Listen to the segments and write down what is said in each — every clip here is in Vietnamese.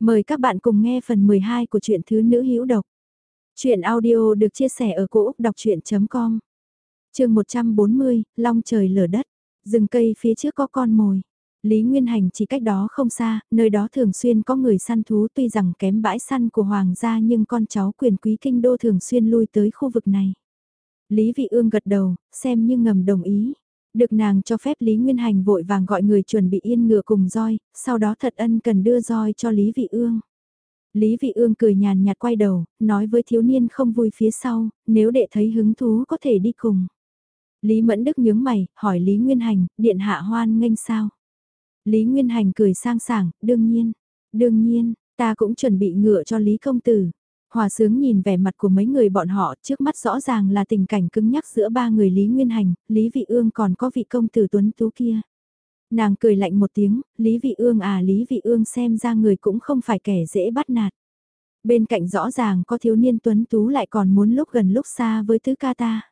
Mời các bạn cùng nghe phần 12 của truyện Thứ Nữ Hữu Độc. Chuyện audio được chia sẻ ở cỗ đọc chuyện.com Trường 140, Long trời lở đất, rừng cây phía trước có con mồi. Lý Nguyên Hành chỉ cách đó không xa, nơi đó thường xuyên có người săn thú tuy rằng kém bãi săn của Hoàng gia nhưng con cháu quyền quý kinh đô thường xuyên lui tới khu vực này. Lý Vị Ương gật đầu, xem như ngầm đồng ý. Được nàng cho phép Lý Nguyên Hành vội vàng gọi người chuẩn bị yên ngựa cùng roi, sau đó thật ân cần đưa roi cho Lý Vị Ương. Lý Vị Ương cười nhàn nhạt quay đầu, nói với thiếu niên không vui phía sau, nếu đệ thấy hứng thú có thể đi cùng. Lý Mẫn Đức nhướng mày, hỏi Lý Nguyên Hành, điện hạ hoan nghênh sao? Lý Nguyên Hành cười sang sảng, đương nhiên, đương nhiên, ta cũng chuẩn bị ngựa cho Lý Công Tử. Hòa sướng nhìn vẻ mặt của mấy người bọn họ trước mắt rõ ràng là tình cảnh cứng nhắc giữa ba người Lý Nguyên Hành, Lý Vị Ương còn có vị công tử tuấn tú kia. Nàng cười lạnh một tiếng, Lý Vị Ương à Lý Vị Ương xem ra người cũng không phải kẻ dễ bắt nạt. Bên cạnh rõ ràng có thiếu niên tuấn tú lại còn muốn lúc gần lúc xa với tứ ca ta.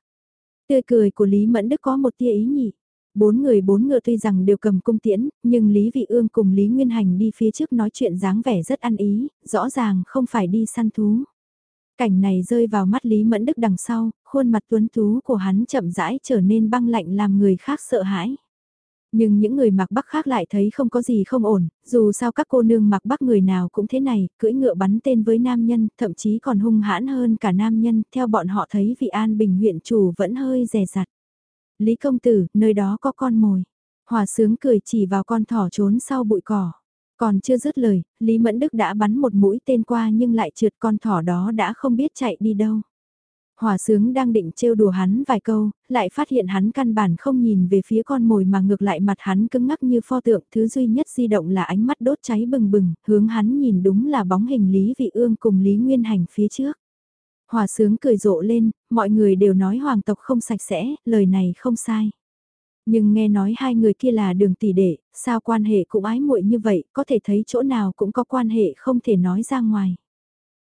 Tươi cười của Lý Mẫn Đức có một tia ý nhị. Bốn người bốn ngựa tuy rằng đều cầm cung tiễn, nhưng Lý Vị Ương cùng Lý Nguyên Hành đi phía trước nói chuyện dáng vẻ rất ăn ý, rõ ràng không phải đi săn thú. Cảnh này rơi vào mắt Lý Mẫn Đức đằng sau, khuôn mặt tuấn tú của hắn chậm rãi trở nên băng lạnh làm người khác sợ hãi. Nhưng những người mặc bắc khác lại thấy không có gì không ổn, dù sao các cô nương mặc bắc người nào cũng thế này, cưỡi ngựa bắn tên với nam nhân, thậm chí còn hung hãn hơn cả nam nhân, theo bọn họ thấy vị an bình huyện chủ vẫn hơi rè rặt. Lý công tử, nơi đó có con mồi. Hòa sướng cười chỉ vào con thỏ trốn sau bụi cỏ. Còn chưa dứt lời, Lý Mẫn Đức đã bắn một mũi tên qua nhưng lại trượt con thỏ đó đã không biết chạy đi đâu. Hòa sướng đang định trêu đùa hắn vài câu, lại phát hiện hắn căn bản không nhìn về phía con mồi mà ngược lại mặt hắn cứng ngắc như pho tượng, thứ duy nhất di động là ánh mắt đốt cháy bừng bừng, hướng hắn nhìn đúng là bóng hình Lý Vị Ương cùng Lý Nguyên Hành phía trước. Hòa sướng cười rộ lên, mọi người đều nói hoàng tộc không sạch sẽ, lời này không sai. Nhưng nghe nói hai người kia là đường tỷ đệ, sao quan hệ cũng ái muội như vậy, có thể thấy chỗ nào cũng có quan hệ không thể nói ra ngoài.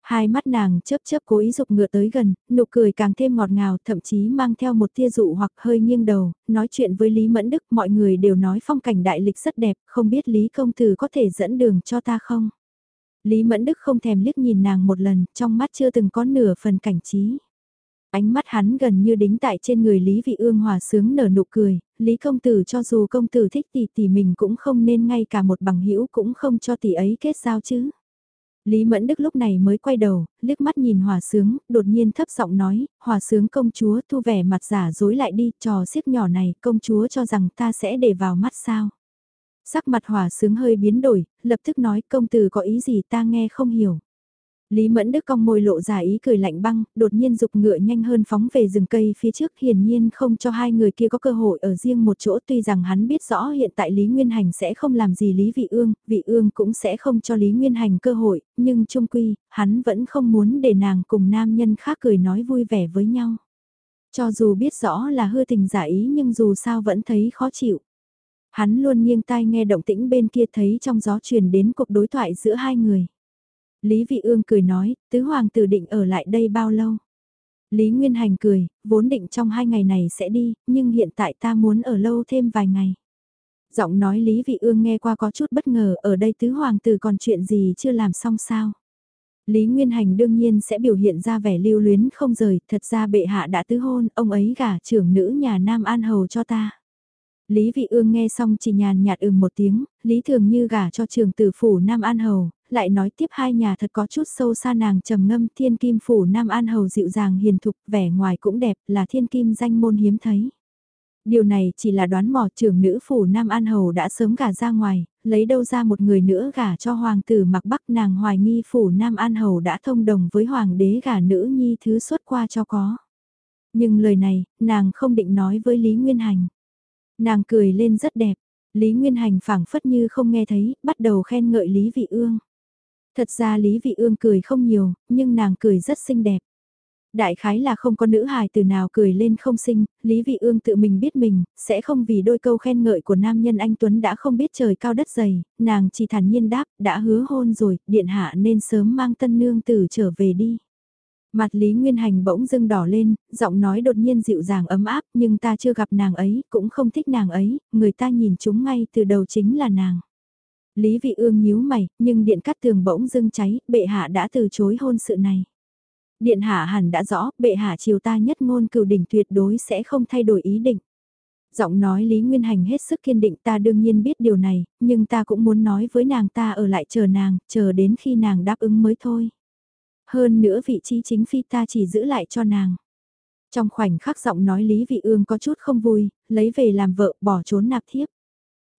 Hai mắt nàng chớp chớp cố ý dục ngựa tới gần, nụ cười càng thêm ngọt ngào, thậm chí mang theo một tia dụ hoặc hơi nghiêng đầu, nói chuyện với Lý Mẫn Đức, mọi người đều nói phong cảnh đại lịch rất đẹp, không biết Lý công tử có thể dẫn đường cho ta không? Lý Mẫn Đức không thèm liếc nhìn nàng một lần, trong mắt chưa từng có nửa phần cảnh trí. Ánh mắt hắn gần như đính tại trên người Lý Vị Ương hòa sướng nở nụ cười, Lý công tử cho dù công tử thích tỷ tỷ mình cũng không nên ngay cả một bằng hữu cũng không cho tỷ ấy kết giao chứ. Lý Mẫn Đức lúc này mới quay đầu, liếc mắt nhìn hòa sướng, đột nhiên thấp giọng nói, hòa sướng công chúa thu vẻ mặt giả dối lại đi, trò xiếc nhỏ này, công chúa cho rằng ta sẽ để vào mắt sao. Sắc mặt hòa sướng hơi biến đổi, lập tức nói công tử có ý gì ta nghe không hiểu. Lý Mẫn Đức cong môi lộ ra ý cười lạnh băng, đột nhiên dục ngựa nhanh hơn phóng về rừng cây phía trước hiển nhiên không cho hai người kia có cơ hội ở riêng một chỗ tuy rằng hắn biết rõ hiện tại Lý Nguyên Hành sẽ không làm gì Lý Vị Ương, Vị Ương cũng sẽ không cho Lý Nguyên Hành cơ hội, nhưng trung quy, hắn vẫn không muốn để nàng cùng nam nhân khác cười nói vui vẻ với nhau. Cho dù biết rõ là hư tình giả ý nhưng dù sao vẫn thấy khó chịu. Hắn luôn nghiêng tai nghe động tĩnh bên kia thấy trong gió truyền đến cuộc đối thoại giữa hai người. Lý Vị Ương cười nói, tứ hoàng tử định ở lại đây bao lâu? Lý Nguyên Hành cười, vốn định trong hai ngày này sẽ đi, nhưng hiện tại ta muốn ở lâu thêm vài ngày. Giọng nói Lý Vị Ương nghe qua có chút bất ngờ, ở đây tứ hoàng tử còn chuyện gì chưa làm xong sao? Lý Nguyên Hành đương nhiên sẽ biểu hiện ra vẻ lưu luyến không rời, thật ra bệ hạ đã tứ hôn, ông ấy gả trưởng nữ nhà Nam An Hầu cho ta. Lý Vị Ương nghe xong chỉ nhàn nhạt ừm một tiếng, Lý Thường Như gả cho trường tử phủ Nam An Hầu, lại nói tiếp hai nhà thật có chút sâu xa nàng trầm ngâm thiên kim phủ Nam An Hầu dịu dàng hiền thục vẻ ngoài cũng đẹp là thiên kim danh môn hiếm thấy. Điều này chỉ là đoán mò trưởng nữ phủ Nam An Hầu đã sớm gả ra ngoài, lấy đâu ra một người nữa gả cho hoàng tử mặc bắc nàng hoài nghi phủ Nam An Hầu đã thông đồng với hoàng đế gả nữ nhi thứ xuất qua cho có. Nhưng lời này, nàng không định nói với Lý Nguyên Hành. Nàng cười lên rất đẹp, Lý Nguyên Hành phảng phất như không nghe thấy, bắt đầu khen ngợi Lý Vị Ương. Thật ra Lý Vị Ương cười không nhiều, nhưng nàng cười rất xinh đẹp. Đại khái là không có nữ hài từ nào cười lên không sinh, Lý Vị Ương tự mình biết mình, sẽ không vì đôi câu khen ngợi của nam nhân anh Tuấn đã không biết trời cao đất dày, nàng chỉ thản nhiên đáp, đã hứa hôn rồi, điện hạ nên sớm mang tân nương tử trở về đi. Mặt Lý Nguyên Hành bỗng dưng đỏ lên, giọng nói đột nhiên dịu dàng ấm áp, nhưng ta chưa gặp nàng ấy, cũng không thích nàng ấy, người ta nhìn chúng ngay từ đầu chính là nàng. Lý Vị Ương nhíu mày, nhưng điện cắt tường bỗng dưng cháy, bệ hạ đã từ chối hôn sự này. Điện hạ hẳn đã rõ, bệ hạ chiều ta nhất ngôn cửu đỉnh tuyệt đối sẽ không thay đổi ý định. Giọng nói Lý Nguyên Hành hết sức kiên định ta đương nhiên biết điều này, nhưng ta cũng muốn nói với nàng ta ở lại chờ nàng, chờ đến khi nàng đáp ứng mới thôi. Hơn nữa vị trí chính phi ta chỉ giữ lại cho nàng. Trong khoảnh khắc giọng nói Lý Vị Ương có chút không vui, lấy về làm vợ bỏ trốn nạp thiếp.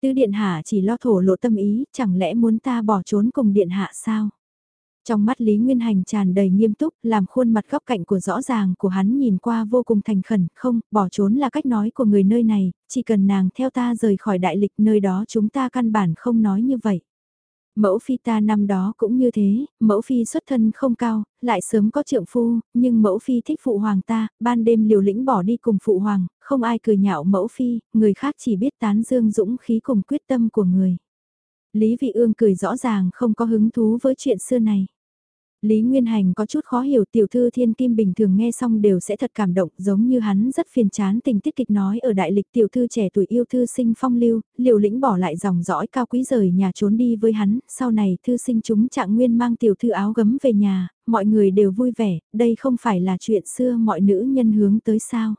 Tư điện hạ chỉ lo thổ lộ tâm ý, chẳng lẽ muốn ta bỏ trốn cùng điện hạ sao? Trong mắt Lý Nguyên Hành tràn đầy nghiêm túc, làm khuôn mặt góc cạnh của rõ ràng của hắn nhìn qua vô cùng thành khẩn, không, bỏ trốn là cách nói của người nơi này, chỉ cần nàng theo ta rời khỏi đại lịch nơi đó chúng ta căn bản không nói như vậy. Mẫu phi ta năm đó cũng như thế, mẫu phi xuất thân không cao, lại sớm có trượng phu, nhưng mẫu phi thích phụ hoàng ta, ban đêm liều lĩnh bỏ đi cùng phụ hoàng, không ai cười nhạo mẫu phi, người khác chỉ biết tán dương dũng khí cùng quyết tâm của người. Lý Vị Ương cười rõ ràng không có hứng thú với chuyện xưa này. Lý Nguyên Hành có chút khó hiểu tiểu thư thiên kim bình thường nghe xong đều sẽ thật cảm động giống như hắn rất phiền chán tình tiết kịch nói ở đại lịch tiểu thư trẻ tuổi yêu thư sinh phong lưu, liều lĩnh bỏ lại dòng dõi cao quý rời nhà trốn đi với hắn, sau này thư sinh chúng trạng nguyên mang tiểu thư áo gấm về nhà, mọi người đều vui vẻ, đây không phải là chuyện xưa mọi nữ nhân hướng tới sao.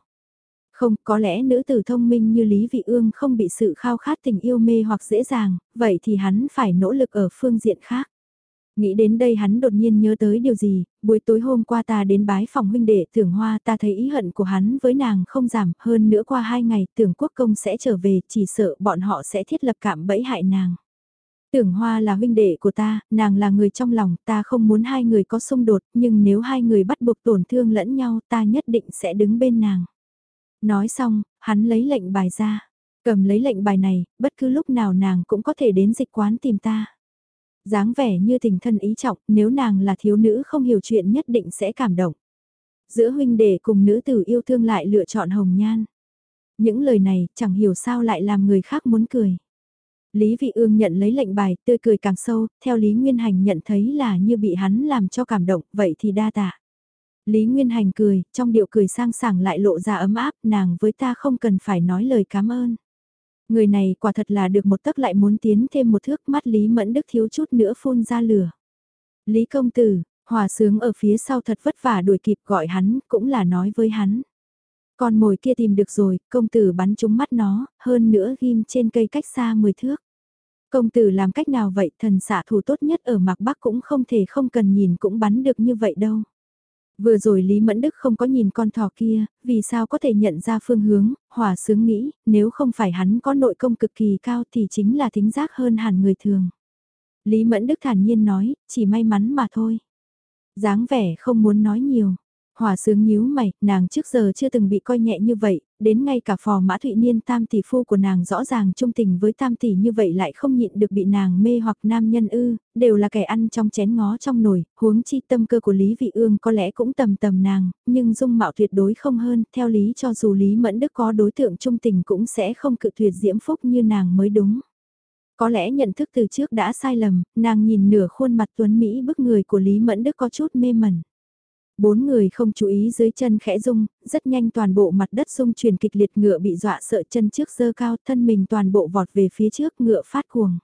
Không, có lẽ nữ tử thông minh như Lý Vị Ương không bị sự khao khát tình yêu mê hoặc dễ dàng, vậy thì hắn phải nỗ lực ở phương diện khác. Nghĩ đến đây hắn đột nhiên nhớ tới điều gì, buổi tối hôm qua ta đến bái phòng huynh đệ tưởng hoa ta thấy ý hận của hắn với nàng không giảm, hơn nữa qua hai ngày tưởng quốc công sẽ trở về, chỉ sợ bọn họ sẽ thiết lập cạm bẫy hại nàng. Tưởng hoa là huynh đệ của ta, nàng là người trong lòng, ta không muốn hai người có xung đột, nhưng nếu hai người bắt buộc tổn thương lẫn nhau ta nhất định sẽ đứng bên nàng. Nói xong, hắn lấy lệnh bài ra. Cầm lấy lệnh bài này, bất cứ lúc nào nàng cũng có thể đến dịch quán tìm ta dáng vẻ như tình thân ý trọng, nếu nàng là thiếu nữ không hiểu chuyện nhất định sẽ cảm động. Giữa huynh đệ cùng nữ tử yêu thương lại lựa chọn hồng nhan. Những lời này chẳng hiểu sao lại làm người khác muốn cười. Lý Vị Ương nhận lấy lệnh bài, tươi cười càng sâu, theo Lý Nguyên Hành nhận thấy là như bị hắn làm cho cảm động, vậy thì đa tạ. Lý Nguyên Hành cười, trong điệu cười sang sảng lại lộ ra ấm áp, nàng với ta không cần phải nói lời cảm ơn. Người này quả thật là được một tấc lại muốn tiến thêm một thước mắt Lý Mẫn Đức thiếu chút nữa phun ra lửa. Lý công tử, hòa sướng ở phía sau thật vất vả đuổi kịp gọi hắn, cũng là nói với hắn. Con mồi kia tìm được rồi, công tử bắn trúng mắt nó, hơn nữa ghim trên cây cách xa 10 thước. Công tử làm cách nào vậy, thần xạ thủ tốt nhất ở mạc bắc cũng không thể không cần nhìn cũng bắn được như vậy đâu. Vừa rồi Lý Mẫn Đức không có nhìn con thỏ kia, vì sao có thể nhận ra phương hướng, hòa sướng nghĩ, nếu không phải hắn có nội công cực kỳ cao thì chính là thính giác hơn hẳn người thường. Lý Mẫn Đức thản nhiên nói, chỉ may mắn mà thôi. dáng vẻ không muốn nói nhiều, Hòa sướng nhíu mày, nàng trước giờ chưa từng bị coi nhẹ như vậy, đến ngay cả phò mã thụy niên tam tỷ phu của nàng rõ ràng trung tình với tam tỷ như vậy lại không nhịn được bị nàng mê hoặc nam nhân ư, đều là kẻ ăn trong chén ngó trong nồi, huống chi tâm cơ của Lý Vị Ương có lẽ cũng tầm tầm nàng, nhưng dung mạo tuyệt đối không hơn, theo lý cho dù Lý Mẫn Đức có đối tượng trung tình cũng sẽ không cự tuyệt diễm phúc như nàng mới đúng. Có lẽ nhận thức từ trước đã sai lầm, nàng nhìn nửa khuôn mặt tuấn Mỹ bức người của Lý Mẫn Đức có chút mê mẩn. Bốn người không chú ý dưới chân khẽ rung, rất nhanh toàn bộ mặt đất rung chuyển kịch liệt ngựa bị dọa sợ chân trước dơ cao thân mình toàn bộ vọt về phía trước ngựa phát cuồng.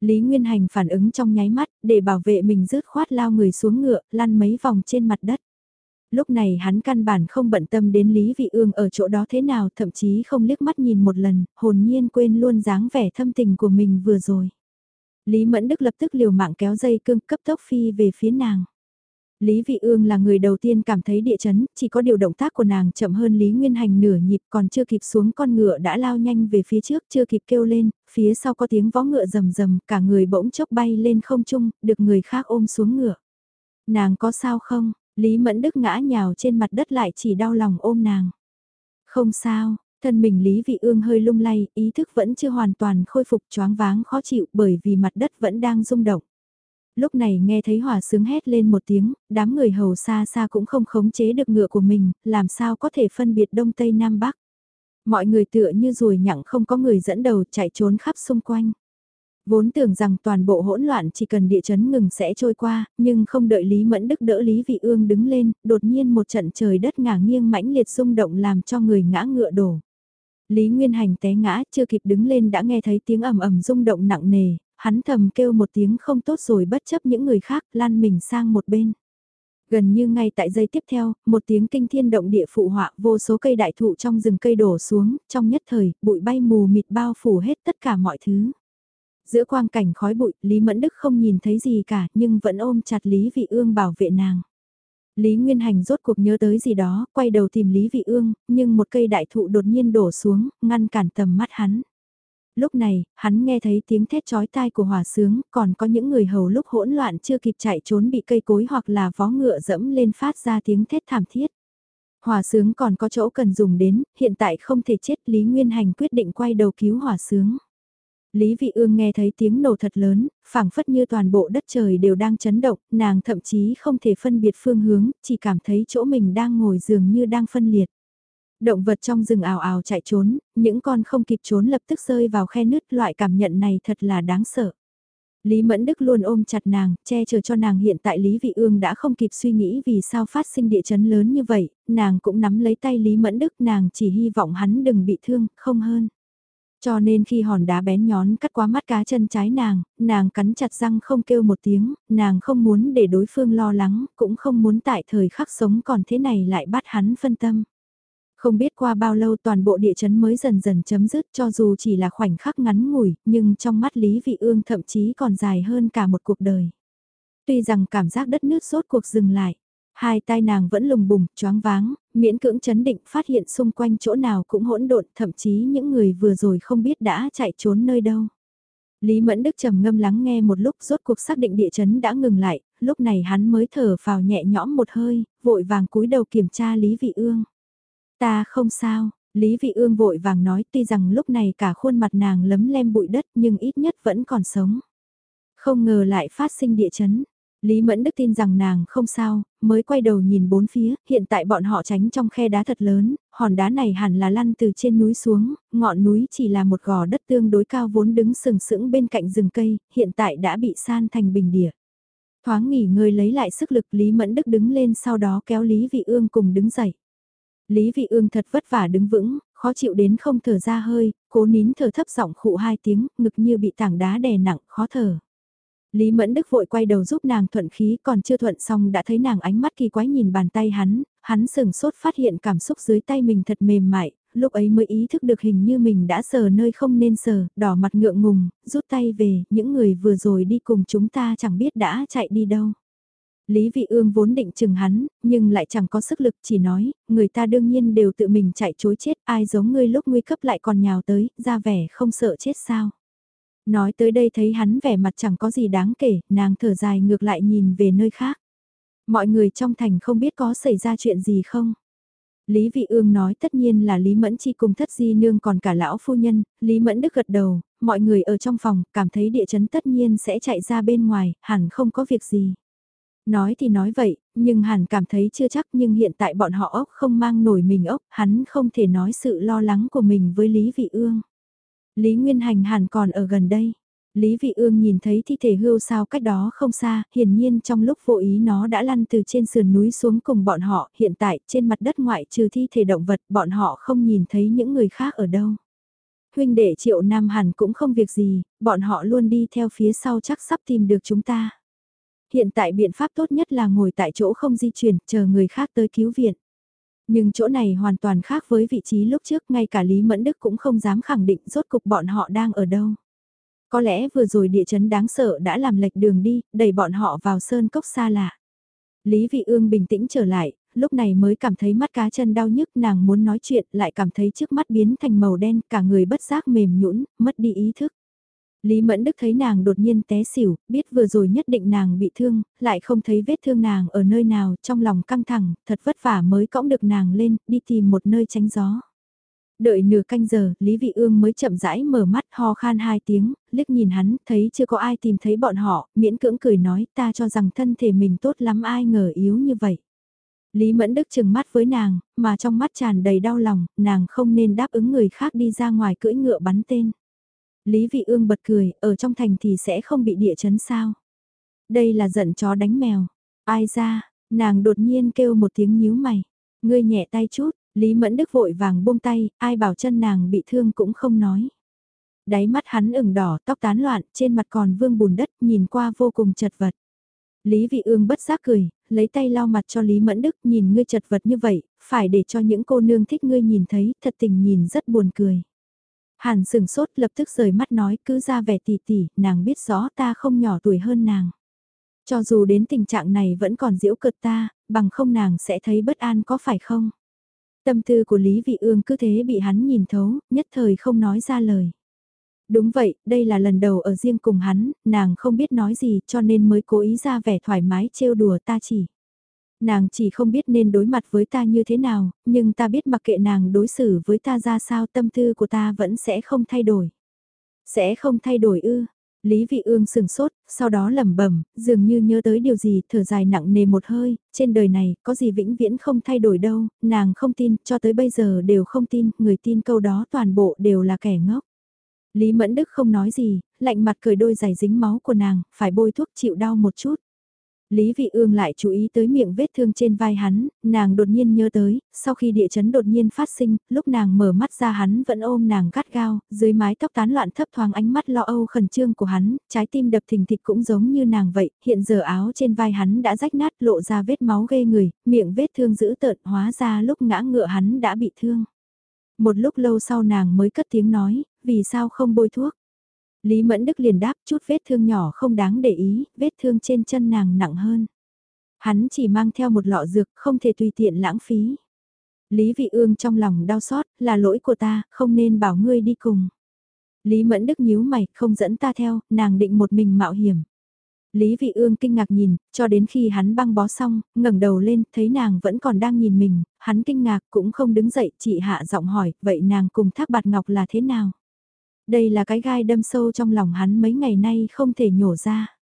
Lý Nguyên Hành phản ứng trong nháy mắt, để bảo vệ mình rớt khoát lao người xuống ngựa, lăn mấy vòng trên mặt đất. Lúc này hắn căn bản không bận tâm đến Lý Vị Ương ở chỗ đó thế nào, thậm chí không liếc mắt nhìn một lần, hồn nhiên quên luôn dáng vẻ thâm tình của mình vừa rồi. Lý Mẫn Đức lập tức liều mạng kéo dây cương cấp tốc phi về phía nàng. Lý Vị Ương là người đầu tiên cảm thấy địa chấn, chỉ có điều động tác của nàng chậm hơn Lý Nguyên Hành nửa nhịp còn chưa kịp xuống con ngựa đã lao nhanh về phía trước, chưa kịp kêu lên, phía sau có tiếng vó ngựa rầm rầm, cả người bỗng chốc bay lên không trung, được người khác ôm xuống ngựa. Nàng có sao không? Lý Mẫn Đức ngã nhào trên mặt đất lại chỉ đau lòng ôm nàng. Không sao, thân mình Lý Vị Ương hơi lung lay, ý thức vẫn chưa hoàn toàn khôi phục choáng váng khó chịu bởi vì mặt đất vẫn đang rung động lúc này nghe thấy hỏa sướng hét lên một tiếng, đám người hầu xa xa cũng không khống chế được ngựa của mình, làm sao có thể phân biệt đông tây nam bắc. Mọi người tựa như ruồi nhặng không có người dẫn đầu chạy trốn khắp xung quanh. Vốn tưởng rằng toàn bộ hỗn loạn chỉ cần địa chấn ngừng sẽ trôi qua, nhưng không đợi Lý Mẫn Đức đỡ Lý Vị Ương đứng lên, đột nhiên một trận trời đất ngả nghiêng mãnh liệt rung động làm cho người ngã ngựa đổ. Lý Nguyên Hành té ngã, chưa kịp đứng lên đã nghe thấy tiếng ầm ầm rung động nặng nề, hắn thầm kêu một tiếng không tốt rồi bất chấp những người khác lăn mình sang một bên. Gần như ngay tại giây tiếp theo, một tiếng kinh thiên động địa phụ họa vô số cây đại thụ trong rừng cây đổ xuống, trong nhất thời, bụi bay mù mịt bao phủ hết tất cả mọi thứ. Giữa quang cảnh khói bụi, Lý Mẫn Đức không nhìn thấy gì cả, nhưng vẫn ôm chặt Lý Vị Ương bảo vệ nàng. Lý Nguyên Hành rốt cuộc nhớ tới gì đó, quay đầu tìm Lý Vị Ương, nhưng một cây đại thụ đột nhiên đổ xuống, ngăn cản tầm mắt hắn. Lúc này, hắn nghe thấy tiếng thét chói tai của hòa sướng, còn có những người hầu lúc hỗn loạn chưa kịp chạy trốn bị cây cối hoặc là vó ngựa dẫm lên phát ra tiếng thét thảm thiết. Hòa sướng còn có chỗ cần dùng đến, hiện tại không thể chết Lý Nguyên Hành quyết định quay đầu cứu hòa sướng. Lý Vị Ương nghe thấy tiếng nổ thật lớn, phảng phất như toàn bộ đất trời đều đang chấn động, nàng thậm chí không thể phân biệt phương hướng, chỉ cảm thấy chỗ mình đang ngồi dường như đang phân liệt. Động vật trong rừng ào ào chạy trốn, những con không kịp trốn lập tức rơi vào khe nứt loại cảm nhận này thật là đáng sợ. Lý Mẫn Đức luôn ôm chặt nàng, che chở cho nàng hiện tại Lý Vị Ương đã không kịp suy nghĩ vì sao phát sinh địa chấn lớn như vậy, nàng cũng nắm lấy tay Lý Mẫn Đức nàng chỉ hy vọng hắn đừng bị thương, không hơn. Cho nên khi hòn đá bén nhón cắt qua mắt cá chân trái nàng, nàng cắn chặt răng không kêu một tiếng, nàng không muốn để đối phương lo lắng, cũng không muốn tại thời khắc sống còn thế này lại bắt hắn phân tâm. Không biết qua bao lâu toàn bộ địa chấn mới dần dần chấm dứt cho dù chỉ là khoảnh khắc ngắn ngủi, nhưng trong mắt Lý Vị Ương thậm chí còn dài hơn cả một cuộc đời. Tuy rằng cảm giác đất nước sốt cuộc dừng lại, Hai tai nàng vẫn lùng bùng, choáng váng, miễn cưỡng chấn định phát hiện xung quanh chỗ nào cũng hỗn độn, thậm chí những người vừa rồi không biết đã chạy trốn nơi đâu. Lý Mẫn Đức trầm ngâm lắng nghe một lúc rốt cuộc xác định địa chấn đã ngừng lại, lúc này hắn mới thở vào nhẹ nhõm một hơi, vội vàng cúi đầu kiểm tra Lý Vị Ương. Ta không sao, Lý Vị Ương vội vàng nói tuy rằng lúc này cả khuôn mặt nàng lấm lem bụi đất nhưng ít nhất vẫn còn sống. Không ngờ lại phát sinh địa chấn, Lý Mẫn Đức tin rằng nàng không sao, mới quay đầu nhìn bốn phía, hiện tại bọn họ tránh trong khe đá thật lớn, hòn đá này hẳn là lăn từ trên núi xuống, ngọn núi chỉ là một gò đất tương đối cao vốn đứng sừng sững bên cạnh rừng cây, hiện tại đã bị san thành bình địa. Thoáng nghỉ ngơi lấy lại sức lực Lý Mẫn Đức đứng lên sau đó kéo Lý Vị Ương cùng đứng dậy. Lý Vị Ương thật vất vả đứng vững, khó chịu đến không thở ra hơi, cố nín thở thấp giọng khụ hai tiếng, ngực như bị tảng đá đè nặng, khó thở. Lý Mẫn Đức vội quay đầu giúp nàng thuận khí còn chưa thuận xong đã thấy nàng ánh mắt kỳ quái nhìn bàn tay hắn, hắn sừng sốt phát hiện cảm xúc dưới tay mình thật mềm mại, lúc ấy mới ý thức được hình như mình đã sờ nơi không nên sờ, đỏ mặt ngượng ngùng, rút tay về, những người vừa rồi đi cùng chúng ta chẳng biết đã chạy đi đâu. Lý Vị Ương vốn định chừng hắn, nhưng lại chẳng có sức lực chỉ nói, người ta đương nhiên đều tự mình chạy chối chết, ai giống ngươi lúc nguy cấp lại còn nhào tới, ra vẻ không sợ chết sao. Nói tới đây thấy hắn vẻ mặt chẳng có gì đáng kể, nàng thở dài ngược lại nhìn về nơi khác. Mọi người trong thành không biết có xảy ra chuyện gì không? Lý Vị Ương nói tất nhiên là Lý Mẫn Chi cùng thất di nương còn cả lão phu nhân, Lý Mẫn Đức gật đầu, mọi người ở trong phòng cảm thấy địa chấn tất nhiên sẽ chạy ra bên ngoài, hẳn không có việc gì. Nói thì nói vậy, nhưng hẳn cảm thấy chưa chắc nhưng hiện tại bọn họ ốc không mang nổi mình ốc, hắn không thể nói sự lo lắng của mình với Lý Vị Ương. Lý Nguyên Hành hẳn còn ở gần đây. Lý Vị Ương nhìn thấy thi thể hươu sao cách đó không xa, hiển nhiên trong lúc vô ý nó đã lăn từ trên sườn núi xuống cùng bọn họ, hiện tại trên mặt đất ngoại trừ thi thể động vật bọn họ không nhìn thấy những người khác ở đâu. Huynh đệ triệu Nam hẳn cũng không việc gì, bọn họ luôn đi theo phía sau chắc sắp tìm được chúng ta. Hiện tại biện pháp tốt nhất là ngồi tại chỗ không di chuyển, chờ người khác tới cứu viện. Nhưng chỗ này hoàn toàn khác với vị trí lúc trước, ngay cả Lý Mẫn Đức cũng không dám khẳng định rốt cục bọn họ đang ở đâu. Có lẽ vừa rồi địa chấn đáng sợ đã làm lệch đường đi, đẩy bọn họ vào sơn cốc xa lạ. Lý Vị Ương bình tĩnh trở lại, lúc này mới cảm thấy mắt cá chân đau nhức nàng muốn nói chuyện lại cảm thấy trước mắt biến thành màu đen cả người bất giác mềm nhũn mất đi ý thức. Lý Mẫn Đức thấy nàng đột nhiên té xỉu, biết vừa rồi nhất định nàng bị thương, lại không thấy vết thương nàng ở nơi nào, trong lòng căng thẳng, thật vất vả mới cõng được nàng lên, đi tìm một nơi tránh gió. Đợi nửa canh giờ, Lý Vị Ương mới chậm rãi mở mắt ho khan hai tiếng, liếc nhìn hắn, thấy chưa có ai tìm thấy bọn họ, miễn cưỡng cười nói ta cho rằng thân thể mình tốt lắm ai ngờ yếu như vậy. Lý Mẫn Đức chừng mắt với nàng, mà trong mắt tràn đầy đau lòng, nàng không nên đáp ứng người khác đi ra ngoài cưỡi ngựa bắn tên. Lý Vị Ương bật cười, ở trong thành thì sẽ không bị địa chấn sao. Đây là giận chó đánh mèo. Ai ra, nàng đột nhiên kêu một tiếng nhíu mày. Ngươi nhẹ tay chút, Lý Mẫn Đức vội vàng buông tay, ai bảo chân nàng bị thương cũng không nói. Đáy mắt hắn ửng đỏ, tóc tán loạn, trên mặt còn vương bùn đất, nhìn qua vô cùng chật vật. Lý Vị Ương bất giác cười, lấy tay lau mặt cho Lý Mẫn Đức, nhìn ngươi chật vật như vậy, phải để cho những cô nương thích ngươi nhìn thấy, thật tình nhìn rất buồn cười. Hàn sừng sốt lập tức rời mắt nói cứ ra vẻ tỉ tỉ, nàng biết rõ ta không nhỏ tuổi hơn nàng. Cho dù đến tình trạng này vẫn còn diễu cợt ta, bằng không nàng sẽ thấy bất an có phải không? Tâm tư của Lý Vị Ương cứ thế bị hắn nhìn thấu, nhất thời không nói ra lời. Đúng vậy, đây là lần đầu ở riêng cùng hắn, nàng không biết nói gì cho nên mới cố ý ra vẻ thoải mái trêu đùa ta chỉ. Nàng chỉ không biết nên đối mặt với ta như thế nào, nhưng ta biết mặc kệ nàng đối xử với ta ra sao tâm tư của ta vẫn sẽ không thay đổi. Sẽ không thay đổi ư, Lý Vị Ương sừng sốt, sau đó lẩm bẩm, dường như nhớ tới điều gì, thở dài nặng nề một hơi, trên đời này, có gì vĩnh viễn không thay đổi đâu, nàng không tin, cho tới bây giờ đều không tin, người tin câu đó toàn bộ đều là kẻ ngốc. Lý Mẫn Đức không nói gì, lạnh mặt cười đôi giày dính máu của nàng, phải bôi thuốc chịu đau một chút. Lý Vị Ương lại chú ý tới miệng vết thương trên vai hắn, nàng đột nhiên nhớ tới, sau khi địa chấn đột nhiên phát sinh, lúc nàng mở mắt ra hắn vẫn ôm nàng gắt gao, dưới mái tóc tán loạn thấp thoáng ánh mắt lo âu khẩn trương của hắn, trái tim đập thình thịch cũng giống như nàng vậy, hiện giờ áo trên vai hắn đã rách nát lộ ra vết máu ghê người, miệng vết thương dữ tợn hóa ra lúc ngã ngựa hắn đã bị thương. Một lúc lâu sau nàng mới cất tiếng nói, vì sao không bôi thuốc? Lý Mẫn Đức liền đáp chút vết thương nhỏ không đáng để ý, vết thương trên chân nàng nặng hơn. Hắn chỉ mang theo một lọ dược, không thể tùy tiện lãng phí. Lý Vị Ương trong lòng đau xót, là lỗi của ta, không nên bảo ngươi đi cùng. Lý Mẫn Đức nhíu mày, không dẫn ta theo, nàng định một mình mạo hiểm. Lý Vị Ương kinh ngạc nhìn, cho đến khi hắn băng bó xong, ngẩng đầu lên, thấy nàng vẫn còn đang nhìn mình, hắn kinh ngạc cũng không đứng dậy, chị hạ giọng hỏi, vậy nàng cùng Thác Bạt Ngọc là thế nào? Đây là cái gai đâm sâu trong lòng hắn mấy ngày nay không thể nhổ ra.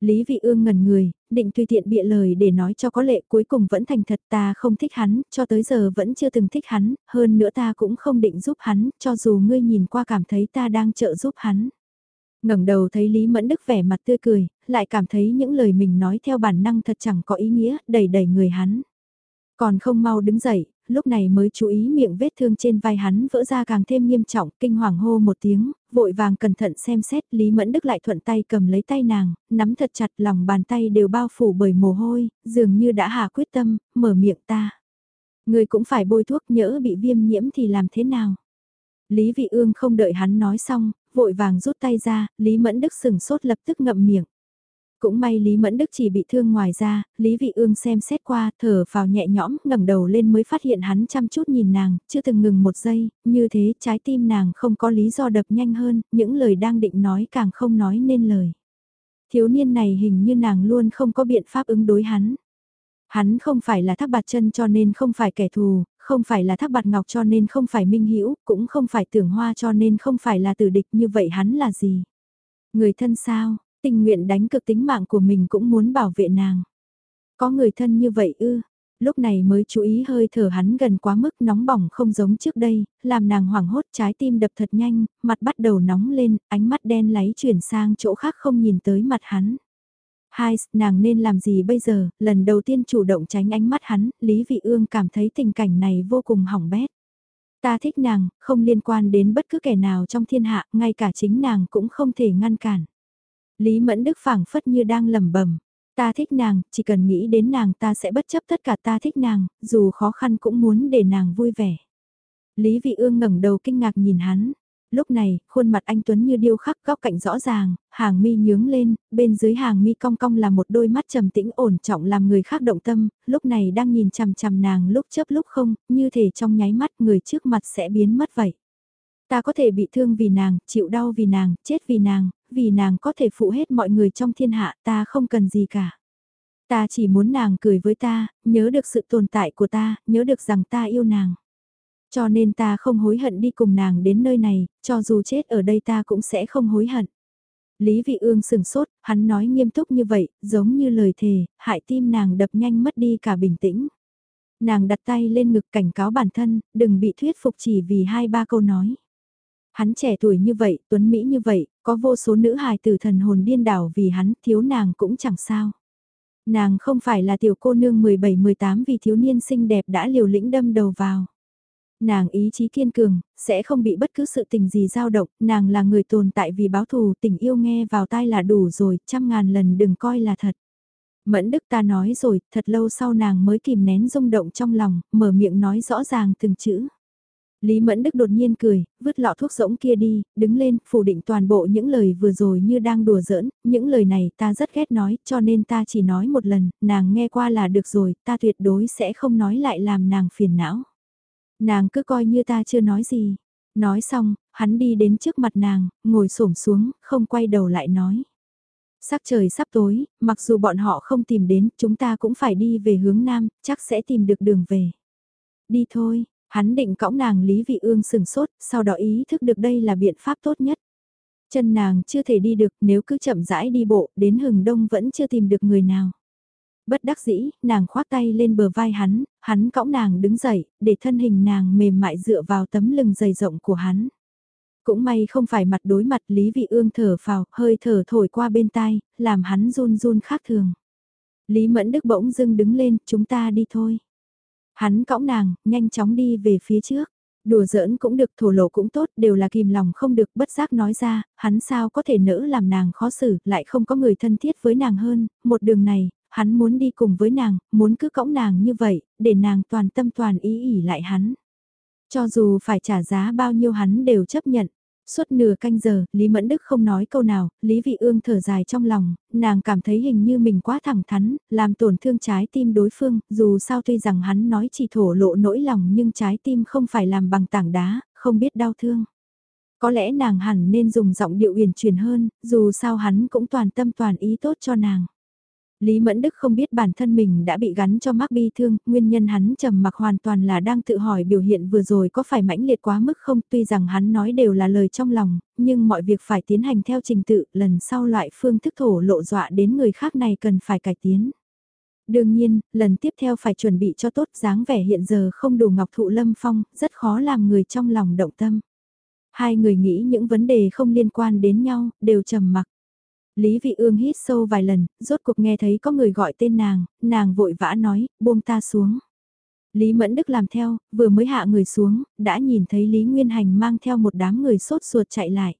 Lý Vị Ương ngẩn người, định tùy tiện bịa lời để nói cho có lệ cuối cùng vẫn thành thật ta không thích hắn, cho tới giờ vẫn chưa từng thích hắn, hơn nữa ta cũng không định giúp hắn, cho dù ngươi nhìn qua cảm thấy ta đang trợ giúp hắn. ngẩng đầu thấy Lý Mẫn Đức vẻ mặt tươi cười, lại cảm thấy những lời mình nói theo bản năng thật chẳng có ý nghĩa, đẩy đẩy người hắn. Còn không mau đứng dậy, lúc này mới chú ý miệng vết thương trên vai hắn vỡ ra càng thêm nghiêm trọng, kinh hoàng hô một tiếng, vội vàng cẩn thận xem xét, Lý Mẫn Đức lại thuận tay cầm lấy tay nàng, nắm thật chặt lòng bàn tay đều bao phủ bởi mồ hôi, dường như đã hạ quyết tâm, mở miệng ta. Người cũng phải bôi thuốc nhỡ bị viêm nhiễm thì làm thế nào? Lý Vị Ương không đợi hắn nói xong, vội vàng rút tay ra, Lý Mẫn Đức sừng sốt lập tức ngậm miệng. Cũng may Lý Mẫn Đức chỉ bị thương ngoài ra, Lý Vị Ương xem xét qua, thở vào nhẹ nhõm, ngẩng đầu lên mới phát hiện hắn chăm chút nhìn nàng, chưa từng ngừng một giây, như thế trái tim nàng không có lý do đập nhanh hơn, những lời đang định nói càng không nói nên lời. Thiếu niên này hình như nàng luôn không có biện pháp ứng đối hắn. Hắn không phải là thác bạt chân cho nên không phải kẻ thù, không phải là thác bạt ngọc cho nên không phải minh hữu cũng không phải tưởng hoa cho nên không phải là tử địch như vậy hắn là gì. Người thân sao, tình nguyện đánh cực tính mạng của mình cũng muốn bảo vệ nàng. Có người thân như vậy ư, lúc này mới chú ý hơi thở hắn gần quá mức nóng bỏng không giống trước đây, làm nàng hoảng hốt trái tim đập thật nhanh, mặt bắt đầu nóng lên, ánh mắt đen láy chuyển sang chỗ khác không nhìn tới mặt hắn. Hai, nàng nên làm gì bây giờ, lần đầu tiên chủ động tránh ánh mắt hắn, Lý Vị Ương cảm thấy tình cảnh này vô cùng hỏng bét. Ta thích nàng, không liên quan đến bất cứ kẻ nào trong thiên hạ, ngay cả chính nàng cũng không thể ngăn cản. Lý Mẫn Đức phảng phất như đang lẩm bẩm, ta thích nàng, chỉ cần nghĩ đến nàng ta sẽ bất chấp tất cả ta thích nàng, dù khó khăn cũng muốn để nàng vui vẻ. Lý Vị Ương ngẩng đầu kinh ngạc nhìn hắn. Lúc này, khuôn mặt anh Tuấn như điêu khắc góc cạnh rõ ràng, hàng mi nhướng lên, bên dưới hàng mi cong cong là một đôi mắt trầm tĩnh ổn trọng làm người khác động tâm, lúc này đang nhìn chằm chằm nàng lúc chớp lúc không, như thể trong nháy mắt người trước mặt sẽ biến mất vậy. Ta có thể bị thương vì nàng, chịu đau vì nàng, chết vì nàng, vì nàng có thể phụ hết mọi người trong thiên hạ, ta không cần gì cả. Ta chỉ muốn nàng cười với ta, nhớ được sự tồn tại của ta, nhớ được rằng ta yêu nàng. Cho nên ta không hối hận đi cùng nàng đến nơi này, cho dù chết ở đây ta cũng sẽ không hối hận. Lý Vị Ương sừng sốt, hắn nói nghiêm túc như vậy, giống như lời thề, hại tim nàng đập nhanh mất đi cả bình tĩnh. Nàng đặt tay lên ngực cảnh cáo bản thân, đừng bị thuyết phục chỉ vì hai ba câu nói. Hắn trẻ tuổi như vậy, tuấn Mỹ như vậy, có vô số nữ hài tử thần hồn điên đảo vì hắn thiếu nàng cũng chẳng sao. Nàng không phải là tiểu cô nương 17-18 vì thiếu niên xinh đẹp đã liều lĩnh đâm đầu vào. Nàng ý chí kiên cường, sẽ không bị bất cứ sự tình gì dao động, nàng là người tồn tại vì báo thù tình yêu nghe vào tai là đủ rồi, trăm ngàn lần đừng coi là thật. Mẫn Đức ta nói rồi, thật lâu sau nàng mới kìm nén rung động trong lòng, mở miệng nói rõ ràng từng chữ. Lý Mẫn Đức đột nhiên cười, vứt lọ thuốc rỗng kia đi, đứng lên, phủ định toàn bộ những lời vừa rồi như đang đùa giỡn, những lời này ta rất ghét nói, cho nên ta chỉ nói một lần, nàng nghe qua là được rồi, ta tuyệt đối sẽ không nói lại làm nàng phiền não. Nàng cứ coi như ta chưa nói gì. Nói xong, hắn đi đến trước mặt nàng, ngồi xổm xuống, không quay đầu lại nói. Sắc trời sắp tối, mặc dù bọn họ không tìm đến, chúng ta cũng phải đi về hướng nam, chắc sẽ tìm được đường về. Đi thôi, hắn định cõng nàng Lý Vị Ương sừng sốt, sau đó ý thức được đây là biện pháp tốt nhất. Chân nàng chưa thể đi được nếu cứ chậm rãi đi bộ, đến hừng đông vẫn chưa tìm được người nào. Bất đắc dĩ, nàng khoác tay lên bờ vai hắn, hắn cõng nàng đứng dậy, để thân hình nàng mềm mại dựa vào tấm lưng dày rộng của hắn. Cũng may không phải mặt đối mặt Lý Vị Ương thở phào, hơi thở thổi qua bên tai, làm hắn run run khác thường. Lý Mẫn Đức bỗng dưng đứng lên, chúng ta đi thôi. Hắn cõng nàng, nhanh chóng đi về phía trước. Đùa giỡn cũng được, thổ lộ cũng tốt, đều là kìm lòng không được bất giác nói ra, hắn sao có thể nỡ làm nàng khó xử, lại không có người thân thiết với nàng hơn, một đường này, hắn muốn đi cùng với nàng, muốn cứ cõng nàng như vậy, để nàng toàn tâm toàn ý ỉ lại hắn. Cho dù phải trả giá bao nhiêu hắn đều chấp nhận. Suốt nửa canh giờ, Lý Mẫn Đức không nói câu nào, Lý Vị Ương thở dài trong lòng, nàng cảm thấy hình như mình quá thẳng thắn, làm tổn thương trái tim đối phương, dù sao tuy rằng hắn nói chỉ thổ lộ nỗi lòng nhưng trái tim không phải làm bằng tảng đá, không biết đau thương. Có lẽ nàng hẳn nên dùng giọng điệu uyển chuyển hơn, dù sao hắn cũng toàn tâm toàn ý tốt cho nàng. Lý Mẫn Đức không biết bản thân mình đã bị gắn cho mắc bi thương, nguyên nhân hắn trầm mặc hoàn toàn là đang tự hỏi biểu hiện vừa rồi có phải mãnh liệt quá mức không, tuy rằng hắn nói đều là lời trong lòng, nhưng mọi việc phải tiến hành theo trình tự, lần sau loại phương thức thổ lộ dọa đến người khác này cần phải cải tiến. Đương nhiên, lần tiếp theo phải chuẩn bị cho tốt dáng vẻ hiện giờ không đủ ngọc thụ lâm phong, rất khó làm người trong lòng động tâm. Hai người nghĩ những vấn đề không liên quan đến nhau, đều trầm mặc. Lý Vị Ương hít sâu vài lần, rốt cuộc nghe thấy có người gọi tên nàng, nàng vội vã nói, buông ta xuống. Lý Mẫn Đức làm theo, vừa mới hạ người xuống, đã nhìn thấy Lý Nguyên Hành mang theo một đám người sốt ruột chạy lại.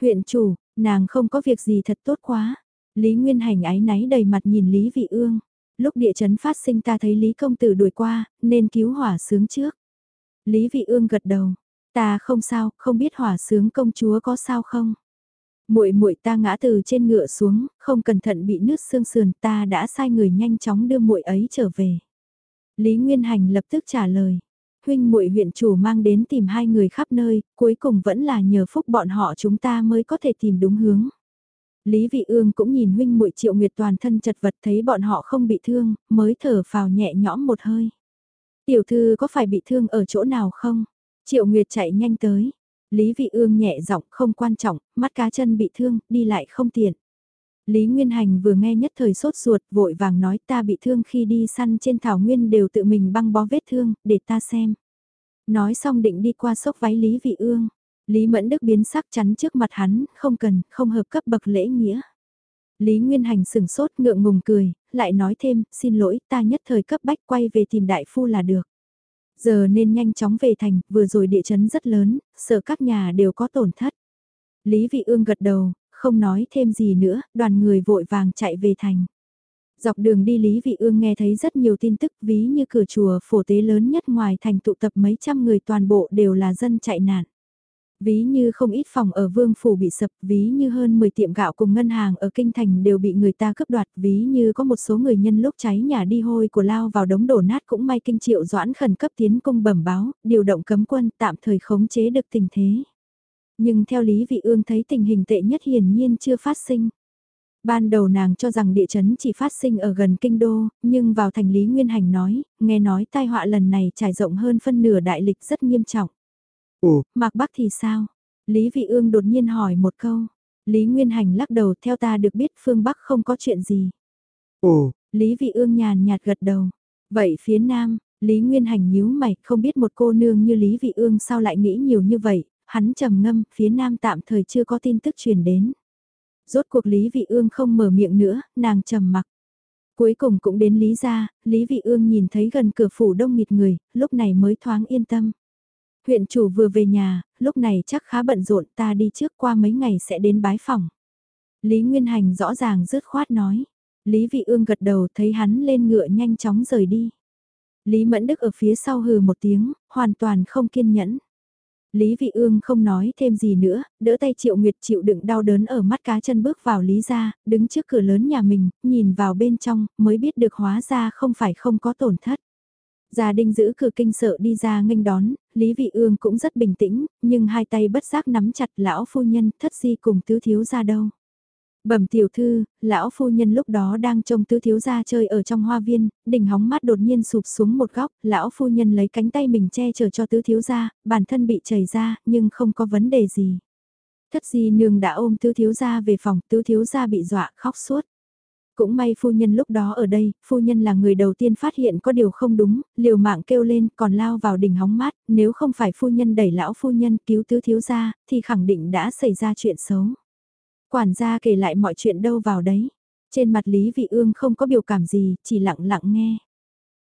Huyện chủ, nàng không có việc gì thật tốt quá. Lý Nguyên Hành ái náy đầy mặt nhìn Lý Vị Ương. Lúc địa chấn phát sinh ta thấy Lý Công Tử đuổi qua, nên cứu hỏa sướng trước. Lý Vị Ương gật đầu. Ta không sao, không biết hỏa sướng công chúa có sao không? Muội muội ta ngã từ trên ngựa xuống, không cẩn thận bị nứt xương sườn, ta đã sai người nhanh chóng đưa muội ấy trở về. Lý Nguyên Hành lập tức trả lời. Huynh muội huyện chủ mang đến tìm hai người khắp nơi, cuối cùng vẫn là nhờ phúc bọn họ chúng ta mới có thể tìm đúng hướng. Lý Vị Ương cũng nhìn huynh muội Triệu Nguyệt toàn thân chật vật thấy bọn họ không bị thương, mới thở phào nhẹ nhõm một hơi. Tiểu thư có phải bị thương ở chỗ nào không? Triệu Nguyệt chạy nhanh tới. Lý Vị Ương nhẹ giọng không quan trọng, mắt cá chân bị thương, đi lại không tiện. Lý Nguyên Hành vừa nghe nhất thời sốt ruột vội vàng nói ta bị thương khi đi săn trên thảo nguyên đều tự mình băng bó vết thương, để ta xem. Nói xong định đi qua sốc váy Lý Vị Ương. Lý Mẫn Đức biến sắc chắn trước mặt hắn, không cần, không hợp cấp bậc lễ nghĩa. Lý Nguyên Hành sừng sốt ngượng ngùng cười, lại nói thêm, xin lỗi ta nhất thời cấp bách quay về tìm đại phu là được. Giờ nên nhanh chóng về thành, vừa rồi địa chấn rất lớn, sợ các nhà đều có tổn thất. Lý Vị Ương gật đầu, không nói thêm gì nữa, đoàn người vội vàng chạy về thành. Dọc đường đi Lý Vị Ương nghe thấy rất nhiều tin tức ví như cửa chùa phổ tế lớn nhất ngoài thành tụ tập mấy trăm người toàn bộ đều là dân chạy nạn. Ví như không ít phòng ở Vương Phủ bị sập, ví như hơn 10 tiệm gạo cùng ngân hàng ở Kinh Thành đều bị người ta cướp đoạt, ví như có một số người nhân lúc cháy nhà đi hôi của lao vào đống đổ nát cũng may Kinh Triệu Doãn khẩn cấp tiến công bẩm báo, điều động cấm quân tạm thời khống chế được tình thế. Nhưng theo Lý Vị Ương thấy tình hình tệ nhất hiển nhiên chưa phát sinh. Ban đầu nàng cho rằng địa chấn chỉ phát sinh ở gần kinh đô, nhưng vào thành Lý Nguyên Hành nói, nghe nói tai họa lần này trải rộng hơn phân nửa đại lịch rất nghiêm trọng. Ồ, Mạc Bắc thì sao? Lý Vị Ương đột nhiên hỏi một câu. Lý Nguyên Hành lắc đầu theo ta được biết phương Bắc không có chuyện gì. Ồ, Lý Vị Ương nhàn nhạt gật đầu. Vậy phía Nam, Lý Nguyên Hành nhíu mày, không biết một cô nương như Lý Vị Ương sao lại nghĩ nhiều như vậy, hắn trầm ngâm, phía Nam tạm thời chưa có tin tức truyền đến. Rốt cuộc Lý Vị Ương không mở miệng nữa, nàng trầm mặc. Cuối cùng cũng đến Lý gia, Lý Vị Ương nhìn thấy gần cửa phủ đông nghịt người, lúc này mới thoáng yên tâm. Huyện chủ vừa về nhà, lúc này chắc khá bận rộn ta đi trước qua mấy ngày sẽ đến bái phòng. Lý Nguyên Hành rõ ràng rứt khoát nói. Lý Vị Ương gật đầu thấy hắn lên ngựa nhanh chóng rời đi. Lý Mẫn Đức ở phía sau hừ một tiếng, hoàn toàn không kiên nhẫn. Lý Vị Ương không nói thêm gì nữa, đỡ tay Triệu Nguyệt chịu đựng đau đớn ở mắt cá chân bước vào Lý gia, đứng trước cửa lớn nhà mình, nhìn vào bên trong, mới biết được hóa ra không phải không có tổn thất. Gia đình giữ cửa kinh sợ đi ra nghênh đón, Lý Vị Ương cũng rất bình tĩnh, nhưng hai tay bất giác nắm chặt lão phu nhân thất di cùng tứ thiếu gia đâu. Bẩm tiểu thư, lão phu nhân lúc đó đang trông tứ thiếu gia chơi ở trong hoa viên, đỉnh hóng mắt đột nhiên sụp xuống một góc, lão phu nhân lấy cánh tay mình che chở cho tứ thiếu gia, bản thân bị chảy ra, nhưng không có vấn đề gì. Thất di nương đã ôm tứ thiếu gia về phòng, tứ thiếu gia bị dọa khóc suốt. Cũng may phu nhân lúc đó ở đây, phu nhân là người đầu tiên phát hiện có điều không đúng, liều mạng kêu lên còn lao vào đỉnh hóng mát, nếu không phải phu nhân đẩy lão phu nhân cứu tứ thiếu gia, thì khẳng định đã xảy ra chuyện xấu. Quản gia kể lại mọi chuyện đâu vào đấy. Trên mặt Lý Vị Ương không có biểu cảm gì, chỉ lặng lặng nghe.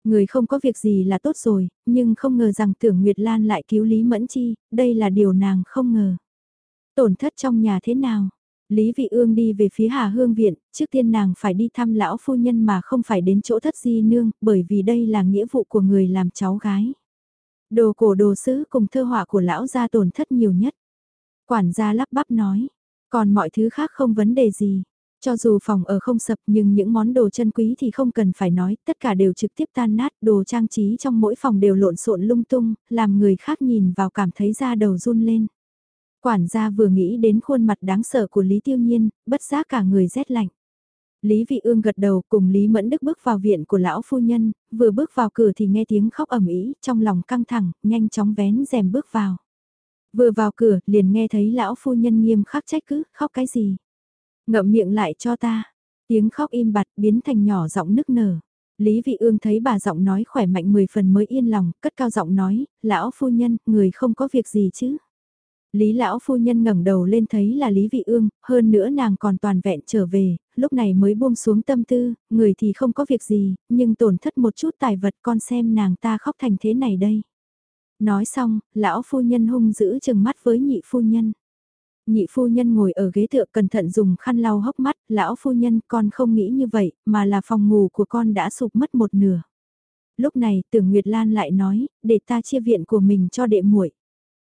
Người không có việc gì là tốt rồi, nhưng không ngờ rằng tưởng Nguyệt Lan lại cứu Lý Mẫn Chi, đây là điều nàng không ngờ. Tổn thất trong nhà thế nào? Lý Vị Ương đi về phía Hà Hương Viện, trước tiên nàng phải đi thăm lão phu nhân mà không phải đến chỗ thất di nương, bởi vì đây là nghĩa vụ của người làm cháu gái. Đồ cổ đồ sứ cùng thơ họa của lão gia tổn thất nhiều nhất. Quản gia lắp bắp nói, còn mọi thứ khác không vấn đề gì. Cho dù phòng ở không sập nhưng những món đồ chân quý thì không cần phải nói, tất cả đều trực tiếp tan nát, đồ trang trí trong mỗi phòng đều lộn xộn lung tung, làm người khác nhìn vào cảm thấy da đầu run lên. Quản gia vừa nghĩ đến khuôn mặt đáng sợ của Lý Tiêu Nhiên, bất giác cả người rét lạnh. Lý Vị Ương gật đầu cùng Lý Mẫn Đức bước vào viện của lão phu nhân, vừa bước vào cửa thì nghe tiếng khóc ầm ĩ, trong lòng căng thẳng, nhanh chóng vén rèm bước vào. Vừa vào cửa, liền nghe thấy lão phu nhân nghiêm khắc trách cứ, khóc cái gì? Ngậm miệng lại cho ta. Tiếng khóc im bặt biến thành nhỏ giọng nức nở. Lý Vị Ương thấy bà giọng nói khỏe mạnh 10 phần mới yên lòng, cất cao giọng nói, lão phu nhân, người không có việc gì chứ? Lý lão phu nhân ngẩng đầu lên thấy là Lý Vị Ương, hơn nữa nàng còn toàn vẹn trở về, lúc này mới buông xuống tâm tư, người thì không có việc gì, nhưng tổn thất một chút tài vật con xem nàng ta khóc thành thế này đây. Nói xong, lão phu nhân hung dữ chừng mắt với nhị phu nhân. Nhị phu nhân ngồi ở ghế tựa cẩn thận dùng khăn lau hốc mắt, lão phu nhân con không nghĩ như vậy, mà là phòng ngủ của con đã sụp mất một nửa. Lúc này tưởng Nguyệt Lan lại nói, để ta chia viện của mình cho đệ muội.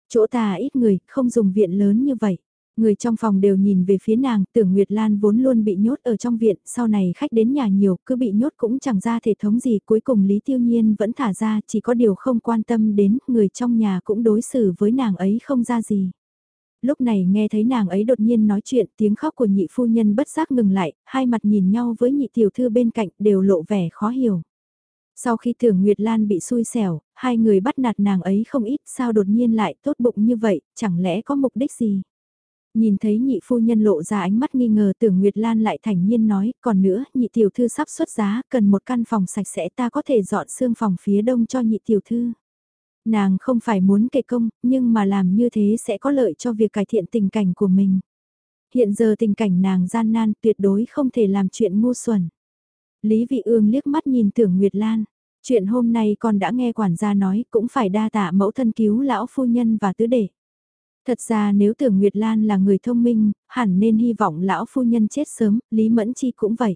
Chỗ ta ít người, không dùng viện lớn như vậy. Người trong phòng đều nhìn về phía nàng, tưởng Nguyệt Lan vốn luôn bị nhốt ở trong viện, sau này khách đến nhà nhiều, cứ bị nhốt cũng chẳng ra thể thống gì, cuối cùng Lý Tiêu Nhiên vẫn thả ra, chỉ có điều không quan tâm đến, người trong nhà cũng đối xử với nàng ấy không ra gì. Lúc này nghe thấy nàng ấy đột nhiên nói chuyện, tiếng khóc của nhị phu nhân bất giác ngừng lại, hai mặt nhìn nhau với nhị tiểu thư bên cạnh đều lộ vẻ khó hiểu. Sau khi tưởng Nguyệt Lan bị xui xẻo, hai người bắt nạt nàng ấy không ít sao đột nhiên lại tốt bụng như vậy, chẳng lẽ có mục đích gì? Nhìn thấy nhị phu nhân lộ ra ánh mắt nghi ngờ tưởng Nguyệt Lan lại thành nhiên nói, còn nữa, nhị tiểu thư sắp xuất giá, cần một căn phòng sạch sẽ ta có thể dọn xương phòng phía đông cho nhị tiểu thư. Nàng không phải muốn kệ công, nhưng mà làm như thế sẽ có lợi cho việc cải thiện tình cảnh của mình. Hiện giờ tình cảnh nàng gian nan tuyệt đối không thể làm chuyện ngu xuẩn. Lý Vị Ương liếc mắt nhìn tưởng Nguyệt Lan. Chuyện hôm nay con đã nghe quản gia nói cũng phải đa tạ mẫu thân cứu lão phu nhân và tứ đệ. Thật ra nếu tưởng Nguyệt Lan là người thông minh, hẳn nên hy vọng lão phu nhân chết sớm, Lý Mẫn Chi cũng vậy.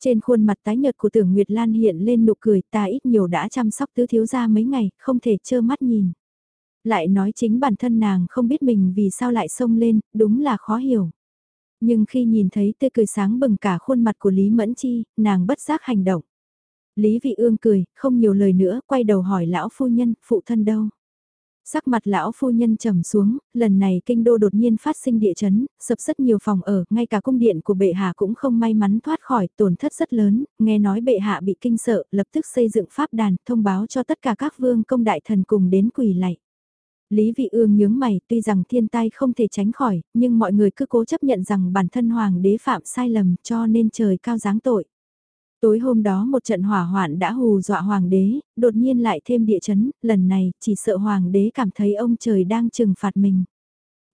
Trên khuôn mặt tái nhợt của tưởng Nguyệt Lan hiện lên nụ cười ta ít nhiều đã chăm sóc tứ thiếu gia mấy ngày, không thể trơ mắt nhìn. Lại nói chính bản thân nàng không biết mình vì sao lại xông lên, đúng là khó hiểu. Nhưng khi nhìn thấy tươi cười sáng bừng cả khuôn mặt của Lý Mẫn Chi, nàng bất giác hành động. Lý Vị Ương cười, không nhiều lời nữa, quay đầu hỏi lão phu nhân, phụ thân đâu? Sắc mặt lão phu nhân trầm xuống, lần này kinh đô đột nhiên phát sinh địa chấn, sập rất nhiều phòng ở, ngay cả cung điện của bệ hạ cũng không may mắn thoát khỏi, tổn thất rất lớn, nghe nói bệ hạ bị kinh sợ, lập tức xây dựng pháp đàn, thông báo cho tất cả các vương công đại thần cùng đến quỳ lạy. Lý Vị Ương nhướng mày, tuy rằng thiên tai không thể tránh khỏi, nhưng mọi người cứ cố chấp nhận rằng bản thân hoàng đế phạm sai lầm cho nên trời cao giáng tội. Tối hôm đó một trận hỏa hoạn đã hù dọa hoàng đế, đột nhiên lại thêm địa chấn, lần này chỉ sợ hoàng đế cảm thấy ông trời đang trừng phạt mình.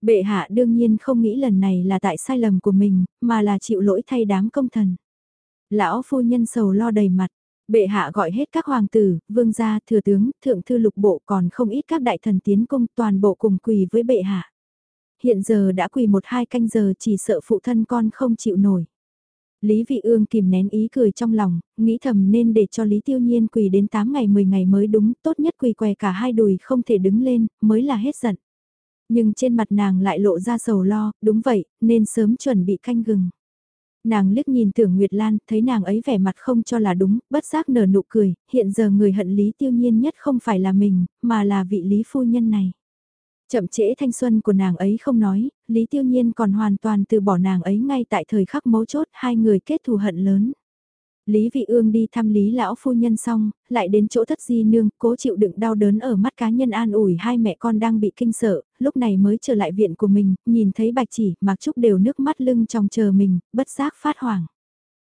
Bệ hạ đương nhiên không nghĩ lần này là tại sai lầm của mình, mà là chịu lỗi thay đám công thần. Lão phu nhân sầu lo đầy mặt, Bệ hạ gọi hết các hoàng tử, vương gia, thừa tướng, thượng thư lục bộ còn không ít các đại thần tiến công toàn bộ cùng quỳ với bệ hạ. Hiện giờ đã quỳ một hai canh giờ chỉ sợ phụ thân con không chịu nổi. Lý Vị Ương kìm nén ý cười trong lòng, nghĩ thầm nên để cho Lý Tiêu Nhiên quỳ đến 8 ngày 10 ngày mới đúng, tốt nhất quỳ què cả hai đùi không thể đứng lên, mới là hết giận. Nhưng trên mặt nàng lại lộ ra sầu lo, đúng vậy, nên sớm chuẩn bị canh gừng. Nàng liếc nhìn tưởng Nguyệt Lan, thấy nàng ấy vẻ mặt không cho là đúng, bất giác nở nụ cười, hiện giờ người hận Lý Tiêu Nhiên nhất không phải là mình, mà là vị Lý Phu Nhân này. Chậm trễ thanh xuân của nàng ấy không nói, Lý Tiêu Nhiên còn hoàn toàn từ bỏ nàng ấy ngay tại thời khắc mấu chốt hai người kết thù hận lớn. Lý Vị Ương đi thăm Lý Lão Phu Nhân xong, lại đến chỗ thất di nương, cố chịu đựng đau đớn ở mắt cá nhân an ủi hai mẹ con đang bị kinh sợ, lúc này mới trở lại viện của mình, nhìn thấy bạch chỉ, mặc trúc đều nước mắt lưng trong chờ mình, bất giác phát hoảng.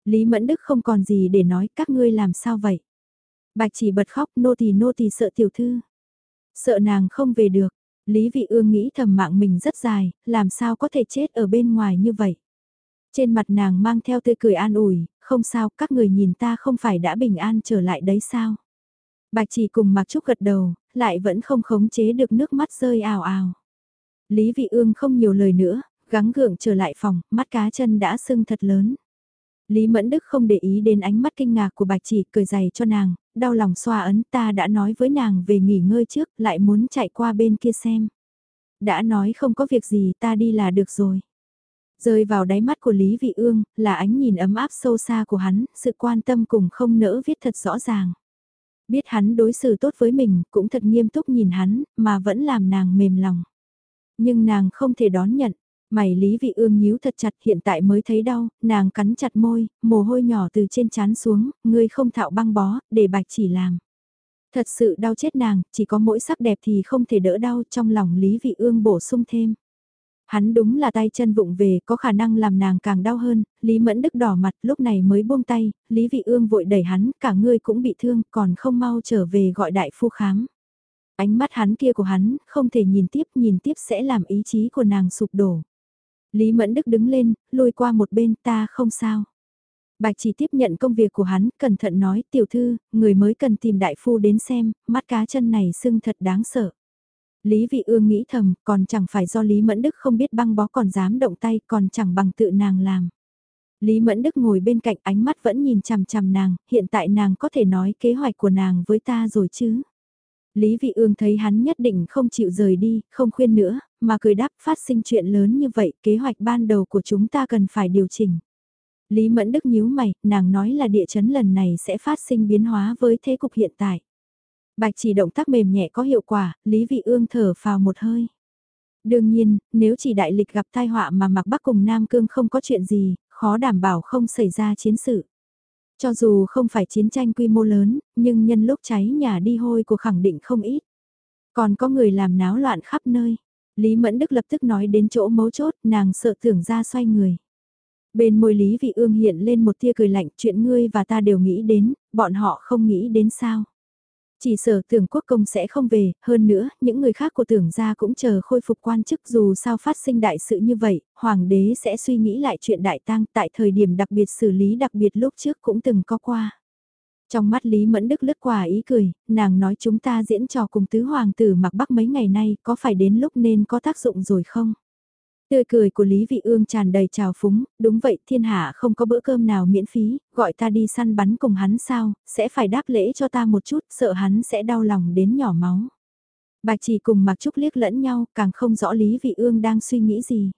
Lý Mẫn Đức không còn gì để nói, các ngươi làm sao vậy? Bạch chỉ bật khóc, nô tỳ nô tỳ sợ tiểu thư. Sợ nàng không về được, Lý Vị Ương nghĩ thầm mạng mình rất dài, làm sao có thể chết ở bên ngoài như vậy. Trên mặt nàng mang theo tươi cười an ủi, không sao, các người nhìn ta không phải đã bình an trở lại đấy sao. Bạch chỉ cùng mặc trúc gật đầu, lại vẫn không khống chế được nước mắt rơi ào ào. Lý Vị Ương không nhiều lời nữa, gắng gượng trở lại phòng, mắt cá chân đã sưng thật lớn. Lý Mẫn Đức không để ý đến ánh mắt kinh ngạc của bạch chỉ cười dày cho nàng, đau lòng xoa ấn ta đã nói với nàng về nghỉ ngơi trước, lại muốn chạy qua bên kia xem. Đã nói không có việc gì ta đi là được rồi. Rơi vào đáy mắt của Lý Vị Ương, là ánh nhìn ấm áp sâu xa của hắn, sự quan tâm cùng không nỡ viết thật rõ ràng. Biết hắn đối xử tốt với mình, cũng thật nghiêm túc nhìn hắn, mà vẫn làm nàng mềm lòng. Nhưng nàng không thể đón nhận, Mày Lý Vị Ương nhíu thật chặt hiện tại mới thấy đau, nàng cắn chặt môi, mồ hôi nhỏ từ trên trán xuống, ngươi không thạo băng bó, để bạch chỉ làm. Thật sự đau chết nàng, chỉ có mỗi sắc đẹp thì không thể đỡ đau trong lòng Lý Vị Ương bổ sung thêm. Hắn đúng là tay chân vụng về có khả năng làm nàng càng đau hơn, Lý Mẫn Đức đỏ mặt lúc này mới buông tay, Lý Vị Ương vội đẩy hắn, cả ngươi cũng bị thương, còn không mau trở về gọi đại phu khám. Ánh mắt hắn kia của hắn, không thể nhìn tiếp, nhìn tiếp sẽ làm ý chí của nàng sụp đổ. Lý Mẫn Đức đứng lên, lùi qua một bên ta không sao. Bạch chỉ tiếp nhận công việc của hắn, cẩn thận nói, tiểu thư, người mới cần tìm đại phu đến xem, mắt cá chân này sưng thật đáng sợ. Lý Vị Ương nghĩ thầm, còn chẳng phải do Lý Mẫn Đức không biết băng bó còn dám động tay, còn chẳng bằng tự nàng làm. Lý Mẫn Đức ngồi bên cạnh ánh mắt vẫn nhìn chằm chằm nàng, hiện tại nàng có thể nói kế hoạch của nàng với ta rồi chứ. Lý Vị Ương thấy hắn nhất định không chịu rời đi, không khuyên nữa, mà cười đáp phát sinh chuyện lớn như vậy, kế hoạch ban đầu của chúng ta cần phải điều chỉnh. Lý Mẫn Đức nhíu mày, nàng nói là địa chấn lần này sẽ phát sinh biến hóa với thế cục hiện tại. Bạch chỉ động tác mềm nhẹ có hiệu quả, Lý Vị Ương thở phào một hơi. Đương nhiên, nếu chỉ đại lịch gặp tai họa mà mặc Bắc cùng Nam Cương không có chuyện gì, khó đảm bảo không xảy ra chiến sự. Cho dù không phải chiến tranh quy mô lớn, nhưng nhân lúc cháy nhà đi hôi của khẳng định không ít. Còn có người làm náo loạn khắp nơi. Lý Mẫn Đức lập tức nói đến chỗ mấu chốt, nàng sợ tưởng ra xoay người. Bên môi Lý Vị Ương hiện lên một tia cười lạnh, chuyện ngươi và ta đều nghĩ đến, bọn họ không nghĩ đến sao. Chỉ sở tưởng quốc công sẽ không về, hơn nữa, những người khác của tưởng gia cũng chờ khôi phục quan chức dù sao phát sinh đại sự như vậy, hoàng đế sẽ suy nghĩ lại chuyện đại tang tại thời điểm đặc biệt xử lý đặc biệt lúc trước cũng từng có qua. Trong mắt Lý Mẫn Đức lướt qua ý cười, nàng nói chúng ta diễn trò cùng tứ hoàng tử mặc bắc mấy ngày nay có phải đến lúc nên có tác dụng rồi không? Tươi cười của Lý Vị Ương tràn đầy trào phúng, đúng vậy thiên hạ không có bữa cơm nào miễn phí, gọi ta đi săn bắn cùng hắn sao, sẽ phải đáp lễ cho ta một chút, sợ hắn sẽ đau lòng đến nhỏ máu. Bạch chỉ cùng mặc Trúc liếc lẫn nhau, càng không rõ Lý Vị Ương đang suy nghĩ gì.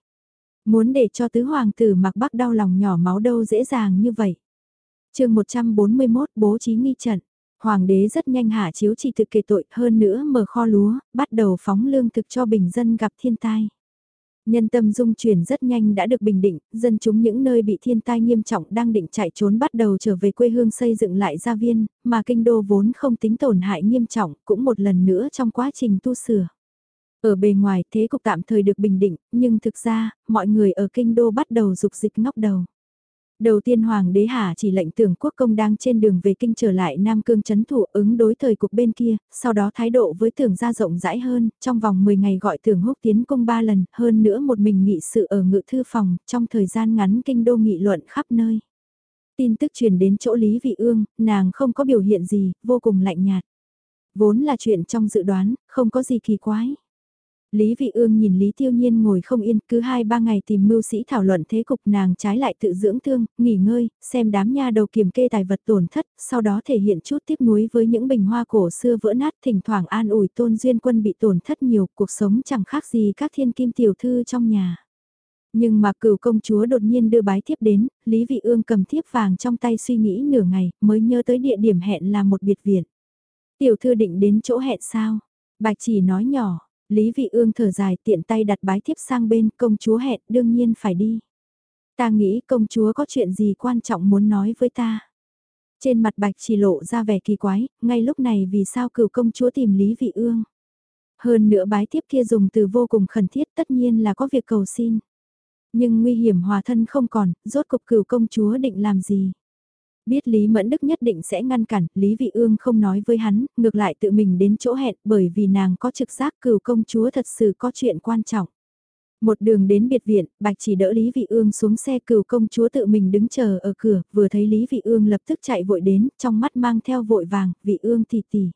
Muốn để cho tứ hoàng tử mặc bắc đau lòng nhỏ máu đâu dễ dàng như vậy. chương 141 bố trí nghi trận. Hoàng đế rất nhanh hạ chiếu chỉ thực kề tội hơn nữa mở kho lúa, bắt đầu phóng lương thực cho bình dân gặp thiên tai. Nhân tâm dung chuyển rất nhanh đã được bình định, dân chúng những nơi bị thiên tai nghiêm trọng đang định chạy trốn bắt đầu trở về quê hương xây dựng lại gia viên, mà kinh đô vốn không tính tổn hại nghiêm trọng cũng một lần nữa trong quá trình tu sửa. Ở bề ngoài thế cục tạm thời được bình định, nhưng thực ra, mọi người ở kinh đô bắt đầu dục dịch ngóc đầu. Đầu tiên Hoàng đế Hà chỉ lệnh tưởng quốc công đang trên đường về kinh trở lại Nam Cương chấn thủ ứng đối thời cục bên kia, sau đó thái độ với tưởng gia rộng rãi hơn, trong vòng 10 ngày gọi tưởng húc tiến công 3 lần, hơn nữa một mình nghị sự ở ngự thư phòng, trong thời gian ngắn kinh đô nghị luận khắp nơi. Tin tức truyền đến chỗ Lý Vị Ương, nàng không có biểu hiện gì, vô cùng lạnh nhạt. Vốn là chuyện trong dự đoán, không có gì kỳ quái. Lý Vị Ương nhìn Lý Tiêu Nhiên ngồi không yên, cứ hai ba ngày tìm mưu sĩ thảo luận thế cục nàng trái lại tự dưỡng thương, nghỉ ngơi, xem đám nha đầu kiểm kê tài vật tổn thất, sau đó thể hiện chút tiếp nuối với những bình hoa cổ xưa vỡ nát, thỉnh thoảng an ủi tôn duyên quân bị tổn thất nhiều, cuộc sống chẳng khác gì các thiên kim tiểu thư trong nhà. Nhưng mà cửu công chúa đột nhiên đưa bái thiếp đến, Lý Vị Ương cầm thiếp vàng trong tay suy nghĩ nửa ngày, mới nhớ tới địa điểm hẹn là một biệt viện. Tiểu thư định đến chỗ hẹn sao? Bạch chỉ nói nhỏ, Lý Vị Ương thở dài tiện tay đặt bái thiếp sang bên công chúa hẹn đương nhiên phải đi. Ta nghĩ công chúa có chuyện gì quan trọng muốn nói với ta. Trên mặt bạch chỉ lộ ra vẻ kỳ quái, ngay lúc này vì sao cựu công chúa tìm Lý Vị Ương. Hơn nữa bái thiếp kia dùng từ vô cùng khẩn thiết tất nhiên là có việc cầu xin. Nhưng nguy hiểm hòa thân không còn, rốt cục cựu công chúa định làm gì. Biết Lý Mẫn Đức nhất định sẽ ngăn cản, Lý Vị Ương không nói với hắn, ngược lại tự mình đến chỗ hẹn bởi vì nàng có trực giác cửu công chúa thật sự có chuyện quan trọng. Một đường đến biệt viện, Bạch chỉ đỡ Lý Vị Ương xuống xe cửu công chúa tự mình đứng chờ ở cửa, vừa thấy Lý Vị Ương lập tức chạy vội đến, trong mắt mang theo vội vàng, Vị Ương tỷ tỷ.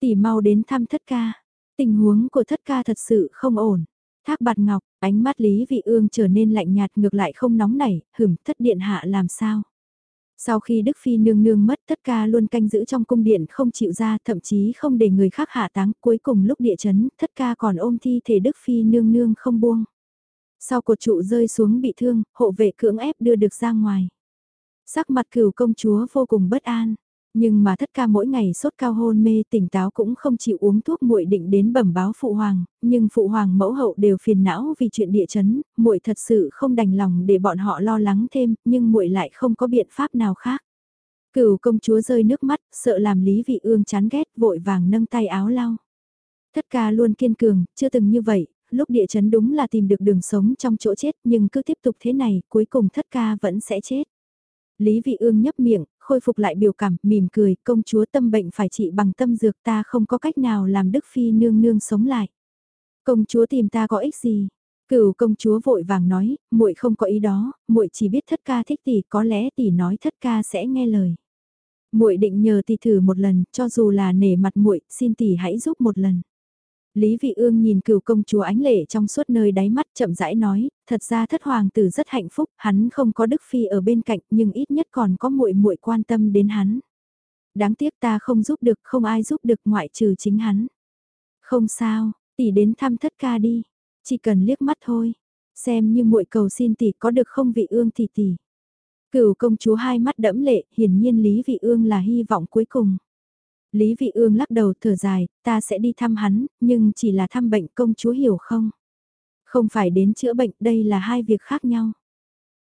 Tỷ mau đến thăm thất ca. Tình huống của thất ca thật sự không ổn. Thác bạt ngọc, ánh mắt Lý Vị Ương trở nên lạnh nhạt ngược lại không nóng nảy, hửm thất điện hạ làm sao. Sau khi Đức Phi nương nương mất tất cả luôn canh giữ trong cung điện không chịu ra thậm chí không để người khác hạ táng cuối cùng lúc địa chấn thất ca còn ôm thi thể Đức Phi nương nương không buông. Sau cột trụ rơi xuống bị thương, hộ vệ cưỡng ép đưa được ra ngoài. Sắc mặt cửu công chúa vô cùng bất an. Nhưng mà thất ca mỗi ngày sốt cao hôn mê tỉnh táo cũng không chịu uống thuốc muội định đến bẩm báo phụ hoàng, nhưng phụ hoàng mẫu hậu đều phiền não vì chuyện địa chấn, muội thật sự không đành lòng để bọn họ lo lắng thêm, nhưng muội lại không có biện pháp nào khác. Cửu công chúa rơi nước mắt, sợ làm Lý Vị Ương chán ghét, vội vàng nâng tay áo lau. Thất ca luôn kiên cường, chưa từng như vậy, lúc địa chấn đúng là tìm được đường sống trong chỗ chết nhưng cứ tiếp tục thế này, cuối cùng thất ca vẫn sẽ chết. Lý Vị Ương nhấp miệng, khôi phục lại biểu cảm, mỉm cười, công chúa tâm bệnh phải trị bằng tâm dược ta không có cách nào làm Đức Phi nương nương sống lại. Công chúa tìm ta có ích gì? Cửu công chúa vội vàng nói, muội không có ý đó, muội chỉ biết thất ca thích tỷ, có lẽ tỷ nói thất ca sẽ nghe lời. Muội định nhờ tỷ thử một lần, cho dù là nể mặt muội, xin tỷ hãy giúp một lần. Lý Vị Ương nhìn cửu công chúa ánh lệ trong suốt nơi đáy mắt chậm rãi nói, thật ra thất hoàng tử rất hạnh phúc, hắn không có Đức Phi ở bên cạnh nhưng ít nhất còn có muội muội quan tâm đến hắn. Đáng tiếc ta không giúp được, không ai giúp được ngoại trừ chính hắn. Không sao, tỷ đến thăm thất ca đi, chỉ cần liếc mắt thôi, xem như muội cầu xin tỷ có được không vị ương tỷ tỷ. Cửu công chúa hai mắt đẫm lệ, hiển nhiên Lý Vị Ương là hy vọng cuối cùng. Lý Vị Ương lắc đầu thở dài, ta sẽ đi thăm hắn, nhưng chỉ là thăm bệnh công chúa hiểu không? Không phải đến chữa bệnh, đây là hai việc khác nhau.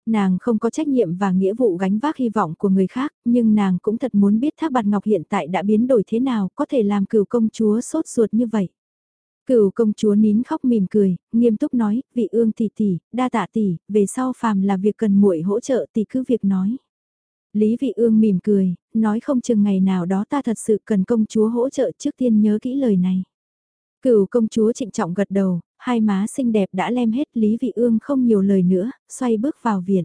Nàng không có trách nhiệm và nghĩa vụ gánh vác hy vọng của người khác, nhưng nàng cũng thật muốn biết Thác Bạt Ngọc hiện tại đã biến đổi thế nào, có thể làm cửu công chúa sốt ruột như vậy. Cửu công chúa nín khóc mỉm cười, nghiêm túc nói, vị ương tỷ tỷ, đa tạ tỷ, về sau phàm là việc cần muội hỗ trợ tỷ cứ việc nói. Lý Vị Ương mỉm cười, nói không chừng ngày nào đó ta thật sự cần công chúa hỗ trợ trước tiên nhớ kỹ lời này. Cửu công chúa trịnh trọng gật đầu, hai má xinh đẹp đã lem hết Lý Vị Ương không nhiều lời nữa, xoay bước vào viện.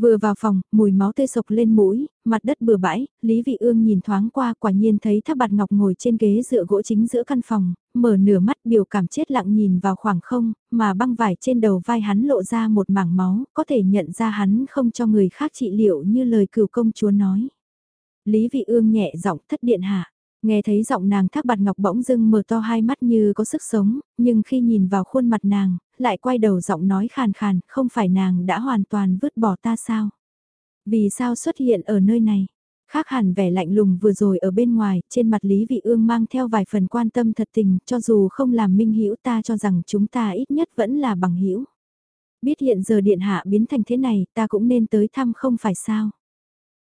Vừa vào phòng, mùi máu tươi sộc lên mũi, mặt đất bừa bãi, Lý Vị Ương nhìn thoáng qua quả nhiên thấy Thác Bạt Ngọc ngồi trên ghế dựa gỗ chính giữa căn phòng, mở nửa mắt biểu cảm chết lặng nhìn vào khoảng không, mà băng vải trên đầu vai hắn lộ ra một mảng máu, có thể nhận ra hắn không cho người khác trị liệu như lời cửu công chúa nói. Lý Vị Ương nhẹ giọng thất điện hạ. Nghe thấy giọng nàng thác bạt ngọc bỗng dưng mở to hai mắt như có sức sống, nhưng khi nhìn vào khuôn mặt nàng, lại quay đầu giọng nói khàn khàn, không phải nàng đã hoàn toàn vứt bỏ ta sao? Vì sao xuất hiện ở nơi này? Khác hẳn vẻ lạnh lùng vừa rồi ở bên ngoài, trên mặt Lý Vị Ương mang theo vài phần quan tâm thật tình, cho dù không làm minh hiểu ta cho rằng chúng ta ít nhất vẫn là bằng hữu Biết hiện giờ điện hạ biến thành thế này, ta cũng nên tới thăm không phải sao?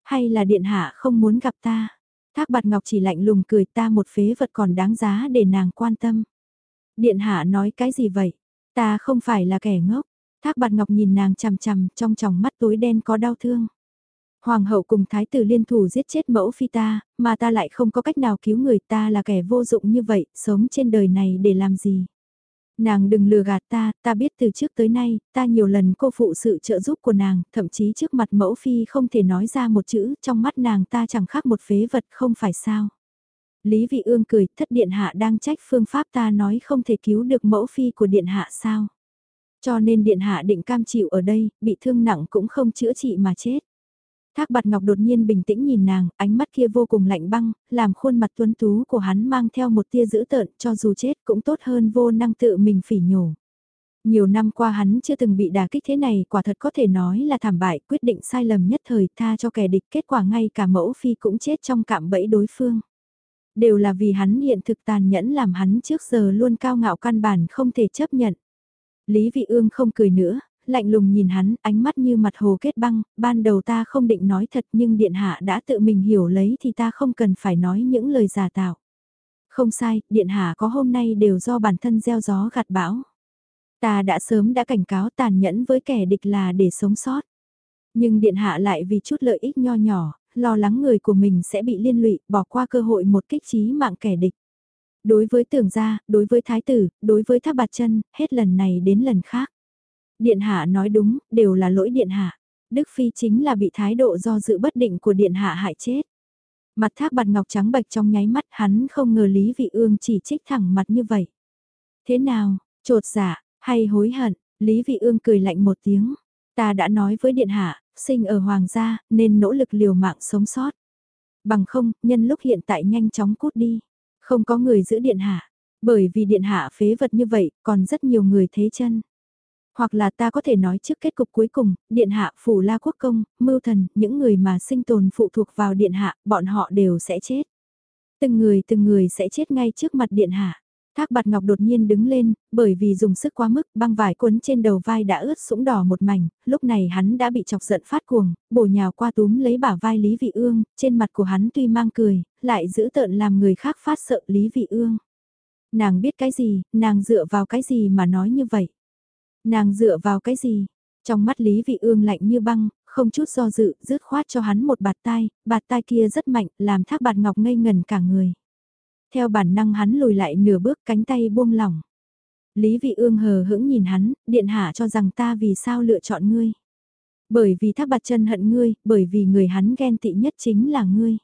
Hay là điện hạ không muốn gặp ta? Thác bạt ngọc chỉ lạnh lùng cười ta một phế vật còn đáng giá để nàng quan tâm. Điện hạ nói cái gì vậy? Ta không phải là kẻ ngốc. Thác bạt ngọc nhìn nàng chằm chằm trong tròng mắt tối đen có đau thương. Hoàng hậu cùng thái tử liên thủ giết chết mẫu phi ta, mà ta lại không có cách nào cứu người ta là kẻ vô dụng như vậy, sống trên đời này để làm gì. Nàng đừng lừa gạt ta, ta biết từ trước tới nay, ta nhiều lần cô phụ sự trợ giúp của nàng, thậm chí trước mặt mẫu phi không thể nói ra một chữ, trong mắt nàng ta chẳng khác một phế vật không phải sao. Lý Vị Ương cười, thất điện hạ đang trách phương pháp ta nói không thể cứu được mẫu phi của điện hạ sao. Cho nên điện hạ định cam chịu ở đây, bị thương nặng cũng không chữa trị mà chết. Thác bạt ngọc đột nhiên bình tĩnh nhìn nàng, ánh mắt kia vô cùng lạnh băng, làm khuôn mặt tuấn tú của hắn mang theo một tia dữ tợn, cho dù chết cũng tốt hơn vô năng tự mình phỉ nhổ. Nhiều năm qua hắn chưa từng bị đả kích thế này, quả thật có thể nói là thảm bại, quyết định sai lầm nhất thời tha cho kẻ địch, kết quả ngay cả mẫu phi cũng chết trong cạm bẫy đối phương. Đều là vì hắn hiện thực tàn nhẫn làm hắn trước giờ luôn cao ngạo căn bản không thể chấp nhận. Lý Vị Ương không cười nữa, lạnh lùng nhìn hắn, ánh mắt như mặt hồ kết băng, ban đầu ta không định nói thật nhưng điện hạ đã tự mình hiểu lấy thì ta không cần phải nói những lời giả tạo. Không sai, điện hạ có hôm nay đều do bản thân gieo gió gặt bão. Ta đã sớm đã cảnh cáo tàn nhẫn với kẻ địch là để sống sót. Nhưng điện hạ lại vì chút lợi ích nho nhỏ, lo lắng người của mình sẽ bị liên lụy, bỏ qua cơ hội một kích trí mạng kẻ địch. Đối với tưởng gia, đối với thái tử, đối với thác bạt chân, hết lần này đến lần khác. Điện hạ nói đúng, đều là lỗi điện hạ. Đức Phi chính là bị thái độ do dự bất định của điện hạ hại chết. Mặt thác bạt ngọc trắng bạch trong nháy mắt hắn không ngờ Lý Vị Ương chỉ trích thẳng mặt như vậy. Thế nào, trột dạ, hay hối hận, Lý Vị Ương cười lạnh một tiếng. Ta đã nói với điện hạ, sinh ở hoàng gia, nên nỗ lực liều mạng sống sót. Bằng không, nhân lúc hiện tại nhanh chóng cút đi. Không có người giữ điện hạ. Bởi vì điện hạ phế vật như vậy, còn rất nhiều người thế chân. Hoặc là ta có thể nói trước kết cục cuối cùng, điện hạ phủ la quốc công, mưu thần, những người mà sinh tồn phụ thuộc vào điện hạ, bọn họ đều sẽ chết. Từng người từng người sẽ chết ngay trước mặt điện hạ. Thác bạt ngọc đột nhiên đứng lên, bởi vì dùng sức quá mức, băng vải cuốn trên đầu vai đã ướt sũng đỏ một mảnh, lúc này hắn đã bị chọc giận phát cuồng, bổ nhào qua túm lấy bả vai Lý Vị Ương, trên mặt của hắn tuy mang cười, lại giữ tợn làm người khác phát sợ Lý Vị Ương. Nàng biết cái gì, nàng dựa vào cái gì mà nói như vậy? Nàng dựa vào cái gì? Trong mắt Lý Vị Ương lạnh như băng, không chút do dự, rứt khoát cho hắn một bạt tai, bạt tai kia rất mạnh, làm thác bạt ngọc ngây ngần cả người. Theo bản năng hắn lùi lại nửa bước cánh tay buông lỏng. Lý Vị Ương hờ hững nhìn hắn, điện hạ cho rằng ta vì sao lựa chọn ngươi. Bởi vì thác bạt chân hận ngươi, bởi vì người hắn ghen tị nhất chính là ngươi.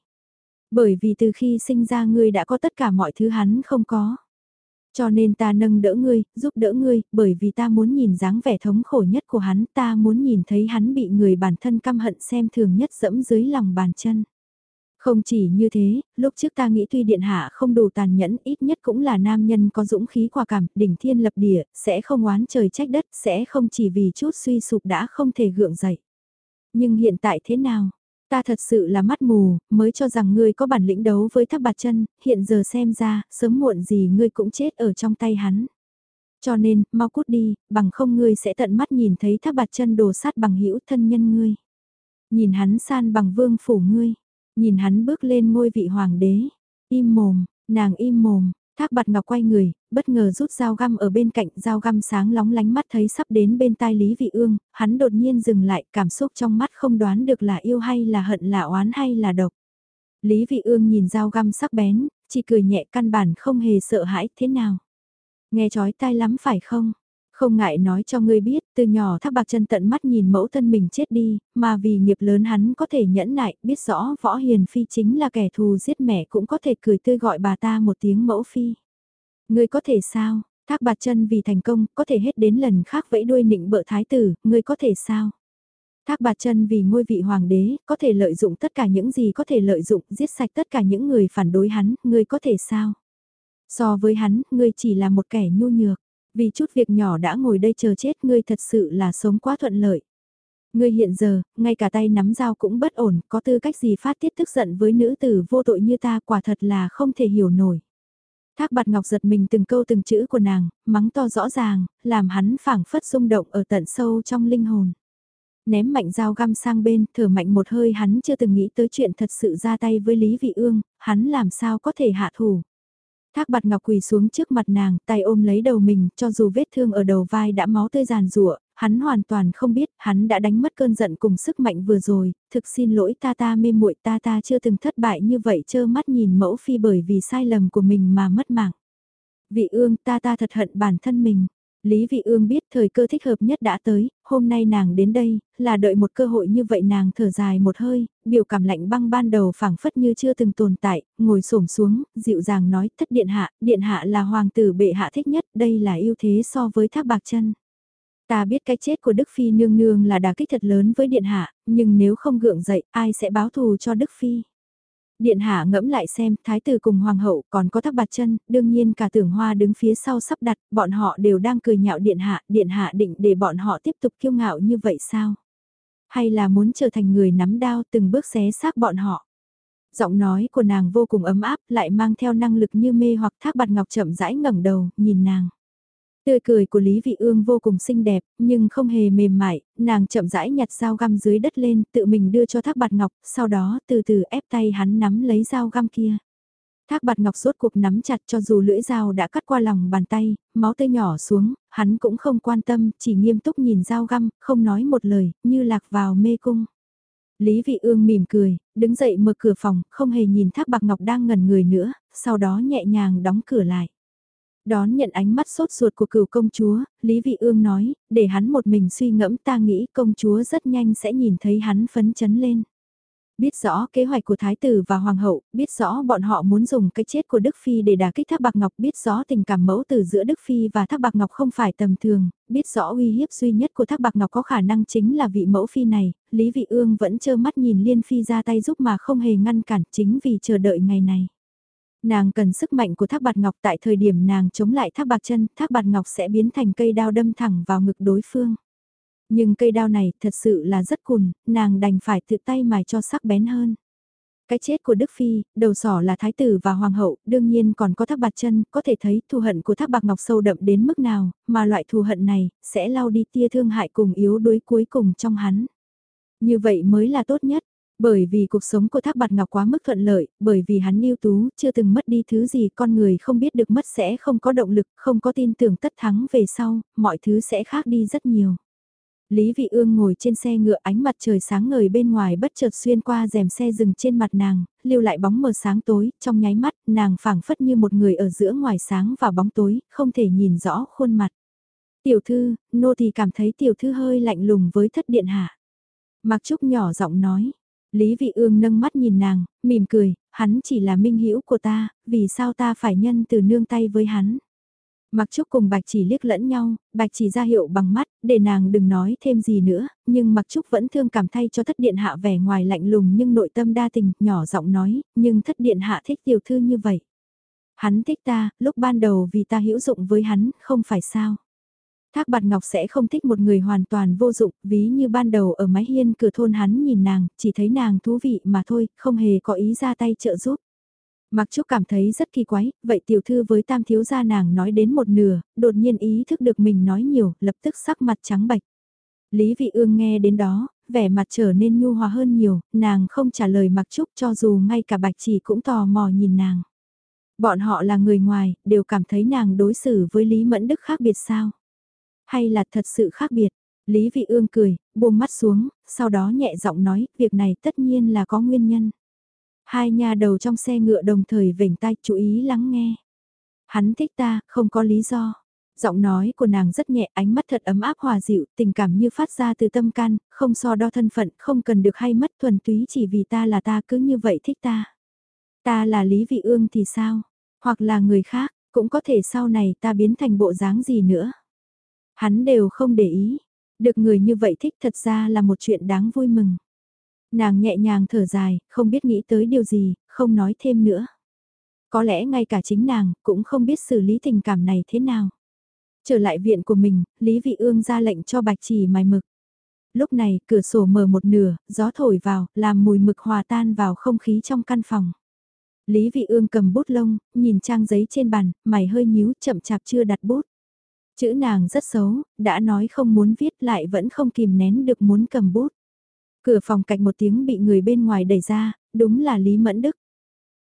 Bởi vì từ khi sinh ra ngươi đã có tất cả mọi thứ hắn không có. Cho nên ta nâng đỡ ngươi, giúp đỡ ngươi, bởi vì ta muốn nhìn dáng vẻ thống khổ nhất của hắn, ta muốn nhìn thấy hắn bị người bản thân căm hận xem thường nhất dẫm dưới lòng bàn chân. Không chỉ như thế, lúc trước ta nghĩ tuy điện hạ không đủ tàn nhẫn ít nhất cũng là nam nhân có dũng khí quả cảm, đỉnh thiên lập địa, sẽ không oán trời trách đất, sẽ không chỉ vì chút suy sụp đã không thể gượng dậy. Nhưng hiện tại thế nào? Ta thật sự là mắt mù, mới cho rằng ngươi có bản lĩnh đấu với thác bạt chân, hiện giờ xem ra, sớm muộn gì ngươi cũng chết ở trong tay hắn. Cho nên, mau cút đi, bằng không ngươi sẽ tận mắt nhìn thấy thác bạt chân đồ sát bằng hữu thân nhân ngươi. Nhìn hắn san bằng vương phủ ngươi, nhìn hắn bước lên ngôi vị hoàng đế. Im mồm, nàng im mồm, Thác bạt ngọc quay người, bất ngờ rút dao găm ở bên cạnh, dao găm sáng lóng lánh mắt thấy sắp đến bên tai Lý Vị Ương, hắn đột nhiên dừng lại, cảm xúc trong mắt không đoán được là yêu hay là hận là oán hay là độc. Lý Vị Ương nhìn dao găm sắc bén, chỉ cười nhẹ căn bản không hề sợ hãi thế nào. Nghe chói tai lắm phải không? Không ngại nói cho ngươi biết, từ nhỏ thác bạc chân tận mắt nhìn mẫu thân mình chết đi, mà vì nghiệp lớn hắn có thể nhẫn nại, biết rõ võ hiền phi chính là kẻ thù giết mẹ cũng có thể cười tươi gọi bà ta một tiếng mẫu phi. Ngươi có thể sao, thác bạc chân vì thành công, có thể hết đến lần khác vẫy đuôi nịnh bợ thái tử, ngươi có thể sao? Thác bạt chân vì ngôi vị hoàng đế, có thể lợi dụng tất cả những gì có thể lợi dụng, giết sạch tất cả những người phản đối hắn, ngươi có thể sao? So với hắn, ngươi chỉ là một kẻ nhu nhược. Vì chút việc nhỏ đã ngồi đây chờ chết ngươi thật sự là sống quá thuận lợi. Ngươi hiện giờ, ngay cả tay nắm dao cũng bất ổn, có tư cách gì phát tiết tức giận với nữ tử vô tội như ta quả thật là không thể hiểu nổi. Thác bạt ngọc giật mình từng câu từng chữ của nàng, mắng to rõ ràng, làm hắn phảng phất rung động ở tận sâu trong linh hồn. Ném mạnh dao găm sang bên, thở mạnh một hơi hắn chưa từng nghĩ tới chuyện thật sự ra tay với Lý Vị Ương, hắn làm sao có thể hạ thủ. Thác bạt ngọc quỳ xuống trước mặt nàng, tay ôm lấy đầu mình, cho dù vết thương ở đầu vai đã máu tươi giàn rụa, hắn hoàn toàn không biết, hắn đã đánh mất cơn giận cùng sức mạnh vừa rồi, thực xin lỗi ta ta mê muội ta ta chưa từng thất bại như vậy trơ mắt nhìn mẫu phi bởi vì sai lầm của mình mà mất mạng. Vị ương ta ta thật hận bản thân mình. Lý Vị Ương biết thời cơ thích hợp nhất đã tới, hôm nay nàng đến đây, là đợi một cơ hội như vậy nàng thở dài một hơi, biểu cảm lạnh băng ban đầu phảng phất như chưa từng tồn tại, ngồi xổm xuống, dịu dàng nói thất điện hạ, điện hạ là hoàng tử bệ hạ thích nhất, đây là ưu thế so với thác bạc chân. Ta biết cái chết của Đức Phi nương nương là đả kích thật lớn với điện hạ, nhưng nếu không gượng dậy, ai sẽ báo thù cho Đức Phi? Điện hạ ngẫm lại xem, thái tử cùng hoàng hậu còn có thắc bạt chân, đương nhiên cả tưởng hoa đứng phía sau sắp đặt, bọn họ đều đang cười nhạo điện hạ, điện hạ định để bọn họ tiếp tục kiêu ngạo như vậy sao? Hay là muốn trở thành người nắm đao từng bước xé xác bọn họ? Giọng nói của nàng vô cùng ấm áp, lại mang theo năng lực như mê hoặc thác bạt ngọc chậm rãi ngẩng đầu, nhìn nàng. Tươi cười của Lý Vị Ương vô cùng xinh đẹp, nhưng không hề mềm mại, nàng chậm rãi nhặt dao găm dưới đất lên, tự mình đưa cho Thác Bạt Ngọc, sau đó từ từ ép tay hắn nắm lấy dao găm kia. Thác Bạt Ngọc rốt cuộc nắm chặt cho dù lưỡi dao đã cắt qua lòng bàn tay, máu tươi nhỏ xuống, hắn cũng không quan tâm, chỉ nghiêm túc nhìn dao găm, không nói một lời, như lạc vào mê cung. Lý Vị Ương mỉm cười, đứng dậy mở cửa phòng, không hề nhìn Thác Bạc Ngọc đang ngẩn người nữa, sau đó nhẹ nhàng đóng cửa lại. Đón nhận ánh mắt sốt ruột của cửu công chúa, Lý Vị Ương nói, để hắn một mình suy ngẫm ta nghĩ công chúa rất nhanh sẽ nhìn thấy hắn phấn chấn lên. Biết rõ kế hoạch của Thái tử và Hoàng hậu, biết rõ bọn họ muốn dùng cái chết của Đức Phi để đả kích Thác Bạc Ngọc, biết rõ tình cảm mẫu tử giữa Đức Phi và Thác Bạc Ngọc không phải tầm thường, biết rõ uy hiếp duy nhất của Thác Bạc Ngọc có khả năng chính là vị mẫu Phi này, Lý Vị Ương vẫn trơ mắt nhìn Liên Phi ra tay giúp mà không hề ngăn cản chính vì chờ đợi ngày này. Nàng cần sức mạnh của thác bạt ngọc tại thời điểm nàng chống lại thác bạc chân, thác bạt ngọc sẽ biến thành cây đao đâm thẳng vào ngực đối phương. Nhưng cây đao này thật sự là rất cùn, nàng đành phải tự tay mài cho sắc bén hơn. Cái chết của Đức Phi, đầu sỏ là thái tử và hoàng hậu, đương nhiên còn có thác bạc chân, có thể thấy thù hận của thác bạc ngọc sâu đậm đến mức nào, mà loại thù hận này, sẽ lau đi tia thương hại cùng yếu đuối cuối cùng trong hắn. Như vậy mới là tốt nhất, bởi vì cuộc sống của Thác Bạt Ngọc quá mức thuận lợi, bởi vì hắn ưu tú, chưa từng mất đi thứ gì, con người không biết được mất sẽ không có động lực, không có tin tưởng tất thắng về sau, mọi thứ sẽ khác đi rất nhiều. Lý Vị Ương ngồi trên xe ngựa ánh mặt trời sáng ngời bên ngoài bất chợt xuyên qua rèm xe dừng trên mặt nàng, lưu lại bóng mờ sáng tối, trong nháy mắt, nàng phảng phất như một người ở giữa ngoài sáng và bóng tối, không thể nhìn rõ khuôn mặt. Tiểu thư, nô thì cảm thấy tiểu thư hơi lạnh lùng với thất điện hạ. Mặc Trúc nhỏ giọng nói, Lý Vị Ương nâng mắt nhìn nàng, mỉm cười, hắn chỉ là minh hữu của ta, vì sao ta phải nhân từ nương tay với hắn. Mặc Trúc cùng Bạch Chỉ liếc lẫn nhau, Bạch Chỉ ra hiệu bằng mắt, để nàng đừng nói thêm gì nữa, nhưng Mặc Trúc vẫn thương cảm thay cho thất điện hạ vẻ ngoài lạnh lùng nhưng nội tâm đa tình, nhỏ giọng nói, nhưng thất điện hạ thích tiểu thư như vậy. Hắn thích ta, lúc ban đầu vì ta hữu dụng với hắn, không phải sao. Thác bạt ngọc sẽ không thích một người hoàn toàn vô dụng, ví như ban đầu ở mái hiên cửa thôn hắn nhìn nàng, chỉ thấy nàng thú vị mà thôi, không hề có ý ra tay trợ giúp. Mặc Trúc cảm thấy rất kỳ quái, vậy tiểu thư với tam thiếu gia nàng nói đến một nửa, đột nhiên ý thức được mình nói nhiều, lập tức sắc mặt trắng bạch. Lý Vị Ương nghe đến đó, vẻ mặt trở nên nhu hòa hơn nhiều, nàng không trả lời Mặc Trúc cho dù ngay cả Bạch Chỉ cũng tò mò nhìn nàng. Bọn họ là người ngoài, đều cảm thấy nàng đối xử với Lý Mẫn Đức khác biệt sao. Hay là thật sự khác biệt? Lý Vị Ương cười, buông mắt xuống, sau đó nhẹ giọng nói, việc này tất nhiên là có nguyên nhân. Hai nhà đầu trong xe ngựa đồng thời vểnh tai chú ý lắng nghe. Hắn thích ta, không có lý do. Giọng nói của nàng rất nhẹ, ánh mắt thật ấm áp hòa dịu, tình cảm như phát ra từ tâm can, không so đo thân phận, không cần được hay mất thuần túy chỉ vì ta là ta cứ như vậy thích ta. Ta là Lý Vị Ương thì sao? Hoặc là người khác, cũng có thể sau này ta biến thành bộ dáng gì nữa. Hắn đều không để ý. Được người như vậy thích thật ra là một chuyện đáng vui mừng. Nàng nhẹ nhàng thở dài, không biết nghĩ tới điều gì, không nói thêm nữa. Có lẽ ngay cả chính nàng cũng không biết xử lý tình cảm này thế nào. Trở lại viện của mình, Lý Vị Ương ra lệnh cho Bạch Chỉ mài mực. Lúc này, cửa sổ mở một nửa, gió thổi vào, làm mùi mực hòa tan vào không khí trong căn phòng. Lý Vị Ương cầm bút lông, nhìn trang giấy trên bàn, mày hơi nhíu, chậm chạp chưa đặt bút. Chữ nàng rất xấu, đã nói không muốn viết lại vẫn không kìm nén được muốn cầm bút. Cửa phòng cạnh một tiếng bị người bên ngoài đẩy ra, đúng là Lý Mẫn Đức.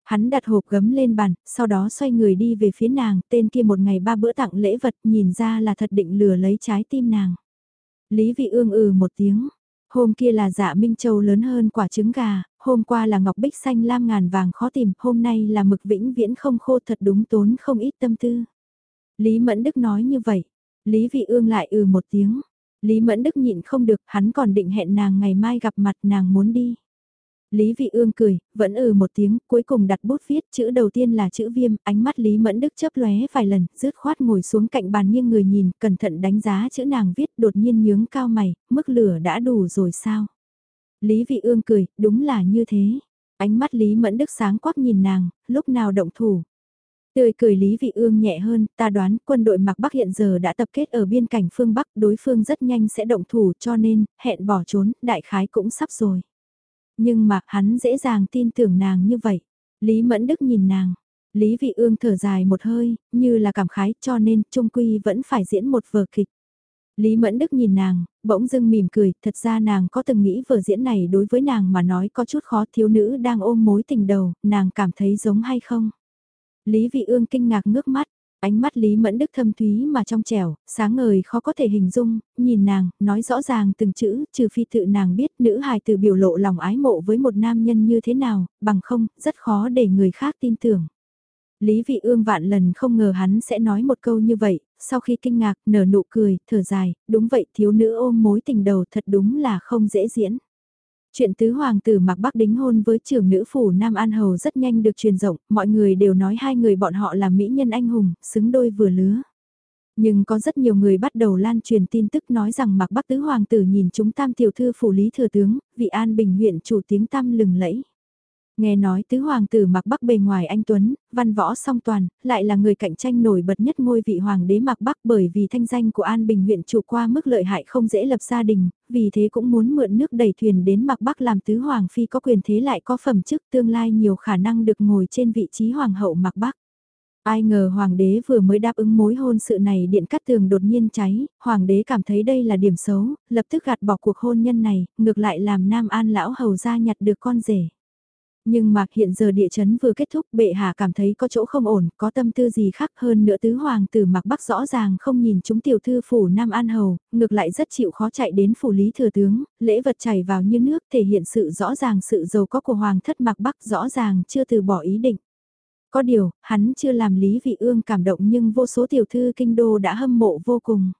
Hắn đặt hộp gấm lên bàn, sau đó xoay người đi về phía nàng, tên kia một ngày ba bữa tặng lễ vật nhìn ra là thật định lừa lấy trái tim nàng. Lý vị ương ừ một tiếng, hôm kia là dạ Minh Châu lớn hơn quả trứng gà, hôm qua là ngọc bích xanh lam ngàn vàng khó tìm, hôm nay là mực vĩnh viễn không khô thật đúng tốn không ít tâm tư. Lý Mẫn Đức nói như vậy. Lý Vị Ương lại ừ một tiếng. Lý Mẫn Đức nhịn không được, hắn còn định hẹn nàng ngày mai gặp mặt nàng muốn đi. Lý Vị Ương cười, vẫn ừ một tiếng, cuối cùng đặt bút viết chữ đầu tiên là chữ viêm, ánh mắt Lý Mẫn Đức chớp lóe vài lần, rứt khoát ngồi xuống cạnh bàn nghiêng người nhìn, cẩn thận đánh giá chữ nàng viết, đột nhiên nhướng cao mày, mức lửa đã đủ rồi sao? Lý Vị Ương cười, đúng là như thế. Ánh mắt Lý Mẫn Đức sáng quắc nhìn nàng, lúc nào động thủ. Tươi cười Lý Vị Ương nhẹ hơn, ta đoán quân đội Mạc Bắc hiện giờ đã tập kết ở biên cảnh phương Bắc, đối phương rất nhanh sẽ động thủ cho nên, hẹn bỏ trốn, đại khái cũng sắp rồi. Nhưng mà hắn dễ dàng tin tưởng nàng như vậy. Lý Mẫn Đức nhìn nàng. Lý Vị Ương thở dài một hơi, như là cảm khái cho nên Trung Quy vẫn phải diễn một vở kịch. Lý Mẫn Đức nhìn nàng, bỗng dưng mỉm cười, thật ra nàng có từng nghĩ vở diễn này đối với nàng mà nói có chút khó thiếu nữ đang ôm mối tình đầu, nàng cảm thấy giống hay không? Lý Vị Ương kinh ngạc ngước mắt, ánh mắt Lý Mẫn Đức thâm thúy mà trong trẻo, sáng ngời khó có thể hình dung, nhìn nàng, nói rõ ràng từng chữ, trừ phi tự nàng biết nữ hài từ biểu lộ lòng ái mộ với một nam nhân như thế nào, bằng không, rất khó để người khác tin tưởng. Lý Vị Ương vạn lần không ngờ hắn sẽ nói một câu như vậy, sau khi kinh ngạc, nở nụ cười, thở dài, đúng vậy thiếu nữ ôm mối tình đầu thật đúng là không dễ diễn. Chuyện tứ hoàng tử mặc bắc đính hôn với trưởng nữ phủ Nam An Hầu rất nhanh được truyền rộng, mọi người đều nói hai người bọn họ là mỹ nhân anh hùng, xứng đôi vừa lứa. Nhưng có rất nhiều người bắt đầu lan truyền tin tức nói rằng mặc bắc tứ hoàng tử nhìn chúng tam tiểu thư phủ lý thừa tướng, vị an bình huyện chủ tiếng tam lừng lẫy. Nghe nói tứ hoàng tử mặc bắc bề ngoài anh Tuấn, văn võ song toàn, lại là người cạnh tranh nổi bật nhất ngôi vị hoàng đế mặc bắc bởi vì thanh danh của An Bình huyện chủ qua mức lợi hại không dễ lập gia đình, vì thế cũng muốn mượn nước đầy thuyền đến mặc bắc làm tứ hoàng phi có quyền thế lại có phẩm chức tương lai nhiều khả năng được ngồi trên vị trí hoàng hậu mặc bắc. Ai ngờ hoàng đế vừa mới đáp ứng mối hôn sự này điện cắt tường đột nhiên cháy, hoàng đế cảm thấy đây là điểm xấu, lập tức gạt bỏ cuộc hôn nhân này, ngược lại làm Nam An lão hầu ra nhặt được con rể. Nhưng mà hiện giờ địa chấn vừa kết thúc bệ hạ cảm thấy có chỗ không ổn, có tâm tư gì khác hơn nữa tứ hoàng tử mặc bắc rõ ràng không nhìn chúng tiểu thư phủ Nam An Hầu, ngược lại rất chịu khó chạy đến phủ lý thừa tướng, lễ vật chảy vào như nước thể hiện sự rõ ràng sự giàu có của hoàng thất mặc bắc rõ ràng chưa từ bỏ ý định. Có điều, hắn chưa làm Lý Vị Ương cảm động nhưng vô số tiểu thư kinh đô đã hâm mộ vô cùng.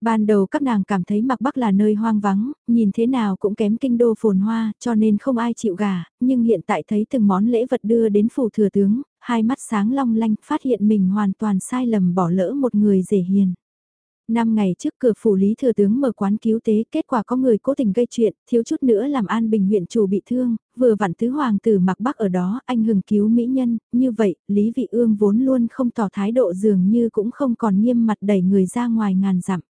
Ban đầu các nàng cảm thấy mặc bắc là nơi hoang vắng, nhìn thế nào cũng kém kinh đô phồn hoa, cho nên không ai chịu gà, nhưng hiện tại thấy từng món lễ vật đưa đến phủ thừa tướng, hai mắt sáng long lanh, phát hiện mình hoàn toàn sai lầm bỏ lỡ một người dễ hiền. Năm ngày trước cửa phủ lý thừa tướng mở quán cứu tế, kết quả có người cố tình gây chuyện, thiếu chút nữa làm An Bình huyện chủ bị thương, vừa vặn tứ hoàng tử mặc bắc ở đó, anh hừng cứu mỹ nhân, như vậy, Lý Vị Ương vốn luôn không tỏ thái độ dường như cũng không còn nghiêm mặt đẩy người ra ngoài ngàn dặm.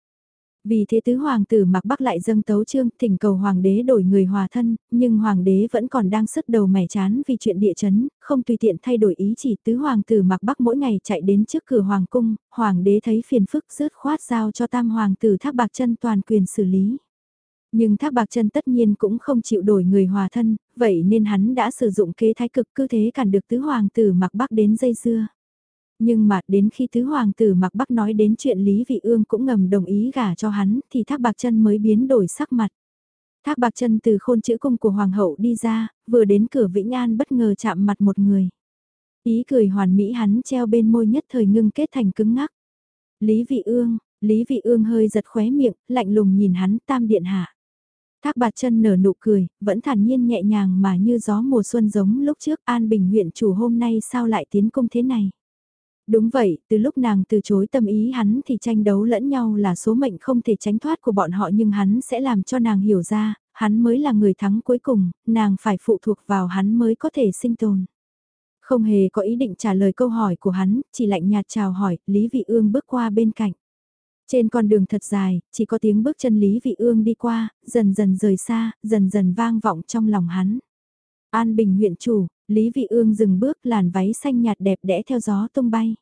Vì thế tứ hoàng tử mặc bắc lại dâng tấu trương thỉnh cầu hoàng đế đổi người hòa thân, nhưng hoàng đế vẫn còn đang sức đầu mẻ chán vì chuyện địa chấn, không tùy tiện thay đổi ý chỉ tứ hoàng tử mặc bắc mỗi ngày chạy đến trước cửa hoàng cung, hoàng đế thấy phiền phức rớt khoát giao cho tam hoàng tử thác bạc chân toàn quyền xử lý. Nhưng Thác Bạc Chân tất nhiên cũng không chịu đổi người hòa thân, vậy nên hắn đã sử dụng kế thái cực cứ thế cản được tứ hoàng tử mặc bắc đến dây dưa. Nhưng mà đến khi tứ hoàng tử mặc bắc nói đến chuyện Lý Vị Ương cũng ngầm đồng ý gả cho hắn thì Thác Bạc chân mới biến đổi sắc mặt. Thác Bạc chân từ khôn chữ cung của hoàng hậu đi ra, vừa đến cửa Vĩnh An bất ngờ chạm mặt một người. Ý cười hoàn mỹ hắn treo bên môi nhất thời ngưng kết thành cứng ngắc. Lý Vị Ương, Lý Vị Ương hơi giật khóe miệng, lạnh lùng nhìn hắn tam điện hạ. Thác bạt chân nở nụ cười, vẫn thản nhiên nhẹ nhàng mà như gió mùa xuân giống lúc trước An Bình huyện chủ hôm nay sao lại tiến công thế này. Đúng vậy, từ lúc nàng từ chối tâm ý hắn thì tranh đấu lẫn nhau là số mệnh không thể tránh thoát của bọn họ nhưng hắn sẽ làm cho nàng hiểu ra, hắn mới là người thắng cuối cùng, nàng phải phụ thuộc vào hắn mới có thể sinh tồn. Không hề có ý định trả lời câu hỏi của hắn, chỉ lạnh nhạt chào hỏi, Lý Vị Ương bước qua bên cạnh. Trên con đường thật dài, chỉ có tiếng bước chân Lý Vị Ương đi qua, dần dần rời xa, dần dần vang vọng trong lòng hắn. An Bình huyện chủ, Lý Vị Ương dừng bước làn váy xanh nhạt đẹp đẽ theo gió tung bay.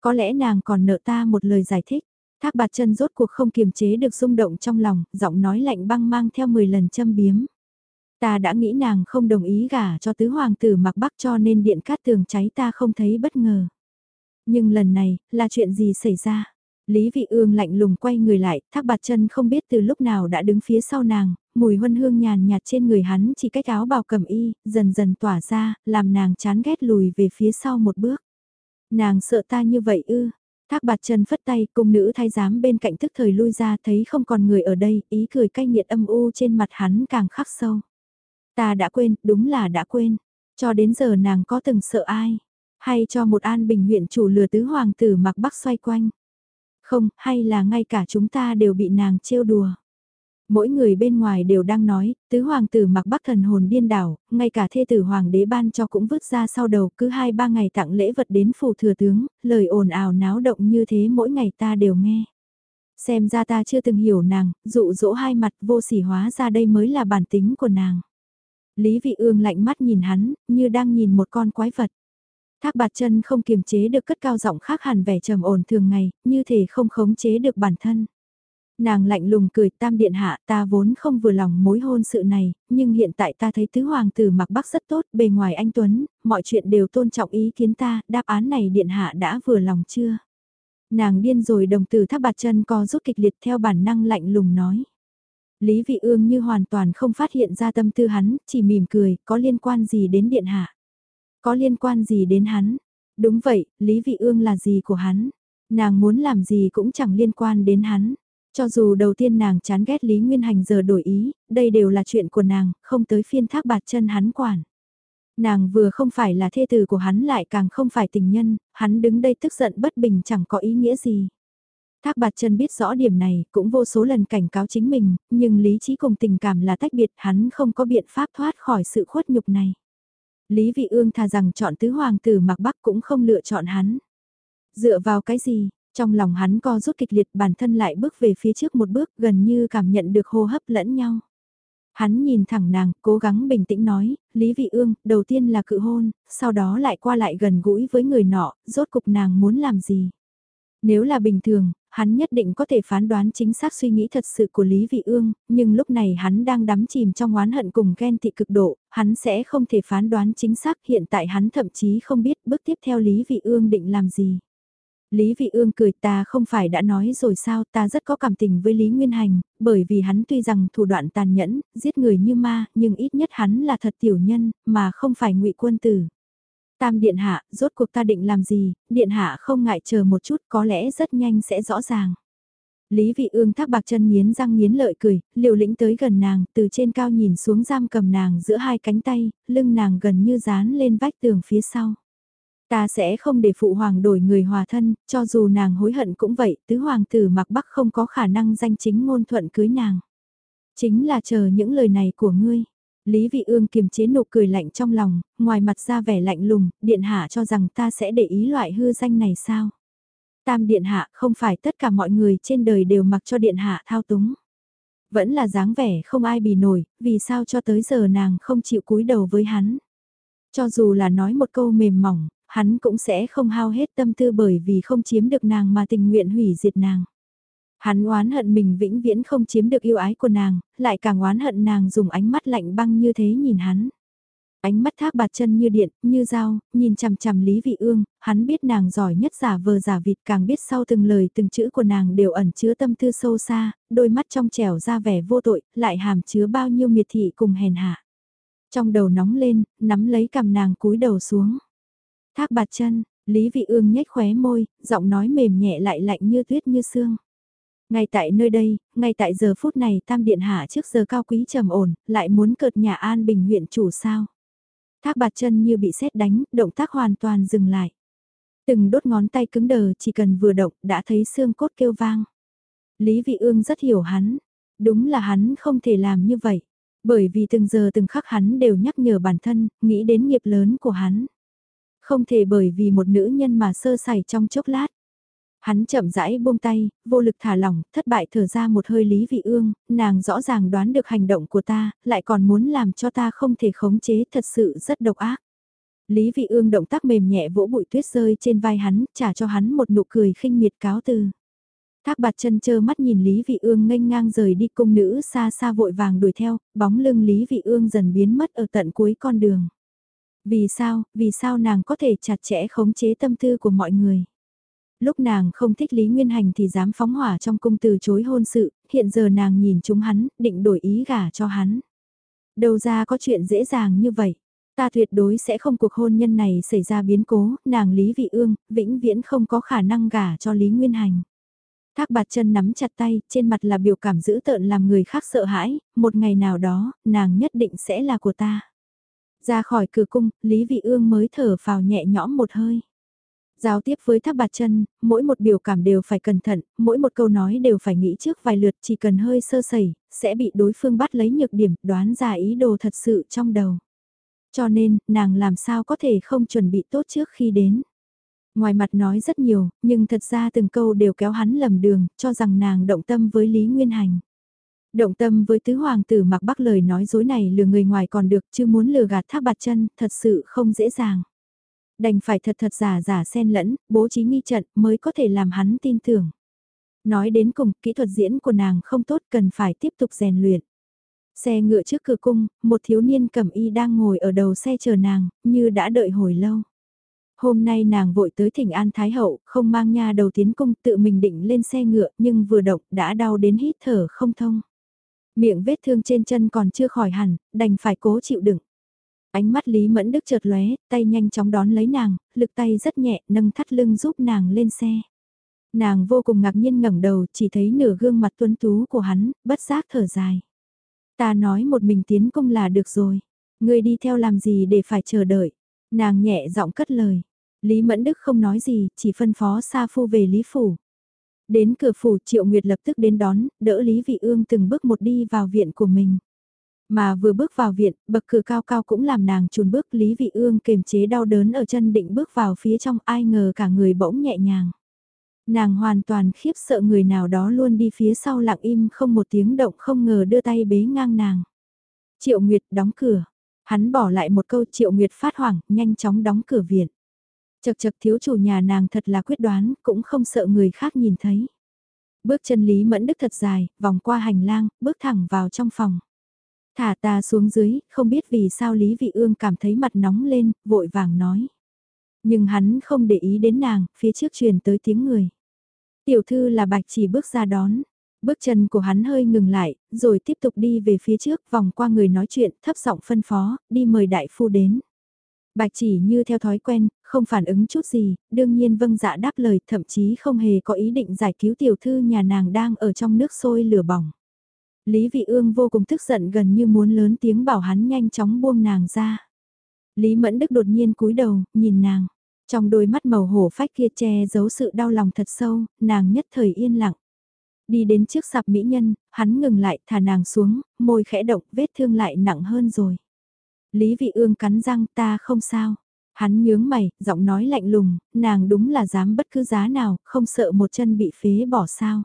Có lẽ nàng còn nợ ta một lời giải thích. Thác bạt chân rốt cuộc không kiềm chế được xung động trong lòng, giọng nói lạnh băng mang theo 10 lần châm biếm. Ta đã nghĩ nàng không đồng ý gả cho tứ hoàng tử mặc bắc cho nên điện cát tường cháy ta không thấy bất ngờ. Nhưng lần này, là chuyện gì xảy ra? Lý Vị Ương lạnh lùng quay người lại, thác bạt chân không biết từ lúc nào đã đứng phía sau nàng, mùi huân hương nhàn nhạt trên người hắn chỉ cách áo bào cầm y, dần dần tỏa ra, làm nàng chán ghét lùi về phía sau một bước. Nàng sợ ta như vậy ư, Thác bạt chân phất tay, cùng nữ thái giám bên cạnh tức thời lui ra thấy không còn người ở đây, ý cười cay nghiệt âm u trên mặt hắn càng khắc sâu. Ta đã quên, đúng là đã quên. Cho đến giờ nàng có từng sợ ai? Hay cho một an bình huyện chủ lừa tứ hoàng tử mặc bắc xoay quanh? Không, hay là ngay cả chúng ta đều bị nàng trêu đùa? Mỗi người bên ngoài đều đang nói, tứ hoàng tử mặc bắc thần hồn điên đảo, ngay cả thê tử hoàng đế ban cho cũng vứt ra sau đầu, cứ hai ba ngày tặng lễ vật đến phủ thừa tướng, lời ồn ào náo động như thế mỗi ngày ta đều nghe. Xem ra ta chưa từng hiểu nàng, dụ dỗ hai mặt vô sỉ hóa ra đây mới là bản tính của nàng. Lý vị ương lạnh mắt nhìn hắn, như đang nhìn một con quái vật. Thác bạt chân không kiềm chế được cất cao giọng khác hẳn vẻ trầm ổn thường ngày, như thể không khống chế được bản thân. Nàng lạnh lùng cười tam điện hạ ta vốn không vừa lòng mối hôn sự này, nhưng hiện tại ta thấy tứ hoàng tử mặc bắc rất tốt, bề ngoài anh Tuấn, mọi chuyện đều tôn trọng ý kiến ta, đáp án này điện hạ đã vừa lòng chưa? Nàng điên rồi đồng tử thác bạt chân co rút kịch liệt theo bản năng lạnh lùng nói. Lý vị ương như hoàn toàn không phát hiện ra tâm tư hắn, chỉ mỉm cười, có liên quan gì đến điện hạ? Có liên quan gì đến hắn? Đúng vậy, Lý vị ương là gì của hắn? Nàng muốn làm gì cũng chẳng liên quan đến hắn. Cho dù đầu tiên nàng chán ghét Lý Nguyên Hành giờ đổi ý, đây đều là chuyện của nàng, không tới phiên thác bạt chân hắn quản. Nàng vừa không phải là thê tử của hắn lại càng không phải tình nhân, hắn đứng đây tức giận bất bình chẳng có ý nghĩa gì. Thác bạt chân biết rõ điểm này, cũng vô số lần cảnh cáo chính mình, nhưng lý trí cùng tình cảm là tách biệt, hắn không có biện pháp thoát khỏi sự khuất nhục này. Lý vị ương thà rằng chọn tứ hoàng tử mặc bắc cũng không lựa chọn hắn. Dựa vào cái gì, trong lòng hắn co rút kịch liệt bản thân lại bước về phía trước một bước gần như cảm nhận được hô hấp lẫn nhau. Hắn nhìn thẳng nàng, cố gắng bình tĩnh nói, Lý Vị Ương, đầu tiên là cự hôn, sau đó lại qua lại gần gũi với người nọ, rốt cục nàng muốn làm gì. Nếu là bình thường, hắn nhất định có thể phán đoán chính xác suy nghĩ thật sự của Lý Vị Ương, nhưng lúc này hắn đang đắm chìm trong oán hận cùng ghen tị cực độ, hắn sẽ không thể phán đoán chính xác hiện tại hắn thậm chí không biết bước tiếp theo Lý Vị Ương định làm gì. Lý Vị Ương cười ta không phải đã nói rồi sao ta rất có cảm tình với Lý Nguyên Hành, bởi vì hắn tuy rằng thủ đoạn tàn nhẫn, giết người như ma, nhưng ít nhất hắn là thật tiểu nhân, mà không phải ngụy quân tử. Tam Điện Hạ, rốt cuộc ta định làm gì, Điện Hạ không ngại chờ một chút có lẽ rất nhanh sẽ rõ ràng. Lý Vị Ương thác bạc chân nghiến răng nghiến lợi cười, liều lĩnh tới gần nàng, từ trên cao nhìn xuống giam cầm nàng giữa hai cánh tay, lưng nàng gần như dán lên vách tường phía sau. Ta sẽ không để phụ hoàng đổi người hòa thân, cho dù nàng hối hận cũng vậy, tứ hoàng tử mặc bắc không có khả năng danh chính ngôn thuận cưới nàng. Chính là chờ những lời này của ngươi. Lý Vị Ương kiềm chế nụ cười lạnh trong lòng, ngoài mặt ra vẻ lạnh lùng, điện hạ cho rằng ta sẽ để ý loại hư danh này sao? Tam điện hạ không phải tất cả mọi người trên đời đều mặc cho điện hạ thao túng. Vẫn là dáng vẻ không ai bì nổi, vì sao cho tới giờ nàng không chịu cúi đầu với hắn. Cho dù là nói một câu mềm mỏng, hắn cũng sẽ không hao hết tâm tư bởi vì không chiếm được nàng mà tình nguyện hủy diệt nàng. Hắn oán hận mình vĩnh viễn không chiếm được yêu ái của nàng, lại càng oán hận nàng dùng ánh mắt lạnh băng như thế nhìn hắn. Ánh mắt thác bạt chân như điện, như dao, nhìn chằm chằm Lý Vị Ương, hắn biết nàng giỏi nhất giả vờ giả vịt càng biết sau từng lời từng chữ của nàng đều ẩn chứa tâm tư sâu xa, đôi mắt trong trẻo ra vẻ vô tội, lại hàm chứa bao nhiêu miệt thị cùng hèn hạ. Trong đầu nóng lên, nắm lấy cầm nàng cúi đầu xuống. Thác bạt chân, Lý Vị Ương nhếch khóe môi, giọng nói mềm nhẹ lại lạnh như tuyết như xương. Ngay tại nơi đây, ngay tại giờ phút này tam điện hạ trước giờ cao quý trầm ổn, lại muốn cợt nhà an bình huyện chủ sao. Thác bạt chân như bị sét đánh, động tác hoàn toàn dừng lại. Từng đốt ngón tay cứng đờ chỉ cần vừa động đã thấy xương cốt kêu vang. Lý Vị Ương rất hiểu hắn. Đúng là hắn không thể làm như vậy. Bởi vì từng giờ từng khắc hắn đều nhắc nhở bản thân, nghĩ đến nghiệp lớn của hắn. Không thể bởi vì một nữ nhân mà sơ sẩy trong chốc lát. Hắn chậm rãi buông tay, vô lực thả lỏng, thất bại thở ra một hơi lý vị ương, nàng rõ ràng đoán được hành động của ta, lại còn muốn làm cho ta không thể khống chế thật sự rất độc ác. Lý vị ương động tác mềm nhẹ vỗ bụi tuyết rơi trên vai hắn, trả cho hắn một nụ cười khinh miệt cáo từ. Thác bạt chân chơ mắt nhìn Lý Vị Ương nghênh ngang rời đi cung nữ xa xa vội vàng đuổi theo, bóng lưng Lý Vị Ương dần biến mất ở tận cuối con đường. Vì sao, vì sao nàng có thể chặt chẽ khống chế tâm tư của mọi người? Lúc nàng không thích Lý Nguyên Hành thì dám phóng hỏa trong cung từ chối hôn sự, hiện giờ nàng nhìn chúng hắn, định đổi ý gả cho hắn. Đâu ra có chuyện dễ dàng như vậy. Ta tuyệt đối sẽ không cuộc hôn nhân này xảy ra biến cố, nàng Lý Vị Ương, vĩnh viễn không có khả năng gả cho Lý Nguyên Hành. Thác bạt chân nắm chặt tay, trên mặt là biểu cảm dữ tợn làm người khác sợ hãi, một ngày nào đó, nàng nhất định sẽ là của ta. Ra khỏi cửa cung, Lý Vị Ương mới thở vào nhẹ nhõm một hơi. Giao tiếp với tháp bạt chân, mỗi một biểu cảm đều phải cẩn thận, mỗi một câu nói đều phải nghĩ trước vài lượt chỉ cần hơi sơ sẩy, sẽ bị đối phương bắt lấy nhược điểm, đoán ra ý đồ thật sự trong đầu. Cho nên, nàng làm sao có thể không chuẩn bị tốt trước khi đến. Ngoài mặt nói rất nhiều, nhưng thật ra từng câu đều kéo hắn lầm đường, cho rằng nàng động tâm với Lý Nguyên Hành. Động tâm với tứ hoàng tử mặc bắc lời nói dối này lừa người ngoài còn được chứ muốn lừa gạt thác bạt chân, thật sự không dễ dàng. Đành phải thật thật giả giả xen lẫn, bố trí nghi trận mới có thể làm hắn tin tưởng. Nói đến cùng, kỹ thuật diễn của nàng không tốt cần phải tiếp tục rèn luyện. Xe ngựa trước cửa cung, một thiếu niên cầm y đang ngồi ở đầu xe chờ nàng, như đã đợi hồi lâu. Hôm nay nàng vội tới thỉnh An Thái Hậu, không mang nha đầu tiến cung tự mình định lên xe ngựa nhưng vừa động đã đau đến hít thở không thông. Miệng vết thương trên chân còn chưa khỏi hẳn, đành phải cố chịu đựng. Ánh mắt Lý Mẫn Đức chợt lóe, tay nhanh chóng đón lấy nàng, lực tay rất nhẹ, nâng thắt lưng giúp nàng lên xe. Nàng vô cùng ngạc nhiên ngẩng đầu, chỉ thấy nửa gương mặt tuấn tú của hắn, bất giác thở dài. Ta nói một mình tiến công là được rồi, ngươi đi theo làm gì để phải chờ đợi. Nàng nhẹ giọng cất lời. Lý Mẫn Đức không nói gì, chỉ phân phó Sa Phu về Lý Phủ. Đến cửa phủ Triệu Nguyệt lập tức đến đón, đỡ Lý Vị Ương từng bước một đi vào viện của mình. Mà vừa bước vào viện, bậc cửa cao cao cũng làm nàng chùn bước Lý Vị Ương kềm chế đau đớn ở chân định bước vào phía trong ai ngờ cả người bỗng nhẹ nhàng. Nàng hoàn toàn khiếp sợ người nào đó luôn đi phía sau lặng im không một tiếng động không ngờ đưa tay bế ngang nàng. Triệu Nguyệt đóng cửa. Hắn bỏ lại một câu Triệu Nguyệt phát hoảng, nhanh chóng đóng cửa viện. Chật chật thiếu chủ nhà nàng thật là quyết đoán, cũng không sợ người khác nhìn thấy. Bước chân Lý Mẫn Đức thật dài, vòng qua hành lang, bước thẳng vào trong phòng. Thả ta xuống dưới, không biết vì sao Lý Vị Ương cảm thấy mặt nóng lên, vội vàng nói. Nhưng hắn không để ý đến nàng, phía trước truyền tới tiếng người. Tiểu thư là bạch chỉ bước ra đón. Bước chân của hắn hơi ngừng lại, rồi tiếp tục đi về phía trước, vòng qua người nói chuyện, thấp giọng phân phó, đi mời đại phu đến. Bạch chỉ như theo thói quen, không phản ứng chút gì, đương nhiên vâng dạ đáp lời, thậm chí không hề có ý định giải cứu tiểu thư nhà nàng đang ở trong nước sôi lửa bỏng. Lý Vị Ương vô cùng tức giận gần như muốn lớn tiếng bảo hắn nhanh chóng buông nàng ra. Lý Mẫn Đức đột nhiên cúi đầu, nhìn nàng. Trong đôi mắt màu hổ phách kia che giấu sự đau lòng thật sâu, nàng nhất thời yên lặng. Đi đến trước sạp mỹ nhân, hắn ngừng lại thả nàng xuống, môi khẽ động, vết thương lại nặng hơn rồi. Lý Vị Ương cắn răng ta không sao. Hắn nhướng mày, giọng nói lạnh lùng, nàng đúng là dám bất cứ giá nào, không sợ một chân bị phế bỏ sao.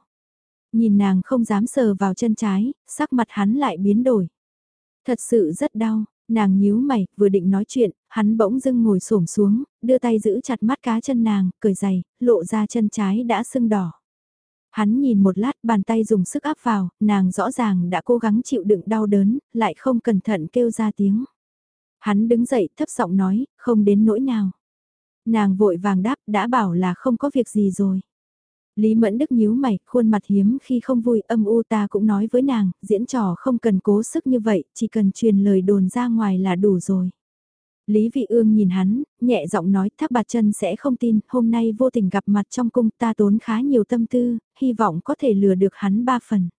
Nhìn nàng không dám sờ vào chân trái, sắc mặt hắn lại biến đổi. Thật sự rất đau, nàng nhíu mày, vừa định nói chuyện, hắn bỗng dưng ngồi xổm xuống, đưa tay giữ chặt mắt cá chân nàng, cởi giày, lộ ra chân trái đã sưng đỏ. Hắn nhìn một lát bàn tay dùng sức áp vào, nàng rõ ràng đã cố gắng chịu đựng đau đớn, lại không cẩn thận kêu ra tiếng. Hắn đứng dậy thấp giọng nói, không đến nỗi nào. Nàng vội vàng đáp đã bảo là không có việc gì rồi. Lý Mẫn Đức nhíu mày, khuôn mặt hiếm khi không vui âm u ta cũng nói với nàng, diễn trò không cần cố sức như vậy, chỉ cần truyền lời đồn ra ngoài là đủ rồi. Lý Vị Ương nhìn hắn, nhẹ giọng nói thác bạt chân sẽ không tin, hôm nay vô tình gặp mặt trong cung ta tốn khá nhiều tâm tư, hy vọng có thể lừa được hắn ba phần.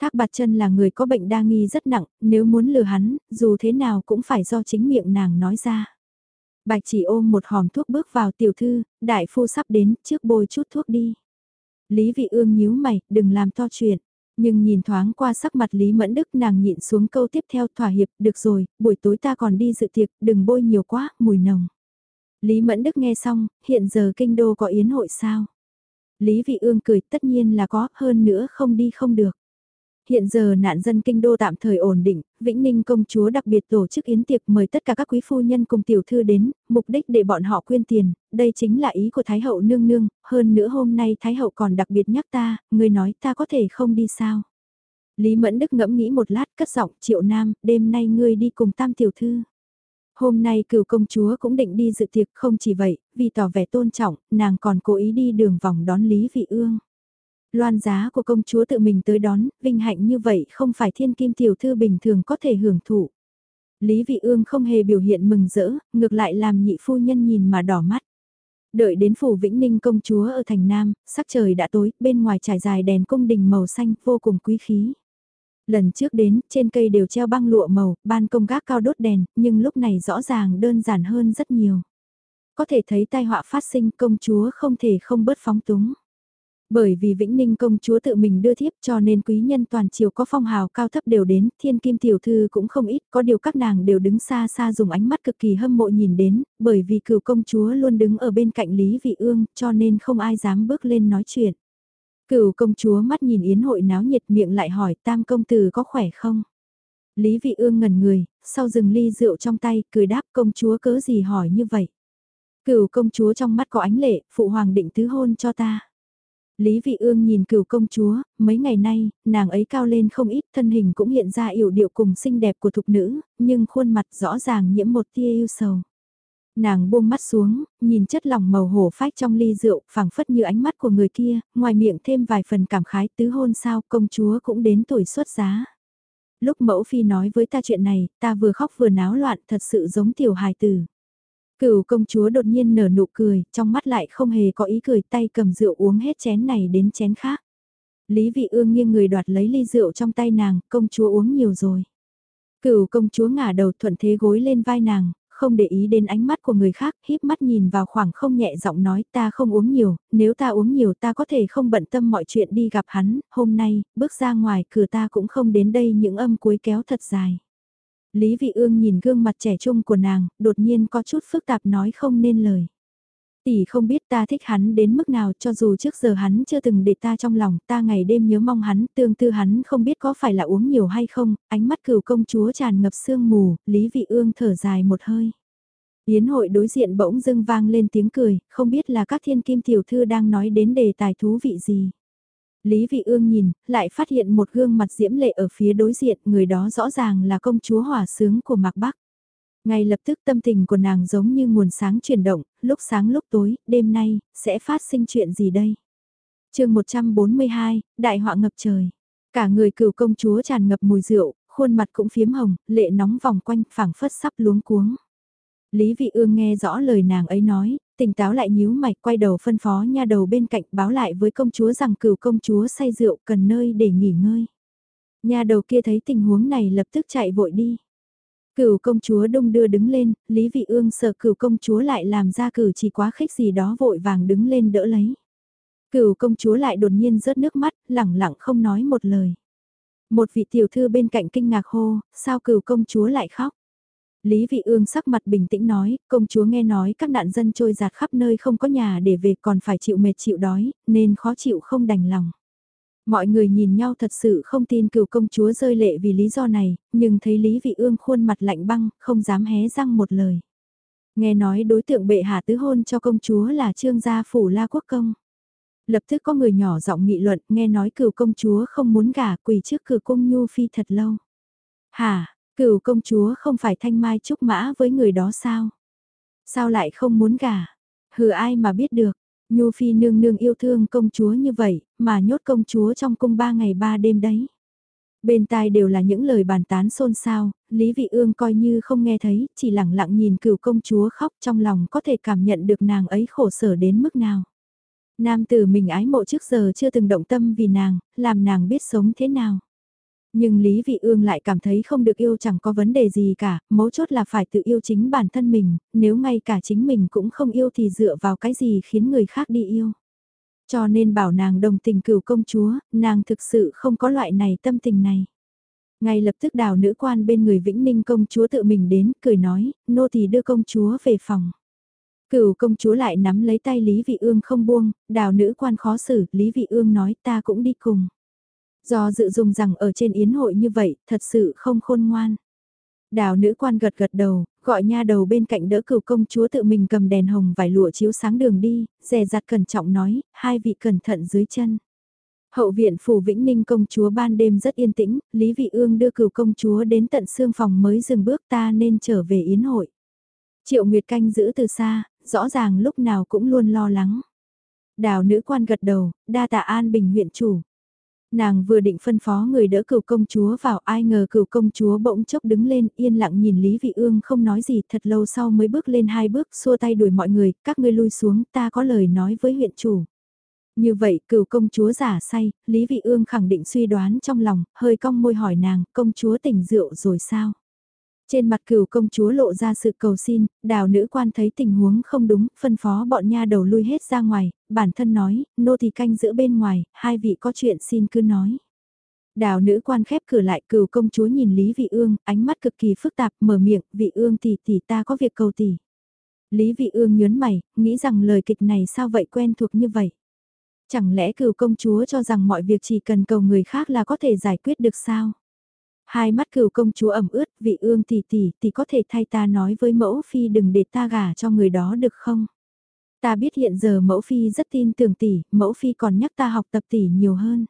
Thác bạt chân là người có bệnh đa nghi rất nặng, nếu muốn lừa hắn, dù thế nào cũng phải do chính miệng nàng nói ra. Bạch chỉ ôm một hòm thuốc bước vào tiểu thư, đại phu sắp đến, trước bôi chút thuốc đi. Lý vị ương nhíu mày, đừng làm to chuyện. Nhưng nhìn thoáng qua sắc mặt Lý Mẫn Đức nàng nhịn xuống câu tiếp theo thỏa hiệp, được rồi, buổi tối ta còn đi dự tiệc, đừng bôi nhiều quá, mùi nồng. Lý Mẫn Đức nghe xong, hiện giờ kinh đô có yến hội sao? Lý Vị Ương cười tất nhiên là có, hơn nữa không đi không được. Hiện giờ nạn dân kinh đô tạm thời ổn định, Vĩnh Ninh công chúa đặc biệt tổ chức yến tiệc mời tất cả các quý phu nhân cùng tiểu thư đến, mục đích để bọn họ quyên tiền, đây chính là ý của Thái hậu nương nương, hơn nữa hôm nay Thái hậu còn đặc biệt nhắc ta, người nói ta có thể không đi sao. Lý Mẫn Đức ngẫm nghĩ một lát cất giọng triệu nam, đêm nay ngươi đi cùng tam tiểu thư. Hôm nay cựu công chúa cũng định đi dự tiệc không chỉ vậy, vì tỏ vẻ tôn trọng, nàng còn cố ý đi đường vòng đón Lý Vị Ương. Loan giá của công chúa tự mình tới đón, vinh hạnh như vậy không phải thiên kim tiểu thư bình thường có thể hưởng thụ. Lý Vị Ương không hề biểu hiện mừng rỡ, ngược lại làm nhị phu nhân nhìn mà đỏ mắt. Đợi đến phủ Vĩnh Ninh công chúa ở thành Nam, sắc trời đã tối, bên ngoài trải dài đèn cung đình màu xanh vô cùng quý khí. Lần trước đến, trên cây đều treo băng lụa màu, ban công gác cao đốt đèn, nhưng lúc này rõ ràng đơn giản hơn rất nhiều. Có thể thấy tai họa phát sinh công chúa không thể không bớt phóng túng. Bởi vì Vĩnh Ninh công chúa tự mình đưa thiếp cho nên quý nhân toàn triều có phong hào cao thấp đều đến, thiên kim tiểu thư cũng không ít, có điều các nàng đều đứng xa xa dùng ánh mắt cực kỳ hâm mộ nhìn đến, bởi vì cựu công chúa luôn đứng ở bên cạnh Lý Vị Ương cho nên không ai dám bước lên nói chuyện. Cựu công chúa mắt nhìn yến hội náo nhiệt miệng lại hỏi tam công tử có khỏe không? Lý Vị Ương ngẩn người, sau dừng ly rượu trong tay, cười đáp công chúa cớ gì hỏi như vậy? Cựu công chúa trong mắt có ánh lệ, phụ hoàng định tứ hôn cho ta. Lý Vị Ương nhìn cửu công chúa, mấy ngày nay, nàng ấy cao lên không ít, thân hình cũng hiện ra yểu điệu cùng xinh đẹp của thục nữ, nhưng khuôn mặt rõ ràng nhiễm một tia yêu sầu. Nàng buông mắt xuống, nhìn chất lỏng màu hổ phách trong ly rượu, phảng phất như ánh mắt của người kia, ngoài miệng thêm vài phần cảm khái tứ hôn sao, công chúa cũng đến tuổi xuất giá. Lúc mẫu phi nói với ta chuyện này, ta vừa khóc vừa náo loạn, thật sự giống tiểu hài tử. Cửu công chúa đột nhiên nở nụ cười, trong mắt lại không hề có ý cười tay cầm rượu uống hết chén này đến chén khác. Lý vị ương nghiêng người đoạt lấy ly rượu trong tay nàng, công chúa uống nhiều rồi. Cửu công chúa ngả đầu thuận thế gối lên vai nàng, không để ý đến ánh mắt của người khác, híp mắt nhìn vào khoảng không nhẹ giọng nói ta không uống nhiều, nếu ta uống nhiều ta có thể không bận tâm mọi chuyện đi gặp hắn, hôm nay, bước ra ngoài cửa ta cũng không đến đây những âm cuối kéo thật dài. Lý Vị Ương nhìn gương mặt trẻ trung của nàng, đột nhiên có chút phức tạp nói không nên lời. Tỷ không biết ta thích hắn đến mức nào cho dù trước giờ hắn chưa từng để ta trong lòng, ta ngày đêm nhớ mong hắn, tương tư hắn không biết có phải là uống nhiều hay không, ánh mắt cửu công chúa tràn ngập sương mù, Lý Vị Ương thở dài một hơi. Yến hội đối diện bỗng dưng vang lên tiếng cười, không biết là các thiên kim tiểu thư đang nói đến đề tài thú vị gì. Lý Vị Ương nhìn, lại phát hiện một gương mặt diễm lệ ở phía đối diện, người đó rõ ràng là công chúa hỏa sướng của Mạc Bắc. Ngay lập tức tâm tình của nàng giống như nguồn sáng chuyển động, lúc sáng lúc tối, đêm nay, sẽ phát sinh chuyện gì đây? chương 142, Đại họa ngập trời. Cả người cựu công chúa tràn ngập mùi rượu, khuôn mặt cũng phiếm hồng, lệ nóng vòng quanh, phảng phất sắp luống cuống. Lý Vị Ương nghe rõ lời nàng ấy nói, tỉnh táo lại nhíu mày quay đầu phân phó nha đầu bên cạnh báo lại với công chúa rằng cửu công chúa say rượu cần nơi để nghỉ ngơi. Nha đầu kia thấy tình huống này lập tức chạy vội đi. Cửu công chúa đông đưa đứng lên, Lý Vị Ương sợ cửu công chúa lại làm ra cử chỉ quá khích gì đó vội vàng đứng lên đỡ lấy. Cửu công chúa lại đột nhiên rớt nước mắt, lẳng lặng không nói một lời. Một vị tiểu thư bên cạnh kinh ngạc hô, sao cửu công chúa lại khóc? Lý Vị Ương sắc mặt bình tĩnh nói, công chúa nghe nói các nạn dân trôi giạt khắp nơi không có nhà để về còn phải chịu mệt chịu đói, nên khó chịu không đành lòng. Mọi người nhìn nhau thật sự không tin cựu công chúa rơi lệ vì lý do này, nhưng thấy Lý Vị Ương khuôn mặt lạnh băng, không dám hé răng một lời. Nghe nói đối tượng bệ hạ tứ hôn cho công chúa là trương gia phủ la quốc công. Lập tức có người nhỏ giọng nghị luận, nghe nói cựu công chúa không muốn gả quỳ trước cửa cung nhu phi thật lâu. Hả, Cửu công chúa không phải thanh mai trúc mã với người đó sao? Sao lại không muốn gả? Hừ ai mà biết được, Nhu Phi nương nương yêu thương công chúa như vậy, mà nhốt công chúa trong cung ba ngày ba đêm đấy. Bên tai đều là những lời bàn tán xôn xao, Lý Vị Ương coi như không nghe thấy, chỉ lặng lặng nhìn cửu công chúa khóc trong lòng có thể cảm nhận được nàng ấy khổ sở đến mức nào. Nam tử mình ái mộ trước giờ chưa từng động tâm vì nàng, làm nàng biết sống thế nào. Nhưng Lý Vị Ương lại cảm thấy không được yêu chẳng có vấn đề gì cả, mấu chốt là phải tự yêu chính bản thân mình, nếu ngay cả chính mình cũng không yêu thì dựa vào cái gì khiến người khác đi yêu. Cho nên bảo nàng đồng tình cửu công chúa, nàng thực sự không có loại này tâm tình này. Ngay lập tức đào nữ quan bên người Vĩnh Ninh công chúa tự mình đến, cười nói, nô tỳ đưa công chúa về phòng. Cửu công chúa lại nắm lấy tay Lý Vị Ương không buông, đào nữ quan khó xử, Lý Vị Ương nói ta cũng đi cùng. Do dự dùng rằng ở trên yến hội như vậy, thật sự không khôn ngoan. Đào nữ quan gật gật đầu, gọi nha đầu bên cạnh đỡ cửu công chúa tự mình cầm đèn hồng vải lụa chiếu sáng đường đi, dè dặt cẩn trọng nói, hai vị cẩn thận dưới chân. Hậu viện phủ Vĩnh Ninh công chúa ban đêm rất yên tĩnh, Lý Vị Ương đưa cửu công chúa đến tận xương phòng mới dừng bước ta nên trở về yến hội. Triệu Nguyệt canh giữ từ xa, rõ ràng lúc nào cũng luôn lo lắng. Đào nữ quan gật đầu, đa tạ an bình huyện chủ. Nàng vừa định phân phó người đỡ cửu công chúa vào ai ngờ cửu công chúa bỗng chốc đứng lên yên lặng nhìn Lý Vị Ương không nói gì thật lâu sau mới bước lên hai bước xua tay đuổi mọi người, các ngươi lui xuống ta có lời nói với huyện chủ. Như vậy cửu công chúa giả say, Lý Vị Ương khẳng định suy đoán trong lòng, hơi cong môi hỏi nàng, công chúa tỉnh rượu rồi sao? Trên mặt cửu công chúa lộ ra sự cầu xin, đào nữ quan thấy tình huống không đúng, phân phó bọn nha đầu lui hết ra ngoài, bản thân nói, nô thì canh giữ bên ngoài, hai vị có chuyện xin cứ nói. Đào nữ quan khép cửa lại cửu công chúa nhìn Lý Vị Ương, ánh mắt cực kỳ phức tạp, mở miệng, Vị Ương tỷ tỷ ta có việc cầu tỷ. Lý Vị Ương nhớn mày, nghĩ rằng lời kịch này sao vậy quen thuộc như vậy. Chẳng lẽ cửu công chúa cho rằng mọi việc chỉ cần cầu người khác là có thể giải quyết được sao? Hai mắt cửu công chúa ẩm ướt, vị ương tỷ tỷ tỷ có thể thay ta nói với mẫu phi đừng để ta gả cho người đó được không? Ta biết hiện giờ mẫu phi rất tin tưởng tỷ, mẫu phi còn nhắc ta học tập tỷ nhiều hơn.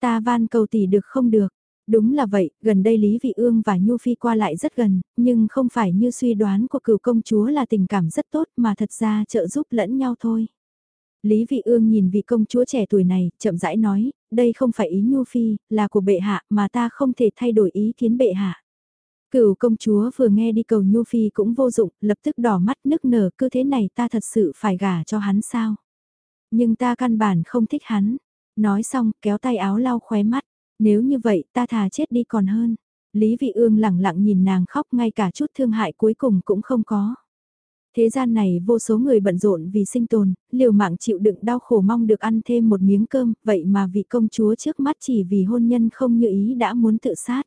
Ta van cầu tỷ được không được? Đúng là vậy, gần đây Lý Vị Ương và Nhu Phi qua lại rất gần, nhưng không phải như suy đoán của cửu công chúa là tình cảm rất tốt mà thật ra trợ giúp lẫn nhau thôi. Lý Vị Ương nhìn vị công chúa trẻ tuổi này, chậm rãi nói, đây không phải ý Nhu Phi, là của bệ hạ mà ta không thể thay đổi ý kiến bệ hạ. Cửu công chúa vừa nghe đi cầu Nhu Phi cũng vô dụng, lập tức đỏ mắt nức nở cứ thế này ta thật sự phải gả cho hắn sao. Nhưng ta căn bản không thích hắn. Nói xong kéo tay áo lau khóe mắt, nếu như vậy ta thà chết đi còn hơn. Lý Vị Ương lặng lặng nhìn nàng khóc ngay cả chút thương hại cuối cùng cũng không có. Thế gian này vô số người bận rộn vì sinh tồn, liều mạng chịu đựng đau khổ mong được ăn thêm một miếng cơm, vậy mà vị công chúa trước mắt chỉ vì hôn nhân không như ý đã muốn tự sát.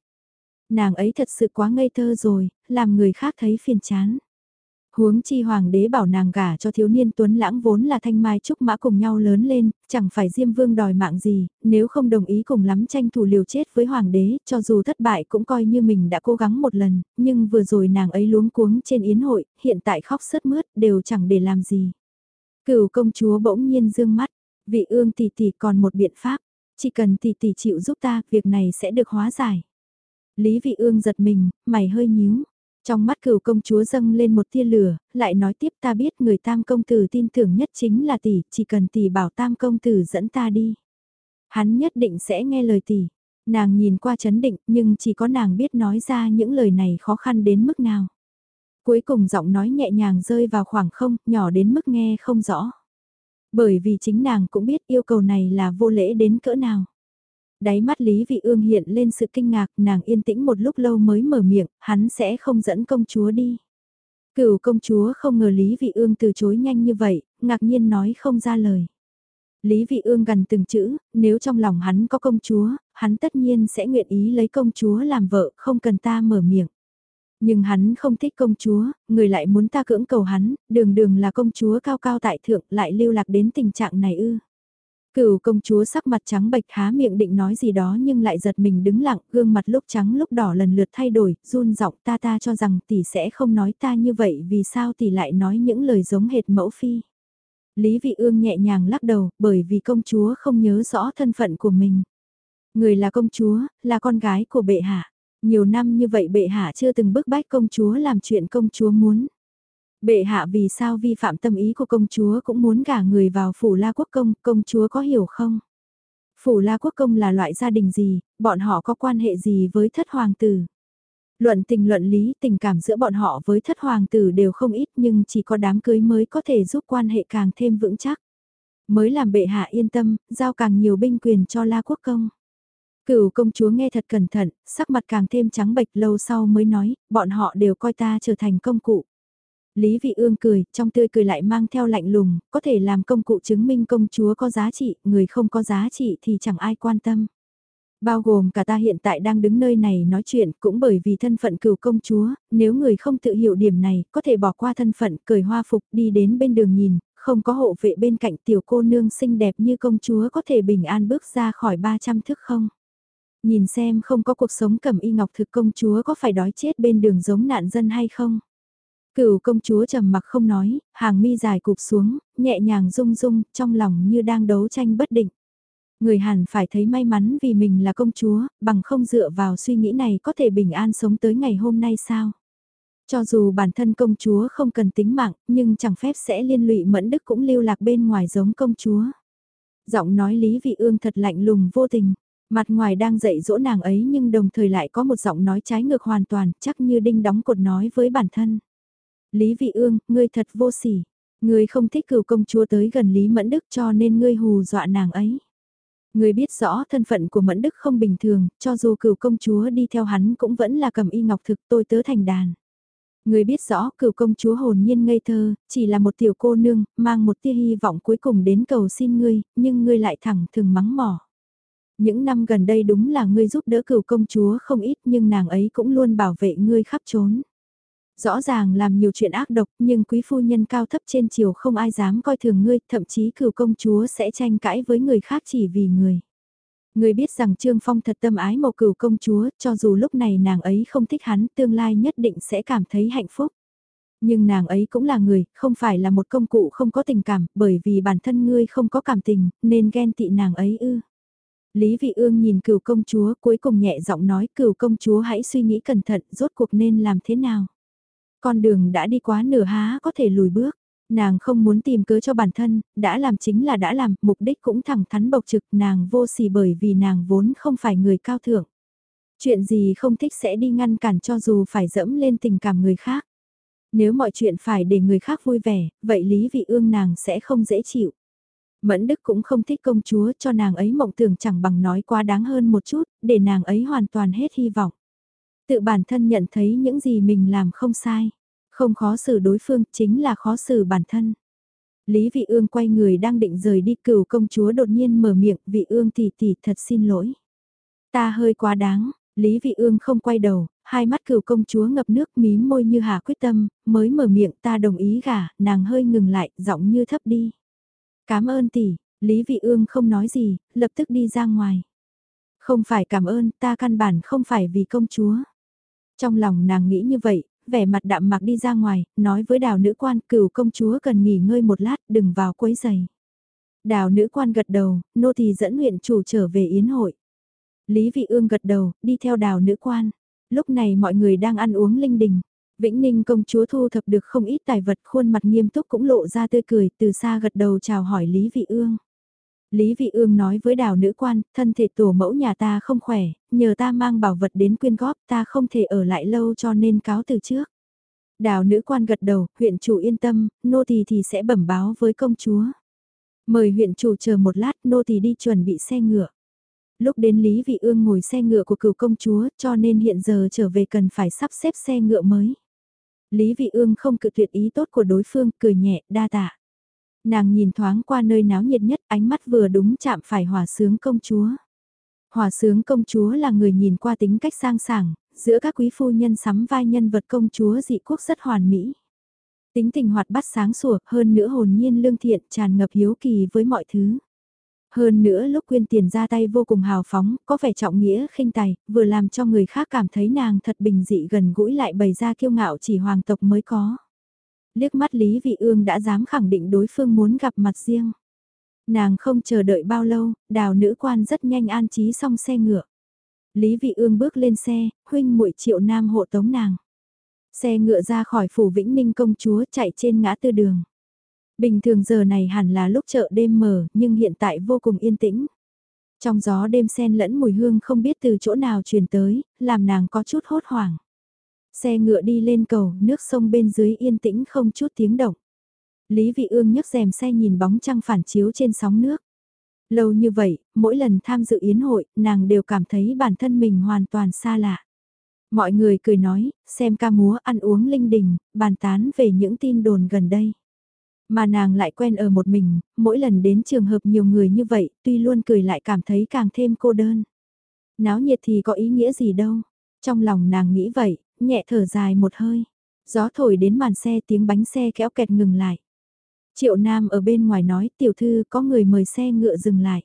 Nàng ấy thật sự quá ngây thơ rồi, làm người khác thấy phiền chán. Huống chi hoàng đế bảo nàng gả cho thiếu niên tuấn lãng vốn là thanh mai trúc mã cùng nhau lớn lên, chẳng phải diêm vương đòi mạng gì, nếu không đồng ý cùng lắm tranh thủ liều chết với hoàng đế, cho dù thất bại cũng coi như mình đã cố gắng một lần, nhưng vừa rồi nàng ấy luống cuống trên yến hội, hiện tại khóc sớt mướt, đều chẳng để làm gì. Cửu công chúa bỗng nhiên dương mắt, vị ương tỷ tỷ còn một biện pháp, chỉ cần tỷ tỷ chịu giúp ta, việc này sẽ được hóa giải. Lý vị ương giật mình, mày hơi nhíu. Trong mắt cửu công chúa dâng lên một tia lửa, lại nói tiếp ta biết người tam công tử tin tưởng nhất chính là tỷ, chỉ cần tỷ bảo tam công tử dẫn ta đi. Hắn nhất định sẽ nghe lời tỷ. Nàng nhìn qua chấn định nhưng chỉ có nàng biết nói ra những lời này khó khăn đến mức nào. Cuối cùng giọng nói nhẹ nhàng rơi vào khoảng không, nhỏ đến mức nghe không rõ. Bởi vì chính nàng cũng biết yêu cầu này là vô lễ đến cỡ nào. Đáy mắt Lý Vị Ương hiện lên sự kinh ngạc, nàng yên tĩnh một lúc lâu mới mở miệng, hắn sẽ không dẫn công chúa đi. Cửu công chúa không ngờ Lý Vị Ương từ chối nhanh như vậy, ngạc nhiên nói không ra lời. Lý Vị Ương gần từng chữ, nếu trong lòng hắn có công chúa, hắn tất nhiên sẽ nguyện ý lấy công chúa làm vợ, không cần ta mở miệng. Nhưng hắn không thích công chúa, người lại muốn ta cưỡng cầu hắn, đường đường là công chúa cao cao tại thượng lại lưu lạc đến tình trạng này ư. Cửu công chúa sắc mặt trắng bệch há miệng định nói gì đó nhưng lại giật mình đứng lặng, gương mặt lúc trắng lúc đỏ lần lượt thay đổi, run giọng ta ta cho rằng tỷ sẽ không nói ta như vậy vì sao tỷ lại nói những lời giống hệt mẫu phi. Lý vị ương nhẹ nhàng lắc đầu, bởi vì công chúa không nhớ rõ thân phận của mình. Người là công chúa, là con gái của bệ hạ. Nhiều năm như vậy bệ hạ chưa từng bức bách công chúa làm chuyện công chúa muốn. Bệ hạ vì sao vi phạm tâm ý của công chúa cũng muốn gả người vào phủ la quốc công, công chúa có hiểu không? Phủ la quốc công là loại gia đình gì, bọn họ có quan hệ gì với thất hoàng tử? Luận tình luận lý tình cảm giữa bọn họ với thất hoàng tử đều không ít nhưng chỉ có đám cưới mới có thể giúp quan hệ càng thêm vững chắc. Mới làm bệ hạ yên tâm, giao càng nhiều binh quyền cho la quốc công. Cửu công chúa nghe thật cẩn thận, sắc mặt càng thêm trắng bệch lâu sau mới nói, bọn họ đều coi ta trở thành công cụ. Lý Vị Ương cười, trong tươi cười lại mang theo lạnh lùng, có thể làm công cụ chứng minh công chúa có giá trị, người không có giá trị thì chẳng ai quan tâm. Bao gồm cả ta hiện tại đang đứng nơi này nói chuyện cũng bởi vì thân phận cửu công chúa, nếu người không tự hiểu điểm này, có thể bỏ qua thân phận, cởi hoa phục đi đến bên đường nhìn, không có hộ vệ bên cạnh tiểu cô nương xinh đẹp như công chúa có thể bình an bước ra khỏi 300 thước không? Nhìn xem không có cuộc sống cầm y ngọc thực công chúa có phải đói chết bên đường giống nạn dân hay không? Cửu công chúa trầm mặc không nói, hàng mi dài cụp xuống, nhẹ nhàng rung rung, trong lòng như đang đấu tranh bất định. Người hẳn phải thấy may mắn vì mình là công chúa, bằng không dựa vào suy nghĩ này có thể bình an sống tới ngày hôm nay sao? Cho dù bản thân công chúa không cần tính mạng, nhưng chẳng phép sẽ liên lụy mẫn đức cũng lưu lạc bên ngoài giống công chúa. Giọng nói Lý Vị Ương thật lạnh lùng vô tình. Mặt ngoài đang dạy dỗ nàng ấy nhưng đồng thời lại có một giọng nói trái ngược hoàn toàn, chắc như đinh đóng cột nói với bản thân. Lý Vị Ương, ngươi thật vô sỉ. Ngươi không thích cửu công chúa tới gần Lý Mẫn Đức cho nên ngươi hù dọa nàng ấy. Ngươi biết rõ thân phận của Mẫn Đức không bình thường, cho dù cửu công chúa đi theo hắn cũng vẫn là cầm y ngọc thực tôi tớ thành đàn. Ngươi biết rõ cửu công chúa hồn nhiên ngây thơ, chỉ là một tiểu cô nương, mang một tia hy vọng cuối cùng đến cầu xin ngươi, nhưng ngươi lại thẳng thường mắng mỏ. Những năm gần đây đúng là ngươi giúp đỡ cửu công chúa không ít nhưng nàng ấy cũng luôn bảo vệ ngươi khắp trốn. Rõ ràng làm nhiều chuyện ác độc nhưng quý phu nhân cao thấp trên chiều không ai dám coi thường ngươi, thậm chí cửu công chúa sẽ tranh cãi với người khác chỉ vì người. Ngươi biết rằng Trương Phong thật tâm ái mộ cửu công chúa, cho dù lúc này nàng ấy không thích hắn, tương lai nhất định sẽ cảm thấy hạnh phúc. Nhưng nàng ấy cũng là người, không phải là một công cụ không có tình cảm, bởi vì bản thân ngươi không có cảm tình, nên ghen tị nàng ấy ư. Lý Vị Ương nhìn cửu công chúa cuối cùng nhẹ giọng nói cửu công chúa hãy suy nghĩ cẩn thận rốt cuộc nên làm thế nào. Con đường đã đi quá nửa há có thể lùi bước. Nàng không muốn tìm cớ cho bản thân, đã làm chính là đã làm, mục đích cũng thẳng thắn bộc trực, nàng vô sỉ bởi vì nàng vốn không phải người cao thượng. Chuyện gì không thích sẽ đi ngăn cản cho dù phải dẫm lên tình cảm người khác. Nếu mọi chuyện phải để người khác vui vẻ, vậy Lý Vị Ương nàng sẽ không dễ chịu. Mẫn Đức cũng không thích công chúa cho nàng ấy mộng tưởng chẳng bằng nói quá đáng hơn một chút, để nàng ấy hoàn toàn hết hy vọng. Tự bản thân nhận thấy những gì mình làm không sai. Không khó xử đối phương, chính là khó xử bản thân. Lý Vị Ương quay người đang định rời đi cửu công chúa đột nhiên mở miệng, Vị Ương tỷ tỷ thật xin lỗi. Ta hơi quá đáng, Lý Vị Ương không quay đầu, hai mắt cửu công chúa ngập nước mím môi như hà quyết tâm, mới mở miệng ta đồng ý gả, nàng hơi ngừng lại, giọng như thấp đi. Cảm ơn tỷ, Lý Vị Ương không nói gì, lập tức đi ra ngoài. Không phải cảm ơn, ta căn bản không phải vì công chúa. Trong lòng nàng nghĩ như vậy, vẻ mặt đạm mạc đi ra ngoài, nói với đào nữ quan cửu công chúa cần nghỉ ngơi một lát, đừng vào quấy giày. Đào nữ quan gật đầu, nô thì dẫn huyện chủ trở về yến hội. Lý Vị Ương gật đầu, đi theo đào nữ quan. Lúc này mọi người đang ăn uống linh đình. Vĩnh Ninh công chúa thu thập được không ít tài vật khuôn mặt nghiêm túc cũng lộ ra tươi cười từ xa gật đầu chào hỏi Lý Vị Ương. Lý Vị Ương nói với đào nữ quan, thân thể tổ mẫu nhà ta không khỏe, nhờ ta mang bảo vật đến quyên góp ta không thể ở lại lâu cho nên cáo từ trước. Đào nữ quan gật đầu, huyện chủ yên tâm, nô tỳ thì sẽ bẩm báo với công chúa. Mời huyện chủ chờ một lát, nô tỳ đi chuẩn bị xe ngựa. Lúc đến Lý Vị Ương ngồi xe ngựa của cựu công chúa cho nên hiện giờ trở về cần phải sắp xếp xe ngựa mới. Lý Vị Ương không cự tuyệt ý tốt của đối phương, cười nhẹ, đa tạ. Nàng nhìn thoáng qua nơi náo nhiệt nhất, ánh mắt vừa đúng chạm phải hòa sướng công chúa. Hòa sướng công chúa là người nhìn qua tính cách sang sảng, giữa các quý phu nhân sắm vai nhân vật công chúa dị quốc rất hoàn mỹ. Tính tình hoạt bát sáng sủa, hơn nữa hồn nhiên lương thiện, tràn ngập hiếu kỳ với mọi thứ. Hơn nữa lúc quyên tiền ra tay vô cùng hào phóng, có vẻ trọng nghĩa khinh tài, vừa làm cho người khác cảm thấy nàng thật bình dị gần gũi lại bày ra kiêu ngạo chỉ hoàng tộc mới có. Liếc mắt Lý Vị Ương đã dám khẳng định đối phương muốn gặp mặt riêng. Nàng không chờ đợi bao lâu, đào nữ quan rất nhanh an trí xong xe ngựa. Lý Vị Ương bước lên xe, huynh muội triệu nam hộ tống nàng. Xe ngựa ra khỏi phủ Vĩnh Ninh công chúa chạy trên ngã tư đường. Bình thường giờ này hẳn là lúc chợ đêm mở, nhưng hiện tại vô cùng yên tĩnh. Trong gió đêm sen lẫn mùi hương không biết từ chỗ nào truyền tới, làm nàng có chút hốt hoảng. Xe ngựa đi lên cầu, nước sông bên dưới yên tĩnh không chút tiếng động. Lý Vị Ương nhấc rèm xe nhìn bóng trăng phản chiếu trên sóng nước. Lâu như vậy, mỗi lần tham dự yến hội, nàng đều cảm thấy bản thân mình hoàn toàn xa lạ. Mọi người cười nói, xem ca múa ăn uống linh đình, bàn tán về những tin đồn gần đây. Mà nàng lại quen ở một mình, mỗi lần đến trường hợp nhiều người như vậy, tuy luôn cười lại cảm thấy càng thêm cô đơn. Náo nhiệt thì có ý nghĩa gì đâu. Trong lòng nàng nghĩ vậy, nhẹ thở dài một hơi. Gió thổi đến màn xe tiếng bánh xe kéo kẹt ngừng lại. Triệu Nam ở bên ngoài nói tiểu thư có người mời xe ngựa dừng lại.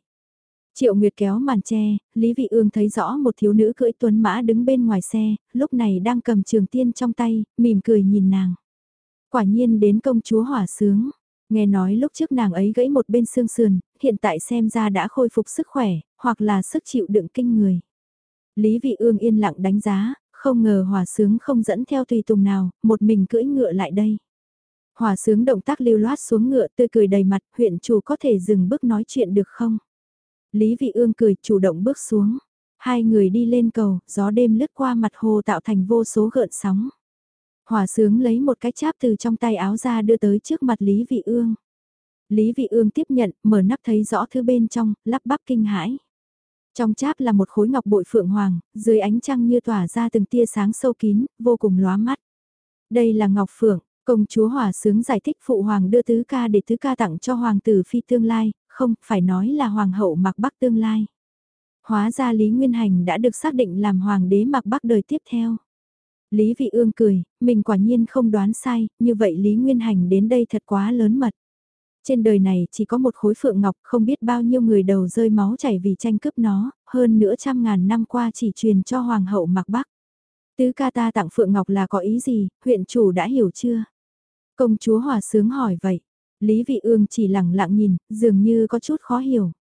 Triệu Nguyệt kéo màn che, Lý Vị Ương thấy rõ một thiếu nữ cưỡi tuấn mã đứng bên ngoài xe, lúc này đang cầm trường tiên trong tay, mỉm cười nhìn nàng. Quả nhiên đến công chúa hỏa sướng. Nghe nói lúc trước nàng ấy gãy một bên xương sườn, hiện tại xem ra đã khôi phục sức khỏe, hoặc là sức chịu đựng kinh người. Lý Vị Ương yên lặng đánh giá, không ngờ hòa sướng không dẫn theo tùy tùng nào, một mình cưỡi ngựa lại đây. hòa sướng động tác lưu loát xuống ngựa tươi cười đầy mặt, huyện chủ có thể dừng bước nói chuyện được không? Lý Vị Ương cười chủ động bước xuống. Hai người đi lên cầu, gió đêm lướt qua mặt hồ tạo thành vô số gợn sóng. Hòa sướng lấy một cái cháp từ trong tay áo ra đưa tới trước mặt Lý Vị Ương. Lý Vị Ương tiếp nhận, mở nắp thấy rõ thứ bên trong, lắp bắp kinh hãi. Trong cháp là một khối ngọc bội phượng hoàng, dưới ánh trăng như tỏa ra từng tia sáng sâu kín, vô cùng lóa mắt. Đây là ngọc phượng, công chúa hòa sướng giải thích phụ hoàng đưa tứ ca để tứ ca tặng cho hoàng tử phi tương lai, không, phải nói là hoàng hậu mặc bắc tương lai. Hóa ra Lý Nguyên Hành đã được xác định làm hoàng đế mặc bắc đời tiếp theo. Lý Vị Ương cười, mình quả nhiên không đoán sai, như vậy Lý Nguyên Hành đến đây thật quá lớn mật. Trên đời này chỉ có một khối phượng ngọc không biết bao nhiêu người đầu rơi máu chảy vì tranh cướp nó, hơn nữa trăm ngàn năm qua chỉ truyền cho Hoàng hậu mặc Bắc. Tứ ca ta tặng phượng ngọc là có ý gì, huyện chủ đã hiểu chưa? Công chúa hòa sướng hỏi vậy. Lý Vị Ương chỉ lẳng lặng nhìn, dường như có chút khó hiểu.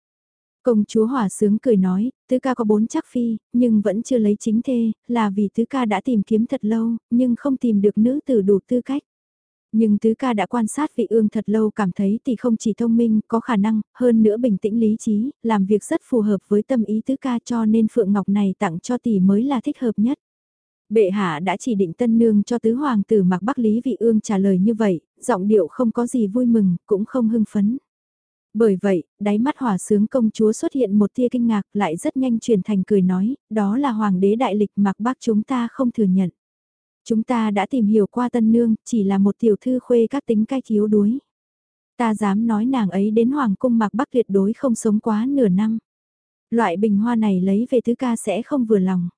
Công chúa hòa sướng cười nói, tứ ca có bốn chắc phi, nhưng vẫn chưa lấy chính thê, là vì tứ ca đã tìm kiếm thật lâu, nhưng không tìm được nữ tử đủ tư cách. Nhưng tứ ca đã quan sát vị ương thật lâu cảm thấy tỷ không chỉ thông minh, có khả năng, hơn nữa bình tĩnh lý trí, làm việc rất phù hợp với tâm ý tứ ca cho nên Phượng Ngọc này tặng cho tỷ mới là thích hợp nhất. Bệ hạ đã chỉ định tân nương cho tứ hoàng tử mặc bắc lý vị ương trả lời như vậy, giọng điệu không có gì vui mừng, cũng không hưng phấn. Bởi vậy, đáy mắt hỏa sướng công chúa xuất hiện một tia kinh ngạc lại rất nhanh chuyển thành cười nói, đó là hoàng đế đại lịch mặc bắc chúng ta không thừa nhận. Chúng ta đã tìm hiểu qua tân nương, chỉ là một tiểu thư khuê các tính cai thiếu đuối. Ta dám nói nàng ấy đến Hoàng cung mặc bắc tuyệt đối không sống quá nửa năm. Loại bình hoa này lấy về tứ ca sẽ không vừa lòng.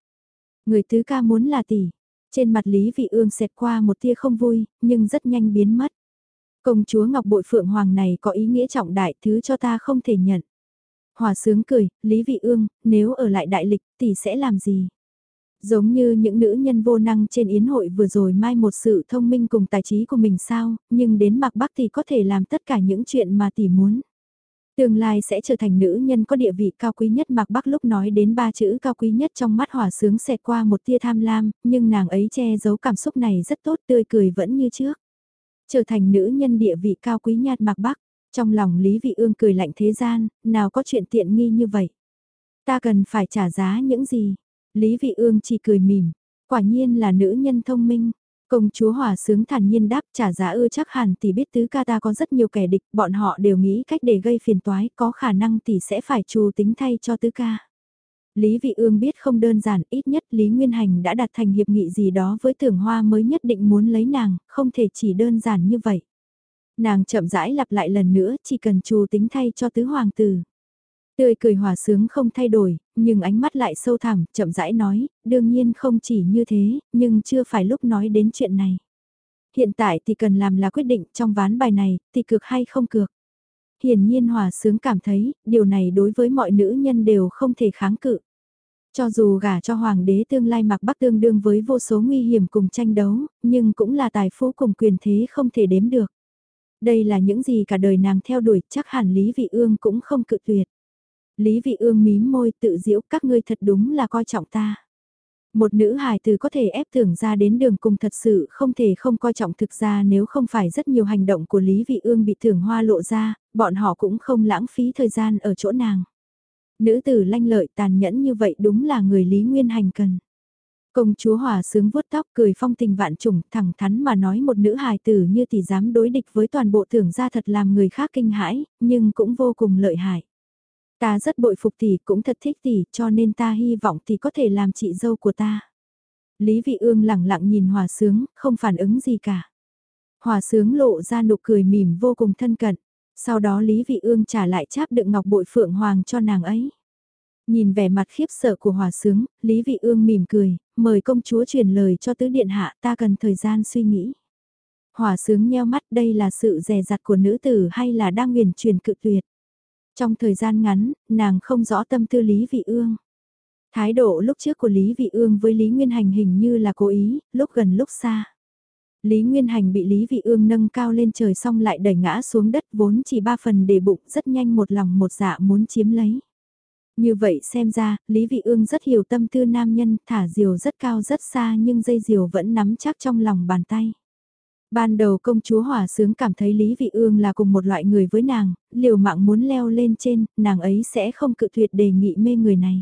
Người tứ ca muốn là tỷ. Trên mặt Lý Vị Ương xẹt qua một tia không vui, nhưng rất nhanh biến mất. Công chúa Ngọc Bội Phượng Hoàng này có ý nghĩa trọng đại thứ cho ta không thể nhận. Hòa sướng cười, Lý Vị Ương, nếu ở lại đại lịch tỷ sẽ làm gì? Giống như những nữ nhân vô năng trên yến hội vừa rồi mai một sự thông minh cùng tài trí của mình sao, nhưng đến mặc bắc thì có thể làm tất cả những chuyện mà tỷ muốn. Tương lai sẽ trở thành nữ nhân có địa vị cao quý nhất Mạc Bắc lúc nói đến ba chữ cao quý nhất trong mắt hỏa sướng xẹt qua một tia tham lam, nhưng nàng ấy che giấu cảm xúc này rất tốt tươi cười vẫn như trước. Trở thành nữ nhân địa vị cao quý nhạt Mạc Bắc, trong lòng Lý Vị Ương cười lạnh thế gian, nào có chuyện tiện nghi như vậy. Ta cần phải trả giá những gì? Lý Vị Ương chỉ cười mỉm, quả nhiên là nữ nhân thông minh. Công chúa hòa sướng thản nhiên đáp trả giá ư chắc hẳn tỷ biết tứ ca ta có rất nhiều kẻ địch, bọn họ đều nghĩ cách để gây phiền toái, có khả năng tỷ sẽ phải trù tính thay cho tứ ca. Lý Vị Ương biết không đơn giản, ít nhất Lý Nguyên Hành đã đặt thành hiệp nghị gì đó với tưởng hoa mới nhất định muốn lấy nàng, không thể chỉ đơn giản như vậy. Nàng chậm rãi lặp lại lần nữa, chỉ cần trù tính thay cho tứ hoàng tử. Tươi cười hòa sướng không thay đổi, nhưng ánh mắt lại sâu thẳm, chậm rãi nói, đương nhiên không chỉ như thế, nhưng chưa phải lúc nói đến chuyện này. Hiện tại thì cần làm là quyết định trong ván bài này, thì cược hay không cược. Hiển nhiên hòa sướng cảm thấy, điều này đối với mọi nữ nhân đều không thể kháng cự. Cho dù gả cho hoàng đế tương lai mặc bắc tương đương với vô số nguy hiểm cùng tranh đấu, nhưng cũng là tài phú cùng quyền thế không thể đếm được. Đây là những gì cả đời nàng theo đuổi, chắc hẳn Lý Vị Ương cũng không cự tuyệt. Lý Vị Ương mím môi tự diễu các ngươi thật đúng là coi trọng ta. Một nữ hài từ có thể ép tưởng ra đến đường cùng thật sự không thể không coi trọng thực ra nếu không phải rất nhiều hành động của Lý Vị Ương bị thưởng hoa lộ ra, bọn họ cũng không lãng phí thời gian ở chỗ nàng. Nữ tử lanh lợi tàn nhẫn như vậy đúng là người Lý Nguyên Hành cần. Công chúa hòa sướng vuốt tóc cười phong tình vạn trùng thẳng thắn mà nói một nữ hài tử như tỷ dám đối địch với toàn bộ thưởng gia thật làm người khác kinh hãi, nhưng cũng vô cùng lợi hại. Ta rất bội phục tỷ cũng thật thích tỷ cho nên ta hy vọng tỷ có thể làm chị dâu của ta. Lý Vị Ương lặng lặng nhìn Hòa Sướng, không phản ứng gì cả. Hòa Sướng lộ ra nụ cười mỉm vô cùng thân cận. Sau đó Lý Vị Ương trả lại cháp đựng ngọc bội phượng hoàng cho nàng ấy. Nhìn vẻ mặt khiếp sợ của Hòa Sướng, Lý Vị Ương mỉm cười, mời công chúa truyền lời cho tứ điện hạ ta cần thời gian suy nghĩ. Hòa Sướng nheo mắt đây là sự dè dặt của nữ tử hay là đang nguyền truyền cự tuyệt. Trong thời gian ngắn, nàng không rõ tâm tư Lý Vị Ương. Thái độ lúc trước của Lý Vị Ương với Lý Nguyên Hành hình như là cố ý, lúc gần lúc xa. Lý Nguyên Hành bị Lý Vị Ương nâng cao lên trời xong lại đẩy ngã xuống đất vốn chỉ ba phần để bụng rất nhanh một lòng một dạ muốn chiếm lấy. Như vậy xem ra, Lý Vị Ương rất hiểu tâm tư nam nhân, thả diều rất cao rất xa nhưng dây diều vẫn nắm chắc trong lòng bàn tay. Ban đầu công chúa hỏa sướng cảm thấy Lý Vị Ương là cùng một loại người với nàng, liều mạng muốn leo lên trên, nàng ấy sẽ không cự tuyệt đề nghị mê người này.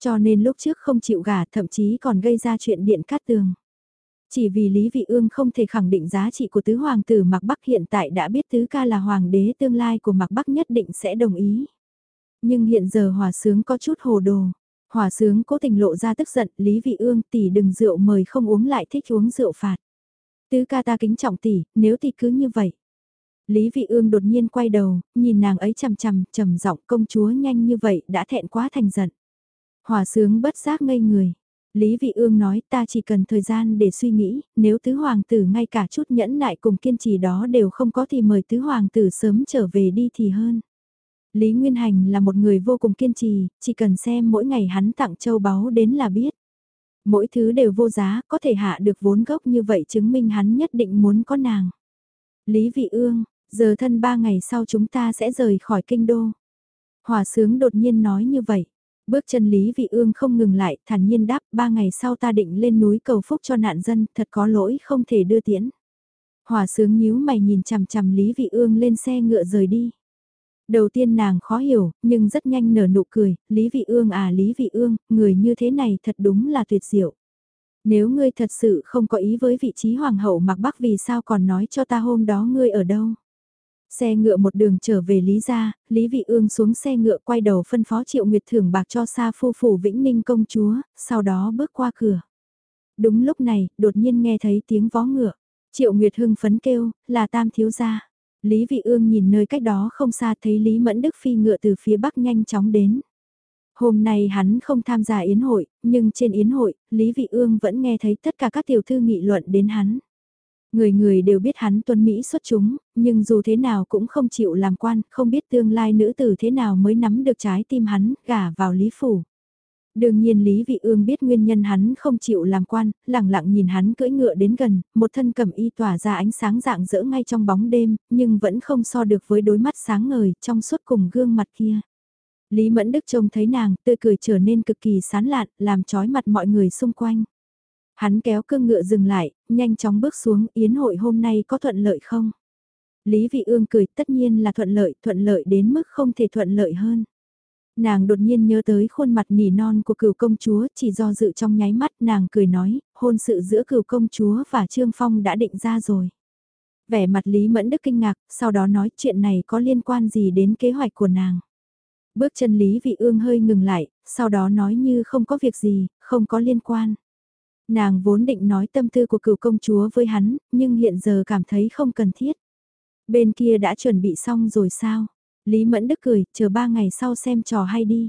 Cho nên lúc trước không chịu gả thậm chí còn gây ra chuyện điện cát tường. Chỉ vì Lý Vị Ương không thể khẳng định giá trị của tứ hoàng tử Mạc Bắc hiện tại đã biết tứ ca là hoàng đế tương lai của Mạc Bắc nhất định sẽ đồng ý. Nhưng hiện giờ hòa sướng có chút hồ đồ. Hòa sướng cố tình lộ ra tức giận, Lý Vị Ương tỷ đừng rượu mời không uống lại thích uống rượu phạt. Tứ ca ta kính trọng tỷ, nếu tỷ cứ như vậy. Lý Vị Ương đột nhiên quay đầu, nhìn nàng ấy chằm chằm, trầm giọng công chúa nhanh như vậy đã thẹn quá thành giận. Hòa sướng bất giác ngây người. Lý Vị Ương nói ta chỉ cần thời gian để suy nghĩ, nếu tứ hoàng tử ngay cả chút nhẫn nại cùng kiên trì đó đều không có thì mời tứ hoàng tử sớm trở về đi thì hơn. Lý Nguyên Hành là một người vô cùng kiên trì, chỉ cần xem mỗi ngày hắn tặng châu báu đến là biết. Mỗi thứ đều vô giá, có thể hạ được vốn gốc như vậy chứng minh hắn nhất định muốn có nàng. Lý Vị Ương, giờ thân ba ngày sau chúng ta sẽ rời khỏi kinh đô. Hòa sướng đột nhiên nói như vậy. Bước chân Lý Vị Ương không ngừng lại, thản nhiên đáp, ba ngày sau ta định lên núi cầu phúc cho nạn dân, thật có lỗi không thể đưa tiễn. Hòa sướng nhíu mày nhìn chằm chằm Lý Vị Ương lên xe ngựa rời đi. Đầu tiên nàng khó hiểu, nhưng rất nhanh nở nụ cười, Lý Vị Ương à Lý Vị Ương, người như thế này thật đúng là tuyệt diệu. Nếu ngươi thật sự không có ý với vị trí hoàng hậu mặc bắc vì sao còn nói cho ta hôm đó ngươi ở đâu. Xe ngựa một đường trở về Lý gia, Lý Vị Ương xuống xe ngựa quay đầu phân phó Triệu Nguyệt thưởng bạc cho Sa phu phủ Vĩnh Ninh công chúa, sau đó bước qua cửa. Đúng lúc này, đột nhiên nghe thấy tiếng vó ngựa. Triệu Nguyệt hưng phấn kêu, là tam thiếu gia. Lý Vị Ương nhìn nơi cách đó không xa thấy Lý Mẫn Đức phi ngựa từ phía bắc nhanh chóng đến. Hôm nay hắn không tham gia yến hội, nhưng trên yến hội, Lý Vị Ương vẫn nghe thấy tất cả các tiểu thư nghị luận đến hắn. Người người đều biết hắn tuân Mỹ xuất chúng, nhưng dù thế nào cũng không chịu làm quan, không biết tương lai nữ tử thế nào mới nắm được trái tim hắn, gả vào Lý Phủ. Đương nhiên Lý Vị Ương biết nguyên nhân hắn không chịu làm quan, lặng lặng nhìn hắn cưỡi ngựa đến gần, một thân cầm y tỏa ra ánh sáng dạng dỡ ngay trong bóng đêm, nhưng vẫn không so được với đôi mắt sáng ngời trong suốt cùng gương mặt kia. Lý Mẫn Đức trông thấy nàng, tươi cười trở nên cực kỳ sán lạn, làm chói mặt mọi người xung quanh. Hắn kéo cương ngựa dừng lại, nhanh chóng bước xuống, yến hội hôm nay có thuận lợi không? Lý Vị Ương cười, tất nhiên là thuận lợi, thuận lợi đến mức không thể thuận lợi hơn. Nàng đột nhiên nhớ tới khuôn mặt nỉ non của cửu công chúa, chỉ do dự trong nháy mắt nàng cười nói, hôn sự giữa cửu công chúa và Trương Phong đã định ra rồi. Vẻ mặt Lý Mẫn Đức kinh ngạc, sau đó nói chuyện này có liên quan gì đến kế hoạch của nàng. Bước chân Lý Vị Ương hơi ngừng lại, sau đó nói như không có việc gì, không có liên quan. Nàng vốn định nói tâm tư của cửu công chúa với hắn, nhưng hiện giờ cảm thấy không cần thiết. Bên kia đã chuẩn bị xong rồi sao? Lý Mẫn Đức cười, chờ ba ngày sau xem trò hay đi.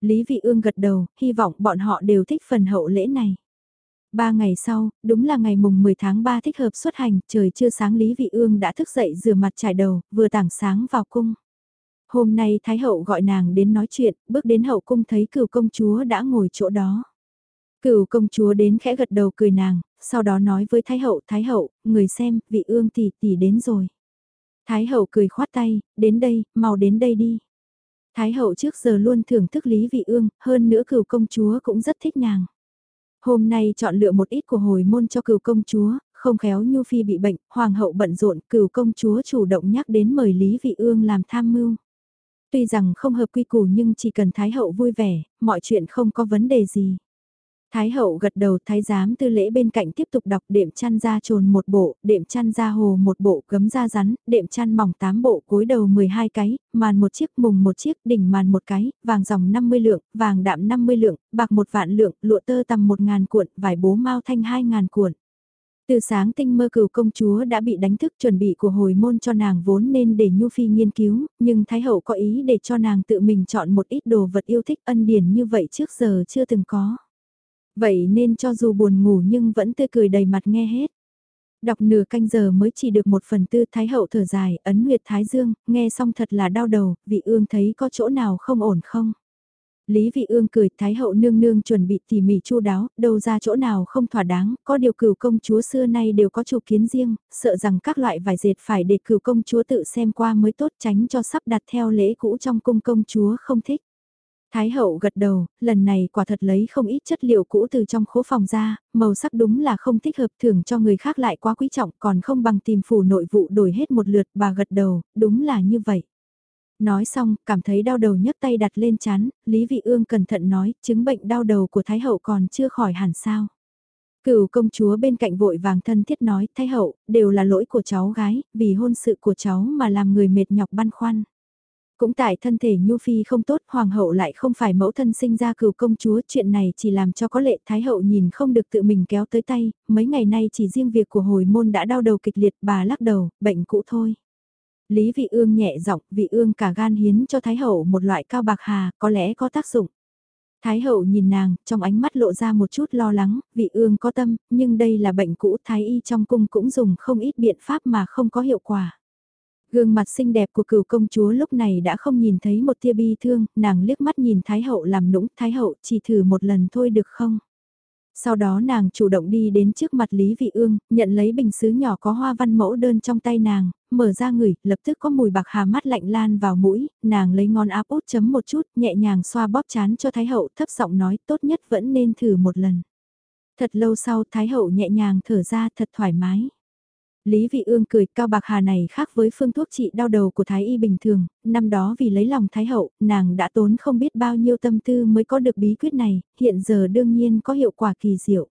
Lý Vị Ương gật đầu, hy vọng bọn họ đều thích phần hậu lễ này. Ba ngày sau, đúng là ngày mùng 10 tháng 3 thích hợp xuất hành, trời chưa sáng Lý Vị Ương đã thức dậy rửa mặt trải đầu, vừa tảng sáng vào cung. Hôm nay Thái Hậu gọi nàng đến nói chuyện, bước đến hậu cung thấy cửu công chúa đã ngồi chỗ đó. Cửu công chúa đến khẽ gật đầu cười nàng, sau đó nói với Thái Hậu, Thái Hậu, người xem, vị ương tỷ tỷ đến rồi. Thái hậu cười khoát tay, đến đây, mau đến đây đi. Thái hậu trước giờ luôn thưởng thức Lý Vị Ương, hơn nữa cửu công chúa cũng rất thích nàng. Hôm nay chọn lựa một ít của hồi môn cho cửu công chúa, không khéo Nhu Phi bị bệnh, hoàng hậu bận rộn, cửu công chúa chủ động nhắc đến mời Lý Vị Ương làm tham mưu. Tuy rằng không hợp quy củ nhưng chỉ cần Thái hậu vui vẻ, mọi chuyện không có vấn đề gì. Thái hậu gật đầu thái giám tư lễ bên cạnh tiếp tục đọc đệm chăn ra trồn một bộ, đệm chăn ra hồ một bộ, gấm ra rắn, đệm chăn mỏng tám bộ, cối đầu 12 cái, màn một chiếc, mùng một chiếc, đỉnh màn một cái, vàng dòng 50 lượng, vàng đạm 50 lượng, bạc một vạn lượng, lụa tơ tầm một ngàn cuộn, vải bố mau thanh hai ngàn cuộn. Từ sáng tinh mơ cửu công chúa đã bị đánh thức chuẩn bị của hồi môn cho nàng vốn nên để Nhu Phi nghiên cứu, nhưng Thái Hậu có ý để cho nàng tự mình chọn một ít đồ vật yêu thích ân điển như vậy trước giờ chưa từng có. Vậy nên cho dù buồn ngủ nhưng vẫn tươi cười đầy mặt nghe hết. Đọc nửa canh giờ mới chỉ được một phần tư thái hậu thở dài, ấn huyệt thái dương, nghe xong thật là đau đầu, vị ương thấy có chỗ nào không ổn không? Lý vị ương cười, thái hậu nương nương chuẩn bị tỉ mỉ chu đáo, đâu ra chỗ nào không thỏa đáng, có điều cửu công chúa xưa nay đều có chủ kiến riêng, sợ rằng các loại vải dệt phải để cửu công chúa tự xem qua mới tốt tránh cho sắp đặt theo lễ cũ trong cung công chúa không thích. Thái hậu gật đầu, lần này quả thật lấy không ít chất liệu cũ từ trong khố phòng ra, màu sắc đúng là không thích hợp thưởng cho người khác lại quá quý trọng còn không bằng tìm phủ nội vụ đổi hết một lượt bà gật đầu, đúng là như vậy. Nói xong, cảm thấy đau đầu nhấc tay đặt lên chán, Lý Vị Ương cẩn thận nói, chứng bệnh đau đầu của Thái hậu còn chưa khỏi hẳn sao. Cửu công chúa bên cạnh vội vàng thân thiết nói, Thái hậu, đều là lỗi của cháu gái, vì hôn sự của cháu mà làm người mệt nhọc băn khoăn. Cũng tại thân thể Nhu Phi không tốt, Hoàng hậu lại không phải mẫu thân sinh ra cửu công chúa, chuyện này chỉ làm cho có lệ Thái hậu nhìn không được tự mình kéo tới tay, mấy ngày nay chỉ riêng việc của hồi môn đã đau đầu kịch liệt, bà lắc đầu, bệnh cũ thôi. Lý vị ương nhẹ giọng, vị ương cả gan hiến cho Thái hậu một loại cao bạc hà, có lẽ có tác dụng. Thái hậu nhìn nàng, trong ánh mắt lộ ra một chút lo lắng, vị ương có tâm, nhưng đây là bệnh cũ Thái y trong cung cũng dùng không ít biện pháp mà không có hiệu quả. Gương mặt xinh đẹp của cửu công chúa lúc này đã không nhìn thấy một tia bi thương, nàng liếc mắt nhìn Thái hậu làm nũng, Thái hậu chỉ thử một lần thôi được không? Sau đó nàng chủ động đi đến trước mặt Lý Vị Ương, nhận lấy bình sứ nhỏ có hoa văn mẫu đơn trong tay nàng, mở ra ngửi, lập tức có mùi bạc hà mắt lạnh lan vào mũi, nàng lấy ngón áp út chấm một chút, nhẹ nhàng xoa bóp chán cho Thái Hậu thấp giọng nói tốt nhất vẫn nên thử một lần. Thật lâu sau Thái Hậu nhẹ nhàng thở ra thật thoải mái. Lý Vị Ương cười cao bạc hà này khác với phương thuốc trị đau đầu của Thái Y bình thường, năm đó vì lấy lòng Thái Hậu, nàng đã tốn không biết bao nhiêu tâm tư mới có được bí quyết này, hiện giờ đương nhiên có hiệu quả kỳ diệu.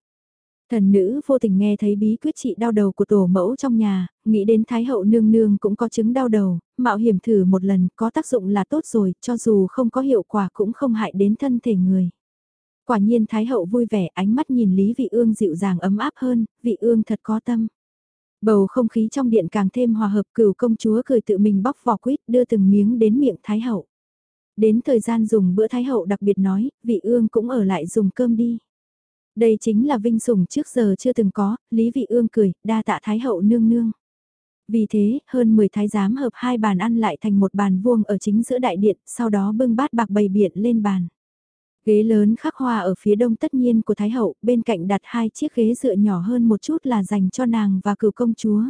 Thần nữ vô tình nghe thấy bí quyết trị đau đầu của tổ mẫu trong nhà, nghĩ đến Thái Hậu nương nương cũng có chứng đau đầu, mạo hiểm thử một lần có tác dụng là tốt rồi, cho dù không có hiệu quả cũng không hại đến thân thể người. Quả nhiên Thái Hậu vui vẻ ánh mắt nhìn Lý Vị Ương dịu dàng ấm áp hơn, Vị Ương thật có tâm. Bầu không khí trong điện càng thêm hòa hợp cửu công chúa cười tự mình bóc vỏ quýt đưa từng miếng đến miệng Thái Hậu. Đến thời gian dùng bữa Thái Hậu đặc biệt nói, vị ương cũng ở lại dùng cơm đi. Đây chính là vinh sủng trước giờ chưa từng có, Lý Vị Ương cười, đa tạ Thái Hậu nương nương. Vì thế, hơn 10 thái giám hợp hai bàn ăn lại thành một bàn vuông ở chính giữa đại điện, sau đó bưng bát bạc bày biện lên bàn. Ghế lớn khắc hoa ở phía đông tất nhiên của Thái Hậu, bên cạnh đặt hai chiếc ghế dựa nhỏ hơn một chút là dành cho nàng và cửu công chúa.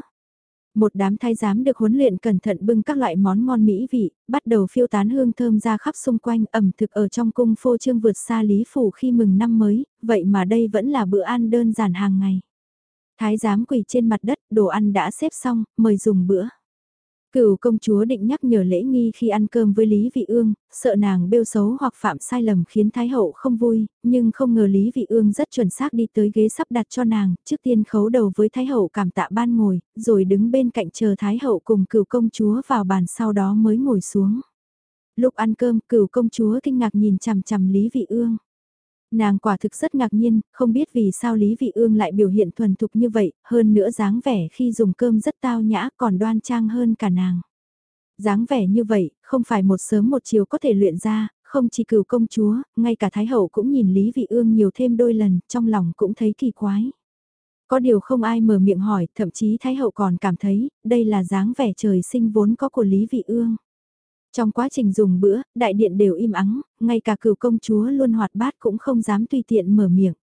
Một đám thái giám được huấn luyện cẩn thận bưng các loại món ngon mỹ vị, bắt đầu phiêu tán hương thơm ra khắp xung quanh ẩm thực ở trong cung phô trương vượt xa Lý Phủ khi mừng năm mới, vậy mà đây vẫn là bữa ăn đơn giản hàng ngày. Thái giám quỳ trên mặt đất, đồ ăn đã xếp xong, mời dùng bữa. Cửu công chúa định nhắc nhở lễ nghi khi ăn cơm với Lý Vị Ương, sợ nàng bêu xấu hoặc phạm sai lầm khiến Thái Hậu không vui, nhưng không ngờ Lý Vị Ương rất chuẩn xác đi tới ghế sắp đặt cho nàng, trước tiên khấu đầu với Thái Hậu cảm tạ ban ngồi, rồi đứng bên cạnh chờ Thái Hậu cùng cửu công chúa vào bàn sau đó mới ngồi xuống. Lúc ăn cơm, cửu công chúa kinh ngạc nhìn chằm chằm Lý Vị Ương. Nàng quả thực rất ngạc nhiên, không biết vì sao Lý Vị Ương lại biểu hiện thuần thục như vậy, hơn nữa dáng vẻ khi dùng cơm rất tao nhã còn đoan trang hơn cả nàng. dáng vẻ như vậy, không phải một sớm một chiều có thể luyện ra, không chỉ cửu công chúa, ngay cả Thái Hậu cũng nhìn Lý Vị Ương nhiều thêm đôi lần, trong lòng cũng thấy kỳ quái. Có điều không ai mở miệng hỏi, thậm chí Thái Hậu còn cảm thấy, đây là dáng vẻ trời sinh vốn có của Lý Vị Ương. Trong quá trình dùng bữa, đại điện đều im ắng, ngay cả cửu công chúa luôn hoạt bát cũng không dám tùy tiện mở miệng.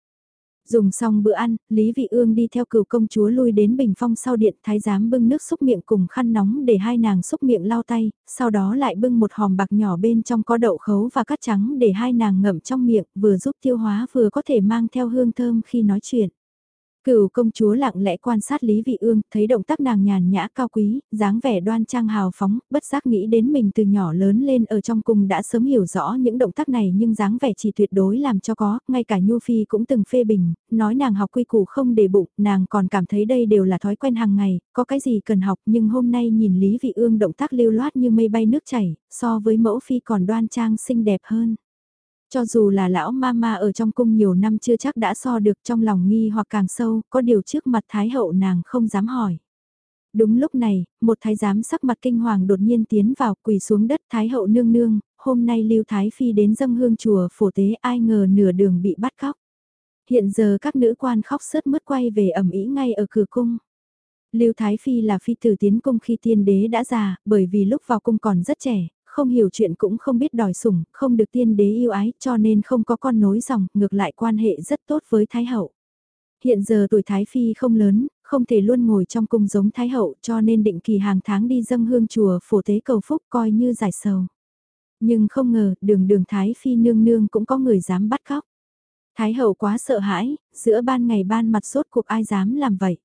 Dùng xong bữa ăn, Lý Vị Ương đi theo cửu công chúa lui đến bình phong sau điện thái giám bưng nước xúc miệng cùng khăn nóng để hai nàng xúc miệng lau tay, sau đó lại bưng một hòm bạc nhỏ bên trong có đậu khấu và cát trắng để hai nàng ngậm trong miệng vừa giúp tiêu hóa vừa có thể mang theo hương thơm khi nói chuyện. Cửu công chúa lặng lẽ quan sát Lý Vị Ương, thấy động tác nàng nhàn nhã cao quý, dáng vẻ đoan trang hào phóng, bất giác nghĩ đến mình từ nhỏ lớn lên ở trong cung đã sớm hiểu rõ những động tác này nhưng dáng vẻ chỉ tuyệt đối làm cho có, ngay cả Nhu Phi cũng từng phê bình, nói nàng học quy củ không để bụng, nàng còn cảm thấy đây đều là thói quen hàng ngày, có cái gì cần học nhưng hôm nay nhìn Lý Vị Ương động tác lưu loát như mây bay nước chảy, so với mẫu phi còn đoan trang xinh đẹp hơn. Cho dù là lão mama ở trong cung nhiều năm chưa chắc đã so được trong lòng nghi hoặc càng sâu, có điều trước mặt Thái hậu nàng không dám hỏi. Đúng lúc này, một thái giám sắc mặt kinh hoàng đột nhiên tiến vào quỳ xuống đất Thái hậu nương nương, hôm nay Lưu Thái Phi đến dâng hương chùa phổ tế ai ngờ nửa đường bị bắt cóc. Hiện giờ các nữ quan khóc sớt mướt quay về ẩm ý ngay ở cửa cung. Lưu Thái Phi là phi tử tiến cung khi tiên đế đã già, bởi vì lúc vào cung còn rất trẻ, không hiểu chuyện cũng không biết đòi sủng, không được tiên đế yêu ái cho nên không có con nối dòng, ngược lại quan hệ rất tốt với Thái Hậu. Hiện giờ tuổi Thái Phi không lớn, không thể luôn ngồi trong cung giống Thái Hậu cho nên định kỳ hàng tháng đi dâng hương chùa phổ tế cầu phúc coi như giải sầu. Nhưng không ngờ, đường đường Thái Phi nương nương cũng có người dám bắt cóc. Thái hậu quá sợ hãi, giữa ban ngày ban mặt sốt cuộc ai dám làm vậy.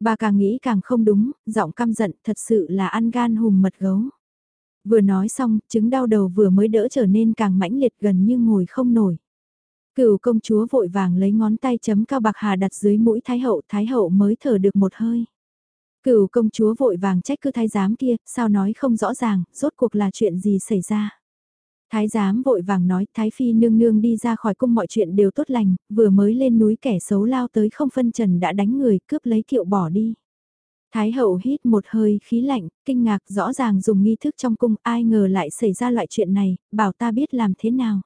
Bà càng nghĩ càng không đúng, giọng căm giận thật sự là ăn gan hùm mật gấu. Vừa nói xong, chứng đau đầu vừa mới đỡ trở nên càng mãnh liệt gần như ngồi không nổi. Cửu công chúa vội vàng lấy ngón tay chấm cao bạc hà đặt dưới mũi thái hậu, thái hậu mới thở được một hơi. Cửu công chúa vội vàng trách cứ thái giám kia, sao nói không rõ ràng, rốt cuộc là chuyện gì xảy ra. Thái giám vội vàng nói, Thái Phi nương nương đi ra khỏi cung mọi chuyện đều tốt lành, vừa mới lên núi kẻ xấu lao tới không phân trần đã đánh người, cướp lấy kiệu bỏ đi. Thái hậu hít một hơi khí lạnh, kinh ngạc rõ ràng dùng nghi thức trong cung ai ngờ lại xảy ra loại chuyện này, bảo ta biết làm thế nào.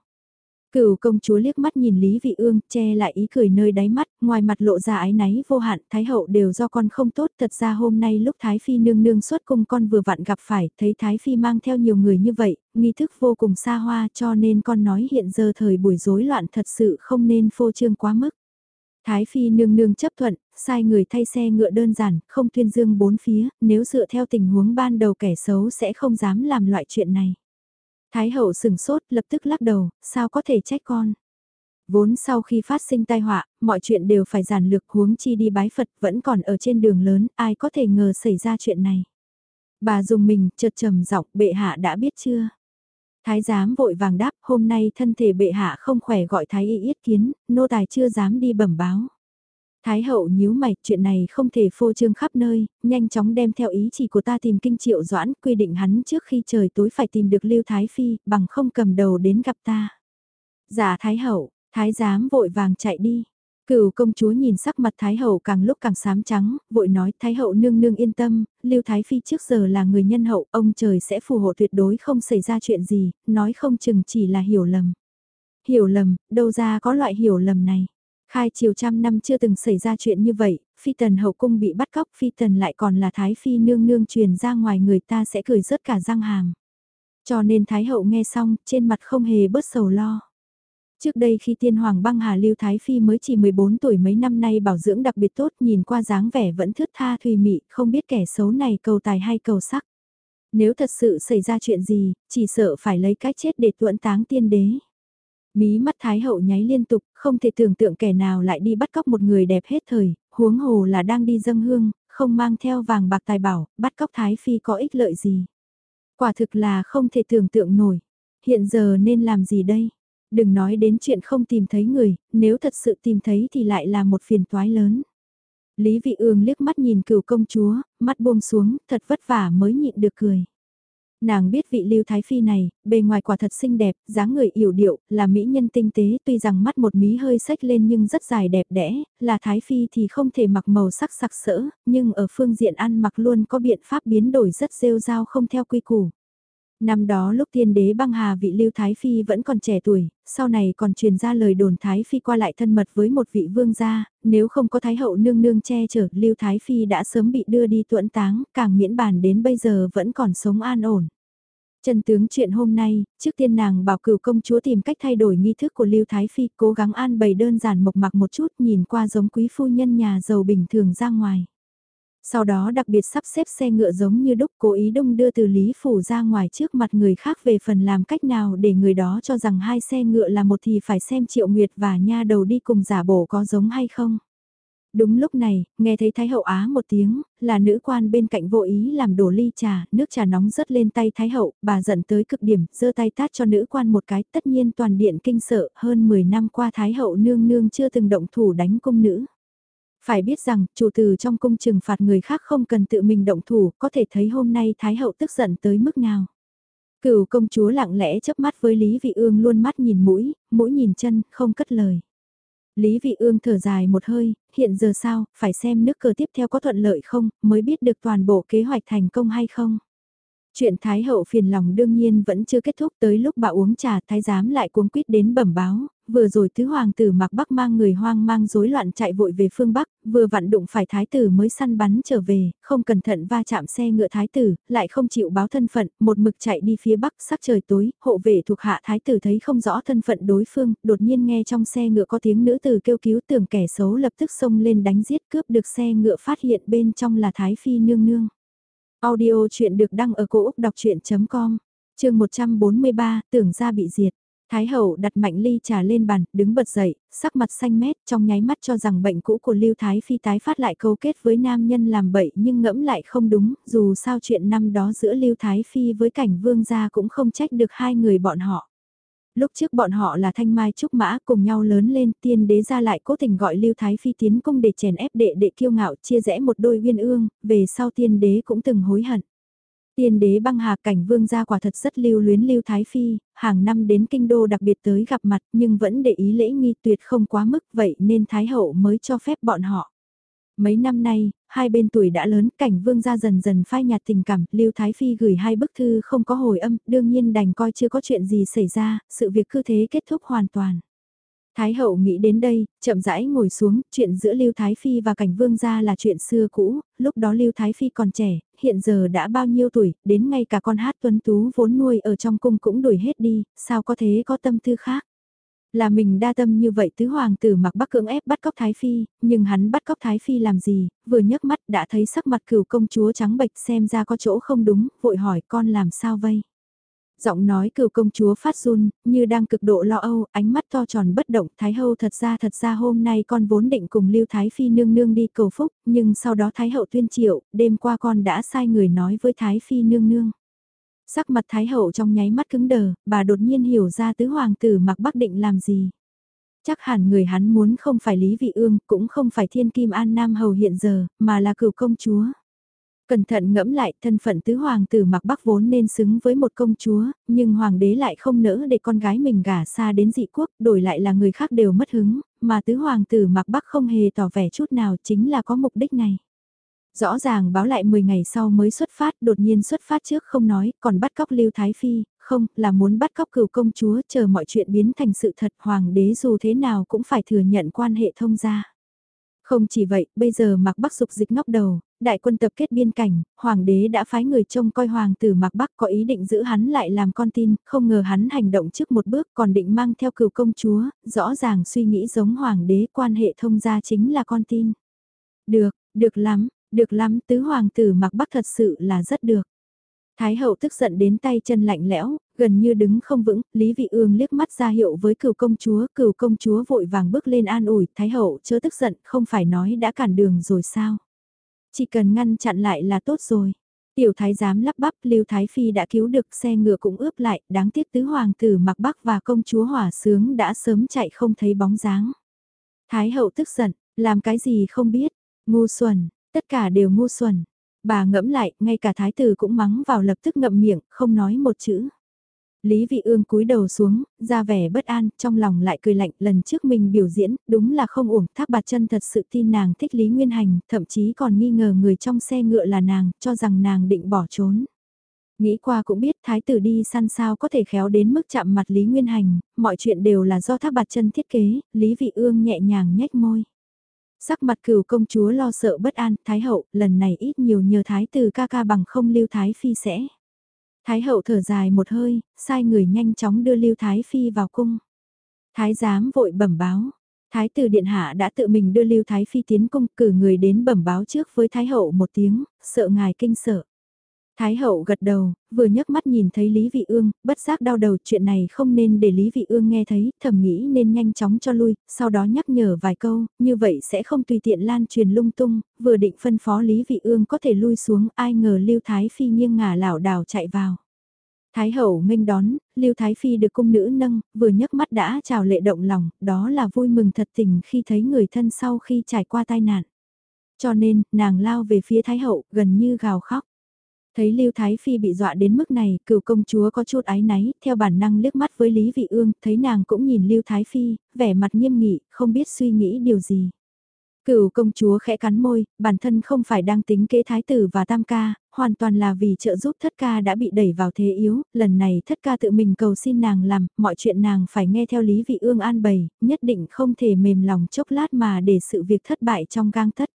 Cửu công chúa liếc mắt nhìn Lý Vị Ương, che lại ý cười nơi đáy mắt, ngoài mặt lộ ra ái náy vô hạn, Thái hậu đều do con không tốt, thật ra hôm nay lúc Thái Phi nương nương xuất cung con vừa vặn gặp phải, thấy Thái Phi mang theo nhiều người như vậy, nghi thức vô cùng xa hoa cho nên con nói hiện giờ thời buổi rối loạn thật sự không nên phô trương quá mức. Thái Phi nương nương chấp thuận, sai người thay xe ngựa đơn giản, không tuyên dương bốn phía, nếu dựa theo tình huống ban đầu kẻ xấu sẽ không dám làm loại chuyện này. Thái hậu sừng sốt lập tức lắc đầu, sao có thể trách con. Vốn sau khi phát sinh tai họa, mọi chuyện đều phải giản lược huống chi đi bái Phật vẫn còn ở trên đường lớn, ai có thể ngờ xảy ra chuyện này. Bà dùng mình, chợt trầm giọng bệ hạ đã biết chưa? Thái giám vội vàng đáp, hôm nay thân thể bệ hạ không khỏe gọi thái y yết kiến, nô tài chưa dám đi bẩm báo. Thái hậu nhíu mày, chuyện này không thể phô trương khắp nơi, nhanh chóng đem theo ý chỉ của ta tìm kinh triệu doãn, quy định hắn trước khi trời tối phải tìm được Lưu Thái Phi, bằng không cầm đầu đến gặp ta. Giả dạ Thái hậu, Thái giám vội vàng chạy đi. Cửu công chúa nhìn sắc mặt Thái hậu càng lúc càng xám trắng, vội nói Thái hậu nương nương yên tâm, Lưu Thái Phi trước giờ là người nhân hậu, ông trời sẽ phù hộ tuyệt đối không xảy ra chuyện gì, nói không chừng chỉ là hiểu lầm. Hiểu lầm, đâu ra có loại hiểu lầm này. Khai triều trăm năm chưa từng xảy ra chuyện như vậy, phi tần hậu cung bị bắt cóc phi tần lại còn là thái phi nương nương truyền ra ngoài người ta sẽ cười rớt cả răng hàm. Cho nên thái hậu nghe xong, trên mặt không hề bớt sầu lo. Trước đây khi tiên hoàng băng hà lưu thái phi mới chỉ 14 tuổi mấy năm nay bảo dưỡng đặc biệt tốt nhìn qua dáng vẻ vẫn thướt tha thùy mị, không biết kẻ xấu này cầu tài hay cầu sắc. Nếu thật sự xảy ra chuyện gì, chỉ sợ phải lấy cái chết để tuẫn táng tiên đế. Mí mắt Thái Hậu nháy liên tục, không thể tưởng tượng kẻ nào lại đi bắt cóc một người đẹp hết thời, huống hồ là đang đi dâng hương, không mang theo vàng bạc tài bảo, bắt cóc Thái Phi có ích lợi gì. Quả thực là không thể tưởng tượng nổi. Hiện giờ nên làm gì đây? Đừng nói đến chuyện không tìm thấy người, nếu thật sự tìm thấy thì lại là một phiền toái lớn. Lý Vị Ương liếc mắt nhìn cửu công chúa, mắt buông xuống, thật vất vả mới nhịn được cười. Nàng biết vị lưu thái phi này, bề ngoài quả thật xinh đẹp, dáng người yểu điệu, là mỹ nhân tinh tế, tuy rằng mắt một mí hơi sách lên nhưng rất dài đẹp đẽ, là thái phi thì không thể mặc màu sắc sặc sỡ, nhưng ở phương diện ăn mặc luôn có biện pháp biến đổi rất rêu rao không theo quy củ. Năm đó lúc tiên đế băng hà vị Lưu Thái Phi vẫn còn trẻ tuổi, sau này còn truyền ra lời đồn Thái Phi qua lại thân mật với một vị vương gia, nếu không có Thái hậu nương nương che chở Lưu Thái Phi đã sớm bị đưa đi tuẫn táng, càng miễn bàn đến bây giờ vẫn còn sống an ổn. Trần tướng chuyện hôm nay, trước tiên nàng bảo cửu công chúa tìm cách thay đổi nghi thức của Lưu Thái Phi, cố gắng an bày đơn giản mộc mạc một chút nhìn qua giống quý phu nhân nhà giàu bình thường ra ngoài. Sau đó đặc biệt sắp xếp xe ngựa giống như đúc cố ý đông đưa từ Lý Phủ ra ngoài trước mặt người khác về phần làm cách nào để người đó cho rằng hai xe ngựa là một thì phải xem Triệu Nguyệt và Nha đầu đi cùng giả bổ có giống hay không. Đúng lúc này, nghe thấy Thái Hậu Á một tiếng, là nữ quan bên cạnh vô ý làm đổ ly trà, nước trà nóng rớt lên tay Thái Hậu, bà giận tới cực điểm, giơ tay tát cho nữ quan một cái, tất nhiên toàn điện kinh sợ, hơn 10 năm qua Thái Hậu nương nương chưa từng động thủ đánh cung nữ. Phải biết rằng, chủ từ trong cung trừng phạt người khác không cần tự mình động thủ, có thể thấy hôm nay Thái hậu tức giận tới mức nào. Cửu công chúa lặng lẽ chớp mắt với Lý Vị Ương luôn mắt nhìn mũi, mũi nhìn chân, không cất lời. Lý Vị Ương thở dài một hơi, hiện giờ sao, phải xem nước cờ tiếp theo có thuận lợi không, mới biết được toàn bộ kế hoạch thành công hay không. Chuyện Thái hậu phiền lòng đương nhiên vẫn chưa kết thúc tới lúc bà uống trà Thái giám lại cuống quýt đến bẩm báo, vừa rồi tứ hoàng tử mặc bắc mang người hoang mang rối loạn chạy vội về phương bắc, vừa vặn đụng phải thái tử mới săn bắn trở về, không cẩn thận va chạm xe ngựa thái tử, lại không chịu báo thân phận, một mực chạy đi phía bắc sắc trời tối, hộ vệ thuộc hạ thái tử thấy không rõ thân phận đối phương, đột nhiên nghe trong xe ngựa có tiếng nữ tử kêu cứu tưởng kẻ xấu lập tức xông lên đánh giết cướp được xe ngựa phát hiện bên trong là thái phi nương nương. Audio chuyện được đăng ở cổ Úc đọc chuyện.com chương 143, tưởng ra bị diệt. Thái hậu đặt mạnh ly trà lên bàn, đứng bật dậy, sắc mặt xanh mét trong nháy mắt cho rằng bệnh cũ của Lưu Thái Phi tái phát lại câu kết với nam nhân làm bậy nhưng ngẫm lại không đúng, dù sao chuyện năm đó giữa Lưu Thái Phi với cảnh vương gia cũng không trách được hai người bọn họ. Lúc trước bọn họ là thanh mai trúc mã cùng nhau lớn lên tiên đế ra lại cố tình gọi Lưu Thái Phi tiến công để chèn ép đệ đệ kiêu ngạo chia rẽ một đôi uyên ương, về sau tiên đế cũng từng hối hận. Tiên đế băng hà cảnh vương gia quả thật rất lưu luyến lưu thái phi, hàng năm đến kinh đô đặc biệt tới gặp mặt nhưng vẫn để ý lễ nghi tuyệt không quá mức vậy nên thái hậu mới cho phép bọn họ. Mấy năm nay, hai bên tuổi đã lớn, cảnh vương gia dần dần phai nhạt tình cảm, Lưu Thái Phi gửi hai bức thư không có hồi âm, đương nhiên đành coi chưa có chuyện gì xảy ra, sự việc cứ thế kết thúc hoàn toàn. Thái hậu nghĩ đến đây, chậm rãi ngồi xuống, chuyện giữa Lưu Thái Phi và cảnh vương gia là chuyện xưa cũ, lúc đó Lưu Thái Phi còn trẻ, hiện giờ đã bao nhiêu tuổi, đến ngay cả con hát tuấn tú vốn nuôi ở trong cung cũng đuổi hết đi, sao có thế có tâm tư khác. Là mình đa tâm như vậy tứ hoàng tử mặc bắc cưỡng ép bắt cóc Thái Phi, nhưng hắn bắt cóc Thái Phi làm gì, vừa nhấc mắt đã thấy sắc mặt cửu công chúa trắng bệch xem ra có chỗ không đúng, vội hỏi con làm sao vây. Giọng nói cựu công chúa phát run, như đang cực độ lo âu, ánh mắt to tròn bất động, Thái Hậu thật ra thật ra hôm nay con vốn định cùng Lưu Thái Phi nương nương đi cầu phúc, nhưng sau đó Thái Hậu tuyên triệu, đêm qua con đã sai người nói với Thái Phi nương nương. Sắc mặt Thái Hậu trong nháy mắt cứng đờ, bà đột nhiên hiểu ra tứ hoàng tử mặc bắc định làm gì. Chắc hẳn người hắn muốn không phải Lý Vị Ương, cũng không phải Thiên Kim An Nam Hầu hiện giờ, mà là cựu công chúa. Cẩn thận ngẫm lại thân phận tứ hoàng tử mặc bắc vốn nên xứng với một công chúa, nhưng hoàng đế lại không nỡ để con gái mình gả xa đến dị quốc, đổi lại là người khác đều mất hứng, mà tứ hoàng tử mặc bắc không hề tỏ vẻ chút nào chính là có mục đích này. Rõ ràng báo lại 10 ngày sau mới xuất phát, đột nhiên xuất phát trước không nói, còn bắt cóc Lưu Thái Phi, không, là muốn bắt cóc cửu công chúa, chờ mọi chuyện biến thành sự thật, hoàng đế dù thế nào cũng phải thừa nhận quan hệ thông gia. Không chỉ vậy, bây giờ mặc bắc dục dịch ngóc đầu, đại quân tập kết biên cảnh, hoàng đế đã phái người trông coi hoàng tử mặc bắc có ý định giữ hắn lại làm con tin, không ngờ hắn hành động trước một bước còn định mang theo cựu công chúa, rõ ràng suy nghĩ giống hoàng đế quan hệ thông gia chính là con tin. Được, được lắm, được lắm tứ hoàng tử mặc bắc thật sự là rất được. Thái hậu tức giận đến tay chân lạnh lẽo, gần như đứng không vững, Lý Vị Ương liếc mắt ra hiệu với cửu công chúa, cửu công chúa vội vàng bước lên an ủi, Thái hậu chớ tức giận, không phải nói đã cản đường rồi sao. Chỉ cần ngăn chặn lại là tốt rồi. Tiểu thái giám lắp bắp Lưu Thái Phi đã cứu được xe ngựa cũng ướp lại, đáng tiếc tứ hoàng tử mặc bắc và công chúa hỏa sướng đã sớm chạy không thấy bóng dáng. Thái hậu tức giận, làm cái gì không biết, ngu xuẩn, tất cả đều ngu xuẩn. Bà ngẫm lại, ngay cả thái tử cũng mắng vào lập tức ngậm miệng, không nói một chữ. Lý Vị Ương cúi đầu xuống, ra vẻ bất an, trong lòng lại cười lạnh, lần trước mình biểu diễn, đúng là không uổng, thác bạt chân thật sự tin nàng thích Lý Nguyên Hành, thậm chí còn nghi ngờ người trong xe ngựa là nàng, cho rằng nàng định bỏ trốn. Nghĩ qua cũng biết thái tử đi săn sao có thể khéo đến mức chạm mặt Lý Nguyên Hành, mọi chuyện đều là do thác bạt chân thiết kế, Lý Vị Ương nhẹ nhàng nhếch môi. Sắc mặt cửu công chúa lo sợ bất an, thái hậu, lần này ít nhiều nhờ thái tử ca ca bằng không lưu thái phi sẽ. Thái hậu thở dài một hơi, sai người nhanh chóng đưa Lưu Thái Phi vào cung. Thái giám vội bẩm báo. Thái tử điện hạ đã tự mình đưa Lưu Thái Phi tiến cung cử người đến bẩm báo trước với Thái hậu một tiếng, sợ ngài kinh sợ. Thái hậu gật đầu, vừa nhấc mắt nhìn thấy Lý Vị Ương, bất giác đau đầu chuyện này không nên để Lý Vị Ương nghe thấy, thầm nghĩ nên nhanh chóng cho lui, sau đó nhắc nhở vài câu, như vậy sẽ không tùy tiện lan truyền lung tung, vừa định phân phó Lý Vị Ương có thể lui xuống, ai ngờ Lưu Thái Phi nghiêng ngả lảo đảo chạy vào. Thái hậu nghênh đón, Lưu Thái Phi được cung nữ nâng, vừa nhấc mắt đã chào lệ động lòng, đó là vui mừng thật tình khi thấy người thân sau khi trải qua tai nạn. Cho nên, nàng lao về phía Thái hậu, gần như gào khóc. Thấy Lưu Thái Phi bị dọa đến mức này, cựu công chúa có chút ái náy, theo bản năng liếc mắt với Lý Vị Ương, thấy nàng cũng nhìn Lưu Thái Phi, vẻ mặt nghiêm nghị, không biết suy nghĩ điều gì. Cựu công chúa khẽ cắn môi, bản thân không phải đang tính kế thái tử và tam ca, hoàn toàn là vì trợ giúp thất ca đã bị đẩy vào thế yếu, lần này thất ca tự mình cầu xin nàng làm, mọi chuyện nàng phải nghe theo Lý Vị Ương an bày, nhất định không thể mềm lòng chốc lát mà để sự việc thất bại trong gang tất.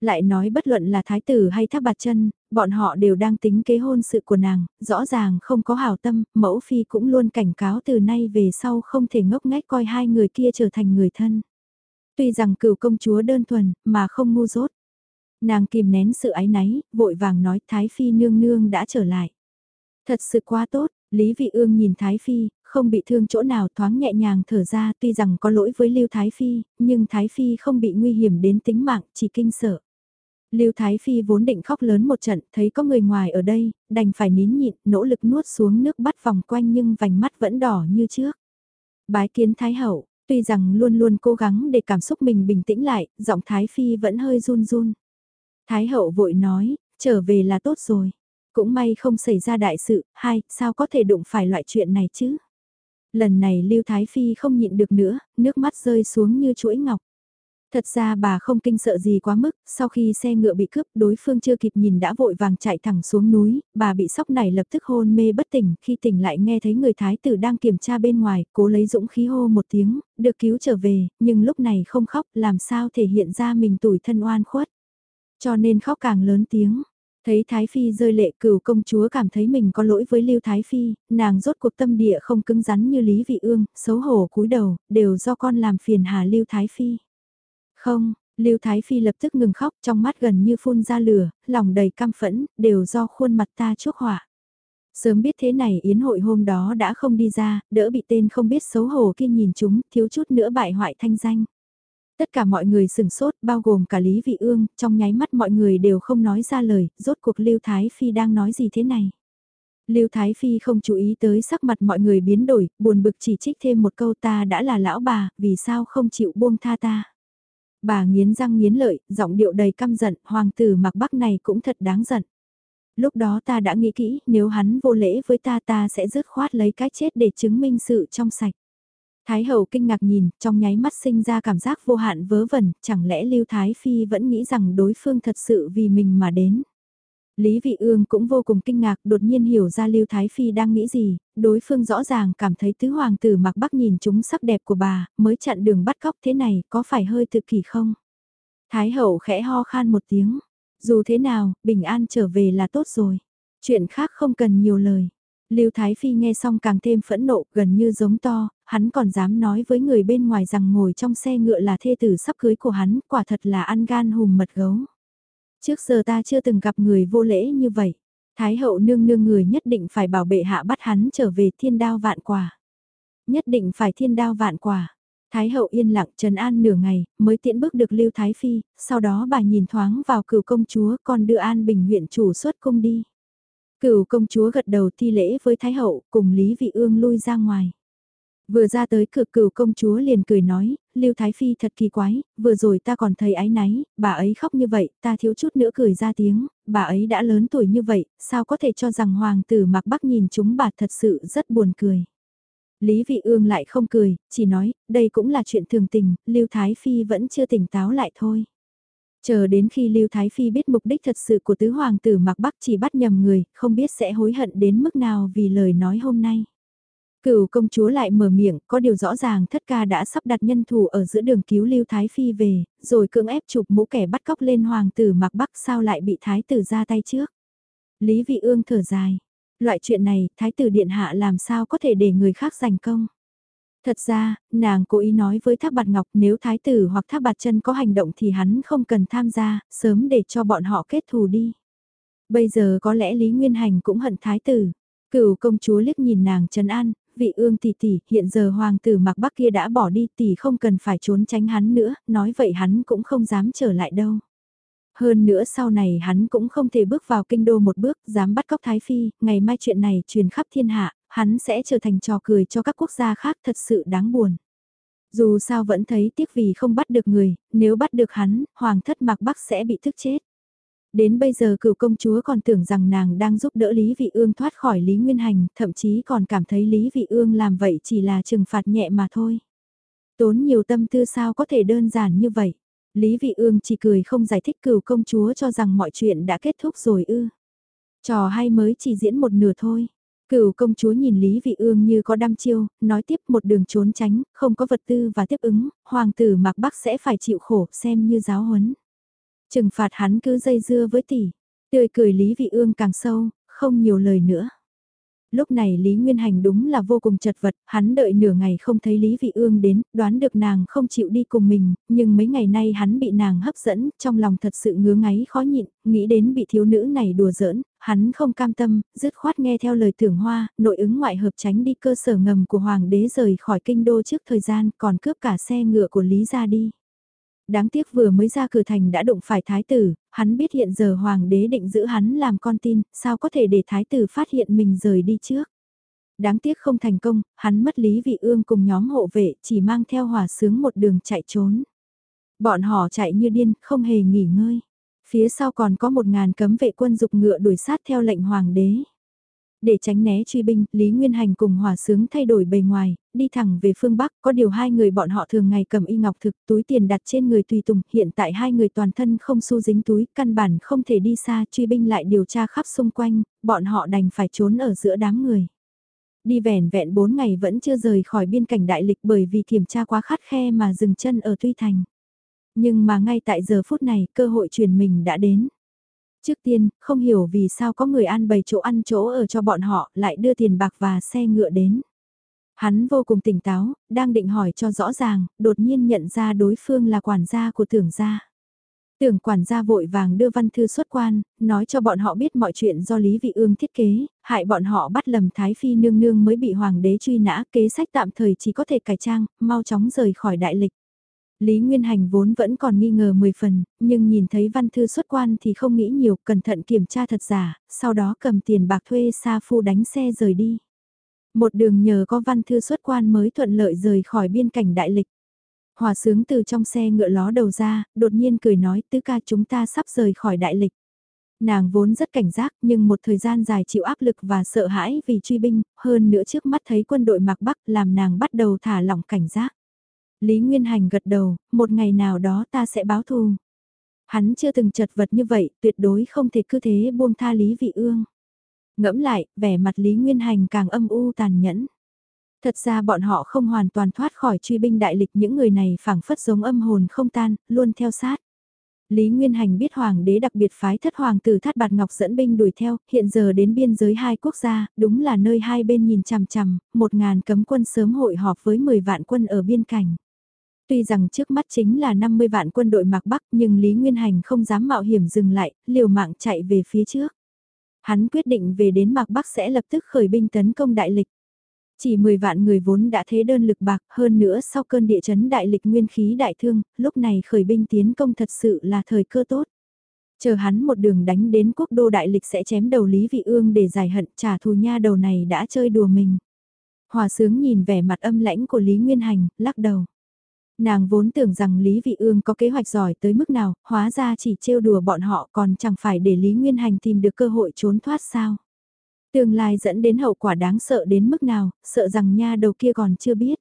Lại nói bất luận là thái tử hay thác bạt chân, bọn họ đều đang tính kế hôn sự của nàng, rõ ràng không có hảo tâm, mẫu phi cũng luôn cảnh cáo từ nay về sau không thể ngốc nghếch coi hai người kia trở thành người thân. Tuy rằng cựu công chúa đơn thuần, mà không ngu dốt. Nàng kìm nén sự ái náy, vội vàng nói Thái Phi nương nương đã trở lại. Thật sự quá tốt, Lý Vị Ương nhìn Thái Phi, không bị thương chỗ nào thoáng nhẹ nhàng thở ra tuy rằng có lỗi với Lưu Thái Phi, nhưng Thái Phi không bị nguy hiểm đến tính mạng, chỉ kinh sợ. Lưu Thái Phi vốn định khóc lớn một trận, thấy có người ngoài ở đây, đành phải nín nhịn, nỗ lực nuốt xuống nước bắt vòng quanh nhưng vành mắt vẫn đỏ như trước. Bái kiến Thái Hậu, tuy rằng luôn luôn cố gắng để cảm xúc mình bình tĩnh lại, giọng Thái Phi vẫn hơi run run. Thái Hậu vội nói, trở về là tốt rồi. Cũng may không xảy ra đại sự, hai, sao có thể đụng phải loại chuyện này chứ? Lần này Lưu Thái Phi không nhịn được nữa, nước mắt rơi xuống như chuỗi ngọc. Thật ra bà không kinh sợ gì quá mức, sau khi xe ngựa bị cướp đối phương chưa kịp nhìn đã vội vàng chạy thẳng xuống núi, bà bị sốc này lập tức hôn mê bất tỉnh, khi tỉnh lại nghe thấy người thái tử đang kiểm tra bên ngoài, cố lấy dũng khí hô một tiếng, được cứu trở về, nhưng lúc này không khóc, làm sao thể hiện ra mình tủi thân oan khuất. Cho nên khóc càng lớn tiếng. Thấy Thái Phi rơi lệ cửu công chúa cảm thấy mình có lỗi với Lưu Thái Phi, nàng rốt cuộc tâm địa không cứng rắn như Lý Vị Ương, xấu hổ cúi đầu, đều do con làm phiền hà Lưu Thái Phi. Không, Lưu Thái Phi lập tức ngừng khóc trong mắt gần như phun ra lửa, lòng đầy căm phẫn, đều do khuôn mặt ta chuốc họa. Sớm biết thế này yến hội hôm đó đã không đi ra, đỡ bị tên không biết xấu hổ kia nhìn chúng, thiếu chút nữa bại hoại thanh danh. Tất cả mọi người sừng sốt, bao gồm cả Lý Vị Ương, trong nháy mắt mọi người đều không nói ra lời, rốt cuộc Lưu Thái Phi đang nói gì thế này. Lưu Thái Phi không chú ý tới sắc mặt mọi người biến đổi, buồn bực chỉ trích thêm một câu ta đã là lão bà, vì sao không chịu buông tha ta. Bà nghiến răng nghiến lợi, giọng điệu đầy căm giận, hoàng tử mặc bắc này cũng thật đáng giận. Lúc đó ta đã nghĩ kỹ, nếu hắn vô lễ với ta ta sẽ dứt khoát lấy cái chết để chứng minh sự trong sạch. Thái hậu kinh ngạc nhìn, trong nháy mắt sinh ra cảm giác vô hạn vớ vẩn, chẳng lẽ Lưu Thái Phi vẫn nghĩ rằng đối phương thật sự vì mình mà đến. Lý Vị Ương cũng vô cùng kinh ngạc đột nhiên hiểu ra Lưu Thái Phi đang nghĩ gì, đối phương rõ ràng cảm thấy tứ hoàng tử mặc bắc nhìn chúng sắc đẹp của bà, mới chặn đường bắt cóc thế này, có phải hơi tự kỷ không? Thái hậu khẽ ho khan một tiếng, dù thế nào, bình an trở về là tốt rồi. Chuyện khác không cần nhiều lời. Lưu Thái Phi nghe xong càng thêm phẫn nộ, gần như giống to, hắn còn dám nói với người bên ngoài rằng ngồi trong xe ngựa là thê tử sắp cưới của hắn, quả thật là ăn gan hùm mật gấu. Trước giờ ta chưa từng gặp người vô lễ như vậy. Thái hậu nương nương người nhất định phải bảo bệ hạ bắt hắn trở về thiên đao vạn quả. Nhất định phải thiên đao vạn quả. Thái hậu yên lặng trần an nửa ngày, mới tiễn bước được Lưu Thái Phi, sau đó bà nhìn thoáng vào cựu công chúa còn đưa An Bình huyện chủ xuất cung đi. cựu công chúa gật đầu thi lễ với Thái hậu, cùng Lý Vị Ương lui ra ngoài. Vừa ra tới cửa cửu công chúa liền cười nói, Lưu Thái Phi thật kỳ quái, vừa rồi ta còn thấy ái náy, bà ấy khóc như vậy, ta thiếu chút nữa cười ra tiếng, bà ấy đã lớn tuổi như vậy, sao có thể cho rằng hoàng tử mặc bắc nhìn chúng bà thật sự rất buồn cười. Lý Vị Ương lại không cười, chỉ nói, đây cũng là chuyện thường tình, Lưu Thái Phi vẫn chưa tỉnh táo lại thôi. Chờ đến khi Lưu Thái Phi biết mục đích thật sự của tứ hoàng tử mặc bắc chỉ bắt nhầm người, không biết sẽ hối hận đến mức nào vì lời nói hôm nay. Cửu công chúa lại mở miệng, có điều rõ ràng thất ca đã sắp đặt nhân thủ ở giữa đường cứu Lưu Thái Phi về, rồi cưỡng ép chụp mũ kẻ bắt cóc lên hoàng tử mặc bắc sao lại bị thái tử ra tay trước. Lý Vị Ương thở dài, loại chuyện này thái tử điện hạ làm sao có thể để người khác giành công. Thật ra, nàng cố ý nói với Thác Bạt Ngọc nếu thái tử hoặc Thác Bạt chân có hành động thì hắn không cần tham gia, sớm để cho bọn họ kết thù đi. Bây giờ có lẽ Lý Nguyên Hành cũng hận thái tử. Cửu công chúa liếc nhìn nàng trấn an, vị ương tỷ tỷ, hiện giờ hoàng tử mặc bắc kia đã bỏ đi tỷ không cần phải trốn tránh hắn nữa, nói vậy hắn cũng không dám trở lại đâu. Hơn nữa sau này hắn cũng không thể bước vào kinh đô một bước, dám bắt cóc Thái Phi, ngày mai chuyện này truyền khắp thiên hạ, hắn sẽ trở thành trò cười cho các quốc gia khác thật sự đáng buồn. Dù sao vẫn thấy tiếc vì không bắt được người, nếu bắt được hắn, hoàng thất mặc bắc sẽ bị thức chết. Đến bây giờ cựu công chúa còn tưởng rằng nàng đang giúp đỡ Lý Vị Ương thoát khỏi Lý Nguyên Hành, thậm chí còn cảm thấy Lý Vị Ương làm vậy chỉ là trừng phạt nhẹ mà thôi. Tốn nhiều tâm tư sao có thể đơn giản như vậy. Lý Vị Ương chỉ cười không giải thích cựu công chúa cho rằng mọi chuyện đã kết thúc rồi ư. Trò hay mới chỉ diễn một nửa thôi. Cựu công chúa nhìn Lý Vị Ương như có đăm chiêu, nói tiếp một đường trốn tránh, không có vật tư và tiếp ứng, hoàng tử mặc bắc sẽ phải chịu khổ xem như giáo huấn. Trừng phạt hắn cứ dây dưa với tỷ. Tươi cười Lý Vị Ương càng sâu, không nhiều lời nữa. Lúc này Lý Nguyên Hành đúng là vô cùng chật vật, hắn đợi nửa ngày không thấy Lý Vị Ương đến, đoán được nàng không chịu đi cùng mình, nhưng mấy ngày nay hắn bị nàng hấp dẫn, trong lòng thật sự ngứa ngáy khó nhịn, nghĩ đến bị thiếu nữ này đùa giỡn, hắn không cam tâm, dứt khoát nghe theo lời tưởng hoa, nội ứng ngoại hợp tránh đi cơ sở ngầm của Hoàng đế rời khỏi kinh đô trước thời gian, còn cướp cả xe ngựa của Lý ra đi đáng tiếc vừa mới ra cửa thành đã đụng phải thái tử, hắn biết hiện giờ hoàng đế định giữ hắn làm con tin, sao có thể để thái tử phát hiện mình rời đi trước. Đáng tiếc không thành công, hắn mất lý vị ương cùng nhóm hộ vệ chỉ mang theo hỏa sướng một đường chạy trốn. Bọn họ chạy như điên, không hề nghỉ ngơi. Phía sau còn có một ngàn cấm vệ quân dục ngựa đuổi sát theo lệnh hoàng đế. Để tránh né truy binh, Lý Nguyên Hành cùng hòa sướng thay đổi bề ngoài, đi thẳng về phương Bắc, có điều hai người bọn họ thường ngày cầm y ngọc thực túi tiền đặt trên người tùy tùng, hiện tại hai người toàn thân không xu dính túi, căn bản không thể đi xa, truy binh lại điều tra khắp xung quanh, bọn họ đành phải trốn ở giữa đám người. Đi vẻn vẹn 4 ngày vẫn chưa rời khỏi biên cảnh đại lịch bởi vì kiểm tra quá khắt khe mà dừng chân ở Tuy Thành. Nhưng mà ngay tại giờ phút này cơ hội truyền mình đã đến. Trước tiên, không hiểu vì sao có người ăn bày chỗ ăn chỗ ở cho bọn họ lại đưa tiền bạc và xe ngựa đến. Hắn vô cùng tỉnh táo, đang định hỏi cho rõ ràng, đột nhiên nhận ra đối phương là quản gia của tưởng gia. Tưởng quản gia vội vàng đưa văn thư xuất quan, nói cho bọn họ biết mọi chuyện do Lý Vị Ương thiết kế, hại bọn họ bắt lầm Thái Phi nương nương mới bị hoàng đế truy nã, kế sách tạm thời chỉ có thể cải trang, mau chóng rời khỏi đại lịch. Lý Nguyên Hành vốn vẫn còn nghi ngờ 10 phần, nhưng nhìn thấy văn thư xuất quan thì không nghĩ nhiều, cẩn thận kiểm tra thật giả, sau đó cầm tiền bạc thuê Sa Phu đánh xe rời đi. Một đường nhờ có văn thư xuất quan mới thuận lợi rời khỏi biên cảnh đại lịch. Hòa sướng từ trong xe ngựa ló đầu ra, đột nhiên cười nói tứ ca chúng ta sắp rời khỏi đại lịch. Nàng vốn rất cảnh giác nhưng một thời gian dài chịu áp lực và sợ hãi vì truy binh, hơn nữa trước mắt thấy quân đội mặc bắc làm nàng bắt đầu thả lỏng cảnh giác. Lý Nguyên Hành gật đầu, một ngày nào đó ta sẽ báo thù. Hắn chưa từng chật vật như vậy, tuyệt đối không thể cứ thế buông tha Lý Vị Ương. Ngẫm lại, vẻ mặt Lý Nguyên Hành càng âm u tàn nhẫn. Thật ra bọn họ không hoàn toàn thoát khỏi truy binh đại lịch những người này phảng phất giống âm hồn không tan, luôn theo sát. Lý Nguyên Hành biết Hoàng đế đặc biệt phái thất hoàng tử thắt bạt ngọc dẫn binh đuổi theo, hiện giờ đến biên giới hai quốc gia, đúng là nơi hai bên nhìn chằm chằm, một ngàn cấm quân sớm hội họp với 10 vạn quân ở biên cảnh. Tuy rằng trước mắt chính là 50 vạn quân đội Mạc Bắc nhưng Lý Nguyên Hành không dám mạo hiểm dừng lại, liều mạng chạy về phía trước. Hắn quyết định về đến Mạc Bắc sẽ lập tức khởi binh tấn công đại lịch. Chỉ 10 vạn người vốn đã thế đơn lực bạc hơn nữa sau cơn địa chấn đại lịch nguyên khí đại thương, lúc này khởi binh tiến công thật sự là thời cơ tốt. Chờ hắn một đường đánh đến quốc đô đại lịch sẽ chém đầu Lý Vị Ương để giải hận trả thù nha đầu này đã chơi đùa mình. Hòa sướng nhìn vẻ mặt âm lãnh của Lý Nguyên Hành, lắc đầu. Nàng vốn tưởng rằng Lý Vị Ương có kế hoạch giỏi tới mức nào, hóa ra chỉ trêu đùa bọn họ còn chẳng phải để Lý Nguyên Hành tìm được cơ hội trốn thoát sao. Tương lai dẫn đến hậu quả đáng sợ đến mức nào, sợ rằng nha đầu kia còn chưa biết.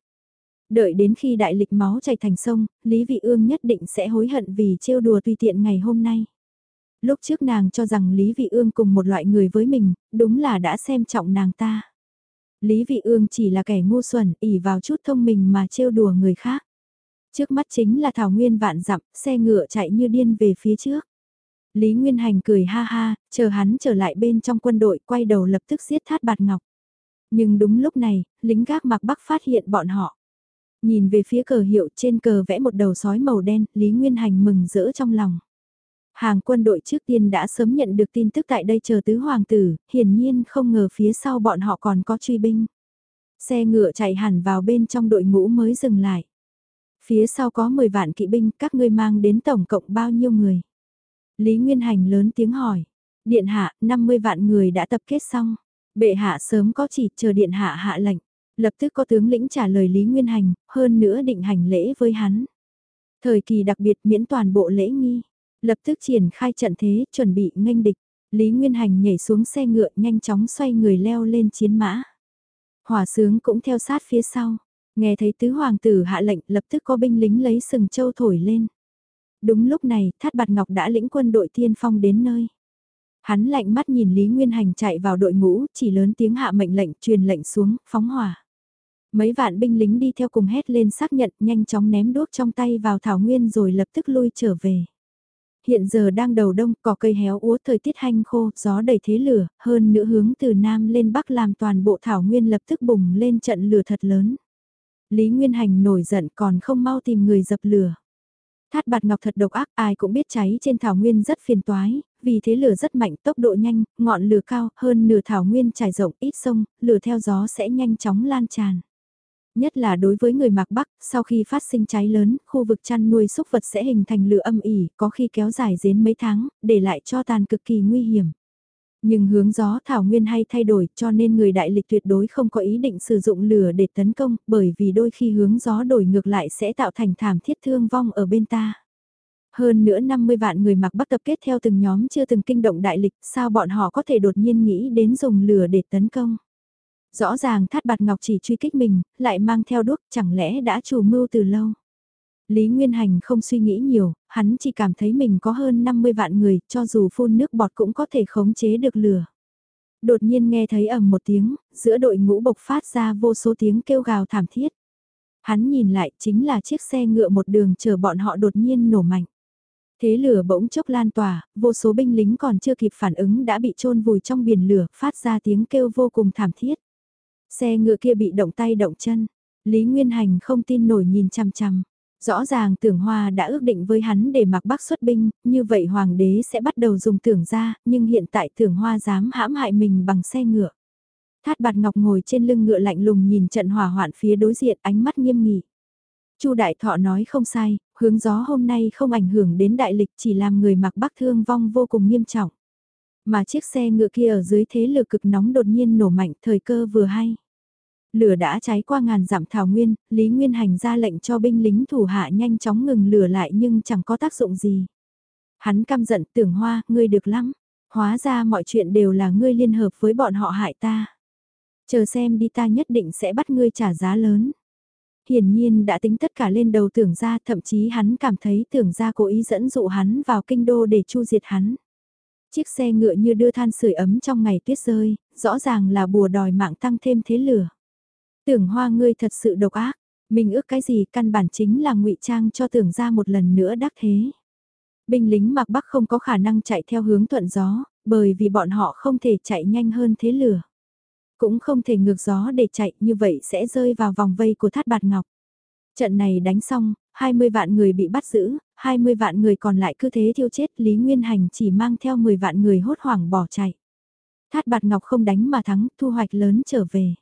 Đợi đến khi đại lịch máu chảy thành sông, Lý Vị Ương nhất định sẽ hối hận vì trêu đùa tùy tiện ngày hôm nay. Lúc trước nàng cho rằng Lý Vị Ương cùng một loại người với mình, đúng là đã xem trọng nàng ta. Lý Vị Ương chỉ là kẻ ngu xuẩn, ỉ vào chút thông minh mà trêu đùa người khác. Trước mắt chính là thảo nguyên vạn dặm, xe ngựa chạy như điên về phía trước. Lý Nguyên Hành cười ha ha, chờ hắn trở lại bên trong quân đội, quay đầu lập tức giết thát bạt ngọc. Nhưng đúng lúc này, lính gác mặc bắc phát hiện bọn họ. Nhìn về phía cờ hiệu trên cờ vẽ một đầu sói màu đen, Lý Nguyên Hành mừng rỡ trong lòng. Hàng quân đội trước tiên đã sớm nhận được tin tức tại đây chờ tứ hoàng tử, hiển nhiên không ngờ phía sau bọn họ còn có truy binh. Xe ngựa chạy hẳn vào bên trong đội ngũ mới dừng lại. Phía sau có 10 vạn kỵ binh, các ngươi mang đến tổng cộng bao nhiêu người? Lý Nguyên Hành lớn tiếng hỏi. Điện hạ, 50 vạn người đã tập kết xong. Bệ hạ sớm có chỉ chờ điện hạ hạ lệnh. Lập tức có tướng lĩnh trả lời Lý Nguyên Hành, hơn nữa định hành lễ với hắn. Thời kỳ đặc biệt miễn toàn bộ lễ nghi. Lập tức triển khai trận thế, chuẩn bị nghênh địch. Lý Nguyên Hành nhảy xuống xe ngựa nhanh chóng xoay người leo lên chiến mã. Hòa sướng cũng theo sát phía sau. Nghe thấy tứ hoàng tử hạ lệnh lập tức có binh lính lấy sừng châu thổi lên. Đúng lúc này, Thát Bạt Ngọc đã lĩnh quân đội tiên phong đến nơi. Hắn lạnh mắt nhìn Lý Nguyên Hành chạy vào đội ngũ, chỉ lớn tiếng hạ mệnh lệnh, truyền lệnh xuống, phóng hỏa. Mấy vạn binh lính đi theo cùng hét lên xác nhận, nhanh chóng ném đuốc trong tay vào thảo nguyên rồi lập tức lui trở về. Hiện giờ đang đầu đông, cỏ cây héo úa thời tiết hanh khô, gió đầy thế lửa, hơn nữa hướng từ Nam lên Bắc làm toàn bộ thảo nguyên lập tức bùng lên trận lửa thật lớn. Lý Nguyên Hành nổi giận còn không mau tìm người dập lửa. Thát bạt ngọc thật độc ác ai cũng biết cháy trên thảo nguyên rất phiền toái, vì thế lửa rất mạnh tốc độ nhanh, ngọn lửa cao hơn nửa thảo nguyên trải rộng ít sông, lửa theo gió sẽ nhanh chóng lan tràn. Nhất là đối với người mạc Bắc, sau khi phát sinh cháy lớn, khu vực chăn nuôi súc vật sẽ hình thành lửa âm ỉ, có khi kéo dài đến mấy tháng, để lại cho tàn cực kỳ nguy hiểm. Nhưng hướng gió thảo nguyên hay thay đổi cho nên người đại lịch tuyệt đối không có ý định sử dụng lửa để tấn công bởi vì đôi khi hướng gió đổi ngược lại sẽ tạo thành thảm thiết thương vong ở bên ta. Hơn nữa 50 vạn người mặc bắc tập kết theo từng nhóm chưa từng kinh động đại lịch sao bọn họ có thể đột nhiên nghĩ đến dùng lửa để tấn công. Rõ ràng thát bạt ngọc chỉ truy kích mình, lại mang theo đuốc chẳng lẽ đã chủ mưu từ lâu. Lý Nguyên Hành không suy nghĩ nhiều, hắn chỉ cảm thấy mình có hơn 50 vạn người, cho dù phun nước bọt cũng có thể khống chế được lửa. Đột nhiên nghe thấy ầm một tiếng, giữa đội ngũ bộc phát ra vô số tiếng kêu gào thảm thiết. Hắn nhìn lại chính là chiếc xe ngựa một đường chờ bọn họ đột nhiên nổ mạnh. Thế lửa bỗng chốc lan tỏa, vô số binh lính còn chưa kịp phản ứng đã bị chôn vùi trong biển lửa, phát ra tiếng kêu vô cùng thảm thiết. Xe ngựa kia bị động tay động chân, Lý Nguyên Hành không tin nổi nhìn chằm chằm. Rõ ràng tưởng hoa đã ước định với hắn để mặc bác xuất binh, như vậy hoàng đế sẽ bắt đầu dùng tưởng ra, nhưng hiện tại tưởng hoa dám hãm hại mình bằng xe ngựa. Thát bạt ngọc ngồi trên lưng ngựa lạnh lùng nhìn trận hỏa hoạn phía đối diện ánh mắt nghiêm nghị. Chu đại thọ nói không sai, hướng gió hôm nay không ảnh hưởng đến đại lịch chỉ làm người mặc bắc thương vong vô cùng nghiêm trọng. Mà chiếc xe ngựa kia ở dưới thế lửa cực nóng đột nhiên nổ mạnh thời cơ vừa hay. Lửa đã cháy qua ngàn dặm thảo nguyên, Lý Nguyên Hành ra lệnh cho binh lính thủ hạ nhanh chóng ngừng lửa lại nhưng chẳng có tác dụng gì. Hắn căm giận tưởng hoa, ngươi được lắm. Hóa ra mọi chuyện đều là ngươi liên hợp với bọn họ hại ta. Chờ xem đi ta nhất định sẽ bắt ngươi trả giá lớn. Hiển nhiên đã tính tất cả lên đầu tưởng ra thậm chí hắn cảm thấy tưởng ra cố ý dẫn dụ hắn vào kinh đô để chu diệt hắn. Chiếc xe ngựa như đưa than sưởi ấm trong ngày tuyết rơi, rõ ràng là bùa đòi mạng tăng thêm thế lửa. Tưởng hoa ngươi thật sự độc ác, mình ước cái gì căn bản chính là ngụy trang cho tưởng ra một lần nữa đắc thế. Binh lính mặc bắc không có khả năng chạy theo hướng thuận gió, bởi vì bọn họ không thể chạy nhanh hơn thế lửa. Cũng không thể ngược gió để chạy như vậy sẽ rơi vào vòng vây của thát bạt ngọc. Trận này đánh xong, 20 vạn người bị bắt giữ, 20 vạn người còn lại cứ thế thiêu chết Lý Nguyên Hành chỉ mang theo 10 vạn người hốt hoảng bỏ chạy. Thát bạt ngọc không đánh mà thắng, thu hoạch lớn trở về.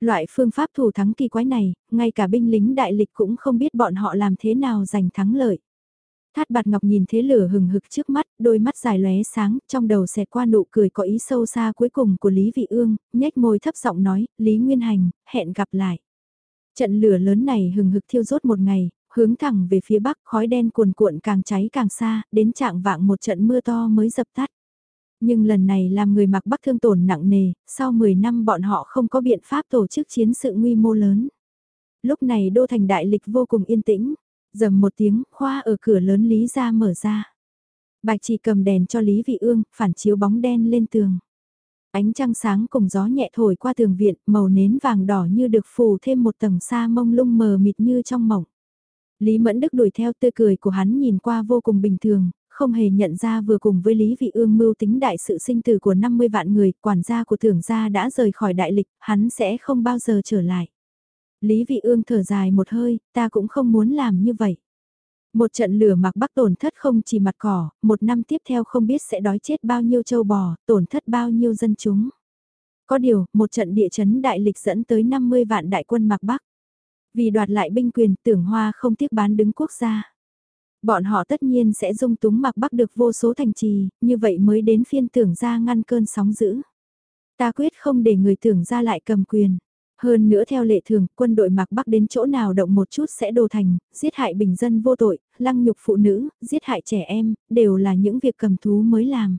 Loại phương pháp thủ thắng kỳ quái này, ngay cả binh lính đại lịch cũng không biết bọn họ làm thế nào giành thắng lợi. Thát bạt ngọc nhìn thế lửa hừng hực trước mắt, đôi mắt dài lóe sáng, trong đầu xẹt qua nụ cười có ý sâu xa cuối cùng của Lý Vị Ương, nhếch môi thấp giọng nói, Lý Nguyên Hành, hẹn gặp lại. Trận lửa lớn này hừng hực thiêu rốt một ngày, hướng thẳng về phía bắc khói đen cuồn cuộn càng cháy càng xa, đến trạng vạng một trận mưa to mới dập tắt. Nhưng lần này làm người mặc bắc thương tổn nặng nề, sau 10 năm bọn họ không có biện pháp tổ chức chiến sự nguy mô lớn. Lúc này đô thành đại lịch vô cùng yên tĩnh, dầm một tiếng, khoa ở cửa lớn Lý ra mở ra. Bạch chỉ cầm đèn cho Lý Vị Ương, phản chiếu bóng đen lên tường. Ánh trăng sáng cùng gió nhẹ thổi qua tường viện, màu nến vàng đỏ như được phủ thêm một tầng sa mông lung mờ mịt như trong mộng. Lý Mẫn Đức đuổi theo tươi cười của hắn nhìn qua vô cùng bình thường, không hề nhận ra vừa cùng với Lý Vị Ương mưu tính đại sự sinh tử của 50 vạn người, quản gia của tưởng gia đã rời khỏi đại lịch, hắn sẽ không bao giờ trở lại. Lý Vị Ương thở dài một hơi, ta cũng không muốn làm như vậy. Một trận lửa mặc bắc tổn thất không chỉ mặt cỏ, một năm tiếp theo không biết sẽ đói chết bao nhiêu châu bò, tổn thất bao nhiêu dân chúng. Có điều, một trận địa chấn đại lịch dẫn tới 50 vạn đại quân mặc bắc. Vì đoạt lại binh quyền tưởng hoa không tiếc bán đứng quốc gia. Bọn họ tất nhiên sẽ dung túng mặc bắc được vô số thành trì, như vậy mới đến phiên tưởng ra ngăn cơn sóng dữ. Ta quyết không để người tưởng ra lại cầm quyền. Hơn nữa theo lệ thường, quân đội mặc bắc đến chỗ nào động một chút sẽ đồ thành, giết hại bình dân vô tội, lăng nhục phụ nữ, giết hại trẻ em, đều là những việc cầm thú mới làm.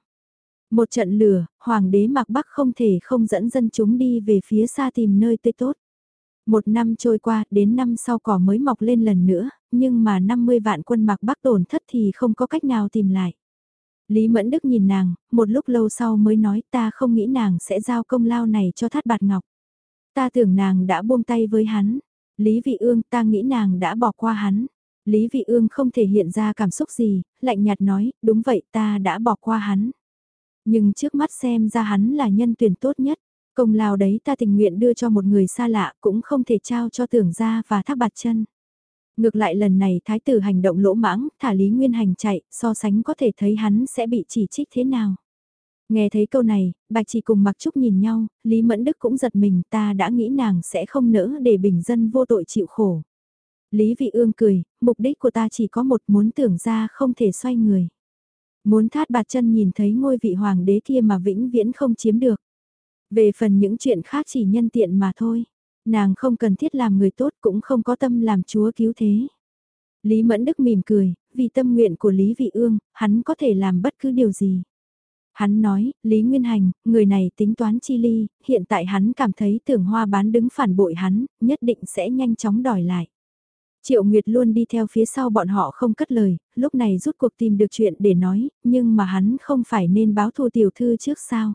Một trận lửa, hoàng đế mặc bắc không thể không dẫn dân chúng đi về phía xa tìm nơi tươi tốt. Một năm trôi qua, đến năm sau cỏ mới mọc lên lần nữa, nhưng mà 50 vạn quân mặc bắc tổn thất thì không có cách nào tìm lại. Lý Mẫn Đức nhìn nàng, một lúc lâu sau mới nói ta không nghĩ nàng sẽ giao công lao này cho thát bạt ngọc. Ta tưởng nàng đã buông tay với hắn. Lý Vị Ương ta nghĩ nàng đã bỏ qua hắn. Lý Vị Ương không thể hiện ra cảm xúc gì, lạnh nhạt nói, đúng vậy ta đã bỏ qua hắn. Nhưng trước mắt xem ra hắn là nhân tuyển tốt nhất, công lao đấy ta tình nguyện đưa cho một người xa lạ cũng không thể trao cho tưởng gia và thác bạt chân. Ngược lại lần này thái tử hành động lỗ mãng, thả Lý Nguyên Hành chạy, so sánh có thể thấy hắn sẽ bị chỉ trích thế nào. Nghe thấy câu này, Bạch chỉ cùng Mặc Trúc nhìn nhau, Lý Mẫn Đức cũng giật mình ta đã nghĩ nàng sẽ không nỡ để bình dân vô tội chịu khổ. Lý Vị Ương cười, mục đích của ta chỉ có một muốn tưởng ra không thể xoay người. Muốn thát bạt chân nhìn thấy ngôi vị hoàng đế kia mà vĩnh viễn không chiếm được. Về phần những chuyện khác chỉ nhân tiện mà thôi. Nàng không cần thiết làm người tốt cũng không có tâm làm chúa cứu thế. Lý Mẫn Đức mỉm cười, vì tâm nguyện của Lý Vị Ương, hắn có thể làm bất cứ điều gì. Hắn nói, Lý Nguyên Hành, người này tính toán chi ly, hiện tại hắn cảm thấy tưởng hoa bán đứng phản bội hắn, nhất định sẽ nhanh chóng đòi lại. Triệu Nguyệt luôn đi theo phía sau bọn họ không cất lời, lúc này rút cuộc tìm được chuyện để nói, nhưng mà hắn không phải nên báo thù tiểu thư trước sao.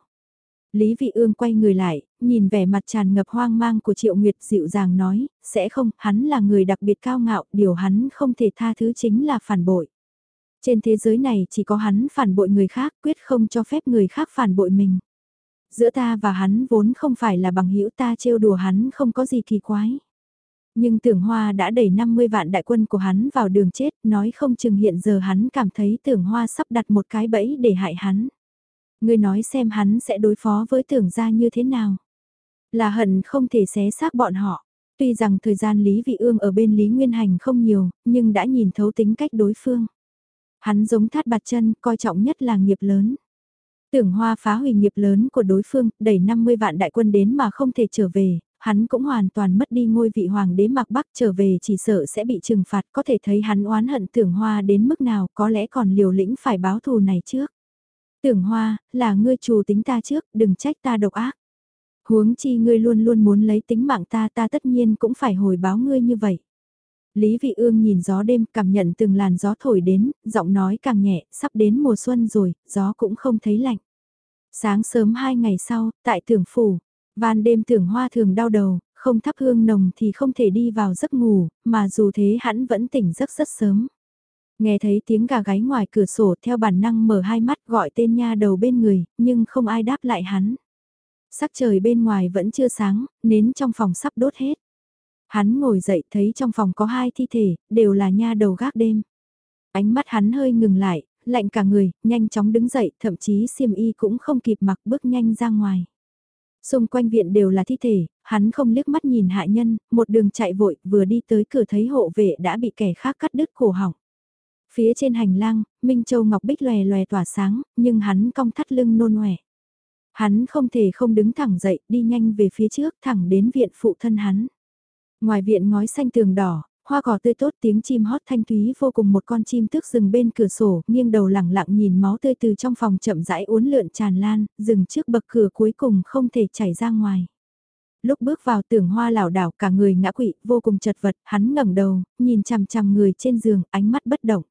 Lý Vị Ương quay người lại, nhìn vẻ mặt tràn ngập hoang mang của Triệu Nguyệt dịu dàng nói, sẽ không, hắn là người đặc biệt cao ngạo, điều hắn không thể tha thứ chính là phản bội. Trên thế giới này chỉ có hắn phản bội người khác, quyết không cho phép người khác phản bội mình. Giữa ta và hắn vốn không phải là bằng hữu ta trêu đùa hắn không có gì kỳ quái. Nhưng tưởng hoa đã đẩy 50 vạn đại quân của hắn vào đường chết, nói không chừng hiện giờ hắn cảm thấy tưởng hoa sắp đặt một cái bẫy để hại hắn. Ngươi nói xem hắn sẽ đối phó với tưởng gia như thế nào. Là hận không thể xé xác bọn họ. Tuy rằng thời gian Lý Vị Ương ở bên Lý Nguyên Hành không nhiều, nhưng đã nhìn thấu tính cách đối phương. Hắn giống thát bạt chân, coi trọng nhất là nghiệp lớn. Tưởng hoa phá hủy nghiệp lớn của đối phương, đẩy 50 vạn đại quân đến mà không thể trở về, hắn cũng hoàn toàn mất đi ngôi vị hoàng đế Mạc bắc trở về chỉ sợ sẽ bị trừng phạt, có thể thấy hắn oán hận tưởng hoa đến mức nào, có lẽ còn liều lĩnh phải báo thù này trước. Tưởng hoa, là ngươi chủ tính ta trước, đừng trách ta độc ác. Huống chi ngươi luôn luôn muốn lấy tính mạng ta ta tất nhiên cũng phải hồi báo ngươi như vậy. Lý Vị Ương nhìn gió đêm cảm nhận từng làn gió thổi đến, giọng nói càng nhẹ, sắp đến mùa xuân rồi, gió cũng không thấy lạnh. Sáng sớm hai ngày sau, tại tưởng phủ, van đêm tưởng hoa thường đau đầu, không thắp hương nồng thì không thể đi vào giấc ngủ, mà dù thế hắn vẫn tỉnh giấc rất sớm. Nghe thấy tiếng gà gáy ngoài cửa sổ theo bản năng mở hai mắt gọi tên nha đầu bên người, nhưng không ai đáp lại hắn. Sắc trời bên ngoài vẫn chưa sáng, nến trong phòng sắp đốt hết. Hắn ngồi dậy thấy trong phòng có hai thi thể, đều là nha đầu gác đêm. Ánh mắt hắn hơi ngừng lại, lạnh cả người, nhanh chóng đứng dậy, thậm chí xiêm y cũng không kịp mặc bước nhanh ra ngoài. Xung quanh viện đều là thi thể, hắn không liếc mắt nhìn hạ nhân, một đường chạy vội, vừa đi tới cửa thấy hộ vệ đã bị kẻ khác cắt đứt cổ họng. Phía trên hành lang, Minh Châu Ngọc Bích lòe lòe tỏa sáng, nhưng hắn cong thắt lưng nôn ngoẻ. Hắn không thể không đứng thẳng dậy, đi nhanh về phía trước, thẳng đến viện phụ thân hắn. Ngoài viện ngói xanh tường đỏ, hoa cỏ tươi tốt tiếng chim hót thanh thúy vô cùng một con chim tước rừng bên cửa sổ, nghiêng đầu lẳng lặng nhìn máu tươi từ trong phòng chậm rãi uốn lượn tràn lan, dừng trước bậc cửa cuối cùng không thể chảy ra ngoài. Lúc bước vào tưởng hoa lảo đảo cả người ngã quỵ, vô cùng chật vật, hắn ngẩng đầu, nhìn chằm chằm người trên giường, ánh mắt bất động.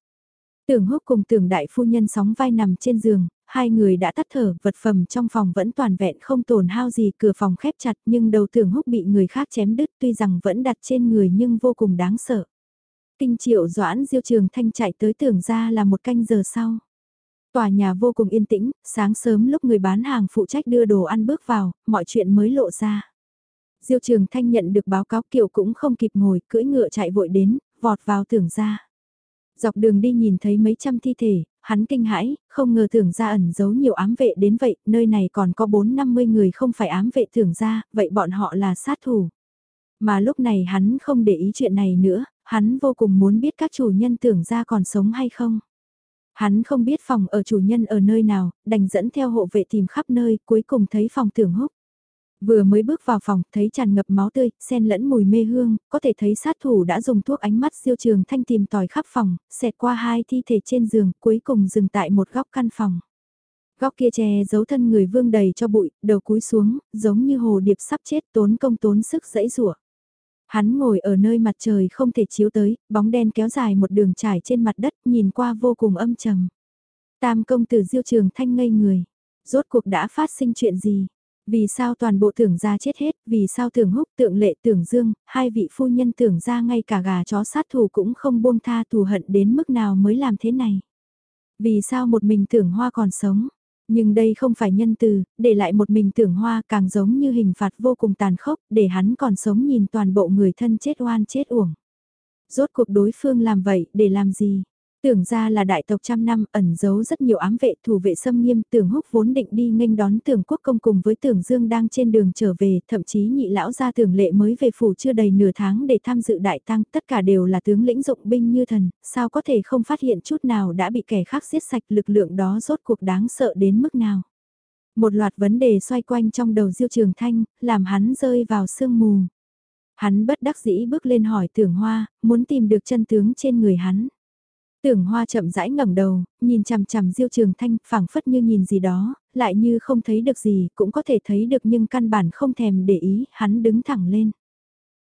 Tưởng húc cùng tưởng đại phu nhân sóng vai nằm trên giường, hai người đã tắt thở, vật phẩm trong phòng vẫn toàn vẹn không tổn hao gì, cửa phòng khép chặt nhưng đầu tưởng húc bị người khác chém đứt tuy rằng vẫn đặt trên người nhưng vô cùng đáng sợ. Kinh triệu doãn diêu trường thanh chạy tới tưởng ra là một canh giờ sau. Tòa nhà vô cùng yên tĩnh, sáng sớm lúc người bán hàng phụ trách đưa đồ ăn bước vào, mọi chuyện mới lộ ra. Diêu Trường Thanh nhận được báo cáo kiệu cũng không kịp ngồi, cưỡi ngựa chạy vội đến, vọt vào tưởng ra. Dọc đường đi nhìn thấy mấy trăm thi thể, hắn kinh hãi, không ngờ tưởng ra ẩn giấu nhiều ám vệ đến vậy, nơi này còn có 4-50 người không phải ám vệ tưởng ra, vậy bọn họ là sát thủ. Mà lúc này hắn không để ý chuyện này nữa, hắn vô cùng muốn biết các chủ nhân tưởng ra còn sống hay không. Hắn không biết phòng ở chủ nhân ở nơi nào, đành dẫn theo hộ vệ tìm khắp nơi, cuối cùng thấy phòng tưởng húc. Vừa mới bước vào phòng, thấy tràn ngập máu tươi, xen lẫn mùi mê hương, có thể thấy sát thủ đã dùng thuốc ánh mắt siêu trường thanh tìm tòi khắp phòng, xẹt qua hai thi thể trên giường, cuối cùng dừng tại một góc căn phòng. Góc kia che giấu thân người vương đầy cho bụi, đầu cúi xuống, giống như hồ điệp sắp chết tốn công tốn sức dẫy rủa. Hắn ngồi ở nơi mặt trời không thể chiếu tới, bóng đen kéo dài một đường trải trên mặt đất, nhìn qua vô cùng âm trầm. Tam công tử diêu trường thanh ngây người. Rốt cuộc đã phát sinh chuyện gì? Vì sao toàn bộ tưởng gia chết hết, vì sao tưởng húc tượng lệ tưởng dương, hai vị phu nhân tưởng gia ngay cả gà chó sát thù cũng không buông tha thù hận đến mức nào mới làm thế này. Vì sao một mình tưởng hoa còn sống, nhưng đây không phải nhân từ, để lại một mình tưởng hoa càng giống như hình phạt vô cùng tàn khốc, để hắn còn sống nhìn toàn bộ người thân chết oan chết uổng. Rốt cuộc đối phương làm vậy để làm gì? Tưởng ra là đại tộc trăm năm, ẩn giấu rất nhiều ám vệ, thủ vệ xâm nghiêm, tưởng húc vốn định đi nghênh đón tưởng quốc công cùng với tưởng dương đang trên đường trở về, thậm chí nhị lão gia tưởng lệ mới về phủ chưa đầy nửa tháng để tham dự đại tăng, tất cả đều là tướng lĩnh dụng binh như thần, sao có thể không phát hiện chút nào đã bị kẻ khác giết sạch, lực lượng đó rốt cuộc đáng sợ đến mức nào. Một loạt vấn đề xoay quanh trong đầu diêu trường thanh, làm hắn rơi vào sương mù. Hắn bất đắc dĩ bước lên hỏi tưởng hoa, muốn tìm được chân tướng trên người hắn. Tưởng Hoa chậm rãi ngẩng đầu, nhìn chằm chằm Diêu Trường Thanh, phảng phất như nhìn gì đó, lại như không thấy được gì, cũng có thể thấy được nhưng căn bản không thèm để ý, hắn đứng thẳng lên.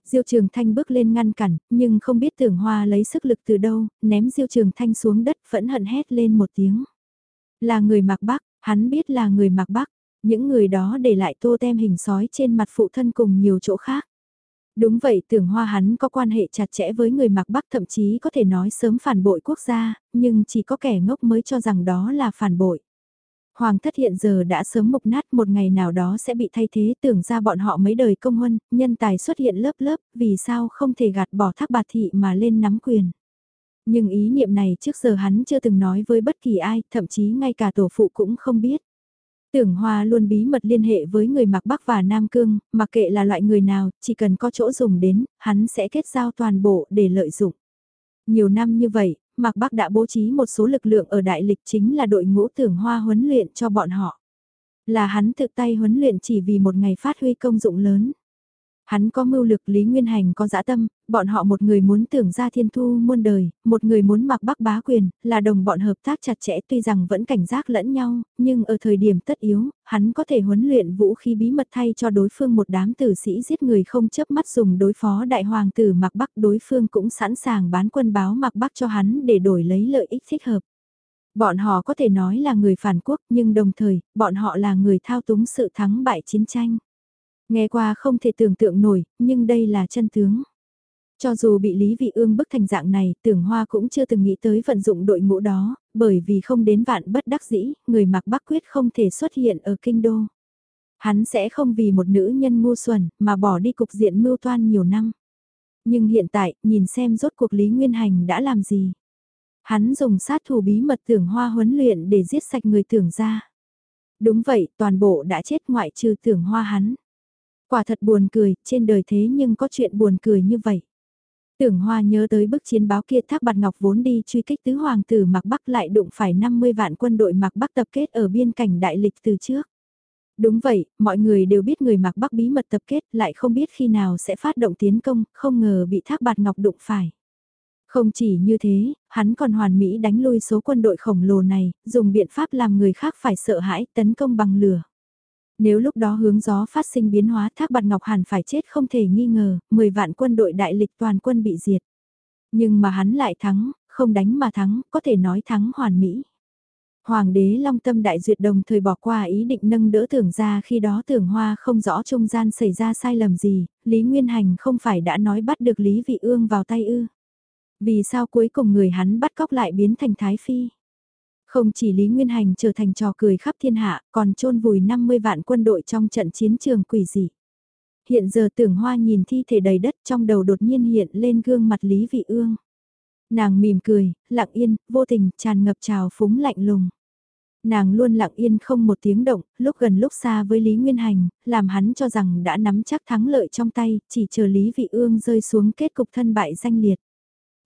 Diêu Trường Thanh bước lên ngăn cản, nhưng không biết Tưởng Hoa lấy sức lực từ đâu, ném Diêu Trường Thanh xuống đất, phẫn hận hét lên một tiếng. Là người mạc Bắc, hắn biết là người mạc Bắc, những người đó để lại tô tem hình sói trên mặt phụ thân cùng nhiều chỗ khác. Đúng vậy tưởng hoa hắn có quan hệ chặt chẽ với người mặc Bắc thậm chí có thể nói sớm phản bội quốc gia, nhưng chỉ có kẻ ngốc mới cho rằng đó là phản bội. Hoàng thất hiện giờ đã sớm mục nát một ngày nào đó sẽ bị thay thế tưởng ra bọn họ mấy đời công huân, nhân tài xuất hiện lớp lớp, vì sao không thể gạt bỏ thác bạt thị mà lên nắm quyền. Nhưng ý niệm này trước giờ hắn chưa từng nói với bất kỳ ai, thậm chí ngay cả tổ phụ cũng không biết. Tưởng Hoa luôn bí mật liên hệ với người Mạc Bắc và Nam Cương, mặc kệ là loại người nào, chỉ cần có chỗ dùng đến, hắn sẽ kết giao toàn bộ để lợi dụng. Nhiều năm như vậy, Mạc Bắc đã bố trí một số lực lượng ở đại lịch chính là đội ngũ tưởng hoa huấn luyện cho bọn họ. Là hắn tự tay huấn luyện chỉ vì một ngày phát huy công dụng lớn. Hắn có mưu lực Lý Nguyên Hành có dã tâm, bọn họ một người muốn tưởng ra thiên thu muôn đời, một người muốn mặc bắc bá quyền, là đồng bọn hợp tác chặt chẽ tuy rằng vẫn cảnh giác lẫn nhau, nhưng ở thời điểm tất yếu, hắn có thể huấn luyện vũ khí bí mật thay cho đối phương một đám tử sĩ giết người không chớp mắt dùng đối phó đại hoàng tử mặc bắc đối phương cũng sẵn sàng bán quân báo mặc bắc cho hắn để đổi lấy lợi ích thích hợp. Bọn họ có thể nói là người phản quốc nhưng đồng thời, bọn họ là người thao túng sự thắng bại chiến tranh. Nghe qua không thể tưởng tượng nổi, nhưng đây là chân tướng. Cho dù bị Lý Vị Ương bức thành dạng này, tưởng hoa cũng chưa từng nghĩ tới vận dụng đội ngũ đó, bởi vì không đến vạn bất đắc dĩ, người mặc bắc quyết không thể xuất hiện ở kinh đô. Hắn sẽ không vì một nữ nhân ngu xuẩn mà bỏ đi cục diện mưu toan nhiều năm. Nhưng hiện tại, nhìn xem rốt cuộc Lý Nguyên Hành đã làm gì. Hắn dùng sát thủ bí mật tưởng hoa huấn luyện để giết sạch người tưởng ra. Đúng vậy, toàn bộ đã chết ngoại trừ tưởng hoa hắn. Quả thật buồn cười, trên đời thế nhưng có chuyện buồn cười như vậy. Tưởng Hoa nhớ tới bức chiến báo kia Thác Bạt Ngọc vốn đi truy kích tứ hoàng tử Mạc Bắc lại đụng phải 50 vạn quân đội Mạc Bắc tập kết ở biên cảnh đại lịch từ trước. Đúng vậy, mọi người đều biết người Mạc Bắc bí mật tập kết lại không biết khi nào sẽ phát động tiến công, không ngờ bị Thác Bạt Ngọc đụng phải. Không chỉ như thế, hắn còn hoàn mỹ đánh lui số quân đội khổng lồ này, dùng biện pháp làm người khác phải sợ hãi tấn công bằng lửa. Nếu lúc đó hướng gió phát sinh biến hóa thác bạt Ngọc Hàn phải chết không thể nghi ngờ, 10 vạn quân đội đại lịch toàn quân bị diệt. Nhưng mà hắn lại thắng, không đánh mà thắng, có thể nói thắng hoàn mỹ. Hoàng đế Long Tâm Đại Duyệt đồng thời bỏ qua ý định nâng đỡ tưởng ra khi đó tưởng hoa không rõ trung gian xảy ra sai lầm gì, Lý Nguyên Hành không phải đã nói bắt được Lý Vị Ương vào tay ư. Vì sao cuối cùng người hắn bắt cóc lại biến thành Thái Phi? Không chỉ Lý Nguyên Hành trở thành trò cười khắp thiên hạ, còn chôn vùi 50 vạn quân đội trong trận chiến trường quỷ dị. Hiện giờ tưởng hoa nhìn thi thể đầy đất trong đầu đột nhiên hiện lên gương mặt Lý Vị Ương. Nàng mỉm cười, lặng yên, vô tình, tràn ngập trào phúng lạnh lùng. Nàng luôn lặng yên không một tiếng động, lúc gần lúc xa với Lý Nguyên Hành, làm hắn cho rằng đã nắm chắc thắng lợi trong tay, chỉ chờ Lý Vị Ương rơi xuống kết cục thân bại danh liệt.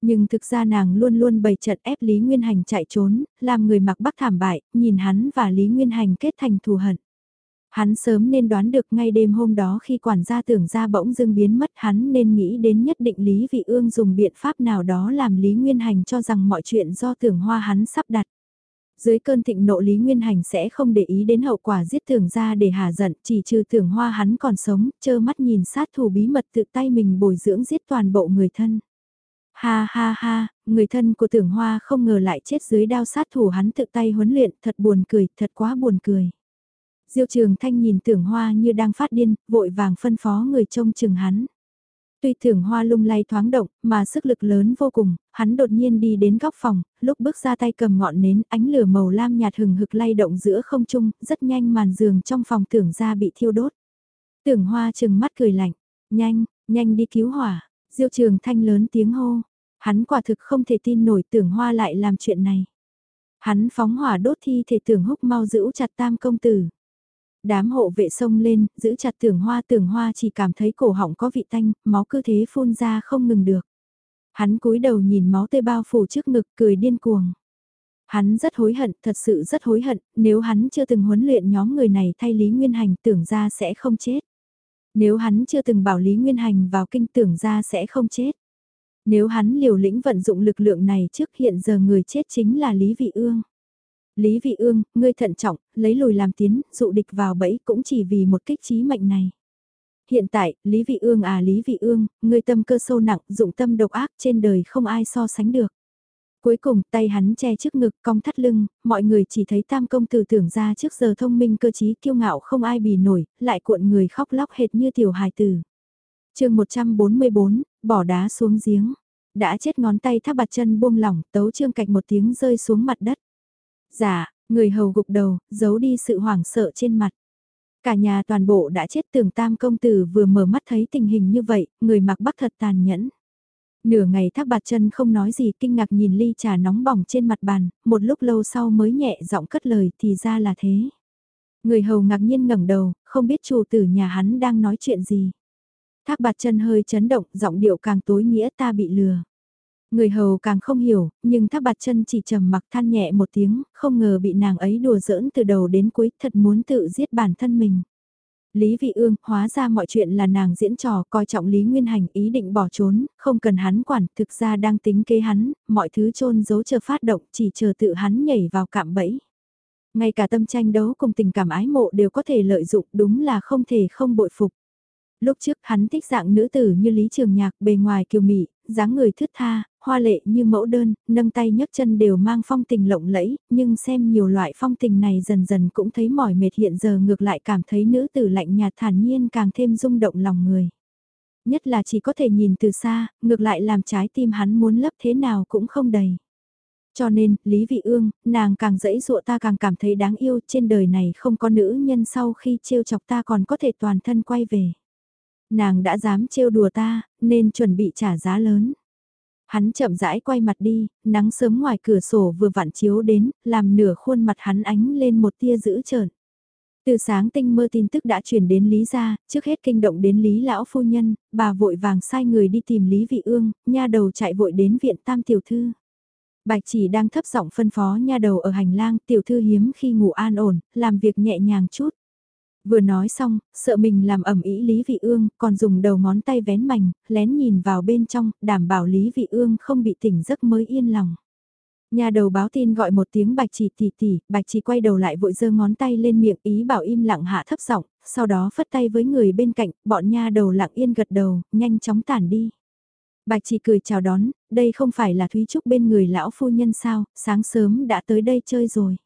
Nhưng thực ra nàng luôn luôn bày trận ép Lý Nguyên Hành chạy trốn, làm người mặc bắc thảm bại, nhìn hắn và Lý Nguyên Hành kết thành thù hận. Hắn sớm nên đoán được ngay đêm hôm đó khi quản gia tưởng ra bỗng dưng biến mất hắn nên nghĩ đến nhất định Lý Vị Ương dùng biện pháp nào đó làm Lý Nguyên Hành cho rằng mọi chuyện do tưởng hoa hắn sắp đặt. Dưới cơn thịnh nộ Lý Nguyên Hành sẽ không để ý đến hậu quả giết tưởng ra để hà giận chỉ trừ tưởng hoa hắn còn sống, chơ mắt nhìn sát thủ bí mật tự tay mình bồi dưỡng giết toàn bộ người thân. Ha ha ha, người thân của tưởng hoa không ngờ lại chết dưới đao sát thủ hắn tự tay huấn luyện, thật buồn cười, thật quá buồn cười. Diêu Trường Thanh nhìn tưởng hoa như đang phát điên, vội vàng phân phó người trông chừng hắn. Tuy tưởng hoa lung lay thoáng động, mà sức lực lớn vô cùng, hắn đột nhiên đi đến góc phòng, lúc bước ra tay cầm ngọn nến, ánh lửa màu lam nhạt hừng hực lay động giữa không trung, rất nhanh màn giường trong phòng tưởng ra bị thiêu đốt. Tưởng hoa chừng mắt cười lạnh, nhanh, nhanh đi cứu hỏa, diêu trường thanh lớn tiếng hô, hắn quả thực không thể tin nổi tưởng hoa lại làm chuyện này. Hắn phóng hỏa đốt thi thể tưởng húc mau giữ chặt tam công tử. Đám hộ vệ sông lên, giữ chặt tưởng hoa tưởng hoa chỉ cảm thấy cổ họng có vị tanh, máu cứ thế phun ra không ngừng được. Hắn cúi đầu nhìn máu tê bao phủ trước ngực cười điên cuồng. Hắn rất hối hận, thật sự rất hối hận, nếu hắn chưa từng huấn luyện nhóm người này thay Lý Nguyên Hành tưởng ra sẽ không chết. Nếu hắn chưa từng bảo Lý Nguyên Hành vào kinh tưởng ra sẽ không chết. Nếu hắn liều lĩnh vận dụng lực lượng này trước hiện giờ người chết chính là Lý Vị Ương. Lý Vị Ương, ngươi thận trọng, lấy lùi làm tiến, dụ địch vào bẫy cũng chỉ vì một kích trí mệnh này. Hiện tại, Lý Vị Ương à Lý Vị Ương, ngươi tâm cơ sâu nặng, dụng tâm độc ác trên đời không ai so sánh được. Cuối cùng, tay hắn che trước ngực, cong thắt lưng, mọi người chỉ thấy tam công tử tưởng ra trước giờ thông minh cơ trí kiêu ngạo không ai bì nổi, lại cuộn người khóc lóc hệt như tiểu hài tử. chương 144, bỏ đá xuống giếng. Đã chết ngón tay thác bạt chân buông lỏng, tấu trương cạch một tiếng rơi xuống mặt đất. Dạ, người hầu gục đầu, giấu đi sự hoảng sợ trên mặt. Cả nhà toàn bộ đã chết tưởng tam công tử vừa mở mắt thấy tình hình như vậy, người mặc bắc thật tàn nhẫn. Nửa ngày thác bạt chân không nói gì kinh ngạc nhìn ly trà nóng bỏng trên mặt bàn, một lúc lâu sau mới nhẹ giọng cất lời thì ra là thế. Người hầu ngạc nhiên ngẩng đầu, không biết chủ tử nhà hắn đang nói chuyện gì. Thác bạt chân hơi chấn động, giọng điệu càng tối nghĩa ta bị lừa. Người hầu càng không hiểu, nhưng thác bạt chân chỉ trầm mặc than nhẹ một tiếng, không ngờ bị nàng ấy đùa giỡn từ đầu đến cuối thật muốn tự giết bản thân mình. Lý Vị Ương, hóa ra mọi chuyện là nàng diễn trò, coi trọng Lý Nguyên Hành ý định bỏ trốn, không cần hắn quản, thực ra đang tính kế hắn, mọi thứ trôn giấu chờ phát động, chỉ chờ tự hắn nhảy vào cạm bẫy. Ngay cả tâm tranh đấu cùng tình cảm ái mộ đều có thể lợi dụng, đúng là không thể không bội phục. Lúc trước hắn thích dạng nữ tử như Lý Trường Nhạc bề ngoài kiều mị, dáng người thướt tha, hoa lệ như mẫu đơn, nâng tay nhấc chân đều mang phong tình lộng lẫy, nhưng xem nhiều loại phong tình này dần dần cũng thấy mỏi mệt hiện giờ ngược lại cảm thấy nữ tử lạnh nhạt thản nhiên càng thêm rung động lòng người. Nhất là chỉ có thể nhìn từ xa, ngược lại làm trái tim hắn muốn lấp thế nào cũng không đầy. Cho nên, Lý Vị Ương, nàng càng dẫy dụa ta càng cảm thấy đáng yêu trên đời này không có nữ nhân sau khi trêu chọc ta còn có thể toàn thân quay về. Nàng đã dám trêu đùa ta, nên chuẩn bị trả giá lớn. Hắn chậm rãi quay mặt đi, nắng sớm ngoài cửa sổ vừa vặn chiếu đến, làm nửa khuôn mặt hắn ánh lên một tia dữ trợn. Từ sáng tinh mơ tin tức đã truyền đến Lý gia, trước hết kinh động đến Lý lão phu nhân, bà vội vàng sai người đi tìm Lý Vị Ương, nha đầu chạy vội đến viện tam tiểu thư. Bạch chỉ đang thấp giọng phân phó nha đầu ở hành lang, tiểu thư hiếm khi ngủ an ổn, làm việc nhẹ nhàng chút. Vừa nói xong, sợ mình làm ẩm ý Lý Vị Ương, còn dùng đầu ngón tay vén mảnh, lén nhìn vào bên trong, đảm bảo Lý Vị Ương không bị tỉnh giấc mới yên lòng. Nhà đầu báo tin gọi một tiếng bạch chỉ tỉ tỉ, bạch chỉ quay đầu lại vội giơ ngón tay lên miệng ý bảo im lặng hạ thấp giọng, sau đó phất tay với người bên cạnh, bọn nha đầu lặng yên gật đầu, nhanh chóng tản đi. Bạch chỉ cười chào đón, đây không phải là Thúy Trúc bên người lão phu nhân sao, sáng sớm đã tới đây chơi rồi.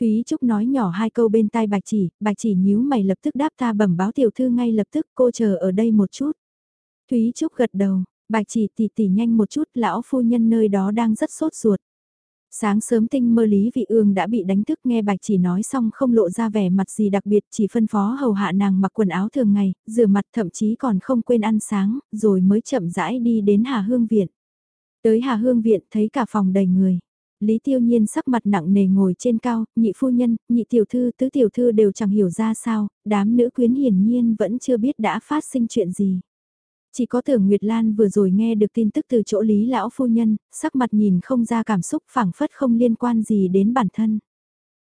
Thúy Trúc nói nhỏ hai câu bên tai bạch chỉ, bạch chỉ nhíu mày lập tức đáp ta bẩm báo tiểu thư ngay lập tức cô chờ ở đây một chút. Thúy Trúc gật đầu, bạch chỉ tỉ tỉ nhanh một chút lão phu nhân nơi đó đang rất sốt ruột. Sáng sớm tinh mơ Lý Vị Ương đã bị đánh thức nghe bạch chỉ nói xong không lộ ra vẻ mặt gì đặc biệt chỉ phân phó hầu hạ nàng mặc quần áo thường ngày, rửa mặt thậm chí còn không quên ăn sáng, rồi mới chậm rãi đi đến Hà Hương Viện. Tới Hà Hương Viện thấy cả phòng đầy người. Lý Tiêu Nhiên sắc mặt nặng nề ngồi trên cao, nhị phu nhân, nhị tiểu thư, tứ tiểu thư đều chẳng hiểu ra sao, đám nữ quyến hiển nhiên vẫn chưa biết đã phát sinh chuyện gì. Chỉ có tưởng Nguyệt Lan vừa rồi nghe được tin tức từ chỗ Lý Lão Phu Nhân, sắc mặt nhìn không ra cảm xúc phảng phất không liên quan gì đến bản thân.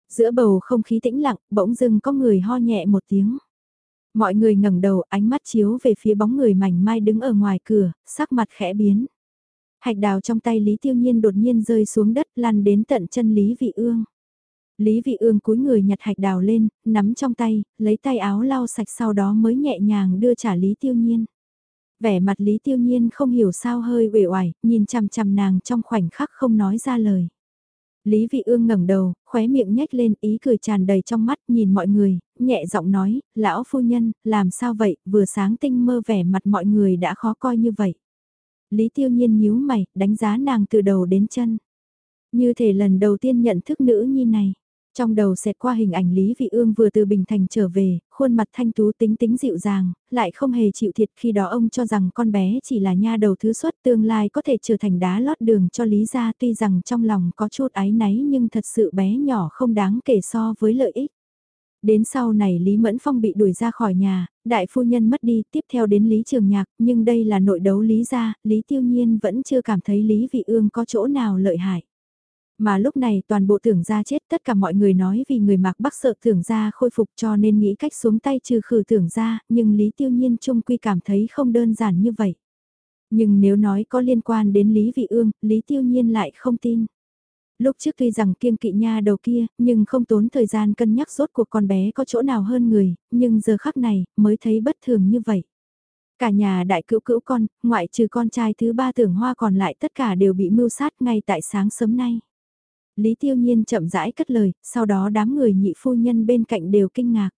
Giữa bầu không khí tĩnh lặng, bỗng dưng có người ho nhẹ một tiếng. Mọi người ngẩng đầu ánh mắt chiếu về phía bóng người mảnh mai đứng ở ngoài cửa, sắc mặt khẽ biến. Hạch đào trong tay Lý Tiêu Nhiên đột nhiên rơi xuống đất lăn đến tận chân Lý Vị Ương. Lý Vị Ương cúi người nhặt hạch đào lên, nắm trong tay, lấy tay áo lau sạch sau đó mới nhẹ nhàng đưa trả Lý Tiêu Nhiên. Vẻ mặt Lý Tiêu Nhiên không hiểu sao hơi uể oải, nhìn chằm chằm nàng trong khoảnh khắc không nói ra lời. Lý Vị Ương ngẩng đầu, khóe miệng nhếch lên ý cười tràn đầy trong mắt nhìn mọi người, nhẹ giọng nói, lão phu nhân, làm sao vậy, vừa sáng tinh mơ vẻ mặt mọi người đã khó coi như vậy. Lý Tiêu Nhiên nhíu mày, đánh giá nàng từ đầu đến chân. Như thể lần đầu tiên nhận thức nữ nhi này. Trong đầu xẹt qua hình ảnh Lý Vị Ương vừa từ Bình Thành trở về, khuôn mặt thanh tú tính tính dịu dàng, lại không hề chịu thiệt khi đó ông cho rằng con bé chỉ là nha đầu thứ xuất tương lai có thể trở thành đá lót đường cho Lý gia tuy rằng trong lòng có chút ái náy nhưng thật sự bé nhỏ không đáng kể so với lợi ích. Đến sau này Lý Mẫn Phong bị đuổi ra khỏi nhà, đại phu nhân mất đi, tiếp theo đến Lý Trường Nhạc, nhưng đây là nội đấu Lý gia, Lý Tiêu Nhiên vẫn chưa cảm thấy Lý Vị Ương có chỗ nào lợi hại. Mà lúc này toàn bộ tưởng gia chết tất cả mọi người nói vì người mạc bắc sợ tưởng gia khôi phục cho nên nghĩ cách xuống tay trừ khử tưởng gia, nhưng Lý Tiêu Nhiên trung quy cảm thấy không đơn giản như vậy. Nhưng nếu nói có liên quan đến Lý Vị Ương, Lý Tiêu Nhiên lại không tin. Lúc trước tuy rằng kiêng kỵ nha đầu kia, nhưng không tốn thời gian cân nhắc rốt cuộc con bé có chỗ nào hơn người, nhưng giờ khắc này, mới thấy bất thường như vậy. Cả nhà đại cữu cữu con, ngoại trừ con trai thứ ba tưởng hoa còn lại tất cả đều bị mưu sát ngay tại sáng sớm nay. Lý Tiêu Nhiên chậm rãi cất lời, sau đó đám người nhị phu nhân bên cạnh đều kinh ngạc.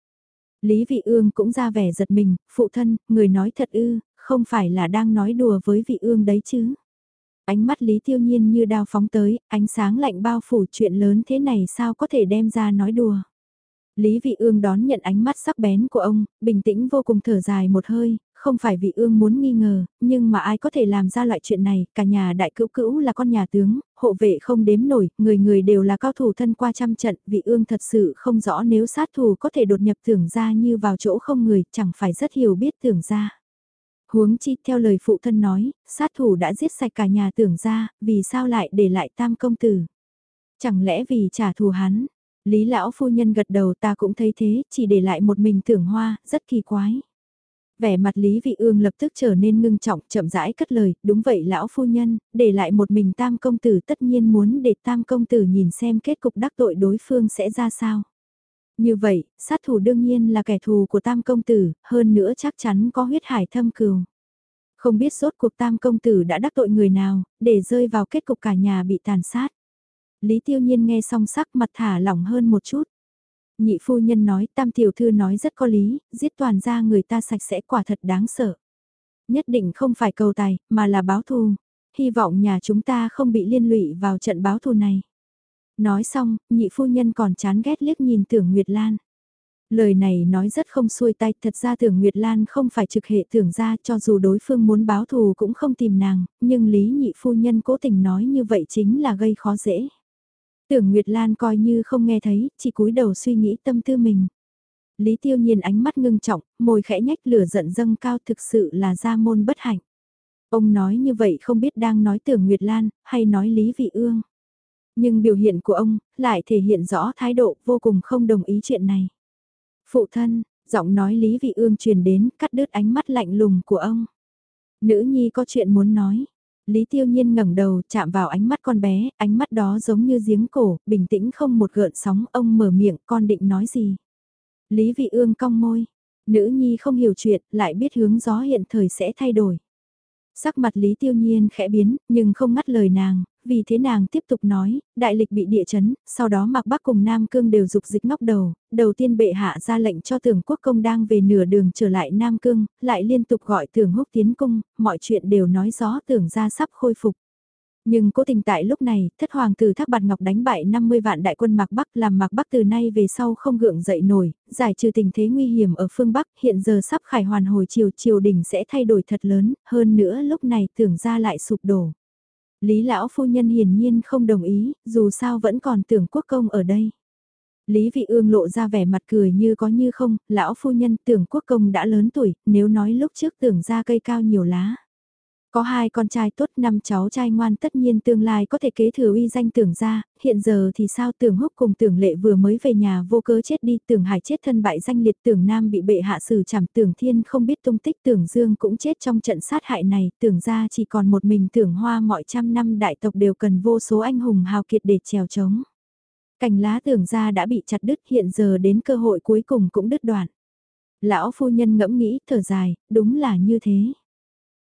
Lý Vị Ương cũng ra vẻ giật mình, phụ thân, người nói thật ư, không phải là đang nói đùa với Vị Ương đấy chứ. Ánh mắt Lý Tiêu Nhiên như đao phóng tới, ánh sáng lạnh bao phủ chuyện lớn thế này sao có thể đem ra nói đùa. Lý Vị Ương đón nhận ánh mắt sắc bén của ông, bình tĩnh vô cùng thở dài một hơi, không phải Vị Ương muốn nghi ngờ, nhưng mà ai có thể làm ra loại chuyện này, cả nhà đại cữu cữu là con nhà tướng, hộ vệ không đếm nổi, người người đều là cao thủ thân qua trăm trận, Vị Ương thật sự không rõ nếu sát thủ có thể đột nhập tưởng ra như vào chỗ không người, chẳng phải rất hiểu biết tưởng ra. Huống chi theo lời phụ thân nói, sát thủ đã giết sạch cả nhà tưởng ra, vì sao lại để lại tam công tử? Chẳng lẽ vì trả thù hắn? Lý lão phu nhân gật đầu ta cũng thấy thế, chỉ để lại một mình tưởng hoa, rất kỳ quái. Vẻ mặt Lý Vị Ương lập tức trở nên ngưng trọng, chậm rãi cất lời, đúng vậy lão phu nhân, để lại một mình tam công tử tất nhiên muốn để tam công tử nhìn xem kết cục đắc tội đối phương sẽ ra sao. Như vậy, sát thủ đương nhiên là kẻ thù của tam công tử, hơn nữa chắc chắn có huyết hải thâm cừu. Không biết suốt cuộc tam công tử đã đắc tội người nào, để rơi vào kết cục cả nhà bị tàn sát. Lý tiêu nhiên nghe xong sắc mặt thả lỏng hơn một chút. Nhị phu nhân nói tam tiểu thư nói rất có lý, giết toàn ra người ta sạch sẽ quả thật đáng sợ. Nhất định không phải cầu tài, mà là báo thù. Hy vọng nhà chúng ta không bị liên lụy vào trận báo thù này. Nói xong, nhị phu nhân còn chán ghét liếc nhìn tưởng Nguyệt Lan. Lời này nói rất không xuôi tay, thật ra tưởng Nguyệt Lan không phải trực hệ tưởng ra cho dù đối phương muốn báo thù cũng không tìm nàng, nhưng Lý nhị phu nhân cố tình nói như vậy chính là gây khó dễ. Tưởng Nguyệt Lan coi như không nghe thấy, chỉ cúi đầu suy nghĩ tâm tư mình. Lý tiêu nhiên ánh mắt ngưng trọng, môi khẽ nhách lửa giận dâng cao thực sự là gia môn bất hạnh. Ông nói như vậy không biết đang nói tưởng Nguyệt Lan, hay nói Lý Vị Ương. Nhưng biểu hiện của ông, lại thể hiện rõ thái độ vô cùng không đồng ý chuyện này. Phụ thân, giọng nói Lý Vị Ương truyền đến, cắt đứt ánh mắt lạnh lùng của ông. Nữ nhi có chuyện muốn nói. Lý Tiêu Nhiên ngẩng đầu chạm vào ánh mắt con bé, ánh mắt đó giống như giếng cổ, bình tĩnh không một gợn sóng, ông mở miệng, con định nói gì? Lý Vị Ương cong môi, nữ nhi không hiểu chuyện, lại biết hướng gió hiện thời sẽ thay đổi. Sắc mặt Lý Tiêu Nhiên khẽ biến, nhưng không ngắt lời nàng, vì thế nàng tiếp tục nói, đại lịch bị địa chấn, sau đó Mạc Bắc cùng Nam Cương đều dục dịch ngóc đầu, đầu tiên bệ hạ ra lệnh cho tưởng quốc công đang về nửa đường trở lại Nam Cương, lại liên tục gọi tưởng húc tiến cung, mọi chuyện đều nói rõ tưởng ra sắp khôi phục. Nhưng cố tình tại lúc này, thất hoàng tử Thác Bạt Ngọc đánh bại 50 vạn đại quân Mạc Bắc làm Mạc Bắc từ nay về sau không gượng dậy nổi, giải trừ tình thế nguy hiểm ở phương Bắc, hiện giờ sắp khải hoàn hồi chiều triều đình sẽ thay đổi thật lớn, hơn nữa lúc này tưởng ra lại sụp đổ. Lý lão phu nhân hiển nhiên không đồng ý, dù sao vẫn còn tưởng quốc công ở đây. Lý vị ương lộ ra vẻ mặt cười như có như không, lão phu nhân tưởng quốc công đã lớn tuổi, nếu nói lúc trước tưởng ra cây cao nhiều lá. Có hai con trai tốt năm cháu trai ngoan tất nhiên tương lai có thể kế thừa uy danh tưởng ra, hiện giờ thì sao tưởng húc cùng tưởng lệ vừa mới về nhà vô cớ chết đi tưởng hải chết thân bại danh liệt tưởng nam bị bệ hạ xử chảm tưởng thiên không biết tung tích tưởng dương cũng chết trong trận sát hại này tưởng ra chỉ còn một mình tưởng hoa mọi trăm năm đại tộc đều cần vô số anh hùng hào kiệt để trèo trống. Cành lá tưởng ra đã bị chặt đứt hiện giờ đến cơ hội cuối cùng cũng đứt đoạn. Lão phu nhân ngẫm nghĩ thở dài, đúng là như thế.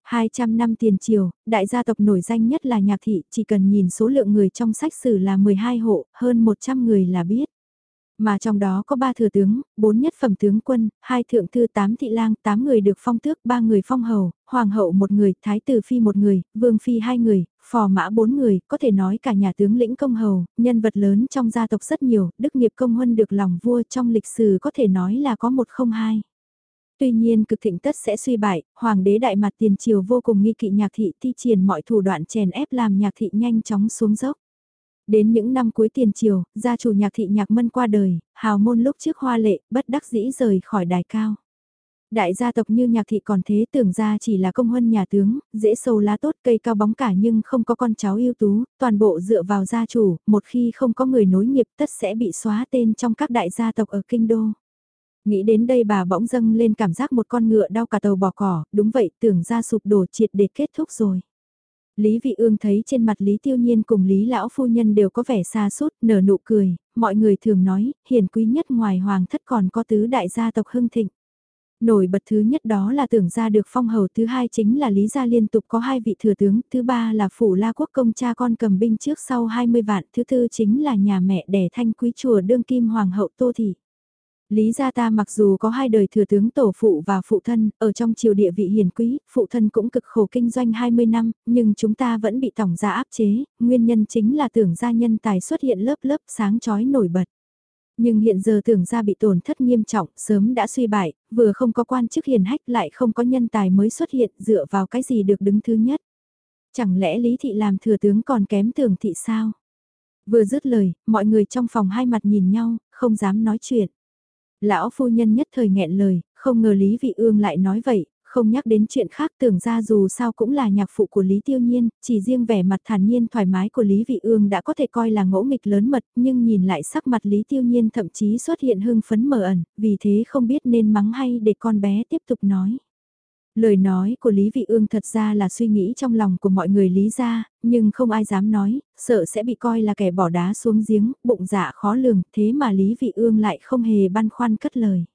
200 năm tiền triều, đại gia tộc nổi danh nhất là nhạc thị, chỉ cần nhìn số lượng người trong sách sử là 12 hộ, hơn 100 người là biết. Mà trong đó có 3 thừa tướng, 4 nhất phẩm tướng quân, 2 thượng thư 8 thị lang, 8 người được phong tước, 3 người phong hầu, hoàng hậu 1 người, thái tử phi 1 người, vương phi 2 người, phò mã 4 người, có thể nói cả nhà tướng lĩnh công hầu, nhân vật lớn trong gia tộc rất nhiều, đức nghiệp công huân được lòng vua trong lịch sử có thể nói là có một không hai. Tuy nhiên cực thịnh tất sẽ suy bại, hoàng đế đại mặt tiền triều vô cùng nghi kỵ nhạc thị thi triển mọi thủ đoạn chèn ép làm nhạc thị nhanh chóng xuống dốc. Đến những năm cuối tiền triều, gia chủ nhạc thị nhạc mân qua đời, hào môn lúc trước hoa lệ, bất đắc dĩ rời khỏi đài cao. Đại gia tộc như nhạc thị còn thế tưởng ra chỉ là công huân nhà tướng, dễ sâu lá tốt cây cao bóng cả nhưng không có con cháu ưu tú, toàn bộ dựa vào gia chủ, một khi không có người nối nghiệp tất sẽ bị xóa tên trong các đại gia tộc ở kinh đô. Nghĩ đến đây bà bỗng dâng lên cảm giác một con ngựa đau cả tàu bỏ cỏ, đúng vậy tưởng ra sụp đổ triệt để kết thúc rồi. Lý Vị Ương thấy trên mặt Lý Tiêu Nhiên cùng Lý Lão Phu Nhân đều có vẻ xa sút nở nụ cười, mọi người thường nói, hiền quý nhất ngoài hoàng thất còn có tứ đại gia tộc hưng thịnh. Nổi bật thứ nhất đó là tưởng ra được phong hầu thứ hai chính là Lý Gia liên tục có hai vị thừa tướng, thứ ba là Phủ La Quốc công cha con cầm binh trước sau 20 vạn, thứ tư chính là nhà mẹ đẻ thanh quý chùa đương kim hoàng hậu Tô Thị. Lý gia ta mặc dù có hai đời thừa tướng tổ phụ và phụ thân, ở trong triều địa vị hiền quý, phụ thân cũng cực khổ kinh doanh 20 năm, nhưng chúng ta vẫn bị tổng gia áp chế, nguyên nhân chính là tưởng gia nhân tài xuất hiện lớp lớp sáng chói nổi bật. Nhưng hiện giờ tưởng gia bị tổn thất nghiêm trọng, sớm đã suy bại, vừa không có quan chức hiền hách lại không có nhân tài mới xuất hiện dựa vào cái gì được đứng thứ nhất. Chẳng lẽ Lý Thị làm thừa tướng còn kém tưởng thị sao? Vừa dứt lời, mọi người trong phòng hai mặt nhìn nhau, không dám nói chuyện. Lão phu nhân nhất thời nghẹn lời, không ngờ Lý Vị Ương lại nói vậy, không nhắc đến chuyện khác tưởng ra dù sao cũng là nhạc phụ của Lý Tiêu Nhiên, chỉ riêng vẻ mặt thản nhiên thoải mái của Lý Vị Ương đã có thể coi là ngỗ nghịch lớn mật, nhưng nhìn lại sắc mặt Lý Tiêu Nhiên thậm chí xuất hiện hưng phấn mờ ẩn, vì thế không biết nên mắng hay để con bé tiếp tục nói. Lời nói của Lý Vị Ương thật ra là suy nghĩ trong lòng của mọi người Lý gia, nhưng không ai dám nói, sợ sẽ bị coi là kẻ bỏ đá xuống giếng, bụng dạ khó lường, thế mà Lý Vị Ương lại không hề băn khoăn cất lời.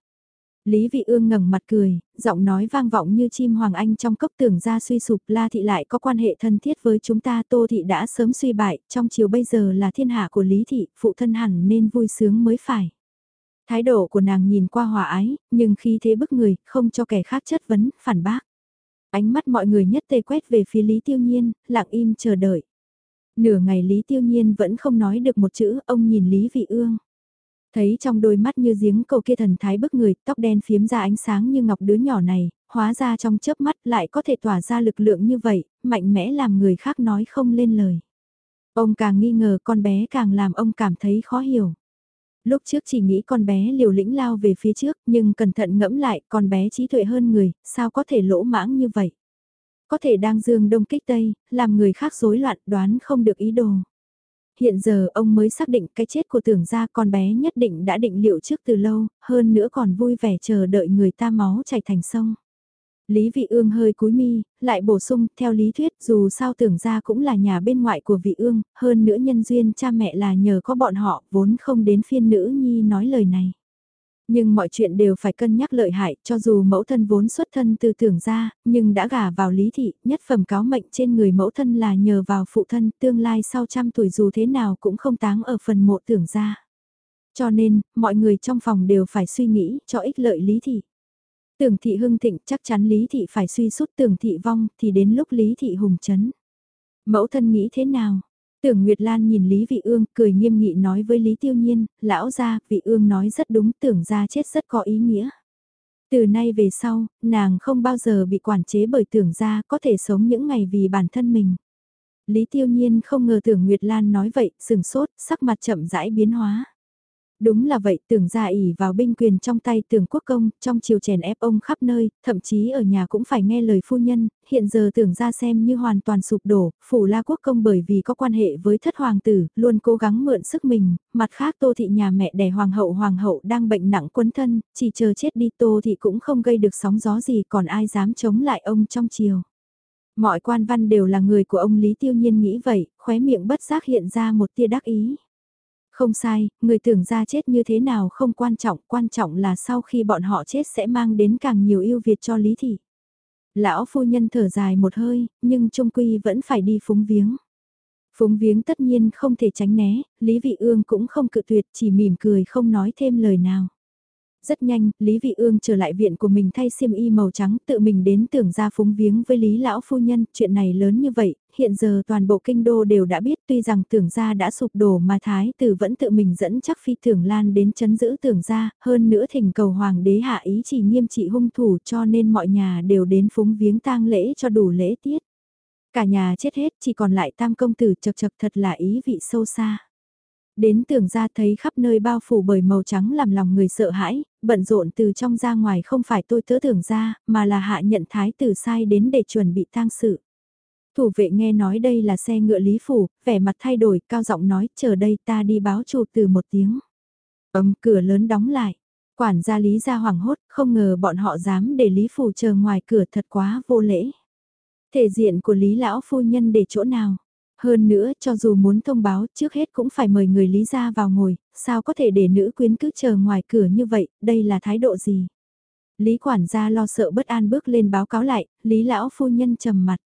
Lý Vị Ương ngẩng mặt cười, giọng nói vang vọng như chim hoàng anh trong cốc tưởng ra suy sụp La Thị lại có quan hệ thân thiết với chúng ta Tô Thị đã sớm suy bại, trong chiều bây giờ là thiên hạ của Lý Thị, phụ thân hẳn nên vui sướng mới phải. Thái độ của nàng nhìn qua hòa ái, nhưng khi thế bức người, không cho kẻ khác chất vấn, phản bác. Ánh mắt mọi người nhất tê quét về phía Lý Tiêu Nhiên, lặng im chờ đợi. Nửa ngày Lý Tiêu Nhiên vẫn không nói được một chữ, ông nhìn Lý Vị Ương. Thấy trong đôi mắt như giếng cầu kia thần thái bức người, tóc đen phiếm ra ánh sáng như ngọc đứa nhỏ này, hóa ra trong chớp mắt lại có thể tỏa ra lực lượng như vậy, mạnh mẽ làm người khác nói không lên lời. Ông càng nghi ngờ con bé càng làm ông cảm thấy khó hiểu. Lúc trước chỉ nghĩ con bé liều lĩnh lao về phía trước, nhưng cẩn thận ngẫm lại, con bé trí tuệ hơn người, sao có thể lỗ mãng như vậy? Có thể đang dương đông kích tây, làm người khác rối loạn đoán không được ý đồ. Hiện giờ ông mới xác định cái chết của tưởng gia con bé nhất định đã định liệu trước từ lâu, hơn nữa còn vui vẻ chờ đợi người ta máu chảy thành sông. Lý Vị Ương hơi cúi mi, lại bổ sung, theo lý thuyết dù sao tưởng ra cũng là nhà bên ngoại của Vị Ương, hơn nữa nhân duyên cha mẹ là nhờ có bọn họ vốn không đến phiên nữ nhi nói lời này. Nhưng mọi chuyện đều phải cân nhắc lợi hại, cho dù mẫu thân vốn xuất thân từ tưởng ra, nhưng đã gả vào lý thị, nhất phẩm cáo mệnh trên người mẫu thân là nhờ vào phụ thân, tương lai sau trăm tuổi dù thế nào cũng không táng ở phần mộ tưởng ra. Cho nên, mọi người trong phòng đều phải suy nghĩ cho ích lợi lý thị. Tưởng thị hưng thịnh chắc chắn lý thị phải suy sút tưởng thị vong thì đến lúc lý thị hùng chấn. Mẫu thân nghĩ thế nào? Tưởng Nguyệt Lan nhìn Lý Vị Ương cười nghiêm nghị nói với Lý Tiêu Nhiên, lão gia, Vị Ương nói rất đúng tưởng gia chết rất có ý nghĩa. Từ nay về sau, nàng không bao giờ bị quản chế bởi tưởng gia có thể sống những ngày vì bản thân mình. Lý Tiêu Nhiên không ngờ tưởng Nguyệt Lan nói vậy, sừng sốt, sắc mặt chậm rãi biến hóa. Đúng là vậy, tưởng ra ỉ vào binh quyền trong tay tưởng quốc công, trong chiều chèn ép ông khắp nơi, thậm chí ở nhà cũng phải nghe lời phu nhân, hiện giờ tưởng ra xem như hoàn toàn sụp đổ, phủ la quốc công bởi vì có quan hệ với thất hoàng tử, luôn cố gắng mượn sức mình, mặt khác tô thị nhà mẹ đẻ hoàng hậu hoàng hậu đang bệnh nặng quấn thân, chỉ chờ chết đi tô thị cũng không gây được sóng gió gì còn ai dám chống lại ông trong chiều. Mọi quan văn đều là người của ông Lý Tiêu Nhiên nghĩ vậy, khóe miệng bất giác hiện ra một tia đắc ý. Không sai, người tưởng ra chết như thế nào không quan trọng, quan trọng là sau khi bọn họ chết sẽ mang đến càng nhiều yêu Việt cho Lý Thị. Lão phu nhân thở dài một hơi, nhưng trung quy vẫn phải đi phúng viếng. Phúng viếng tất nhiên không thể tránh né, Lý Vị Ương cũng không cự tuyệt chỉ mỉm cười không nói thêm lời nào. Rất nhanh, Lý Vị Ương trở lại viện của mình thay xiêm y màu trắng tự mình đến tưởng ra phúng viếng với Lý Lão Phu Nhân, chuyện này lớn như vậy, hiện giờ toàn bộ kinh đô đều đã biết tuy rằng tưởng ra đã sụp đổ mà Thái tử vẫn tự mình dẫn chắc phi tưởng lan đến chấn giữ tưởng ra, hơn nữa thỉnh cầu Hoàng đế hạ ý chỉ nghiêm trị hung thủ cho nên mọi nhà đều đến phúng viếng tang lễ cho đủ lễ tiết. Cả nhà chết hết chỉ còn lại tam công tử chật chật thật là ý vị sâu xa. Đến tường ra thấy khắp nơi bao phủ bởi màu trắng làm lòng người sợ hãi, bận rộn từ trong ra ngoài không phải tôi tớ tưởng ra, mà là hạ nhận thái tử sai đến để chuẩn bị tang sự. Thủ vệ nghe nói đây là xe ngựa lý phủ, vẻ mặt thay đổi, cao giọng nói, chờ đây ta đi báo chủ từ một tiếng. Ấm cửa lớn đóng lại. Quản gia lý ra hoảng hốt, không ngờ bọn họ dám để lý phủ chờ ngoài cửa thật quá vô lễ. Thể diện của lý lão phu nhân để chỗ nào? Hơn nữa, cho dù muốn thông báo, trước hết cũng phải mời người Lý gia vào ngồi, sao có thể để nữ quyến cứ chờ ngoài cửa như vậy, đây là thái độ gì? Lý quản gia lo sợ bất an bước lên báo cáo lại, Lý lão phu nhân trầm mặt.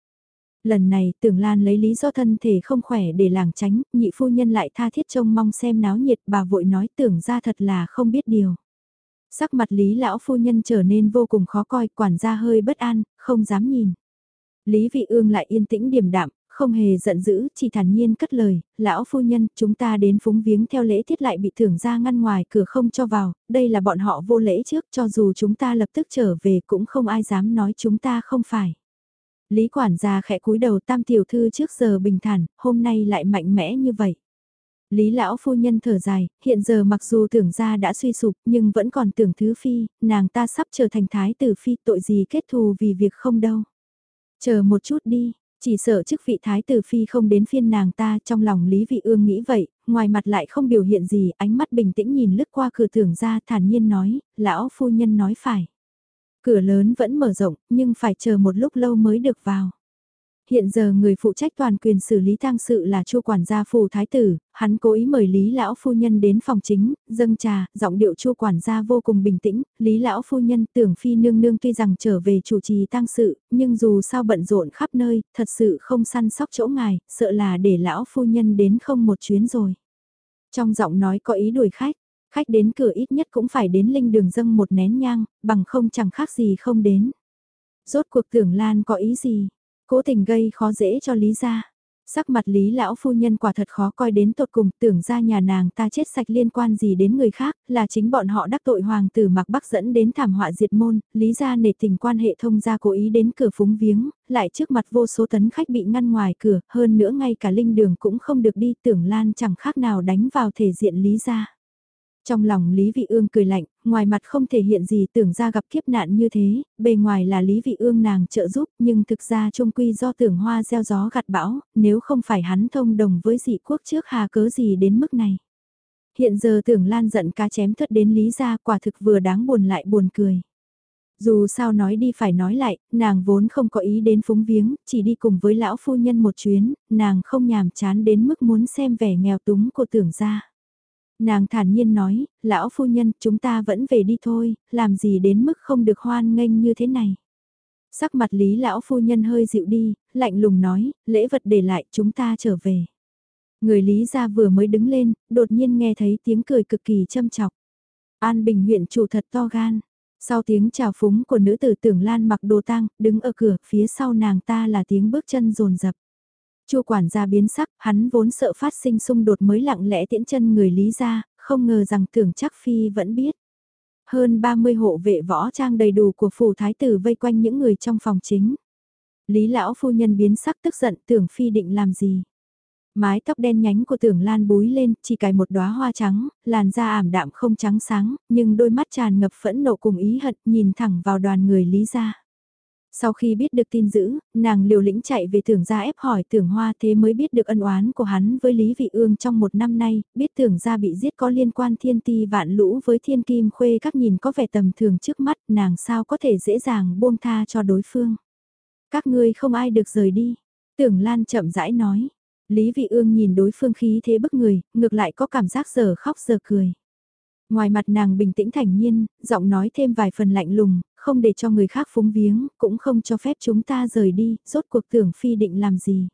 Lần này, tưởng Lan lấy lý do thân thể không khỏe để làng tránh, nhị phu nhân lại tha thiết trông mong xem náo nhiệt, bà vội nói tưởng ra thật là không biết điều. Sắc mặt lý lão phu nhân trở nên vô cùng khó coi, quản gia hơi bất an, không dám nhìn. Lý vị ương lại yên tĩnh điềm đạm, không hề giận dữ, chỉ thản nhiên cất lời, lão phu nhân, chúng ta đến phúng viếng theo lễ thiết lại bị thưởng ra ngăn ngoài cửa không cho vào, đây là bọn họ vô lễ trước cho dù chúng ta lập tức trở về cũng không ai dám nói chúng ta không phải. Lý quản gia khẽ cúi đầu tam tiểu thư trước giờ bình thản, hôm nay lại mạnh mẽ như vậy. Lý lão phu nhân thở dài, hiện giờ mặc dù tưởng ra đã suy sụp nhưng vẫn còn tưởng thứ phi, nàng ta sắp trở thành thái tử phi tội gì kết thù vì việc không đâu. Chờ một chút đi, chỉ sợ chức vị thái tử phi không đến phiên nàng ta trong lòng Lý Vị Ương nghĩ vậy, ngoài mặt lại không biểu hiện gì, ánh mắt bình tĩnh nhìn lướt qua cửa thưởng ra thản nhiên nói, lão phu nhân nói phải. Cửa lớn vẫn mở rộng, nhưng phải chờ một lúc lâu mới được vào hiện giờ người phụ trách toàn quyền xử lý tang sự là chu quản gia phù thái tử, hắn cố ý mời Lý lão phu nhân đến phòng chính, dâng trà, giọng điệu chu quản gia vô cùng bình tĩnh, Lý lão phu nhân tưởng phi nương nương tuy rằng trở về chủ trì tang sự, nhưng dù sao bận rộn khắp nơi, thật sự không săn sóc chỗ ngài, sợ là để lão phu nhân đến không một chuyến rồi. Trong giọng nói có ý đuổi khách, khách đến cửa ít nhất cũng phải đến linh đường dâng một nén nhang, bằng không chẳng khác gì không đến. Rốt cuộc tưởng Lan có ý gì? Cố tình gây khó dễ cho Lý gia. Sắc mặt Lý lão phu nhân quả thật khó coi đến tột cùng, tưởng ra nhà nàng ta chết sạch liên quan gì đến người khác, là chính bọn họ đắc tội hoàng tử mặc bắc dẫn đến thảm họa diệt môn, Lý gia nể tình quan hệ thông gia cố ý đến cửa phúng viếng, lại trước mặt vô số tấn khách bị ngăn ngoài cửa, hơn nữa ngay cả linh đường cũng không được đi, tưởng lan chẳng khác nào đánh vào thể diện Lý gia. Trong lòng Lý Vị Ương cười lạnh, ngoài mặt không thể hiện gì tưởng ra gặp kiếp nạn như thế, bề ngoài là Lý Vị Ương nàng trợ giúp nhưng thực ra trung quy do tưởng hoa gieo gió gặt bão, nếu không phải hắn thông đồng với dị quốc trước hà cớ gì đến mức này. Hiện giờ tưởng lan giận cá chém thất đến Lý gia quả thực vừa đáng buồn lại buồn cười. Dù sao nói đi phải nói lại, nàng vốn không có ý đến phúng viếng, chỉ đi cùng với lão phu nhân một chuyến, nàng không nhàm chán đến mức muốn xem vẻ nghèo túng của tưởng gia. Nàng thản nhiên nói, lão phu nhân, chúng ta vẫn về đi thôi, làm gì đến mức không được hoan nghênh như thế này. Sắc mặt lý lão phu nhân hơi dịu đi, lạnh lùng nói, lễ vật để lại chúng ta trở về. Người lý gia vừa mới đứng lên, đột nhiên nghe thấy tiếng cười cực kỳ châm chọc. An Bình huyện chủ thật to gan. Sau tiếng chào phúng của nữ tử tưởng lan mặc đồ tang, đứng ở cửa, phía sau nàng ta là tiếng bước chân rồn rập. Chu quản gia biến sắc, hắn vốn sợ phát sinh xung đột mới lặng lẽ tiễn chân người lý ra, không ngờ rằng tưởng chắc phi vẫn biết. Hơn 30 hộ vệ võ trang đầy đủ của phủ thái tử vây quanh những người trong phòng chính. Lý lão phu nhân biến sắc tức giận tưởng phi định làm gì. Mái tóc đen nhánh của tưởng lan búi lên, chỉ cài một đóa hoa trắng, làn da ảm đạm không trắng sáng, nhưng đôi mắt tràn ngập phẫn nộ cùng ý hận nhìn thẳng vào đoàn người lý gia. Sau khi biết được tin dữ, nàng liều lĩnh chạy về tưởng gia ép hỏi tưởng hoa thế mới biết được ân oán của hắn với Lý Vị Ương trong một năm nay, biết tưởng gia bị giết có liên quan thiên ti vạn lũ với thiên kim khuê các nhìn có vẻ tầm thường trước mắt nàng sao có thể dễ dàng buông tha cho đối phương. Các ngươi không ai được rời đi, tưởng lan chậm rãi nói. Lý Vị Ương nhìn đối phương khí thế bức người, ngược lại có cảm giác giờ khóc giờ cười. Ngoài mặt nàng bình tĩnh thản nhiên, giọng nói thêm vài phần lạnh lùng, không để cho người khác phúng viếng, cũng không cho phép chúng ta rời đi, rốt cuộc tưởng phi định làm gì.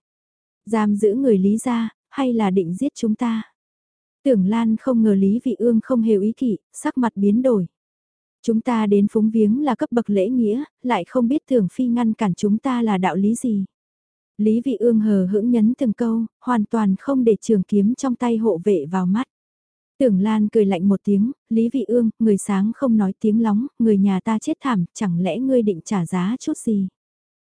Giam giữ người lý ra, hay là định giết chúng ta. Tưởng Lan không ngờ Lý Vị Ương không hề ý kỵ, sắc mặt biến đổi. Chúng ta đến phúng viếng là cấp bậc lễ nghĩa, lại không biết tưởng phi ngăn cản chúng ta là đạo lý gì. Lý Vị Ương hờ hững nhấn từng câu, hoàn toàn không để trường kiếm trong tay hộ vệ vào mắt. Tưởng Lan cười lạnh một tiếng, Lý Vị Ương, người sáng không nói tiếng lóng, người nhà ta chết thảm, chẳng lẽ ngươi định trả giá chút gì?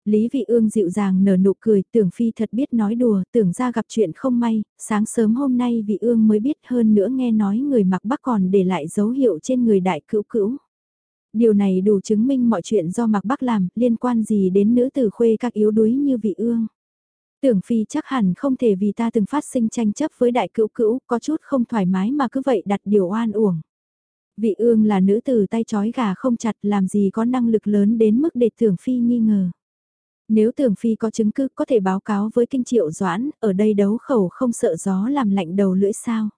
Lý Vị Ương dịu dàng nở nụ cười, tưởng phi thật biết nói đùa, tưởng ra gặp chuyện không may, sáng sớm hôm nay Vị Ương mới biết hơn nữa nghe nói người mặc bắc còn để lại dấu hiệu trên người đại cữu cữu. Điều này đủ chứng minh mọi chuyện do mặc bắc làm, liên quan gì đến nữ tử khuê các yếu đuối như Vị Ương. Tưởng phi chắc hẳn không thể vì ta từng phát sinh tranh chấp với đại cữu cữu, có chút không thoải mái mà cứ vậy đặt điều oan uổng. Vị ương là nữ tử tay chói gà không chặt làm gì có năng lực lớn đến mức để tưởng phi nghi ngờ. Nếu tưởng phi có chứng cứ có thể báo cáo với kinh triệu doãn, ở đây đấu khẩu không sợ gió làm lạnh đầu lưỡi sao.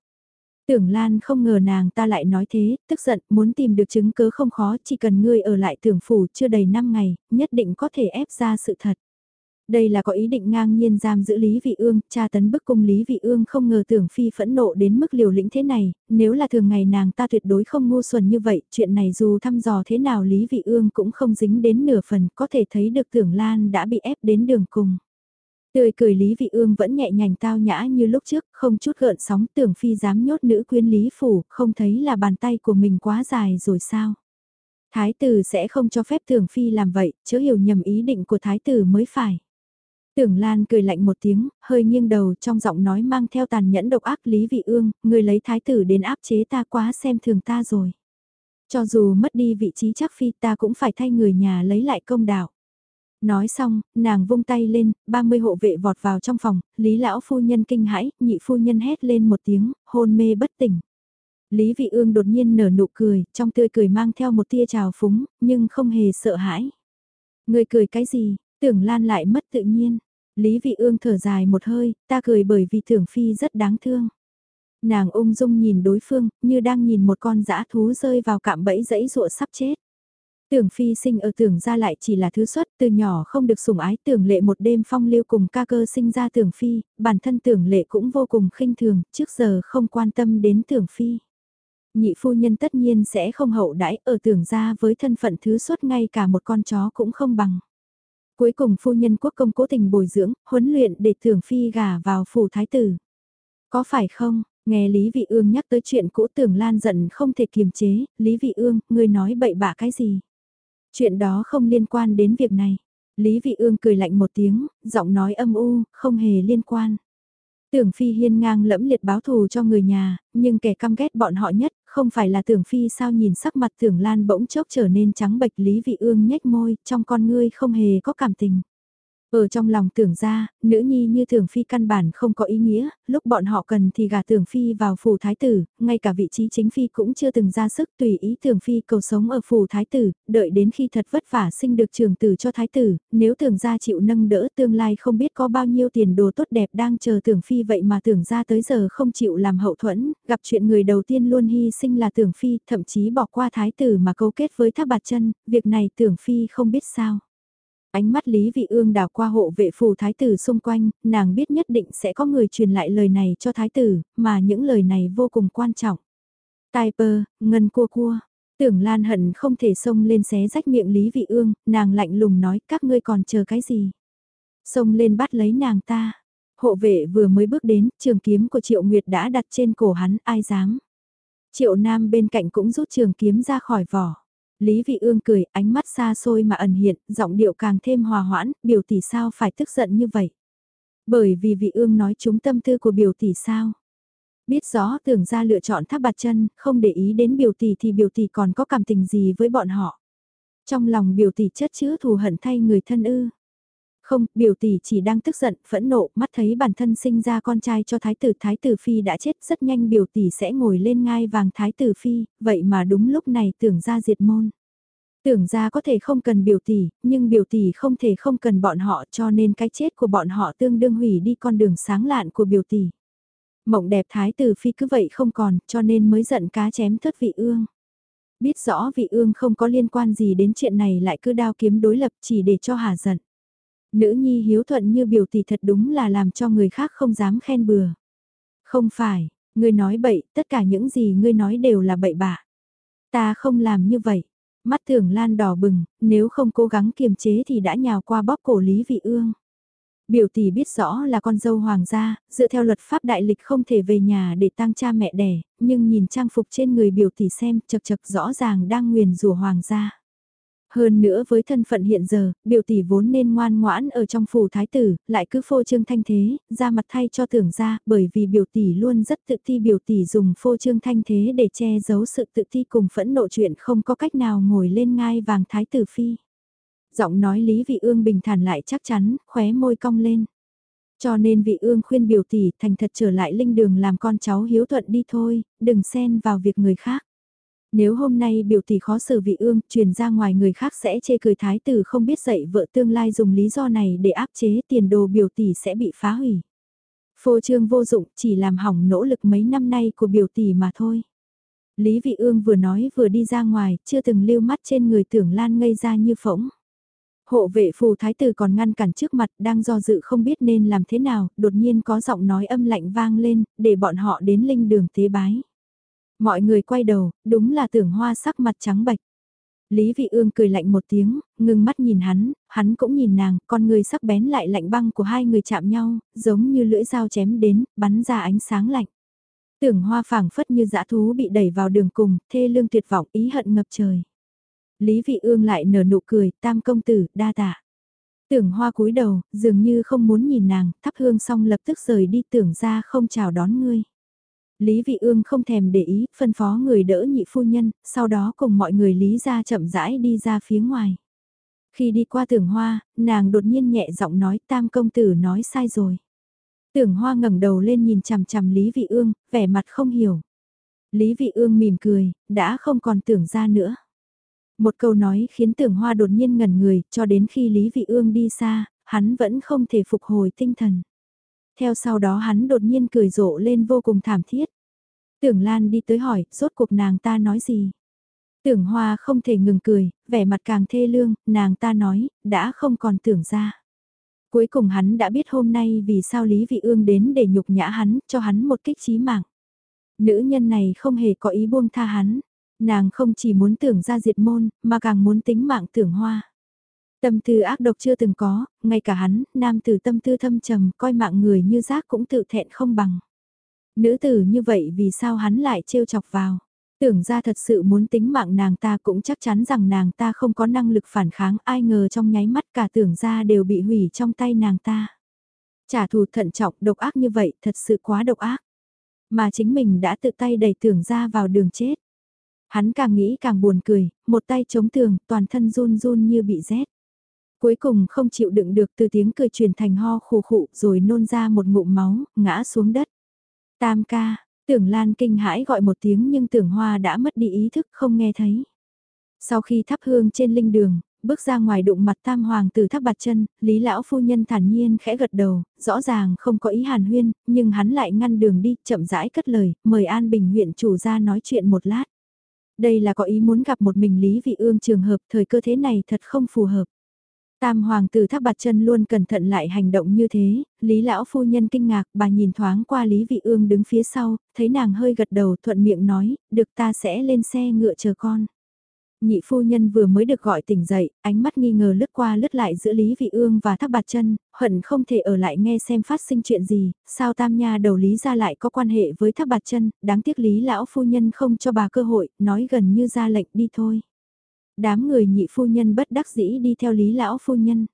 Tưởng Lan không ngờ nàng ta lại nói thế, tức giận, muốn tìm được chứng cứ không khó, chỉ cần ngươi ở lại tưởng phủ chưa đầy 5 ngày, nhất định có thể ép ra sự thật. Đây là có ý định ngang nhiên giam giữ Lý Vị Ương, cha tấn bức cung Lý Vị Ương không ngờ tưởng phi phẫn nộ đến mức liều lĩnh thế này, nếu là thường ngày nàng ta tuyệt đối không ngu xuẩn như vậy, chuyện này dù thăm dò thế nào Lý Vị Ương cũng không dính đến nửa phần, có thể thấy được tưởng Lan đã bị ép đến đường cùng. Tươi cười Lý Vị Ương vẫn nhẹ nhàng tao nhã như lúc trước, không chút gợn sóng tưởng phi dám nhốt nữ quyến Lý Phủ, không thấy là bàn tay của mình quá dài rồi sao. Thái tử sẽ không cho phép tưởng phi làm vậy, chớ hiểu nhầm ý định của thái tử mới phải. Tưởng Lan cười lạnh một tiếng, hơi nghiêng đầu trong giọng nói mang theo tàn nhẫn độc ác Lý Vị Ương, người lấy thái tử đến áp chế ta quá xem thường ta rồi. Cho dù mất đi vị trí chắc phi ta cũng phải thay người nhà lấy lại công đạo. Nói xong, nàng vung tay lên, 30 hộ vệ vọt vào trong phòng, Lý lão phu nhân kinh hãi, nhị phu nhân hét lên một tiếng, hôn mê bất tỉnh. Lý Vị Ương đột nhiên nở nụ cười, trong tươi cười mang theo một tia trào phúng, nhưng không hề sợ hãi. Người cười cái gì, tưởng lan lại mất tự nhiên. Lý Vị Ương thở dài một hơi, ta cười bởi vì thưởng phi rất đáng thương. Nàng ung dung nhìn đối phương, như đang nhìn một con dã thú rơi vào cạm bẫy dẫy rụa sắp chết. Tưởng phi sinh ở tưởng Gia lại chỉ là thứ xuất từ nhỏ không được sủng ái tưởng lệ một đêm phong lưu cùng ca cơ sinh ra tưởng phi, bản thân tưởng lệ cũng vô cùng khinh thường, trước giờ không quan tâm đến tưởng phi. Nhị phu nhân tất nhiên sẽ không hậu đãi ở tưởng Gia với thân phận thứ xuất ngay cả một con chó cũng không bằng. Cuối cùng phu nhân quốc công cố tình bồi dưỡng, huấn luyện để tưởng phi gả vào phủ thái tử. Có phải không, nghe Lý Vị Ương nhắc tới chuyện cũ tưởng lan giận không thể kiềm chế, Lý Vị Ương, ngươi nói bậy bạ cái gì? Chuyện đó không liên quan đến việc này. Lý Vị Ương cười lạnh một tiếng, giọng nói âm u, không hề liên quan. Tưởng Phi hiên ngang lẫm liệt báo thù cho người nhà, nhưng kẻ căm ghét bọn họ nhất, không phải là Tưởng Phi sao nhìn sắc mặt Tưởng Lan bỗng chốc trở nên trắng bệch Lý Vị Ương nhếch môi, trong con ngươi không hề có cảm tình. Ở trong lòng tưởng ra, nữ nhi như tưởng phi căn bản không có ý nghĩa, lúc bọn họ cần thì gả tưởng phi vào phủ thái tử, ngay cả vị trí chính phi cũng chưa từng ra sức tùy ý tưởng phi cầu sống ở phủ thái tử, đợi đến khi thật vất vả sinh được trường tử cho thái tử, nếu tưởng ra chịu nâng đỡ tương lai không biết có bao nhiêu tiền đồ tốt đẹp đang chờ tưởng phi vậy mà tưởng ra tới giờ không chịu làm hậu thuẫn, gặp chuyện người đầu tiên luôn hy sinh là tưởng phi, thậm chí bỏ qua thái tử mà câu kết với thác bạt chân, việc này tưởng phi không biết sao. Ánh mắt Lý Vị Ương đảo qua hộ vệ phù thái tử xung quanh, nàng biết nhất định sẽ có người truyền lại lời này cho thái tử, mà những lời này vô cùng quan trọng. Tai pơ, ngân cua cua. Tưởng Lan hận không thể xông lên xé rách miệng Lý Vị Ương, nàng lạnh lùng nói các ngươi còn chờ cái gì. Xông lên bắt lấy nàng ta. Hộ vệ vừa mới bước đến, trường kiếm của Triệu Nguyệt đã đặt trên cổ hắn, ai dám. Triệu Nam bên cạnh cũng rút trường kiếm ra khỏi vỏ. Lý Vị Ương cười, ánh mắt xa xôi mà ẩn hiện, giọng điệu càng thêm hòa hoãn, biểu tỷ sao phải tức giận như vậy. Bởi vì Vị Ương nói chúng tâm tư của biểu tỷ sao. Biết rõ tưởng ra lựa chọn tháp bạt chân, không để ý đến biểu tỷ thì biểu tỷ còn có cảm tình gì với bọn họ. Trong lòng biểu tỷ chất chứa thù hận thay người thân ư. Không, biểu tỷ chỉ đang tức giận, phẫn nộ, mắt thấy bản thân sinh ra con trai cho thái tử, thái tử phi đã chết, rất nhanh biểu tỷ sẽ ngồi lên ngai vàng thái tử phi, vậy mà đúng lúc này tưởng ra diệt môn. Tưởng ra có thể không cần biểu tỷ, nhưng biểu tỷ không thể không cần bọn họ cho nên cái chết của bọn họ tương đương hủy đi con đường sáng lạn của biểu tỷ. Mộng đẹp thái tử phi cứ vậy không còn cho nên mới giận cá chém thất vị ương. Biết rõ vị ương không có liên quan gì đến chuyện này lại cứ đao kiếm đối lập chỉ để cho hà giận. Nữ nhi hiếu thuận như biểu tỷ thật đúng là làm cho người khác không dám khen bừa. Không phải, ngươi nói bậy, tất cả những gì ngươi nói đều là bậy bạ. Ta không làm như vậy. Mắt tưởng lan đỏ bừng, nếu không cố gắng kiềm chế thì đã nhào qua bóp cổ Lý Vị Ương. Biểu tỷ biết rõ là con dâu hoàng gia, dựa theo luật pháp đại lịch không thể về nhà để tang cha mẹ đẻ, nhưng nhìn trang phục trên người biểu tỷ xem chật chật rõ ràng đang nguyền rủa hoàng gia. Hơn nữa với thân phận hiện giờ, biểu tỷ vốn nên ngoan ngoãn ở trong phủ thái tử, lại cứ phô trương thanh thế, ra mặt thay cho tưởng ra, bởi vì biểu tỷ luôn rất tự ti biểu tỷ dùng phô trương thanh thế để che giấu sự tự ti cùng phẫn nộ chuyện không có cách nào ngồi lên ngai vàng thái tử phi. Giọng nói Lý Vị Ương bình thản lại chắc chắn, khóe môi cong lên. Cho nên vị ương khuyên biểu tỷ thành thật trở lại linh đường làm con cháu hiếu thuận đi thôi, đừng xen vào việc người khác. Nếu hôm nay biểu tỷ khó xử vị ương, truyền ra ngoài người khác sẽ chê cười thái tử không biết dạy vợ tương lai dùng lý do này để áp chế tiền đồ biểu tỷ sẽ bị phá hủy. Phô trương vô dụng chỉ làm hỏng nỗ lực mấy năm nay của biểu tỷ mà thôi. Lý vị ương vừa nói vừa đi ra ngoài, chưa từng lưu mắt trên người tưởng lan ngây ra như phỗng. Hộ vệ phù thái tử còn ngăn cản trước mặt đang do dự không biết nên làm thế nào, đột nhiên có giọng nói âm lạnh vang lên, để bọn họ đến linh đường tế bái. Mọi người quay đầu, đúng là tưởng hoa sắc mặt trắng bạch. Lý Vị Ương cười lạnh một tiếng, ngưng mắt nhìn hắn, hắn cũng nhìn nàng, con người sắc bén lại lạnh băng của hai người chạm nhau, giống như lưỡi dao chém đến, bắn ra ánh sáng lạnh. Tưởng hoa phảng phất như dã thú bị đẩy vào đường cùng, thê lương tuyệt vọng ý hận ngập trời. Lý Vị Ương lại nở nụ cười, tam công tử, đa tạ. Tưởng hoa cúi đầu, dường như không muốn nhìn nàng, thắp hương xong lập tức rời đi tưởng ra không chào đón ngươi. Lý Vị Ương không thèm để ý, phân phó người đỡ nhị phu nhân, sau đó cùng mọi người Lý ra chậm rãi đi ra phía ngoài. Khi đi qua tưởng hoa, nàng đột nhiên nhẹ giọng nói tam công tử nói sai rồi. Tưởng hoa ngẩng đầu lên nhìn chằm chằm Lý Vị Ương, vẻ mặt không hiểu. Lý Vị Ương mỉm cười, đã không còn tưởng ra nữa. Một câu nói khiến tưởng hoa đột nhiên ngẩn người, cho đến khi Lý Vị Ương đi xa, hắn vẫn không thể phục hồi tinh thần. Theo sau đó hắn đột nhiên cười rộ lên vô cùng thảm thiết. Tưởng Lan đi tới hỏi, rốt cuộc nàng ta nói gì? Tưởng Hoa không thể ngừng cười, vẻ mặt càng thê lương, nàng ta nói, đã không còn tưởng ra. Cuối cùng hắn đã biết hôm nay vì sao Lý Vị Ương đến để nhục nhã hắn, cho hắn một kích chí mạng. Nữ nhân này không hề có ý buông tha hắn. Nàng không chỉ muốn tưởng ra diệt môn, mà càng muốn tính mạng tưởng hoa. Tâm tư ác độc chưa từng có, ngay cả hắn, nam tử tâm tư thâm trầm, coi mạng người như rác cũng tự thẹn không bằng. Nữ tử như vậy vì sao hắn lại trêu chọc vào. Tưởng ra thật sự muốn tính mạng nàng ta cũng chắc chắn rằng nàng ta không có năng lực phản kháng ai ngờ trong nháy mắt cả tưởng ra đều bị hủy trong tay nàng ta. Trả thù thận trọng độc ác như vậy thật sự quá độc ác. Mà chính mình đã tự tay đẩy tưởng ra vào đường chết. Hắn càng nghĩ càng buồn cười, một tay chống tường, toàn thân run run như bị rét. Cuối cùng không chịu đựng được từ tiếng cười truyền thành ho khù khụ rồi nôn ra một ngụm máu, ngã xuống đất. Tam ca, tưởng Lan kinh hãi gọi một tiếng nhưng tưởng hoa đã mất đi ý thức không nghe thấy. Sau khi thắp hương trên linh đường, bước ra ngoài đụng mặt tam hoàng từ tháp bạt chân, lý lão phu nhân thản nhiên khẽ gật đầu, rõ ràng không có ý hàn huyên, nhưng hắn lại ngăn đường đi, chậm rãi cất lời, mời An Bình huyện chủ ra nói chuyện một lát. Đây là có ý muốn gặp một mình Lý Vị Ương trường hợp thời cơ thế này thật không phù hợp. Tam hoàng tử Thác bạt chân luôn cẩn thận lại hành động như thế, Lý lão phu nhân kinh ngạc, bà nhìn thoáng qua Lý Vị Ương đứng phía sau, thấy nàng hơi gật đầu thuận miệng nói, được ta sẽ lên xe ngựa chờ con. Nhị phu nhân vừa mới được gọi tỉnh dậy, ánh mắt nghi ngờ lướt qua lướt lại giữa Lý Vị Ương và Thác Bạt Chân, hận không thể ở lại nghe xem phát sinh chuyện gì, sao Tam Nha đầu Lý gia lại có quan hệ với Thác Bạt Chân, đáng tiếc Lý lão phu nhân không cho bà cơ hội, nói gần như ra lệnh đi thôi đám người nhị phu nhân bất đắc dĩ đi theo lý lão phu nhân.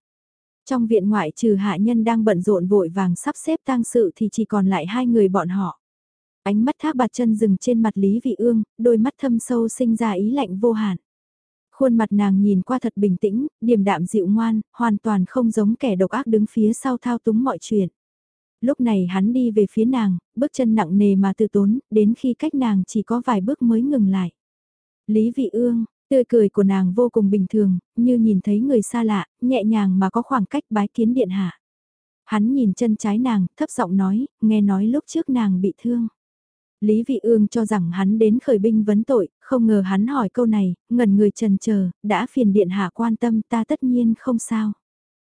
Trong viện ngoại trừ hạ nhân đang bận rộn vội vàng sắp xếp tang sự thì chỉ còn lại hai người bọn họ. Ánh mắt thác bạt chân dừng trên mặt Lý Vị Ương, đôi mắt thâm sâu sinh ra ý lạnh vô hạn. Khuôn mặt nàng nhìn qua thật bình tĩnh, điềm đạm dịu ngoan, hoàn toàn không giống kẻ độc ác đứng phía sau thao túng mọi chuyện. Lúc này hắn đi về phía nàng, bước chân nặng nề mà từ tốn, đến khi cách nàng chỉ có vài bước mới ngừng lại. Lý Vị Ương, Tươi cười của nàng vô cùng bình thường, như nhìn thấy người xa lạ, nhẹ nhàng mà có khoảng cách bái kiến điện hạ. Hắn nhìn chân trái nàng, thấp giọng nói, nghe nói lúc trước nàng bị thương. Lý Vị Ương cho rằng hắn đến khởi binh vấn tội, không ngờ hắn hỏi câu này, ngẩn người trần chờ, đã phiền điện hạ quan tâm ta tất nhiên không sao.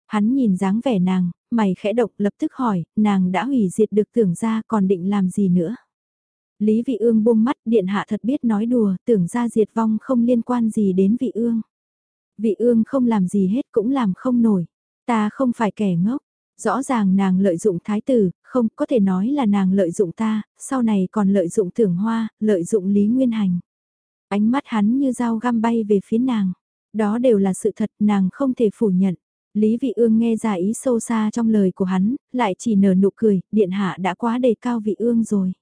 Hắn nhìn dáng vẻ nàng, mày khẽ động lập tức hỏi, nàng đã hủy diệt được tưởng ra còn định làm gì nữa. Lý Vị Ương buông mắt điện hạ thật biết nói đùa, tưởng ra diệt vong không liên quan gì đến Vị Ương. Vị Ương không làm gì hết cũng làm không nổi. Ta không phải kẻ ngốc, Rõ ràng nàng lợi dụng thái tử, không có thể nói là nàng lợi dụng ta, sau này còn lợi dụng tưởng hoa, lợi dụng Lý Nguyên Hành. Ánh mắt hắn như dao găm bay về phía nàng. Đó đều là sự thật nàng không thể phủ nhận. Lý Vị Ương nghe ra ý sâu xa trong lời của hắn, lại chỉ nở nụ cười, điện hạ đã quá đề cao Vị Ương rồi.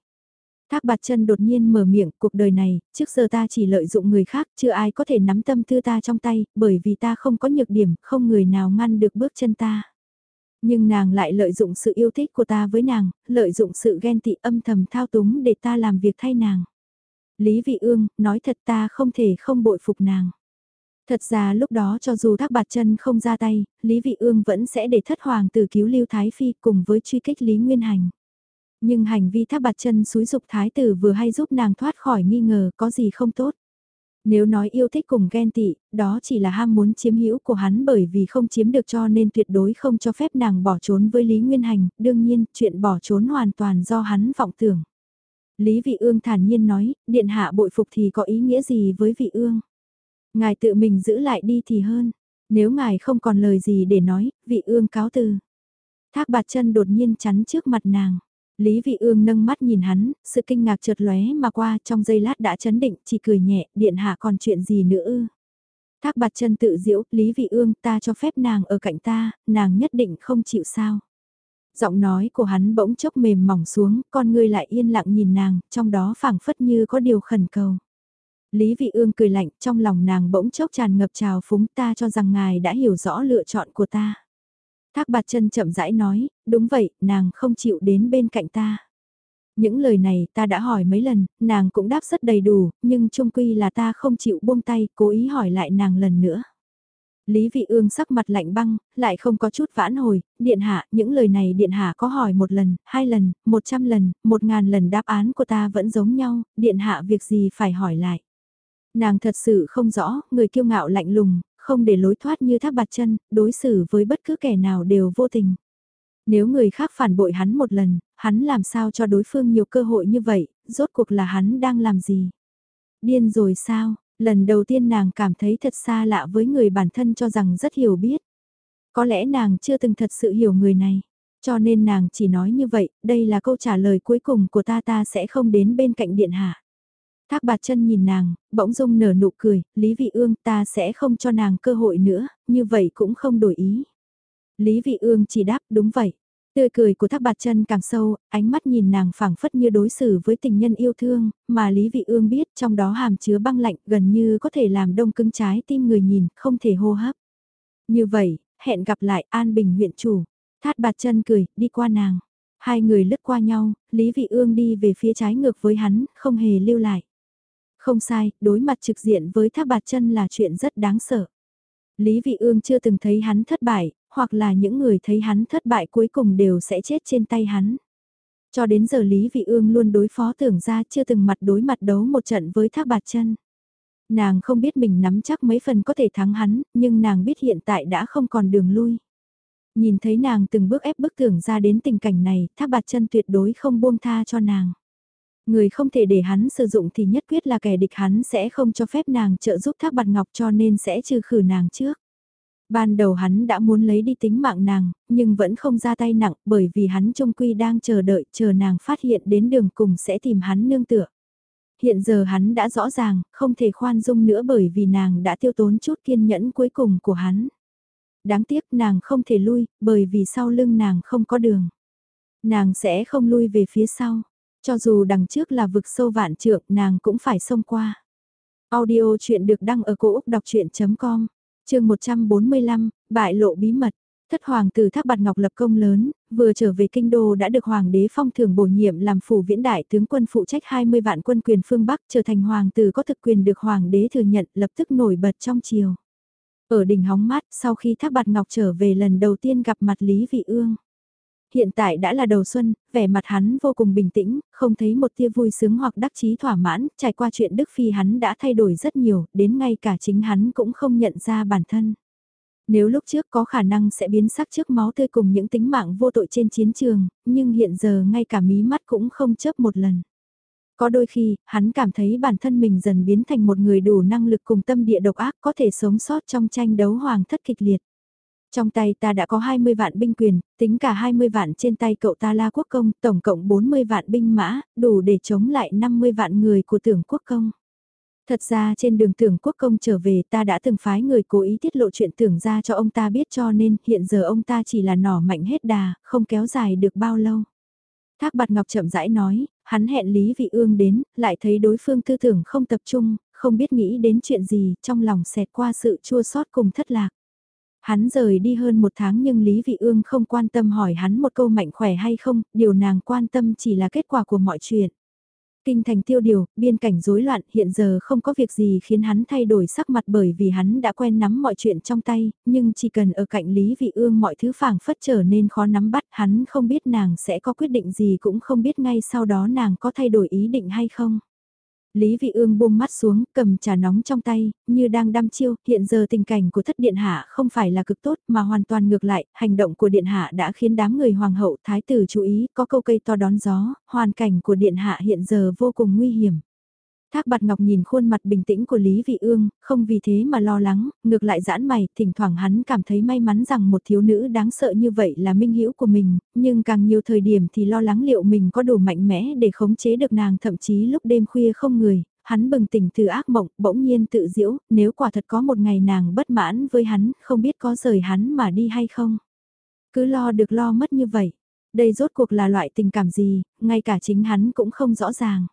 Thác bạt chân đột nhiên mở miệng, cuộc đời này, trước giờ ta chỉ lợi dụng người khác, chưa ai có thể nắm tâm tư ta trong tay, bởi vì ta không có nhược điểm, không người nào ngăn được bước chân ta. Nhưng nàng lại lợi dụng sự yêu thích của ta với nàng, lợi dụng sự ghen tị âm thầm thao túng để ta làm việc thay nàng. Lý Vị Ương, nói thật ta không thể không bội phục nàng. Thật ra lúc đó cho dù thác bạt chân không ra tay, Lý Vị Ương vẫn sẽ để thất hoàng tử cứu Lưu Thái Phi cùng với truy kích Lý Nguyên Hành. Nhưng hành vi thác bạt chân xúi dục Thái tử vừa hay giúp nàng thoát khỏi nghi ngờ có gì không tốt. Nếu nói yêu thích cùng ghen tị, đó chỉ là ham muốn chiếm hữu của hắn bởi vì không chiếm được cho nên tuyệt đối không cho phép nàng bỏ trốn với Lý Nguyên Hành, đương nhiên chuyện bỏ trốn hoàn toàn do hắn vọng tưởng. Lý Vị Ương thản nhiên nói, điện hạ bội phục thì có ý nghĩa gì với Vị Ương? Ngài tự mình giữ lại đi thì hơn, nếu ngài không còn lời gì để nói, Vị Ương cáo từ. Thác bạt chân đột nhiên chắn trước mặt nàng. Lý Vị Ương nâng mắt nhìn hắn, sự kinh ngạc chợt lóe mà qua trong giây lát đã chấn định, chỉ cười nhẹ, điện hạ còn chuyện gì nữa ư. Thác bạt chân tự diễu, Lý Vị Ương ta cho phép nàng ở cạnh ta, nàng nhất định không chịu sao. Giọng nói của hắn bỗng chốc mềm mỏng xuống, con ngươi lại yên lặng nhìn nàng, trong đó phảng phất như có điều khẩn cầu. Lý Vị Ương cười lạnh, trong lòng nàng bỗng chốc tràn ngập trào phúng ta cho rằng ngài đã hiểu rõ lựa chọn của ta. Thác bạt chân chậm rãi nói, đúng vậy, nàng không chịu đến bên cạnh ta. Những lời này ta đã hỏi mấy lần, nàng cũng đáp rất đầy đủ, nhưng trung quy là ta không chịu buông tay, cố ý hỏi lại nàng lần nữa. Lý Vị Ương sắc mặt lạnh băng, lại không có chút vãn hồi, điện hạ, những lời này điện hạ có hỏi một lần, hai lần, một trăm lần, một ngàn lần đáp án của ta vẫn giống nhau, điện hạ việc gì phải hỏi lại. Nàng thật sự không rõ, người kiêu ngạo lạnh lùng, không để lối thoát như thác bạt chân, đối xử với bất cứ kẻ nào đều vô tình. Nếu người khác phản bội hắn một lần, hắn làm sao cho đối phương nhiều cơ hội như vậy, rốt cuộc là hắn đang làm gì? Điên rồi sao? Lần đầu tiên nàng cảm thấy thật xa lạ với người bản thân cho rằng rất hiểu biết. Có lẽ nàng chưa từng thật sự hiểu người này. Cho nên nàng chỉ nói như vậy, đây là câu trả lời cuối cùng của ta ta sẽ không đến bên cạnh điện hạ. Thác bạt chân nhìn nàng, bỗng dung nở nụ cười, Lý Vị Ương ta sẽ không cho nàng cơ hội nữa, như vậy cũng không đổi ý. Lý Vị Ương chỉ đáp đúng vậy. Tươi cười của thác bạt chân càng sâu, ánh mắt nhìn nàng phảng phất như đối xử với tình nhân yêu thương, mà Lý Vị Ương biết trong đó hàm chứa băng lạnh gần như có thể làm đông cứng trái tim người nhìn, không thể hô hấp. Như vậy, hẹn gặp lại An Bình huyện chủ. Thát bạt chân cười, đi qua nàng. Hai người lướt qua nhau, Lý Vị Ương đi về phía trái ngược với hắn, không hề lưu lại. Không sai, đối mặt trực diện với thác bạt chân là chuyện rất đáng sợ. Lý Vị Ương chưa từng thấy hắn thất bại, hoặc là những người thấy hắn thất bại cuối cùng đều sẽ chết trên tay hắn. Cho đến giờ Lý Vị Ương luôn đối phó tưởng ra chưa từng mặt đối mặt đấu một trận với thác bạt chân. Nàng không biết mình nắm chắc mấy phần có thể thắng hắn, nhưng nàng biết hiện tại đã không còn đường lui. Nhìn thấy nàng từng bước ép bức tưởng ra đến tình cảnh này, thác bạt chân tuyệt đối không buông tha cho nàng. Người không thể để hắn sử dụng thì nhất quyết là kẻ địch hắn sẽ không cho phép nàng trợ giúp thác bạt ngọc cho nên sẽ trừ khử nàng trước. Ban đầu hắn đã muốn lấy đi tính mạng nàng, nhưng vẫn không ra tay nặng bởi vì hắn trông quy đang chờ đợi chờ nàng phát hiện đến đường cùng sẽ tìm hắn nương tựa. Hiện giờ hắn đã rõ ràng, không thể khoan dung nữa bởi vì nàng đã tiêu tốn chút kiên nhẫn cuối cùng của hắn. Đáng tiếc nàng không thể lui, bởi vì sau lưng nàng không có đường. Nàng sẽ không lui về phía sau. Cho dù đằng trước là vực sâu vạn trượng nàng cũng phải xông qua. Audio chuyện được đăng ở cổ Úc đọc chuyện.com, trường 145, bại lộ bí mật. Thất hoàng tử Thác Bạt Ngọc lập công lớn, vừa trở về kinh đô đã được hoàng đế phong thưởng bổ nhiệm làm phủ viễn đại tướng quân phụ trách 20 vạn quân quyền phương Bắc trở thành hoàng tử có thực quyền được hoàng đế thừa nhận lập tức nổi bật trong triều. Ở đỉnh hóng mát sau khi Thác Bạt Ngọc trở về lần đầu tiên gặp mặt Lý Vị Ương hiện tại đã là đầu xuân, vẻ mặt hắn vô cùng bình tĩnh, không thấy một tia vui sướng hoặc đắc chí thỏa mãn, trải qua chuyện Đức Phi hắn đã thay đổi rất nhiều, đến ngay cả chính hắn cũng không nhận ra bản thân. Nếu lúc trước có khả năng sẽ biến sắc trước máu tươi cùng những tính mạng vô tội trên chiến trường, nhưng hiện giờ ngay cả mí mắt cũng không chớp một lần. Có đôi khi, hắn cảm thấy bản thân mình dần biến thành một người đủ năng lực cùng tâm địa độc ác có thể sống sót trong tranh đấu hoàng thất kịch liệt. Trong tay ta đã có 20 vạn binh quyền, tính cả 20 vạn trên tay cậu ta la quốc công, tổng cộng 40 vạn binh mã, đủ để chống lại 50 vạn người của tưởng quốc công. Thật ra trên đường tưởng quốc công trở về ta đã từng phái người cố ý tiết lộ chuyện tưởng ra cho ông ta biết cho nên hiện giờ ông ta chỉ là nỏ mạnh hết đà, không kéo dài được bao lâu. Thác bạt ngọc chậm rãi nói, hắn hẹn Lý Vị Ương đến, lại thấy đối phương tư tưởng không tập trung, không biết nghĩ đến chuyện gì, trong lòng xẹt qua sự chua xót cùng thất lạc. Hắn rời đi hơn một tháng nhưng Lý Vị Ương không quan tâm hỏi hắn một câu mạnh khỏe hay không, điều nàng quan tâm chỉ là kết quả của mọi chuyện. Kinh thành tiêu điều, biên cảnh rối loạn, hiện giờ không có việc gì khiến hắn thay đổi sắc mặt bởi vì hắn đã quen nắm mọi chuyện trong tay, nhưng chỉ cần ở cạnh Lý Vị Ương mọi thứ phảng phất trở nên khó nắm bắt, hắn không biết nàng sẽ có quyết định gì cũng không biết ngay sau đó nàng có thay đổi ý định hay không. Lý Vị Ương buông mắt xuống, cầm trà nóng trong tay, như đang đăm chiêu, hiện giờ tình cảnh của thất điện hạ không phải là cực tốt mà hoàn toàn ngược lại, hành động của điện hạ đã khiến đám người hoàng hậu thái tử chú ý, có câu cây to đón gió, hoàn cảnh của điện hạ hiện giờ vô cùng nguy hiểm. Thác bạt ngọc nhìn khuôn mặt bình tĩnh của Lý Vị Ương, không vì thế mà lo lắng, ngược lại giãn mày, thỉnh thoảng hắn cảm thấy may mắn rằng một thiếu nữ đáng sợ như vậy là minh hữu của mình, nhưng càng nhiều thời điểm thì lo lắng liệu mình có đủ mạnh mẽ để khống chế được nàng thậm chí lúc đêm khuya không người, hắn bừng tỉnh từ ác mộng, bỗng nhiên tự diễu, nếu quả thật có một ngày nàng bất mãn với hắn, không biết có rời hắn mà đi hay không. Cứ lo được lo mất như vậy, đây rốt cuộc là loại tình cảm gì, ngay cả chính hắn cũng không rõ ràng.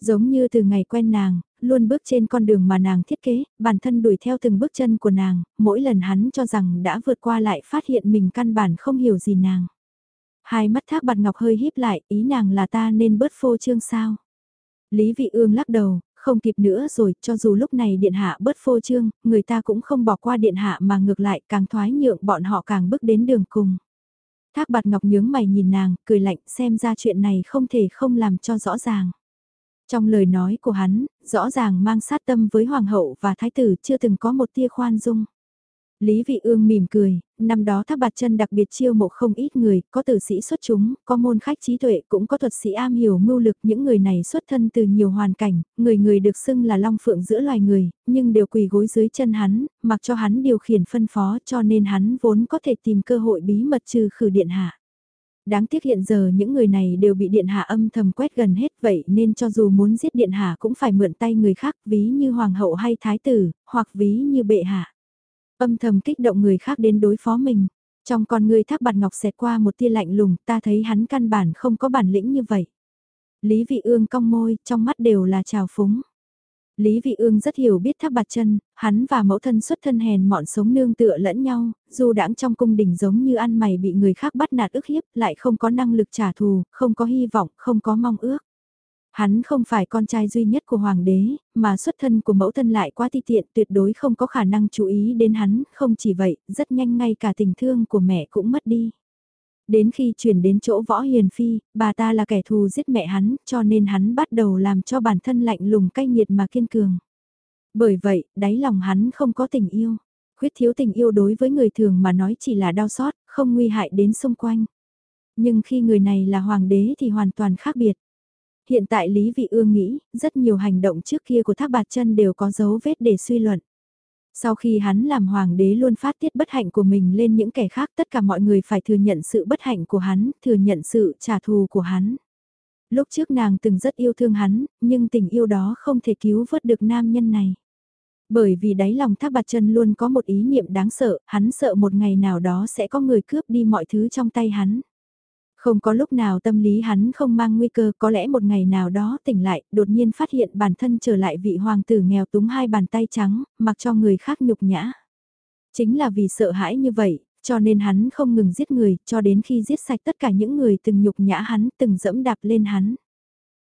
Giống như từ ngày quen nàng, luôn bước trên con đường mà nàng thiết kế, bản thân đuổi theo từng bước chân của nàng, mỗi lần hắn cho rằng đã vượt qua lại phát hiện mình căn bản không hiểu gì nàng. Hai mắt thác bạt ngọc hơi híp lại, ý nàng là ta nên bớt phô trương sao. Lý vị ương lắc đầu, không kịp nữa rồi, cho dù lúc này điện hạ bớt phô trương, người ta cũng không bỏ qua điện hạ mà ngược lại càng thoái nhượng bọn họ càng bước đến đường cùng. Thác bạt ngọc nhướng mày nhìn nàng, cười lạnh xem ra chuyện này không thể không làm cho rõ ràng. Trong lời nói của hắn, rõ ràng mang sát tâm với hoàng hậu và thái tử chưa từng có một tia khoan dung. Lý Vị Ương mỉm cười, năm đó tháp bạt chân đặc biệt chiêu mộ không ít người, có tử sĩ xuất chúng, có môn khách trí tuệ, cũng có thuật sĩ am hiểu mưu lực. Những người này xuất thân từ nhiều hoàn cảnh, người người được xưng là long phượng giữa loài người, nhưng đều quỳ gối dưới chân hắn, mặc cho hắn điều khiển phân phó cho nên hắn vốn có thể tìm cơ hội bí mật trừ khử điện hạ. Đáng tiếc hiện giờ những người này đều bị điện hạ âm thầm quét gần hết vậy nên cho dù muốn giết điện hạ cũng phải mượn tay người khác ví như hoàng hậu hay thái tử, hoặc ví như bệ hạ. Âm thầm kích động người khác đến đối phó mình. Trong con người thác bạt ngọc xẹt qua một tia lạnh lùng ta thấy hắn căn bản không có bản lĩnh như vậy. Lý vị ương cong môi, trong mắt đều là trào phúng. Lý Vị Ương rất hiểu biết Thác Bạt Chân, hắn và mẫu thân xuất thân hèn mọn sống nương tựa lẫn nhau, dù đãng trong cung đình giống như ăn mày bị người khác bắt nạt ức hiếp, lại không có năng lực trả thù, không có hy vọng, không có mong ước. Hắn không phải con trai duy nhất của hoàng đế, mà xuất thân của mẫu thân lại quá ti tiện tuyệt đối không có khả năng chú ý đến hắn, không chỉ vậy, rất nhanh ngay cả tình thương của mẹ cũng mất đi. Đến khi chuyển đến chỗ võ hiền phi, bà ta là kẻ thù giết mẹ hắn, cho nên hắn bắt đầu làm cho bản thân lạnh lùng cay nghiệt mà kiên cường. Bởi vậy, đáy lòng hắn không có tình yêu. Khuyết thiếu tình yêu đối với người thường mà nói chỉ là đau xót, không nguy hại đến xung quanh. Nhưng khi người này là hoàng đế thì hoàn toàn khác biệt. Hiện tại Lý Vị Ương nghĩ, rất nhiều hành động trước kia của Thác Bạt Chân đều có dấu vết để suy luận. Sau khi hắn làm hoàng đế luôn phát tiết bất hạnh của mình lên những kẻ khác tất cả mọi người phải thừa nhận sự bất hạnh của hắn, thừa nhận sự trả thù của hắn. Lúc trước nàng từng rất yêu thương hắn, nhưng tình yêu đó không thể cứu vớt được nam nhân này. Bởi vì đáy lòng thác bạt chân luôn có một ý niệm đáng sợ, hắn sợ một ngày nào đó sẽ có người cướp đi mọi thứ trong tay hắn. Không có lúc nào tâm lý hắn không mang nguy cơ có lẽ một ngày nào đó tỉnh lại, đột nhiên phát hiện bản thân trở lại vị hoàng tử nghèo túng hai bàn tay trắng, mặc cho người khác nhục nhã. Chính là vì sợ hãi như vậy, cho nên hắn không ngừng giết người, cho đến khi giết sạch tất cả những người từng nhục nhã hắn, từng dẫm đạp lên hắn.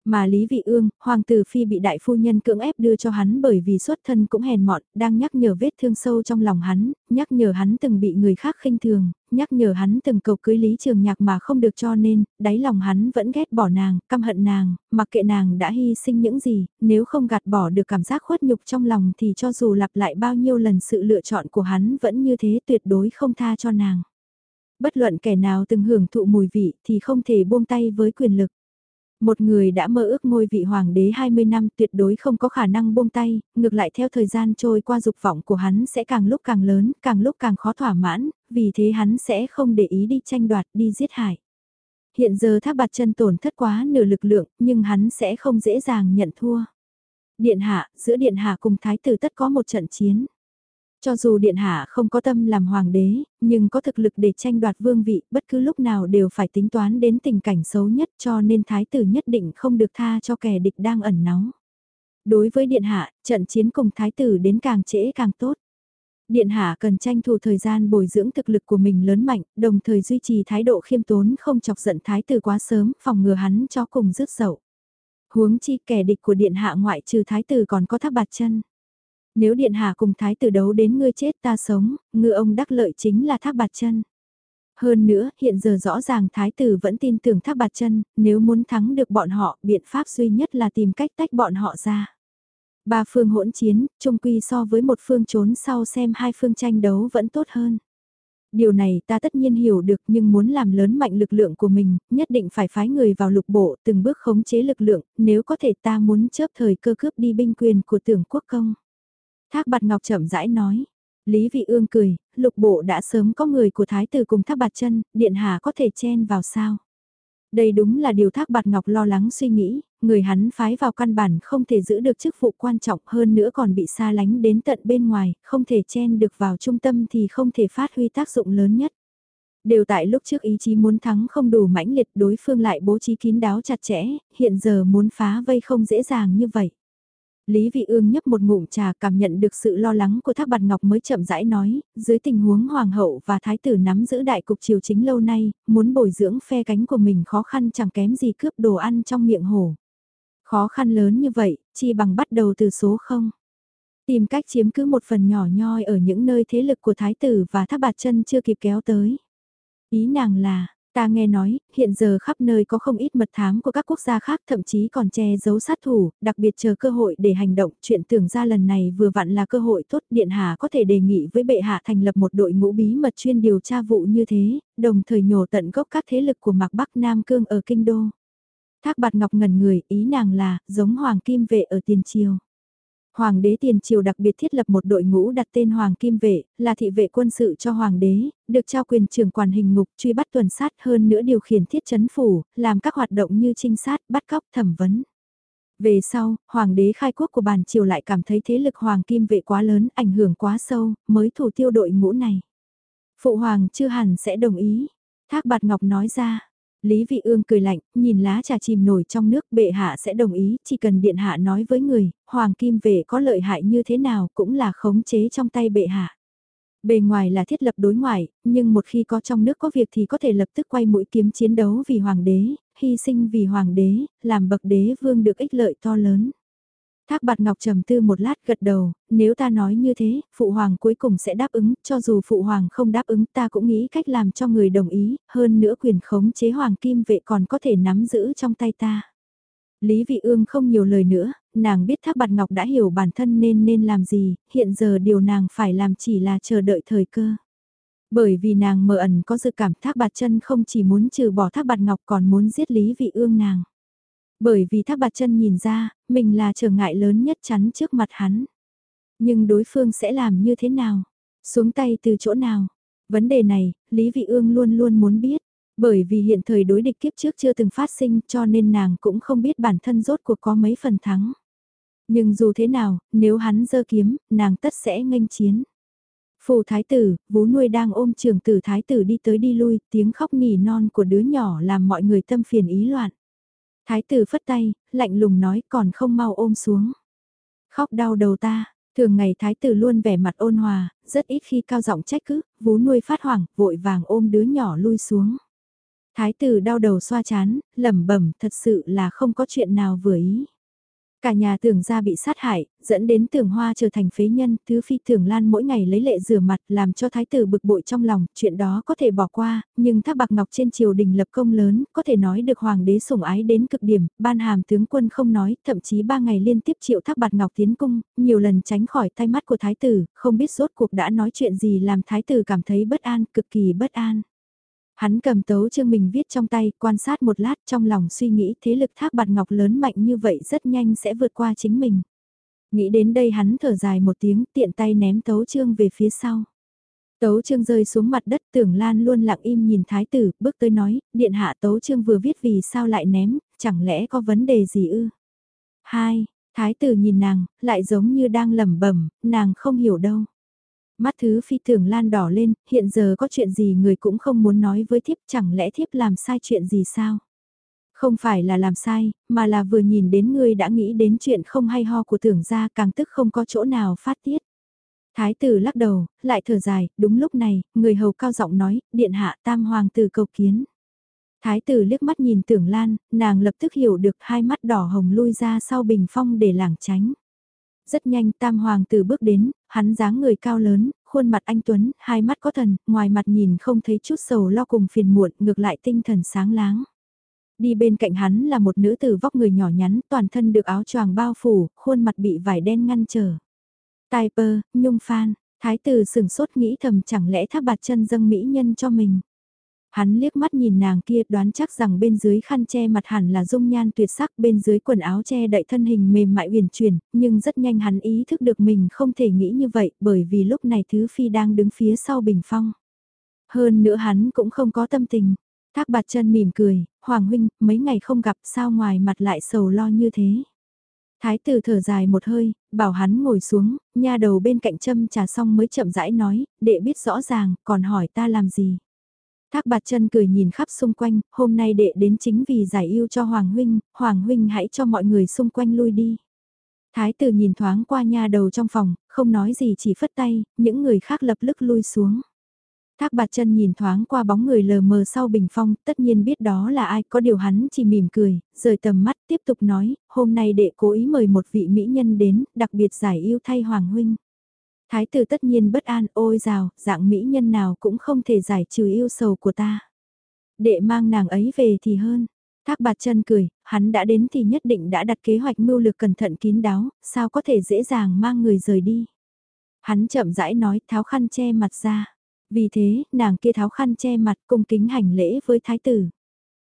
Mà Lý Vị Ương, Hoàng tử Phi bị đại phu nhân cưỡng ép đưa cho hắn bởi vì xuất thân cũng hèn mọn, đang nhắc nhở vết thương sâu trong lòng hắn, nhắc nhở hắn từng bị người khác khinh thường, nhắc nhở hắn từng cầu cưới Lý Trường Nhạc mà không được cho nên, đáy lòng hắn vẫn ghét bỏ nàng, căm hận nàng, mặc kệ nàng đã hy sinh những gì, nếu không gạt bỏ được cảm giác khuất nhục trong lòng thì cho dù lặp lại bao nhiêu lần sự lựa chọn của hắn vẫn như thế tuyệt đối không tha cho nàng. Bất luận kẻ nào từng hưởng thụ mùi vị thì không thể buông tay với quyền lực. Một người đã mơ ước ngôi vị hoàng đế 20 năm tuyệt đối không có khả năng buông tay, ngược lại theo thời gian trôi qua dục vọng của hắn sẽ càng lúc càng lớn, càng lúc càng khó thỏa mãn, vì thế hắn sẽ không để ý đi tranh đoạt, đi giết hại. Hiện giờ tháp bạt chân tổn thất quá nửa lực lượng, nhưng hắn sẽ không dễ dàng nhận thua. Điện hạ, giữa điện hạ cùng thái tử tất có một trận chiến. Cho dù Điện Hạ không có tâm làm hoàng đế, nhưng có thực lực để tranh đoạt vương vị, bất cứ lúc nào đều phải tính toán đến tình cảnh xấu nhất cho nên thái tử nhất định không được tha cho kẻ địch đang ẩn náu. Đối với Điện Hạ, trận chiến cùng thái tử đến càng trễ càng tốt. Điện Hạ cần tranh thủ thời gian bồi dưỡng thực lực của mình lớn mạnh, đồng thời duy trì thái độ khiêm tốn không chọc giận thái tử quá sớm, phòng ngừa hắn cho cùng rứt dậu. Huống chi kẻ địch của Điện Hạ ngoại trừ thái tử còn có tháp bạt chân. Nếu điện hạ cùng thái tử đấu đến ngươi chết ta sống, ngư ông đắc lợi chính là thác bạt chân. Hơn nữa, hiện giờ rõ ràng thái tử vẫn tin tưởng thác bạt chân, nếu muốn thắng được bọn họ, biện pháp duy nhất là tìm cách tách bọn họ ra. Ba phương hỗn chiến, trung quy so với một phương trốn sau xem hai phương tranh đấu vẫn tốt hơn. Điều này ta tất nhiên hiểu được nhưng muốn làm lớn mạnh lực lượng của mình, nhất định phải phái người vào lục bộ từng bước khống chế lực lượng, nếu có thể ta muốn chớp thời cơ cướp đi binh quyền của tưởng quốc công. Thác bạt ngọc chậm rãi nói. Lý vị ương cười, lục bộ đã sớm có người của thái tử cùng thác bạt chân, điện hạ có thể chen vào sao. Đây đúng là điều thác bạt ngọc lo lắng suy nghĩ, người hắn phái vào căn bản không thể giữ được chức vụ quan trọng hơn nữa còn bị xa lánh đến tận bên ngoài, không thể chen được vào trung tâm thì không thể phát huy tác dụng lớn nhất. Đều tại lúc trước ý chí muốn thắng không đủ mãnh liệt đối phương lại bố trí kín đáo chặt chẽ, hiện giờ muốn phá vây không dễ dàng như vậy. Lý Vị Ương nhấp một ngụm trà cảm nhận được sự lo lắng của Thác Bạt Ngọc mới chậm rãi nói, dưới tình huống Hoàng hậu và Thái tử nắm giữ đại cục triều chính lâu nay, muốn bồi dưỡng phe cánh của mình khó khăn chẳng kém gì cướp đồ ăn trong miệng hổ. Khó khăn lớn như vậy, chi bằng bắt đầu từ số không, Tìm cách chiếm cứ một phần nhỏ nhoi ở những nơi thế lực của Thái tử và Thác Bạt chân chưa kịp kéo tới. Ý nàng là, Ta nghe nói, hiện giờ khắp nơi có không ít mật thám của các quốc gia khác thậm chí còn che giấu sát thủ, đặc biệt chờ cơ hội để hành động. Chuyện tưởng ra lần này vừa vặn là cơ hội tốt Điện Hạ có thể đề nghị với bệ hạ thành lập một đội ngũ bí mật chuyên điều tra vụ như thế, đồng thời nhổ tận gốc các thế lực của Mạc Bắc Nam Cương ở Kinh Đô. Thác bạt ngọc ngẩn người, ý nàng là, giống Hoàng Kim Vệ ở tiền triều. Hoàng đế tiền triều đặc biệt thiết lập một đội ngũ đặt tên Hoàng Kim Vệ, là thị vệ quân sự cho Hoàng đế, được trao quyền trưởng quản hình ngục truy bắt tuần sát hơn nữa điều khiển thiết chấn phủ, làm các hoạt động như trinh sát, bắt cóc, thẩm vấn. Về sau, Hoàng đế khai quốc của bản triều lại cảm thấy thế lực Hoàng Kim Vệ quá lớn, ảnh hưởng quá sâu, mới thủ tiêu đội ngũ này. Phụ Hoàng chưa hẳn sẽ đồng ý. Thác Bạt Ngọc nói ra, Lý Vị Ương cười lạnh, nhìn lá trà chìm nổi trong nước bệ hạ sẽ đồng ý, chỉ cần điện hạ nói với người, hoàng kim vệ có lợi hại như thế nào cũng là khống chế trong tay bệ hạ. Bề ngoài là thiết lập đối ngoại, nhưng một khi có trong nước có việc thì có thể lập tức quay mũi kiếm chiến đấu vì hoàng đế, hy sinh vì hoàng đế, làm bậc đế vương được ích lợi to lớn. Thác bạt ngọc trầm tư một lát gật đầu, nếu ta nói như thế, phụ hoàng cuối cùng sẽ đáp ứng, cho dù phụ hoàng không đáp ứng ta cũng nghĩ cách làm cho người đồng ý, hơn nữa quyền khống chế hoàng kim vệ còn có thể nắm giữ trong tay ta. Lý Vị Ương không nhiều lời nữa, nàng biết Thác Bạt Ngọc đã hiểu bản thân nên nên làm gì, hiện giờ điều nàng phải làm chỉ là chờ đợi thời cơ. Bởi vì nàng mờ ẩn có dự cảm Thác Bạt chân không chỉ muốn trừ bỏ Thác Bạt Ngọc còn muốn giết Lý Vị Ương nàng. Bởi vì thác bạt chân nhìn ra, mình là trở ngại lớn nhất chắn trước mặt hắn. Nhưng đối phương sẽ làm như thế nào? Xuống tay từ chỗ nào? Vấn đề này, Lý Vị Ương luôn luôn muốn biết. Bởi vì hiện thời đối địch kiếp trước chưa từng phát sinh cho nên nàng cũng không biết bản thân rốt cuộc có mấy phần thắng. Nhưng dù thế nào, nếu hắn dơ kiếm, nàng tất sẽ nghênh chiến. Phù thái tử, vú nuôi đang ôm trường tử thái tử đi tới đi lui, tiếng khóc nỉ non của đứa nhỏ làm mọi người tâm phiền ý loạn. Thái tử phất tay, lạnh lùng nói còn không mau ôm xuống. Khóc đau đầu ta, thường ngày thái tử luôn vẻ mặt ôn hòa, rất ít khi cao giọng trách cứ, vú nuôi phát hoảng, vội vàng ôm đứa nhỏ lui xuống. Thái tử đau đầu xoa chán, lẩm bẩm thật sự là không có chuyện nào vừa ý. Cả nhà tưởng gia bị sát hại, dẫn đến tưởng hoa trở thành phế nhân, thứ phi tưởng lan mỗi ngày lấy lệ rửa mặt làm cho thái tử bực bội trong lòng, chuyện đó có thể bỏ qua, nhưng thác bạc ngọc trên triều đình lập công lớn, có thể nói được hoàng đế sủng ái đến cực điểm, ban hàm tướng quân không nói, thậm chí ba ngày liên tiếp triệu thác bạc ngọc tiến cung, nhiều lần tránh khỏi tay mắt của thái tử, không biết rốt cuộc đã nói chuyện gì làm thái tử cảm thấy bất an, cực kỳ bất an. Hắn cầm tấu chương mình viết trong tay, quan sát một lát trong lòng suy nghĩ thế lực thác bạt ngọc lớn mạnh như vậy rất nhanh sẽ vượt qua chính mình. Nghĩ đến đây hắn thở dài một tiếng tiện tay ném tấu chương về phía sau. Tấu chương rơi xuống mặt đất tưởng lan luôn lặng im nhìn thái tử, bước tới nói, điện hạ tấu chương vừa viết vì sao lại ném, chẳng lẽ có vấn đề gì ư? Hai, thái tử nhìn nàng, lại giống như đang lẩm bẩm, nàng không hiểu đâu. Mắt thứ phi thường lan đỏ lên, hiện giờ có chuyện gì người cũng không muốn nói với thiếp chẳng lẽ thiếp làm sai chuyện gì sao? Không phải là làm sai, mà là vừa nhìn đến ngươi đã nghĩ đến chuyện không hay ho của tưởng gia càng tức không có chỗ nào phát tiết. Thái tử lắc đầu, lại thở dài, đúng lúc này, người hầu cao giọng nói, điện hạ tam hoàng tử cầu kiến. Thái tử liếc mắt nhìn tưởng lan, nàng lập tức hiểu được hai mắt đỏ hồng lui ra sau bình phong để lảng tránh. Rất nhanh tam hoàng tử bước đến, hắn dáng người cao lớn, khuôn mặt anh Tuấn, hai mắt có thần, ngoài mặt nhìn không thấy chút sầu lo cùng phiền muộn, ngược lại tinh thần sáng láng. Đi bên cạnh hắn là một nữ tử vóc người nhỏ nhắn, toàn thân được áo choàng bao phủ, khuôn mặt bị vải đen ngăn trở. Tai pơ, nhung phan, thái tử sừng sốt nghĩ thầm chẳng lẽ tháp bạt chân dâng mỹ nhân cho mình. Hắn liếc mắt nhìn nàng kia đoán chắc rằng bên dưới khăn che mặt hẳn là dung nhan tuyệt sắc bên dưới quần áo che đậy thân hình mềm mại uyển chuyển, nhưng rất nhanh hắn ý thức được mình không thể nghĩ như vậy bởi vì lúc này Thứ Phi đang đứng phía sau bình phong. Hơn nữa hắn cũng không có tâm tình. Thác bạt chân mỉm cười, Hoàng huynh, mấy ngày không gặp sao ngoài mặt lại sầu lo như thế. Thái tử thở dài một hơi, bảo hắn ngồi xuống, nha đầu bên cạnh châm trà xong mới chậm rãi nói, đệ biết rõ ràng, còn hỏi ta làm gì. Thác bạt chân cười nhìn khắp xung quanh, hôm nay đệ đến chính vì giải yêu cho Hoàng Huynh, Hoàng Huynh hãy cho mọi người xung quanh lui đi. Thái tử nhìn thoáng qua nha đầu trong phòng, không nói gì chỉ phất tay, những người khác lập tức lui xuống. Thác bạt chân nhìn thoáng qua bóng người lờ mờ sau bình phong, tất nhiên biết đó là ai, có điều hắn chỉ mỉm cười, rời tầm mắt tiếp tục nói, hôm nay đệ cố ý mời một vị mỹ nhân đến, đặc biệt giải yêu thay Hoàng Huynh. Thái tử tất nhiên bất an, ôi rào, dạng mỹ nhân nào cũng không thể giải trừ yêu sầu của ta. Đệ mang nàng ấy về thì hơn. Thác bạt chân cười, hắn đã đến thì nhất định đã đặt kế hoạch mưu lược cẩn thận kín đáo, sao có thể dễ dàng mang người rời đi. Hắn chậm rãi nói tháo khăn che mặt ra. Vì thế, nàng kia tháo khăn che mặt cung kính hành lễ với thái tử.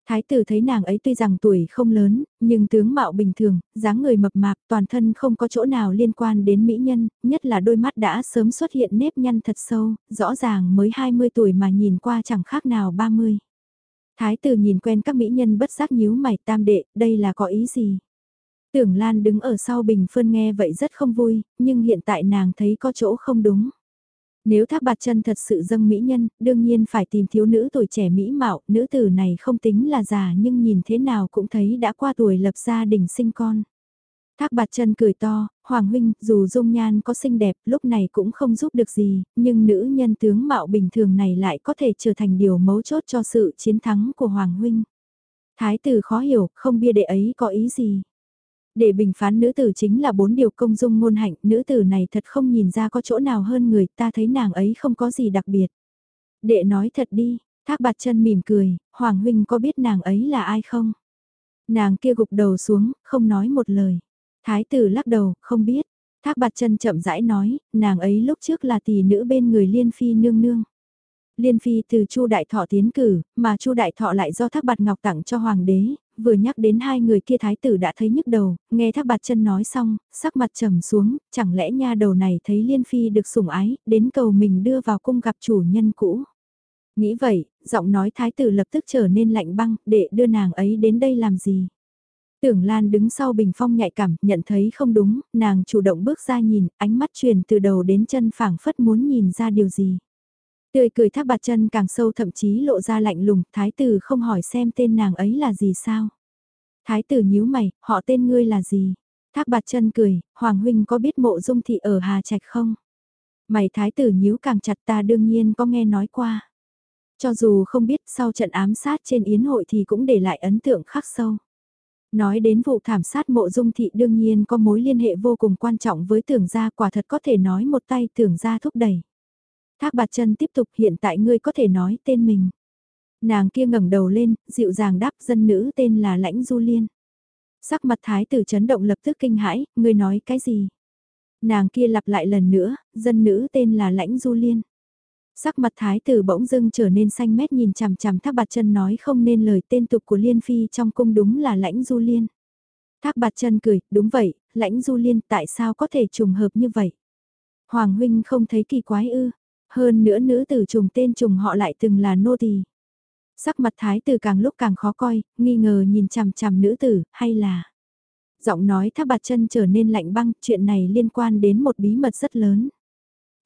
Thái tử thấy nàng ấy tuy rằng tuổi không lớn, nhưng tướng mạo bình thường, dáng người mập mạp, toàn thân không có chỗ nào liên quan đến mỹ nhân, nhất là đôi mắt đã sớm xuất hiện nếp nhăn thật sâu, rõ ràng mới 20 tuổi mà nhìn qua chẳng khác nào 30. Thái tử nhìn quen các mỹ nhân bất giác nhíu mày tam đệ, đây là có ý gì? Tưởng Lan đứng ở sau bình phân nghe vậy rất không vui, nhưng hiện tại nàng thấy có chỗ không đúng. Nếu thác bạt chân thật sự dâng mỹ nhân, đương nhiên phải tìm thiếu nữ tuổi trẻ mỹ mạo, nữ tử này không tính là già nhưng nhìn thế nào cũng thấy đã qua tuổi lập gia đình sinh con. Thác bạt chân cười to, Hoàng huynh, dù dung nhan có xinh đẹp, lúc này cũng không giúp được gì, nhưng nữ nhân tướng mạo bình thường này lại có thể trở thành điều mấu chốt cho sự chiến thắng của Hoàng huynh. Thái tử khó hiểu, không bia đệ ấy có ý gì. Để bình phán nữ tử chính là bốn điều công dung ngôn hạnh, nữ tử này thật không nhìn ra có chỗ nào hơn người, ta thấy nàng ấy không có gì đặc biệt. Đệ nói thật đi, thác bạt chân mỉm cười, Hoàng huynh có biết nàng ấy là ai không? Nàng kia gục đầu xuống, không nói một lời. Thái tử lắc đầu, không biết. Thác bạt chân chậm rãi nói, nàng ấy lúc trước là tỷ nữ bên người liên phi nương nương. Liên phi từ Chu Đại Thọ tiến cử, mà Chu Đại Thọ lại do Thác Bạt Ngọc tặng cho hoàng đế, vừa nhắc đến hai người kia thái tử đã thấy nhức đầu, nghe Thác Bạt chân nói xong, sắc mặt trầm xuống, chẳng lẽ nha đầu này thấy Liên phi được sủng ái, đến cầu mình đưa vào cung gặp chủ nhân cũ. Nghĩ vậy, giọng nói thái tử lập tức trở nên lạnh băng, để đưa nàng ấy đến đây làm gì. Tưởng Lan đứng sau bình phong nhạy cảm, nhận thấy không đúng, nàng chủ động bước ra nhìn, ánh mắt truyền từ đầu đến chân phảng phất muốn nhìn ra điều gì. Tươi cười thác bạt chân càng sâu thậm chí lộ ra lạnh lùng, thái tử không hỏi xem tên nàng ấy là gì sao. Thái tử nhíu mày, họ tên ngươi là gì? Thác bạt chân cười, Hoàng huynh có biết mộ dung thị ở Hà Trạch không? Mày thái tử nhíu càng chặt ta đương nhiên có nghe nói qua. Cho dù không biết sau trận ám sát trên yến hội thì cũng để lại ấn tượng khắc sâu. Nói đến vụ thảm sát mộ dung thị đương nhiên có mối liên hệ vô cùng quan trọng với tưởng gia quả thật có thể nói một tay tưởng gia thúc đẩy. Thác bạt chân tiếp tục hiện tại ngươi có thể nói tên mình. Nàng kia ngẩng đầu lên, dịu dàng đáp dân nữ tên là Lãnh Du Liên. Sắc mặt thái tử chấn động lập tức kinh hãi, ngươi nói cái gì? Nàng kia lặp lại lần nữa, dân nữ tên là Lãnh Du Liên. Sắc mặt thái tử bỗng dưng trở nên xanh mét nhìn chằm chằm thác bạt chân nói không nên lời tên tục của Liên Phi trong cung đúng là Lãnh Du Liên. Thác bạt chân cười, đúng vậy, Lãnh Du Liên tại sao có thể trùng hợp như vậy? Hoàng huynh không thấy kỳ quái ư, hơn nữa nữ tử trùng tên trùng họ lại từng là nô tỳ. Sắc mặt thái tử càng lúc càng khó coi, nghi ngờ nhìn chằm chằm nữ tử, hay là... Giọng nói thác bạt chân trở nên lạnh băng, chuyện này liên quan đến một bí mật rất lớn.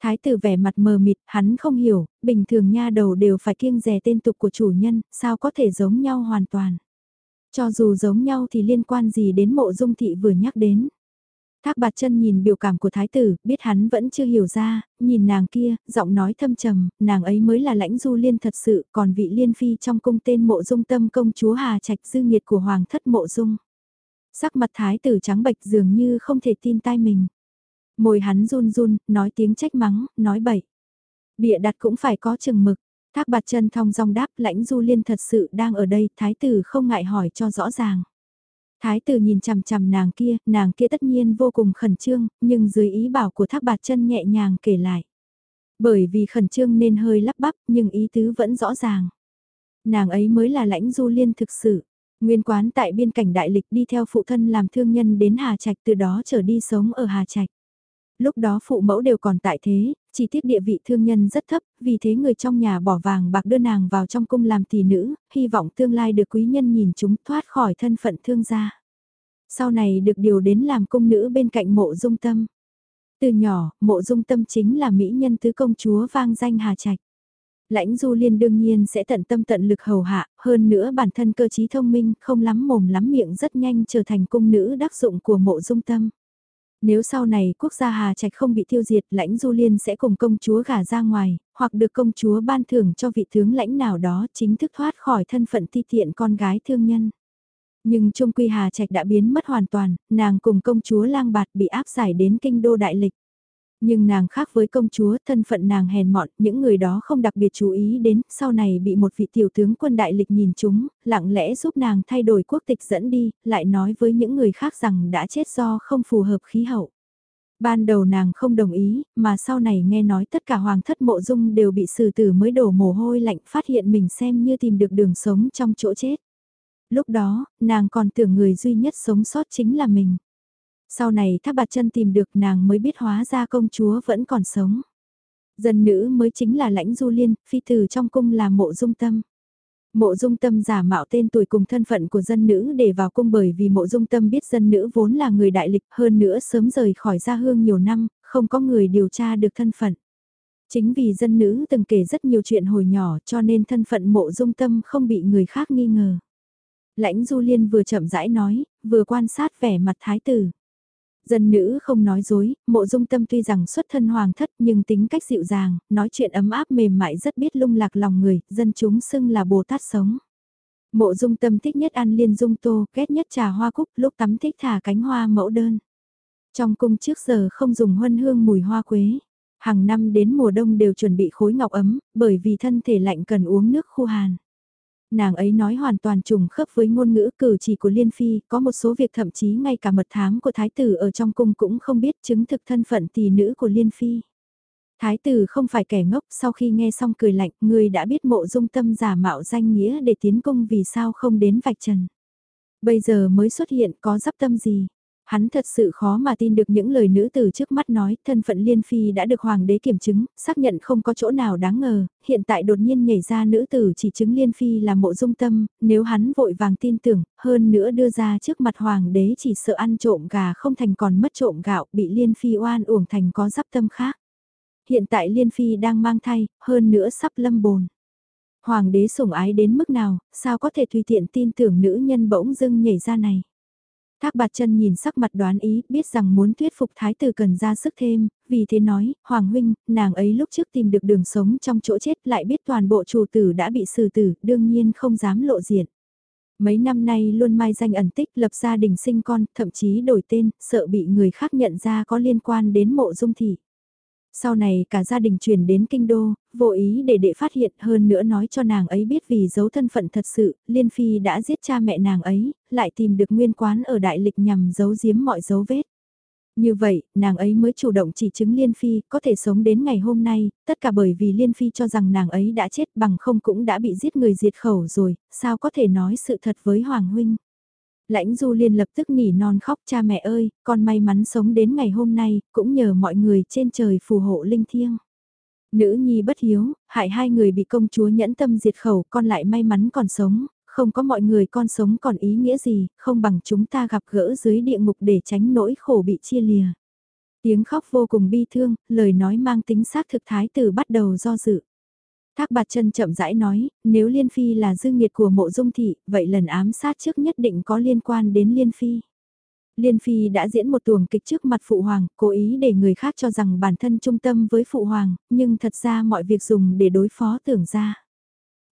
Thái tử vẻ mặt mờ mịt, hắn không hiểu, bình thường nha đầu đều phải kiêng rè tên tục của chủ nhân, sao có thể giống nhau hoàn toàn. Cho dù giống nhau thì liên quan gì đến mộ dung thị vừa nhắc đến. Thác bạt chân nhìn biểu cảm của thái tử, biết hắn vẫn chưa hiểu ra, nhìn nàng kia, giọng nói thâm trầm, nàng ấy mới là lãnh du liên thật sự, còn vị liên phi trong cung tên mộ dung tâm công chúa Hà Trạch dư nghiệt của hoàng thất mộ dung. Sắc mặt thái tử trắng bệch dường như không thể tin tai mình. Môi hắn run run, nói tiếng trách mắng, nói bậy. Bịa đặt cũng phải có chừng mực. Thác bạt chân thong dong đáp lãnh du liên thật sự đang ở đây, thái tử không ngại hỏi cho rõ ràng. Thái tử nhìn chằm chằm nàng kia, nàng kia tất nhiên vô cùng khẩn trương, nhưng dưới ý bảo của thác bạt chân nhẹ nhàng kể lại. Bởi vì khẩn trương nên hơi lắp bắp, nhưng ý tứ vẫn rõ ràng. Nàng ấy mới là lãnh du liên thực sự. Nguyên quán tại biên cảnh đại lịch đi theo phụ thân làm thương nhân đến Hà Trạch từ đó trở đi sống ở Hà Trạch. Lúc đó phụ mẫu đều còn tại thế, chỉ tiếc địa vị thương nhân rất thấp, vì thế người trong nhà bỏ vàng bạc đưa nàng vào trong cung làm tỷ nữ, hy vọng tương lai được quý nhân nhìn chúng thoát khỏi thân phận thương gia. Sau này được điều đến làm cung nữ bên cạnh mộ dung tâm. Từ nhỏ, mộ dung tâm chính là mỹ nhân tứ công chúa vang danh Hà Trạch. Lãnh Du Liên đương nhiên sẽ tận tâm tận lực hầu hạ, hơn nữa bản thân cơ trí thông minh, không lắm mồm lắm miệng rất nhanh trở thành cung nữ đắc dụng của mộ dung tâm. Nếu sau này quốc gia Hà Trạch không bị tiêu diệt, lãnh Du Liên sẽ cùng công chúa gả ra ngoài, hoặc được công chúa ban thưởng cho vị tướng lãnh nào đó chính thức thoát khỏi thân phận ti tiện con gái thương nhân. Nhưng Trung Quy Hà Trạch đã biến mất hoàn toàn, nàng cùng công chúa lang bạt bị áp giải đến kinh đô đại lịch. Nhưng nàng khác với công chúa, thân phận nàng hèn mọn, những người đó không đặc biệt chú ý đến, sau này bị một vị tiểu tướng quân đại lịch nhìn chúng, lặng lẽ giúp nàng thay đổi quốc tịch dẫn đi, lại nói với những người khác rằng đã chết do không phù hợp khí hậu. Ban đầu nàng không đồng ý, mà sau này nghe nói tất cả hoàng thất mộ dung đều bị xử tử mới đổ mồ hôi lạnh phát hiện mình xem như tìm được đường sống trong chỗ chết. Lúc đó, nàng còn tưởng người duy nhất sống sót chính là mình. Sau này tháp bạt chân tìm được nàng mới biết hóa ra công chúa vẫn còn sống. Dân nữ mới chính là lãnh du liên, phi tử trong cung là mộ dung tâm. Mộ dung tâm giả mạo tên tuổi cùng thân phận của dân nữ để vào cung bởi vì mộ dung tâm biết dân nữ vốn là người đại lịch hơn nữa sớm rời khỏi gia hương nhiều năm, không có người điều tra được thân phận. Chính vì dân nữ từng kể rất nhiều chuyện hồi nhỏ cho nên thân phận mộ dung tâm không bị người khác nghi ngờ. Lãnh du liên vừa chậm rãi nói, vừa quan sát vẻ mặt thái tử. Dân nữ không nói dối, mộ dung tâm tuy rằng xuất thân hoàng thất nhưng tính cách dịu dàng, nói chuyện ấm áp mềm mại rất biết lung lạc lòng người, dân chúng xưng là Bồ Tát sống. Mộ dung tâm thích nhất ăn liên dung tô, ghét nhất trà hoa cúc, lúc tắm thích thả cánh hoa mẫu đơn. Trong cung trước giờ không dùng huân hương mùi hoa quế. Hàng năm đến mùa đông đều chuẩn bị khối ngọc ấm, bởi vì thân thể lạnh cần uống nước khu hàn nàng ấy nói hoàn toàn trùng khớp với ngôn ngữ cử chỉ của Liên Phi, có một số việc thậm chí ngay cả mật thám của Thái tử ở trong cung cũng không biết chứng thực thân phận tỷ nữ của Liên Phi. Thái tử không phải kẻ ngốc sau khi nghe xong cười lạnh, người đã biết mộ dung tâm giả mạo danh nghĩa để tiến cung vì sao không đến vạch trần. Bây giờ mới xuất hiện có dắp tâm gì, Hắn thật sự khó mà tin được những lời nữ tử trước mắt nói, thân phận Liên Phi đã được Hoàng đế kiểm chứng, xác nhận không có chỗ nào đáng ngờ, hiện tại đột nhiên nhảy ra nữ tử chỉ chứng Liên Phi là mộ dung tâm, nếu hắn vội vàng tin tưởng, hơn nữa đưa ra trước mặt Hoàng đế chỉ sợ ăn trộm gà không thành còn mất trộm gạo, bị Liên Phi oan uổng thành có giáp tâm khác. Hiện tại Liên Phi đang mang thai, hơn nữa sắp lâm bồn. Hoàng đế sủng ái đến mức nào, sao có thể tùy tiện tin tưởng nữ nhân bỗng dưng nhảy ra này. Thác bạt chân nhìn sắc mặt đoán ý, biết rằng muốn thuyết phục thái tử cần ra sức thêm, vì thế nói, Hoàng huynh, nàng ấy lúc trước tìm được đường sống trong chỗ chết lại biết toàn bộ chủ tử đã bị xử tử, đương nhiên không dám lộ diện. Mấy năm nay luôn mai danh ẩn tích lập gia đình sinh con, thậm chí đổi tên, sợ bị người khác nhận ra có liên quan đến mộ dung thị. Sau này cả gia đình chuyển đến kinh đô, vô ý để đệ phát hiện hơn nữa nói cho nàng ấy biết vì giấu thân phận thật sự, Liên Phi đã giết cha mẹ nàng ấy, lại tìm được nguyên quán ở đại lịch nhằm giấu giếm mọi dấu vết. Như vậy, nàng ấy mới chủ động chỉ chứng Liên Phi có thể sống đến ngày hôm nay, tất cả bởi vì Liên Phi cho rằng nàng ấy đã chết bằng không cũng đã bị giết người diệt khẩu rồi, sao có thể nói sự thật với Hoàng Huynh. Lãnh Du Liên lập tức nỉ non khóc cha mẹ ơi, con may mắn sống đến ngày hôm nay, cũng nhờ mọi người trên trời phù hộ linh thiêng. Nữ nhi bất hiếu, hại hai người bị công chúa nhẫn tâm diệt khẩu, con lại may mắn còn sống, không có mọi người con sống còn ý nghĩa gì, không bằng chúng ta gặp gỡ dưới địa ngục để tránh nỗi khổ bị chia lìa. Tiếng khóc vô cùng bi thương, lời nói mang tính xác thực thái tử bắt đầu do dự. Thác bạt chân chậm rãi nói, nếu Liên Phi là dư nghiệt của mộ dung thị, vậy lần ám sát trước nhất định có liên quan đến Liên Phi. Liên Phi đã diễn một tuồng kịch trước mặt Phụ Hoàng, cố ý để người khác cho rằng bản thân trung tâm với Phụ Hoàng, nhưng thật ra mọi việc dùng để đối phó tưởng ra.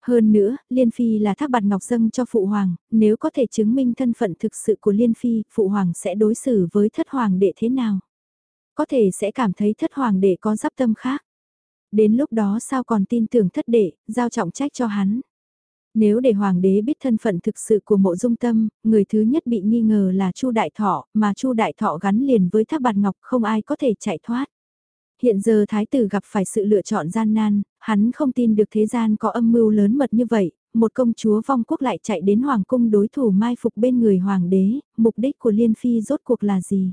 Hơn nữa, Liên Phi là thác bạt ngọc dâng cho Phụ Hoàng, nếu có thể chứng minh thân phận thực sự của Liên Phi, Phụ Hoàng sẽ đối xử với thất hoàng đệ thế nào? Có thể sẽ cảm thấy thất hoàng đệ có giáp tâm khác. Đến lúc đó sao còn tin tưởng thất đệ, giao trọng trách cho hắn. Nếu để hoàng đế biết thân phận thực sự của mộ dung tâm, người thứ nhất bị nghi ngờ là Chu Đại Thọ, mà Chu Đại Thọ gắn liền với Thác Bạt Ngọc không ai có thể chạy thoát. Hiện giờ thái tử gặp phải sự lựa chọn gian nan, hắn không tin được thế gian có âm mưu lớn mật như vậy, một công chúa vong quốc lại chạy đến hoàng cung đối thủ mai phục bên người hoàng đế, mục đích của Liên Phi rốt cuộc là gì?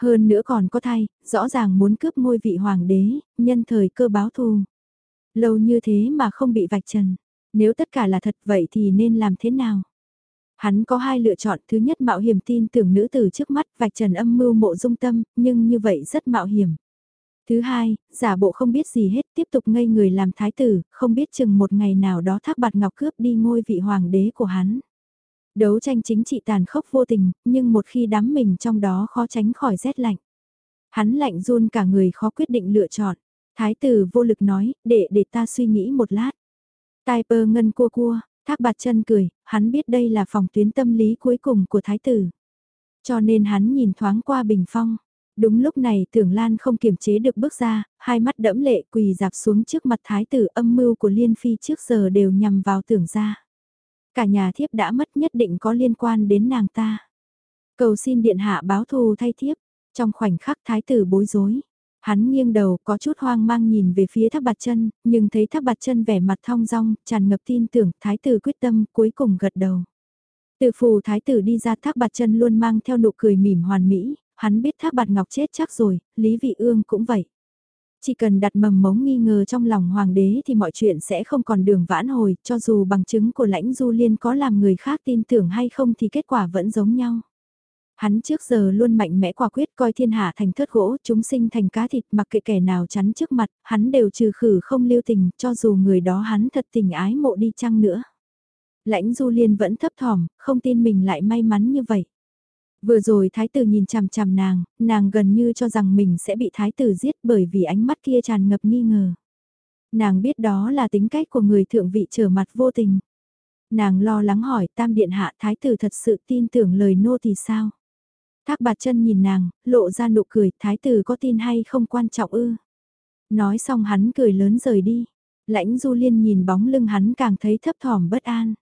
Hơn nữa còn có thay, rõ ràng muốn cướp ngôi vị hoàng đế, nhân thời cơ báo thù. Lâu như thế mà không bị vạch trần. Nếu tất cả là thật vậy thì nên làm thế nào? Hắn có hai lựa chọn, thứ nhất mạo hiểm tin tưởng nữ tử trước mắt vạch trần âm mưu mộ dung tâm, nhưng như vậy rất mạo hiểm. Thứ hai, giả bộ không biết gì hết tiếp tục ngây người làm thái tử, không biết chừng một ngày nào đó thác bạt ngọc cướp đi ngôi vị hoàng đế của hắn. Đấu tranh chính trị tàn khốc vô tình, nhưng một khi đắm mình trong đó khó tránh khỏi rét lạnh. Hắn lạnh run cả người khó quyết định lựa chọn. Thái tử vô lực nói, để để ta suy nghĩ một lát. Tai pơ ngân cua cua, thác bạt chân cười, hắn biết đây là phòng tuyến tâm lý cuối cùng của thái tử. Cho nên hắn nhìn thoáng qua bình phong. Đúng lúc này tưởng Lan không kiềm chế được bước ra, hai mắt đẫm lệ quỳ dạp xuống trước mặt thái tử âm mưu của Liên Phi trước giờ đều nhằm vào tưởng ra. Cả nhà thiếp đã mất nhất định có liên quan đến nàng ta. Cầu xin điện hạ báo thù thay thiếp, trong khoảnh khắc thái tử bối rối. Hắn nghiêng đầu có chút hoang mang nhìn về phía thác bạt chân, nhưng thấy thác bạt chân vẻ mặt thong dong, tràn ngập tin tưởng, thái tử quyết tâm, cuối cùng gật đầu. Từ phù thái tử đi ra thác bạt chân luôn mang theo nụ cười mỉm hoàn mỹ, hắn biết thác bạt ngọc chết chắc rồi, Lý Vị Ương cũng vậy. Chỉ cần đặt mầm mống nghi ngờ trong lòng hoàng đế thì mọi chuyện sẽ không còn đường vãn hồi, cho dù bằng chứng của lãnh du liên có làm người khác tin tưởng hay không thì kết quả vẫn giống nhau. Hắn trước giờ luôn mạnh mẽ quả quyết coi thiên hạ thành thớt gỗ, chúng sinh thành cá thịt mặc kệ kẻ nào chắn trước mặt, hắn đều trừ khử không lưu tình, cho dù người đó hắn thật tình ái mộ đi chăng nữa. Lãnh du liên vẫn thấp thỏm, không tin mình lại may mắn như vậy. Vừa rồi thái tử nhìn chằm chằm nàng, nàng gần như cho rằng mình sẽ bị thái tử giết bởi vì ánh mắt kia tràn ngập nghi ngờ. Nàng biết đó là tính cách của người thượng vị trở mặt vô tình. Nàng lo lắng hỏi tam điện hạ thái tử thật sự tin tưởng lời nô thì sao? Thác bạt chân nhìn nàng, lộ ra nụ cười, thái tử có tin hay không quan trọng ư? Nói xong hắn cười lớn rời đi. Lãnh du liên nhìn bóng lưng hắn càng thấy thấp thỏm bất an.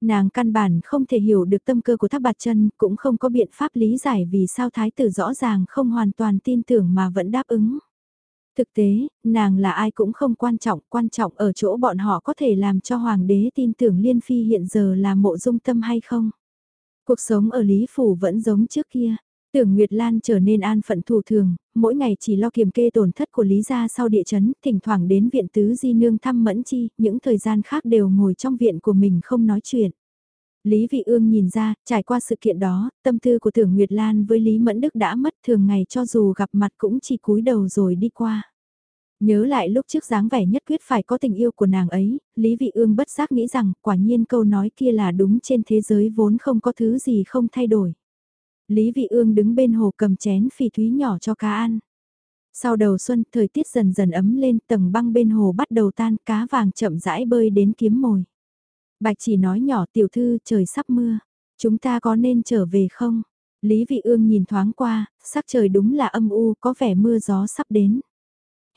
Nàng căn bản không thể hiểu được tâm cơ của thác bạt chân, cũng không có biện pháp lý giải vì sao thái tử rõ ràng không hoàn toàn tin tưởng mà vẫn đáp ứng. Thực tế, nàng là ai cũng không quan trọng, quan trọng ở chỗ bọn họ có thể làm cho hoàng đế tin tưởng Liên Phi hiện giờ là mộ dung tâm hay không. Cuộc sống ở Lý Phủ vẫn giống trước kia. Tưởng Nguyệt Lan trở nên an phận thủ thường, mỗi ngày chỉ lo kiềm kê tổn thất của Lý gia sau địa chấn, thỉnh thoảng đến viện tứ di nương thăm mẫn chi, những thời gian khác đều ngồi trong viện của mình không nói chuyện. Lý Vị Ương nhìn ra, trải qua sự kiện đó, tâm tư của Tưởng Nguyệt Lan với Lý Mẫn Đức đã mất thường ngày cho dù gặp mặt cũng chỉ cúi đầu rồi đi qua. Nhớ lại lúc trước dáng vẻ nhất quyết phải có tình yêu của nàng ấy, Lý Vị Ương bất giác nghĩ rằng quả nhiên câu nói kia là đúng trên thế giới vốn không có thứ gì không thay đổi. Lý Vị Ương đứng bên hồ cầm chén phỉ thúy nhỏ cho cá ăn. Sau đầu xuân, thời tiết dần dần ấm lên, tầng băng bên hồ bắt đầu tan, cá vàng chậm rãi bơi đến kiếm mồi. Bạch chỉ nói nhỏ tiểu thư trời sắp mưa, chúng ta có nên trở về không? Lý Vị Ương nhìn thoáng qua, sắc trời đúng là âm u, có vẻ mưa gió sắp đến.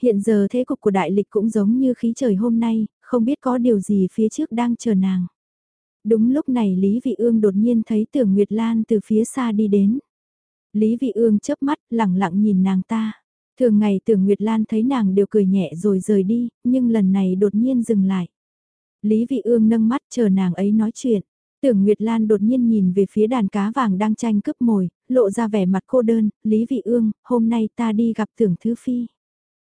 Hiện giờ thế cục của đại lịch cũng giống như khí trời hôm nay, không biết có điều gì phía trước đang chờ nàng. Đúng lúc này Lý Vị Ương đột nhiên thấy Tưởng Nguyệt Lan từ phía xa đi đến. Lý Vị Ương chớp mắt, lặng lặng nhìn nàng ta. Thường ngày Tưởng Nguyệt Lan thấy nàng đều cười nhẹ rồi rời đi, nhưng lần này đột nhiên dừng lại. Lý Vị Ương nâng mắt chờ nàng ấy nói chuyện. Tưởng Nguyệt Lan đột nhiên nhìn về phía đàn cá vàng đang tranh cướp mồi, lộ ra vẻ mặt cô đơn, Lý Vị Ương, hôm nay ta đi gặp Tưởng Thứ Phi.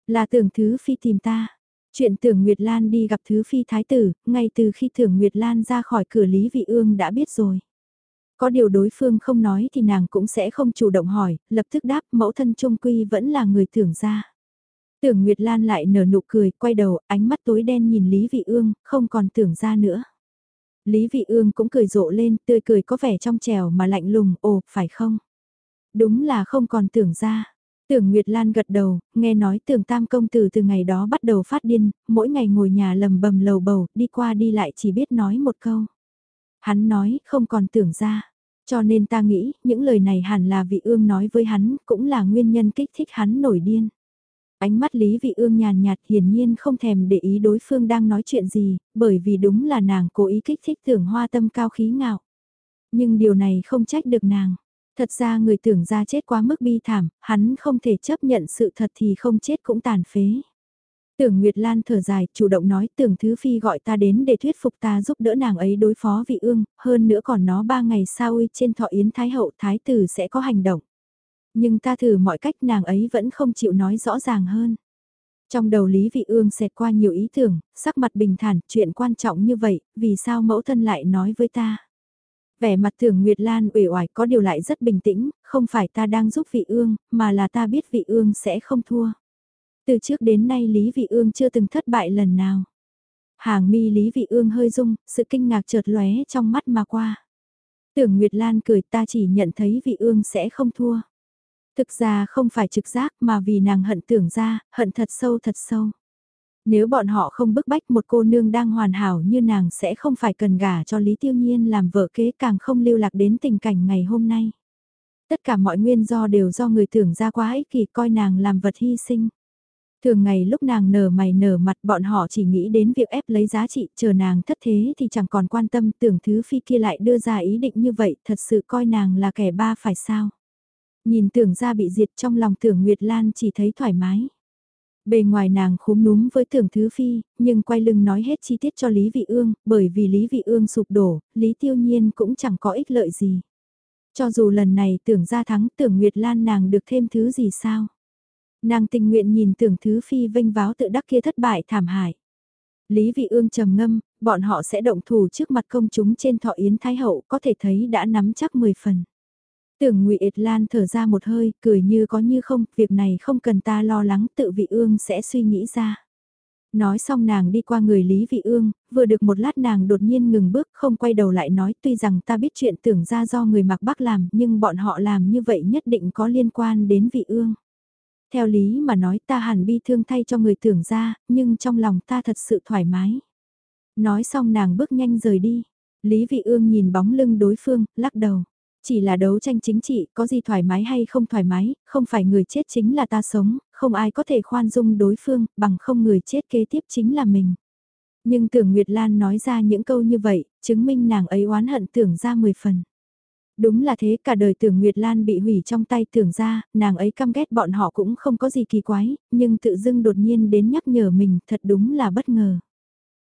Là Tưởng Thứ Phi tìm ta. Chuyện Tưởng Nguyệt Lan đi gặp Thứ Phi Thái Tử, ngay từ khi Tưởng Nguyệt Lan ra khỏi cửa Lý Vị Ương đã biết rồi. Có điều đối phương không nói thì nàng cũng sẽ không chủ động hỏi, lập tức đáp mẫu thân trung quy vẫn là người tưởng ra. Tưởng Nguyệt Lan lại nở nụ cười, quay đầu, ánh mắt tối đen nhìn Lý Vị Ương, không còn tưởng ra nữa. Lý Vị Ương cũng cười rộ lên, tươi cười có vẻ trong trèo mà lạnh lùng, ồ, phải không? Đúng là không còn tưởng ra. Tưởng Nguyệt Lan gật đầu, nghe nói tưởng tam công tử từ ngày đó bắt đầu phát điên, mỗi ngày ngồi nhà lầm bầm lầu bầu, đi qua đi lại chỉ biết nói một câu. Hắn nói, không còn tưởng ra. Cho nên ta nghĩ, những lời này hẳn là vị ương nói với hắn, cũng là nguyên nhân kích thích hắn nổi điên. Ánh mắt Lý Vị Ương nhàn nhạt hiển nhiên không thèm để ý đối phương đang nói chuyện gì, bởi vì đúng là nàng cố ý kích thích tưởng hoa tâm cao khí ngạo. Nhưng điều này không trách được nàng. Thật ra người tưởng ra chết quá mức bi thảm, hắn không thể chấp nhận sự thật thì không chết cũng tàn phế. Tưởng Nguyệt Lan thở dài, chủ động nói tưởng Thứ Phi gọi ta đến để thuyết phục ta giúp đỡ nàng ấy đối phó vị ương, hơn nữa còn nó ba ngày sau uy trên thọ yến Thái Hậu Thái Tử sẽ có hành động. Nhưng ta thử mọi cách nàng ấy vẫn không chịu nói rõ ràng hơn. Trong đầu Lý Vị Ương xẹt qua nhiều ý tưởng, sắc mặt bình thản, chuyện quan trọng như vậy, vì sao mẫu thân lại nói với ta? Vẻ mặt tưởng Nguyệt Lan uể oải có điều lại rất bình tĩnh, không phải ta đang giúp vị ương, mà là ta biết vị ương sẽ không thua. Từ trước đến nay Lý Vị Ương chưa từng thất bại lần nào. Hàng mi Lý Vị Ương hơi rung, sự kinh ngạc chợt lóe trong mắt mà qua. Tưởng Nguyệt Lan cười ta chỉ nhận thấy Vị Ương sẽ không thua. Thực ra không phải trực giác mà vì nàng hận tưởng ra, hận thật sâu thật sâu. Nếu bọn họ không bức bách một cô nương đang hoàn hảo như nàng sẽ không phải cần gả cho Lý Tiêu Nhiên làm vợ kế càng không lưu lạc đến tình cảnh ngày hôm nay. Tất cả mọi nguyên do đều do người tưởng ra quá ích kỷ coi nàng làm vật hy sinh. Thường ngày lúc nàng nở mày nở mặt bọn họ chỉ nghĩ đến việc ép lấy giá trị, chờ nàng thất thế thì chẳng còn quan tâm, tưởng thứ phi kia lại đưa ra ý định như vậy, thật sự coi nàng là kẻ ba phải sao. Nhìn tưởng ra bị diệt trong lòng tưởng Nguyệt Lan chỉ thấy thoải mái. Bề ngoài nàng khúm núm với tưởng thứ phi, nhưng quay lưng nói hết chi tiết cho Lý Vị Ương, bởi vì Lý Vị Ương sụp đổ, Lý Tiêu Nhiên cũng chẳng có ích lợi gì. Cho dù lần này tưởng ra thắng tưởng Nguyệt Lan nàng được thêm thứ gì sao? Nàng tình nguyện nhìn tưởng thứ phi vinh váo tự đắc kia thất bại thảm hại. Lý Vị Ương trầm ngâm, bọn họ sẽ động thủ trước mặt công chúng trên thọ yến Thái Hậu có thể thấy đã nắm chắc 10 phần. Tưởng Ngụy Ệt Lan thở ra một hơi, cười như có như không, việc này không cần ta lo lắng, tự Vị Ương sẽ suy nghĩ ra. Nói xong nàng đi qua người Lý Vị Ương, vừa được một lát nàng đột nhiên ngừng bước không quay đầu lại nói tuy rằng ta biết chuyện tưởng ra do người mặc bắc làm nhưng bọn họ làm như vậy nhất định có liên quan đến Vị Ương. Theo lý mà nói ta hẳn bi thương thay cho người tưởng ra, nhưng trong lòng ta thật sự thoải mái. Nói xong nàng bước nhanh rời đi. Lý Vị Ương nhìn bóng lưng đối phương, lắc đầu. Chỉ là đấu tranh chính trị, có gì thoải mái hay không thoải mái, không phải người chết chính là ta sống, không ai có thể khoan dung đối phương, bằng không người chết kế tiếp chính là mình. Nhưng tưởng Nguyệt Lan nói ra những câu như vậy, chứng minh nàng ấy oán hận tưởng ra 10 phần. Đúng là thế cả đời tưởng Nguyệt Lan bị hủy trong tay tưởng ra, nàng ấy căm ghét bọn họ cũng không có gì kỳ quái, nhưng tự dưng đột nhiên đến nhắc nhở mình thật đúng là bất ngờ.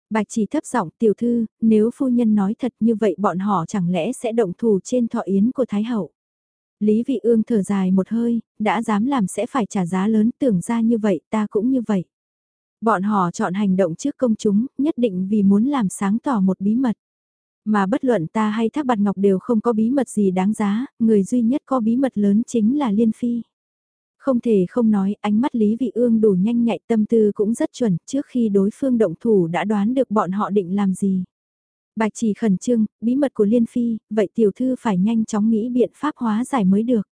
Bạch chỉ thấp giọng tiểu thư, nếu phu nhân nói thật như vậy bọn họ chẳng lẽ sẽ động thủ trên thọ yến của Thái Hậu. Lý Vị Ương thở dài một hơi, đã dám làm sẽ phải trả giá lớn tưởng ra như vậy ta cũng như vậy. Bọn họ chọn hành động trước công chúng, nhất định vì muốn làm sáng tỏ một bí mật. Mà bất luận ta hay Thác Bạt Ngọc đều không có bí mật gì đáng giá, người duy nhất có bí mật lớn chính là Liên Phi. Không thể không nói, ánh mắt Lý Vị Ương đủ nhanh nhạy tâm tư cũng rất chuẩn, trước khi đối phương động thủ đã đoán được bọn họ định làm gì. Bạch chỉ khẩn trương, bí mật của Liên Phi, vậy tiểu thư phải nhanh chóng nghĩ biện pháp hóa giải mới được.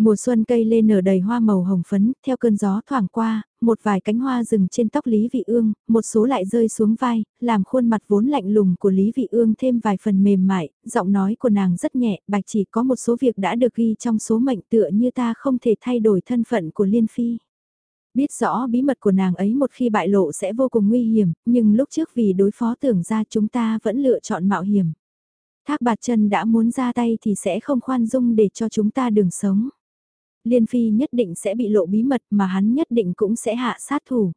Mùa xuân cây lên nở đầy hoa màu hồng phấn, theo cơn gió thoảng qua, một vài cánh hoa rừng trên tóc Lý Vị Ương, một số lại rơi xuống vai, làm khuôn mặt vốn lạnh lùng của Lý Vị Ương thêm vài phần mềm mại, giọng nói của nàng rất nhẹ, bạch chỉ có một số việc đã được ghi trong số mệnh tựa như ta không thể thay đổi thân phận của Liên Phi. Biết rõ bí mật của nàng ấy một khi bại lộ sẽ vô cùng nguy hiểm, nhưng lúc trước vì đối phó tưởng ra chúng ta vẫn lựa chọn mạo hiểm. Thác bạt chân đã muốn ra tay thì sẽ không khoan dung để cho chúng ta đường sống. Liên Phi nhất định sẽ bị lộ bí mật mà hắn nhất định cũng sẽ hạ sát thủ.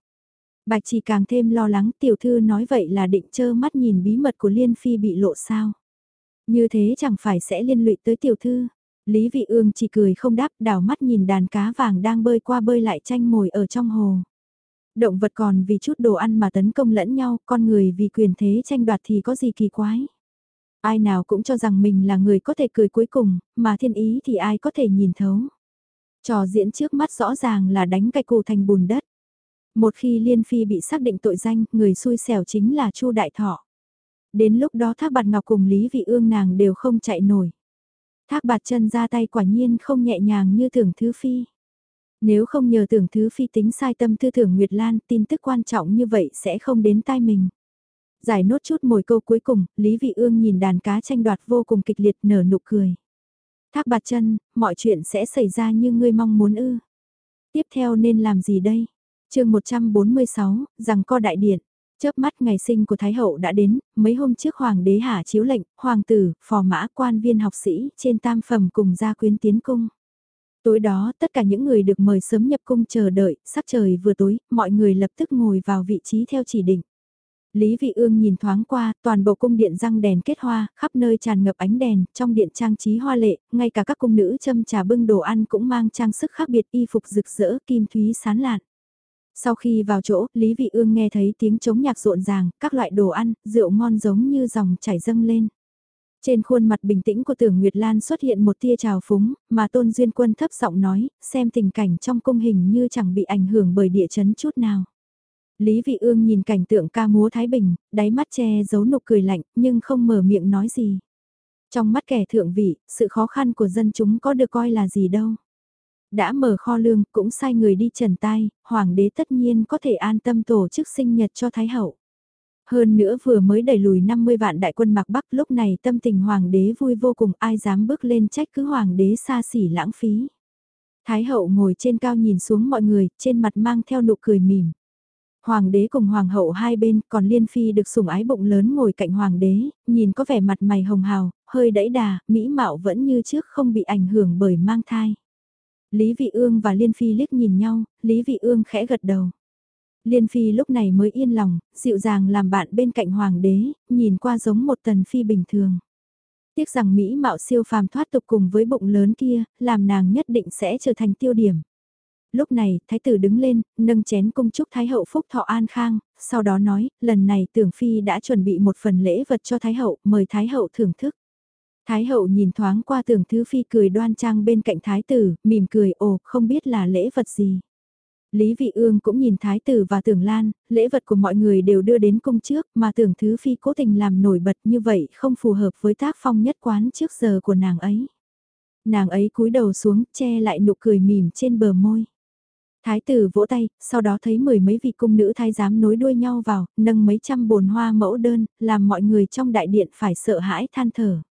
Bạch chỉ càng thêm lo lắng tiểu thư nói vậy là định chơ mắt nhìn bí mật của Liên Phi bị lộ sao. Như thế chẳng phải sẽ liên lụy tới tiểu thư. Lý Vị Ương chỉ cười không đáp đảo mắt nhìn đàn cá vàng đang bơi qua bơi lại tranh mồi ở trong hồ. Động vật còn vì chút đồ ăn mà tấn công lẫn nhau, con người vì quyền thế tranh đoạt thì có gì kỳ quái. Ai nào cũng cho rằng mình là người có thể cười cuối cùng, mà thiên ý thì ai có thể nhìn thấu. Trò diễn trước mắt rõ ràng là đánh cái cù thành bùn đất. Một khi Liên Phi bị xác định tội danh, người xui xẻo chính là Chu Đại Thọ. Đến lúc đó Thác Bạt Ngọc cùng Lý Vị Ương nàng đều không chạy nổi. Thác Bạt chân ra tay quả nhiên không nhẹ nhàng như Tưởng Thứ Phi. Nếu không nhờ Tưởng Thứ Phi tính sai tâm tư Tưởng Nguyệt Lan, tin tức quan trọng như vậy sẽ không đến tai mình. Giải nốt chút mồi câu cuối cùng, Lý Vị Ương nhìn đàn cá tranh đoạt vô cùng kịch liệt nở nụ cười. Thác bạt chân, mọi chuyện sẽ xảy ra như ngươi mong muốn ư. Tiếp theo nên làm gì đây? chương 146, rằng co đại điện. Chớp mắt ngày sinh của Thái Hậu đã đến, mấy hôm trước Hoàng đế hạ chiếu lệnh, Hoàng tử, phò mã quan viên học sĩ trên tam phẩm cùng gia quyến tiến cung. Tối đó tất cả những người được mời sớm nhập cung chờ đợi, sắc trời vừa tối, mọi người lập tức ngồi vào vị trí theo chỉ định. Lý Vị Ương nhìn thoáng qua, toàn bộ cung điện răng đèn kết hoa, khắp nơi tràn ngập ánh đèn, trong điện trang trí hoa lệ, ngay cả các cung nữ châm trà bưng đồ ăn cũng mang trang sức khác biệt y phục rực rỡ, kim thúy sán lạn. Sau khi vào chỗ, Lý Vị Ương nghe thấy tiếng chống nhạc rộn ràng, các loại đồ ăn, rượu ngon giống như dòng chảy dâng lên. Trên khuôn mặt bình tĩnh của Tưởng Nguyệt Lan xuất hiện một tia trào phúng, mà Tôn Duyên Quân thấp giọng nói, xem tình cảnh trong cung hình như chẳng bị ảnh hưởng bởi địa chấn chút nào. Lý Vị Ương nhìn cảnh tượng ca múa Thái Bình, đáy mắt che giấu nụ cười lạnh, nhưng không mở miệng nói gì. Trong mắt kẻ thượng vị, sự khó khăn của dân chúng có được coi là gì đâu. Đã mở kho lương, cũng sai người đi trần tai, hoàng đế tất nhiên có thể an tâm tổ chức sinh nhật cho Thái Hậu. Hơn nữa vừa mới đẩy lùi 50 vạn đại quân mạc Bắc lúc này tâm tình hoàng đế vui vô cùng ai dám bước lên trách cứ hoàng đế xa xỉ lãng phí. Thái hậu ngồi trên cao nhìn xuống mọi người, trên mặt mang theo nụ cười mỉm. Hoàng đế cùng hoàng hậu hai bên, còn Liên Phi được sủng ái bụng lớn ngồi cạnh hoàng đế, nhìn có vẻ mặt mày hồng hào, hơi đẫy đà, mỹ mạo vẫn như trước không bị ảnh hưởng bởi mang thai. Lý Vị Ương và Liên Phi liếc nhìn nhau, Lý Vị Ương khẽ gật đầu. Liên Phi lúc này mới yên lòng, dịu dàng làm bạn bên cạnh hoàng đế, nhìn qua giống một tần phi bình thường. Tiếc rằng Mỹ mạo siêu phàm thoát tục cùng với bụng lớn kia, làm nàng nhất định sẽ trở thành tiêu điểm lúc này, thái tử đứng lên, nâng chén cung chúc thái hậu phúc thọ an khang, sau đó nói, lần này tưởng phi đã chuẩn bị một phần lễ vật cho thái hậu, mời thái hậu thưởng thức. Thái hậu nhìn thoáng qua tưởng thứ phi cười đoan trang bên cạnh thái tử, mỉm cười, ồ, không biết là lễ vật gì. Lý Vị Ương cũng nhìn thái tử và tưởng lan, lễ vật của mọi người đều đưa đến cung trước, mà tưởng thứ phi cố tình làm nổi bật như vậy không phù hợp với tác phong nhất quán trước giờ của nàng ấy. Nàng ấy cúi đầu xuống, che lại nụ cười mỉm trên bờ môi. Thái tử vỗ tay, sau đó thấy mười mấy vị cung nữ thái giám nối đuôi nhau vào, nâng mấy trăm bồn hoa mẫu đơn, làm mọi người trong đại điện phải sợ hãi than thở.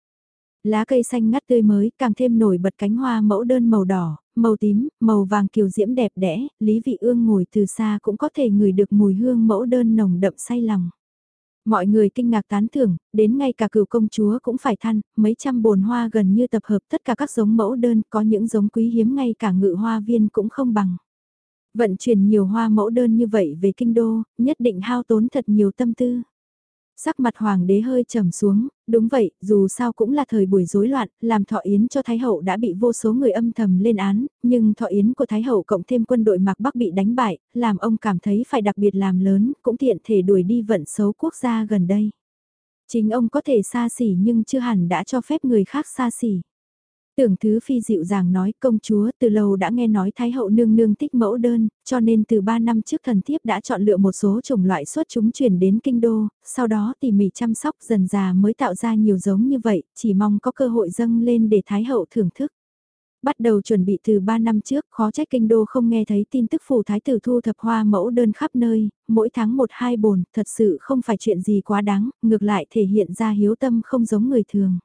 Lá cây xanh ngắt tươi mới, càng thêm nổi bật cánh hoa mẫu đơn màu đỏ, màu tím, màu vàng kiều diễm đẹp đẽ, Lý Vị Ương ngồi từ xa cũng có thể ngửi được mùi hương mẫu đơn nồng đậm say lòng. Mọi người kinh ngạc tán thưởng, đến ngay cả cửu công chúa cũng phải than, mấy trăm bồn hoa gần như tập hợp tất cả các giống mẫu đơn, có những giống quý hiếm ngay cả ngự hoa viên cũng không bằng. Vận chuyển nhiều hoa mẫu đơn như vậy về kinh đô, nhất định hao tốn thật nhiều tâm tư. Sắc mặt hoàng đế hơi trầm xuống, đúng vậy, dù sao cũng là thời buổi rối loạn, làm thọ yến cho Thái Hậu đã bị vô số người âm thầm lên án, nhưng thọ yến của Thái Hậu cộng thêm quân đội Mạc Bắc bị đánh bại, làm ông cảm thấy phải đặc biệt làm lớn, cũng tiện thể đuổi đi vận xấu quốc gia gần đây. Chính ông có thể xa xỉ nhưng chưa hẳn đã cho phép người khác xa xỉ. Tưởng Thứ Phi dịu dàng nói công chúa từ lâu đã nghe nói Thái hậu nương nương tích mẫu đơn, cho nên từ 3 năm trước thần thiếp đã chọn lựa một số chủng loại xuất chúng chuyển đến kinh đô, sau đó tỉ mỉ chăm sóc dần già mới tạo ra nhiều giống như vậy, chỉ mong có cơ hội dâng lên để Thái hậu thưởng thức. Bắt đầu chuẩn bị từ 3 năm trước, khó trách kinh đô không nghe thấy tin tức phù thái tử thu thập hoa mẫu đơn khắp nơi, mỗi tháng một hai bồn, thật sự không phải chuyện gì quá đáng, ngược lại thể hiện ra hiếu tâm không giống người thường.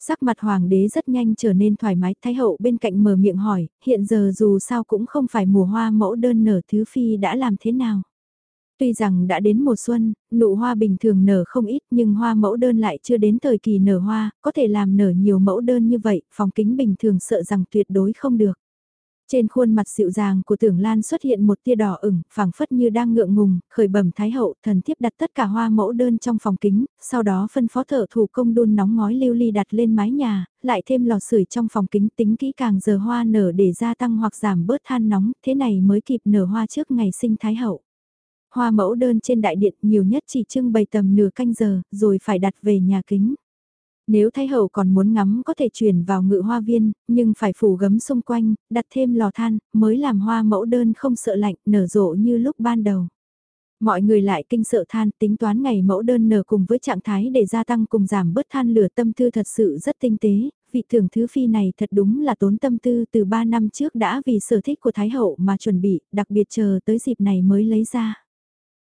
Sắc mặt hoàng đế rất nhanh trở nên thoải mái, thái hậu bên cạnh mở miệng hỏi, hiện giờ dù sao cũng không phải mùa hoa mẫu đơn nở thứ phi đã làm thế nào. Tuy rằng đã đến mùa xuân, nụ hoa bình thường nở không ít nhưng hoa mẫu đơn lại chưa đến thời kỳ nở hoa, có thể làm nở nhiều mẫu đơn như vậy, phòng kính bình thường sợ rằng tuyệt đối không được. Trên khuôn mặt dịu dàng của tưởng Lan xuất hiện một tia đỏ ửng, phảng phất như đang ngượng ngùng, khởi bẩm thái hậu, thần thiếp đặt tất cả hoa mẫu đơn trong phòng kính, sau đó phân phó thợ thủ công đun nóng ngói lưu ly đặt lên mái nhà, lại thêm lò sưởi trong phòng kính tính kỹ càng giờ hoa nở để gia tăng hoặc giảm bớt than nóng, thế này mới kịp nở hoa trước ngày sinh thái hậu. Hoa mẫu đơn trên đại điện nhiều nhất chỉ trưng bày tầm nửa canh giờ, rồi phải đặt về nhà kính. Nếu Thái Hậu còn muốn ngắm có thể chuyển vào ngự hoa viên, nhưng phải phủ gấm xung quanh, đặt thêm lò than, mới làm hoa mẫu đơn không sợ lạnh, nở rộ như lúc ban đầu. Mọi người lại kinh sợ than tính toán ngày mẫu đơn nở cùng với trạng thái để gia tăng cùng giảm bớt than lửa tâm tư thật sự rất tinh tế, vị thưởng thứ phi này thật đúng là tốn tâm tư từ 3 năm trước đã vì sở thích của Thái Hậu mà chuẩn bị, đặc biệt chờ tới dịp này mới lấy ra.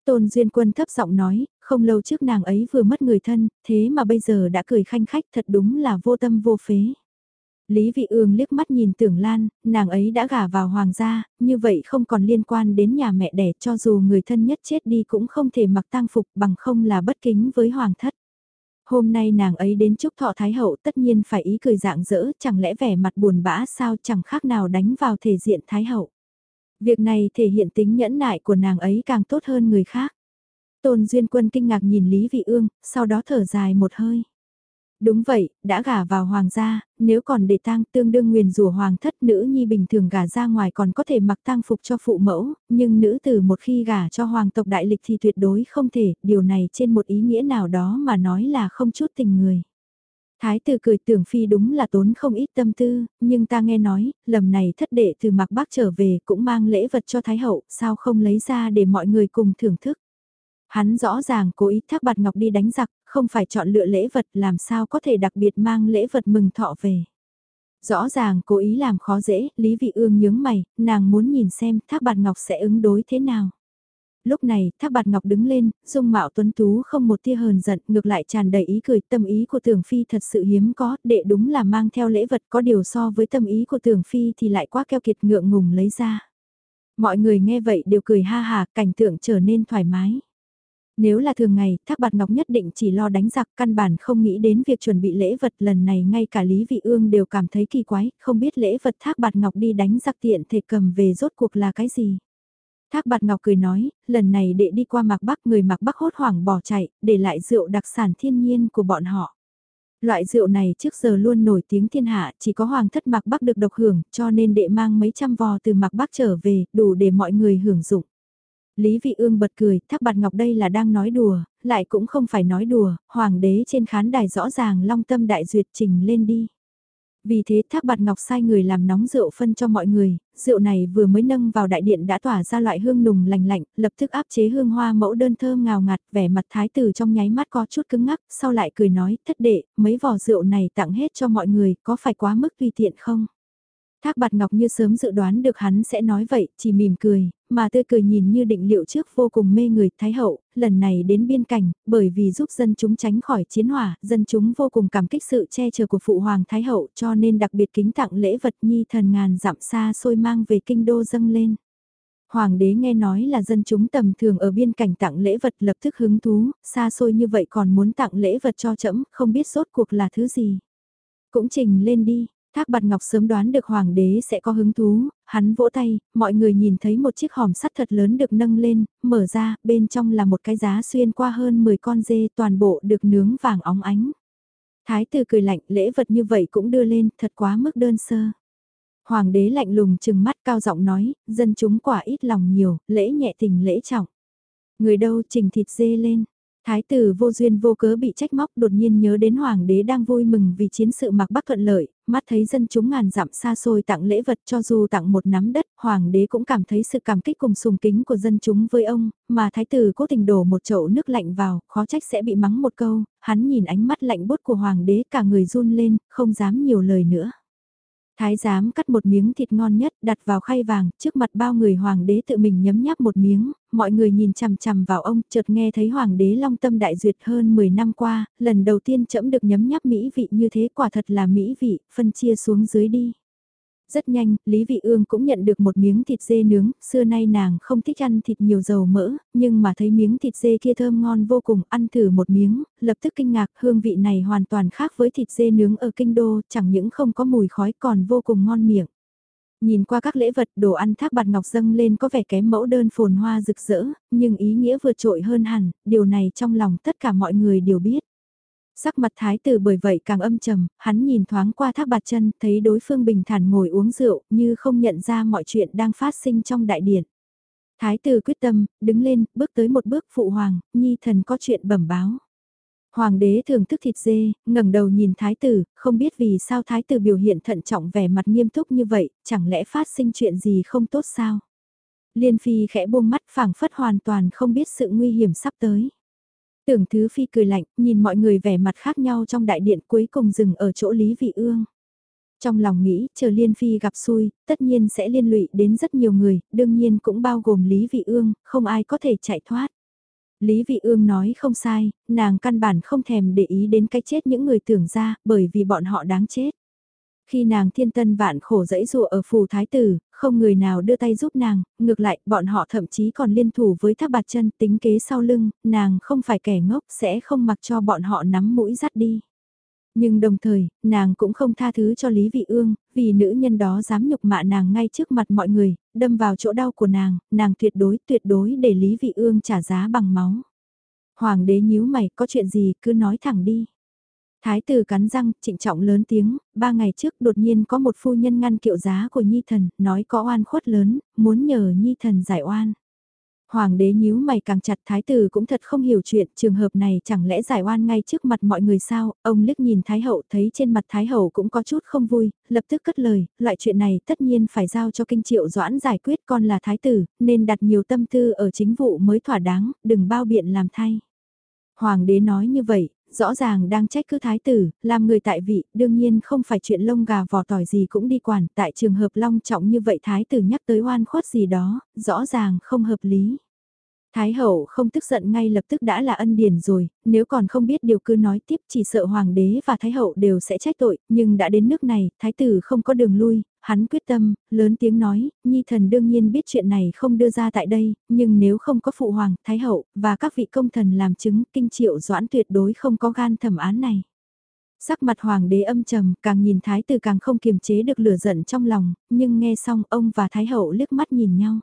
Tôn Duyên Quân thấp giọng nói, không lâu trước nàng ấy vừa mất người thân, thế mà bây giờ đã cười khanh khách thật đúng là vô tâm vô phế. Lý Vị Ương liếc mắt nhìn Tưởng Lan, nàng ấy đã gả vào hoàng gia, như vậy không còn liên quan đến nhà mẹ đẻ cho dù người thân nhất chết đi cũng không thể mặc tang phục bằng không là bất kính với hoàng thất. Hôm nay nàng ấy đến chúc thọ Thái Hậu tất nhiên phải ý cười dạng dỡ, chẳng lẽ vẻ mặt buồn bã sao chẳng khác nào đánh vào thể diện Thái Hậu. Việc này thể hiện tính nhẫn nại của nàng ấy càng tốt hơn người khác. Tôn Duyên Quân kinh ngạc nhìn Lý Vị Ương, sau đó thở dài một hơi. Đúng vậy, đã gả vào hoàng gia, nếu còn để tang tương đương nguyền rủa hoàng thất nữ nhi bình thường gả ra ngoài còn có thể mặc tang phục cho phụ mẫu, nhưng nữ tử một khi gả cho hoàng tộc đại lịch thì tuyệt đối không thể, điều này trên một ý nghĩa nào đó mà nói là không chút tình người. Thái tử cười tưởng phi đúng là tốn không ít tâm tư, nhưng ta nghe nói, lầm này thất đệ từ mặc bác trở về cũng mang lễ vật cho Thái hậu, sao không lấy ra để mọi người cùng thưởng thức. Hắn rõ ràng cố ý thác bạt ngọc đi đánh giặc, không phải chọn lựa lễ vật làm sao có thể đặc biệt mang lễ vật mừng thọ về. Rõ ràng cố ý làm khó dễ, Lý Vị Ương nhướng mày, nàng muốn nhìn xem thác bạt ngọc sẽ ứng đối thế nào. Lúc này, Thác Bạt Ngọc đứng lên, dung mạo tuấn tú không một tia hờn giận, ngược lại tràn đầy ý cười, tâm ý của Tưởng Phi thật sự hiếm có, đệ đúng là mang theo lễ vật có điều so với tâm ý của Tưởng Phi thì lại quá keo kiệt ngượng ngùng lấy ra. Mọi người nghe vậy đều cười ha hà, cảnh tượng trở nên thoải mái. Nếu là thường ngày, Thác Bạt Ngọc nhất định chỉ lo đánh giặc, căn bản không nghĩ đến việc chuẩn bị lễ vật lần này ngay cả Lý Vị Ương đều cảm thấy kỳ quái, không biết lễ vật Thác Bạt Ngọc đi đánh giặc tiện thể cầm về rốt cuộc là cái gì. Thác Bạt Ngọc cười nói, lần này đệ đi qua Mạc Bắc người Mạc Bắc hốt hoảng bỏ chạy, để lại rượu đặc sản thiên nhiên của bọn họ. Loại rượu này trước giờ luôn nổi tiếng thiên hạ, chỉ có hoàng thất Mạc Bắc được độc hưởng, cho nên đệ mang mấy trăm vò từ Mạc Bắc trở về, đủ để mọi người hưởng dụng. Lý Vị Ương bật cười, Thác Bạt Ngọc đây là đang nói đùa, lại cũng không phải nói đùa, hoàng đế trên khán đài rõ ràng long tâm đại duyệt trình lên đi. Vì thế Thác Bạt Ngọc sai người làm nóng rượu phân cho mọi người, rượu này vừa mới nâng vào đại điện đã tỏa ra loại hương nùng lành lạnh, lập tức áp chế hương hoa mẫu đơn thơm ngào ngạt, vẻ mặt thái tử trong nháy mắt có chút cứng ngắc, sau lại cười nói, thất đệ, mấy vò rượu này tặng hết cho mọi người, có phải quá mức tùy tiện không? Thác bạt ngọc như sớm dự đoán được hắn sẽ nói vậy, chỉ mỉm cười, mà tươi cười nhìn như định liệu trước vô cùng mê người Thái Hậu, lần này đến biên cảnh, bởi vì giúp dân chúng tránh khỏi chiến hỏa, dân chúng vô cùng cảm kích sự che chở của Phụ Hoàng Thái Hậu cho nên đặc biệt kính tặng lễ vật nhi thần ngàn dặm xa xôi mang về kinh đô dâng lên. Hoàng đế nghe nói là dân chúng tầm thường ở biên cảnh tặng lễ vật lập tức hứng thú, xa xôi như vậy còn muốn tặng lễ vật cho trẫm không biết sốt cuộc là thứ gì. Cũng trình lên đi, Thác bạt ngọc sớm đoán được hoàng đế sẽ có hứng thú, hắn vỗ tay, mọi người nhìn thấy một chiếc hòm sắt thật lớn được nâng lên, mở ra, bên trong là một cái giá xuyên qua hơn 10 con dê toàn bộ được nướng vàng óng ánh. Thái tử cười lạnh, lễ vật như vậy cũng đưa lên, thật quá mức đơn sơ. Hoàng đế lạnh lùng chừng mắt cao giọng nói, dân chúng quả ít lòng nhiều, lễ nhẹ tình lễ trọng. Người đâu trình thịt dê lên, Thái tử vô duyên vô cớ bị trách móc đột nhiên nhớ đến hoàng đế đang vui mừng vì chiến sự mặc bắc thuận lợi, mắt thấy dân chúng ngàn dặm xa xôi tặng lễ vật cho dù tặng một nắm đất, hoàng đế cũng cảm thấy sự cảm kích cùng sùng kính của dân chúng với ông, mà thái tử cố tình đổ một chậu nước lạnh vào, khó trách sẽ bị mắng một câu, hắn nhìn ánh mắt lạnh bút của hoàng đế cả người run lên, không dám nhiều lời nữa. Thái giám cắt một miếng thịt ngon nhất đặt vào khay vàng, trước mặt bao người hoàng đế tự mình nhấm nháp một miếng, mọi người nhìn chằm chằm vào ông, chợt nghe thấy hoàng đế long tâm đại duyệt hơn 10 năm qua, lần đầu tiên chậm được nhấm nháp mỹ vị như thế quả thật là mỹ vị, phân chia xuống dưới đi. Rất nhanh, Lý Vị Ương cũng nhận được một miếng thịt dê nướng, xưa nay nàng không thích ăn thịt nhiều dầu mỡ, nhưng mà thấy miếng thịt dê kia thơm ngon vô cùng, ăn thử một miếng, lập tức kinh ngạc, hương vị này hoàn toàn khác với thịt dê nướng ở kinh đô, chẳng những không có mùi khói còn vô cùng ngon miệng. Nhìn qua các lễ vật đồ ăn thác bạt ngọc dâng lên có vẻ kém mẫu đơn phồn hoa rực rỡ, nhưng ý nghĩa vượt trội hơn hẳn, điều này trong lòng tất cả mọi người đều biết. Sắc mặt thái tử bởi vậy càng âm trầm, hắn nhìn thoáng qua thác bạt chân, thấy đối phương bình thản ngồi uống rượu, như không nhận ra mọi chuyện đang phát sinh trong đại điện. Thái tử quyết tâm, đứng lên, bước tới một bước phụ hoàng, nhi thần có chuyện bẩm báo. Hoàng đế thưởng thức thịt dê, ngẩng đầu nhìn thái tử, không biết vì sao thái tử biểu hiện thận trọng vẻ mặt nghiêm túc như vậy, chẳng lẽ phát sinh chuyện gì không tốt sao? Liên phi khẽ buông mắt phảng phất hoàn toàn không biết sự nguy hiểm sắp tới. Tưởng Thứ Phi cười lạnh, nhìn mọi người vẻ mặt khác nhau trong đại điện cuối cùng dừng ở chỗ Lý Vị Ương. Trong lòng nghĩ, chờ Liên Phi gặp xui, tất nhiên sẽ liên lụy đến rất nhiều người, đương nhiên cũng bao gồm Lý Vị Ương, không ai có thể chạy thoát. Lý Vị Ương nói không sai, nàng căn bản không thèm để ý đến cái chết những người tưởng ra, bởi vì bọn họ đáng chết. Khi nàng thiên tân vạn khổ dẫy dụa ở phù thái tử, không người nào đưa tay giúp nàng, ngược lại bọn họ thậm chí còn liên thủ với tháp bạt chân tính kế sau lưng, nàng không phải kẻ ngốc sẽ không mặc cho bọn họ nắm mũi dắt đi. Nhưng đồng thời, nàng cũng không tha thứ cho Lý Vị Ương, vì nữ nhân đó dám nhục mạ nàng ngay trước mặt mọi người, đâm vào chỗ đau của nàng, nàng tuyệt đối tuyệt đối để Lý Vị Ương trả giá bằng máu. Hoàng đế nhíu mày, có chuyện gì cứ nói thẳng đi. Thái tử cắn răng, trịnh trọng lớn tiếng, ba ngày trước đột nhiên có một phu nhân ngăn kiệu giá của Nhi Thần, nói có oan khuất lớn, muốn nhờ Nhi Thần giải oan. Hoàng đế nhíu mày càng chặt thái tử cũng thật không hiểu chuyện, trường hợp này chẳng lẽ giải oan ngay trước mặt mọi người sao, ông liếc nhìn thái hậu thấy trên mặt thái hậu cũng có chút không vui, lập tức cất lời, loại chuyện này tất nhiên phải giao cho kinh triệu doãn giải quyết con là thái tử, nên đặt nhiều tâm tư ở chính vụ mới thỏa đáng, đừng bao biện làm thay. Hoàng đế nói như vậy, rõ ràng đang trách cứ thái tử, làm người tại vị, đương nhiên không phải chuyện lông gà vò tỏi gì cũng đi quản, tại trường hợp long trọng như vậy thái tử nhắc tới oan khuất gì đó, rõ ràng không hợp lý. Thái hậu không tức giận ngay lập tức đã là ân điển rồi, nếu còn không biết điều cứ nói tiếp chỉ sợ hoàng đế và thái hậu đều sẽ trách tội, nhưng đã đến nước này, thái tử không có đường lui, hắn quyết tâm, lớn tiếng nói, nhi thần đương nhiên biết chuyện này không đưa ra tại đây, nhưng nếu không có phụ hoàng, thái hậu, và các vị công thần làm chứng, kinh triệu doãn tuyệt đối không có gan thẩm án này. Sắc mặt hoàng đế âm trầm, càng nhìn thái tử càng không kiềm chế được lửa giận trong lòng, nhưng nghe xong ông và thái hậu liếc mắt nhìn nhau.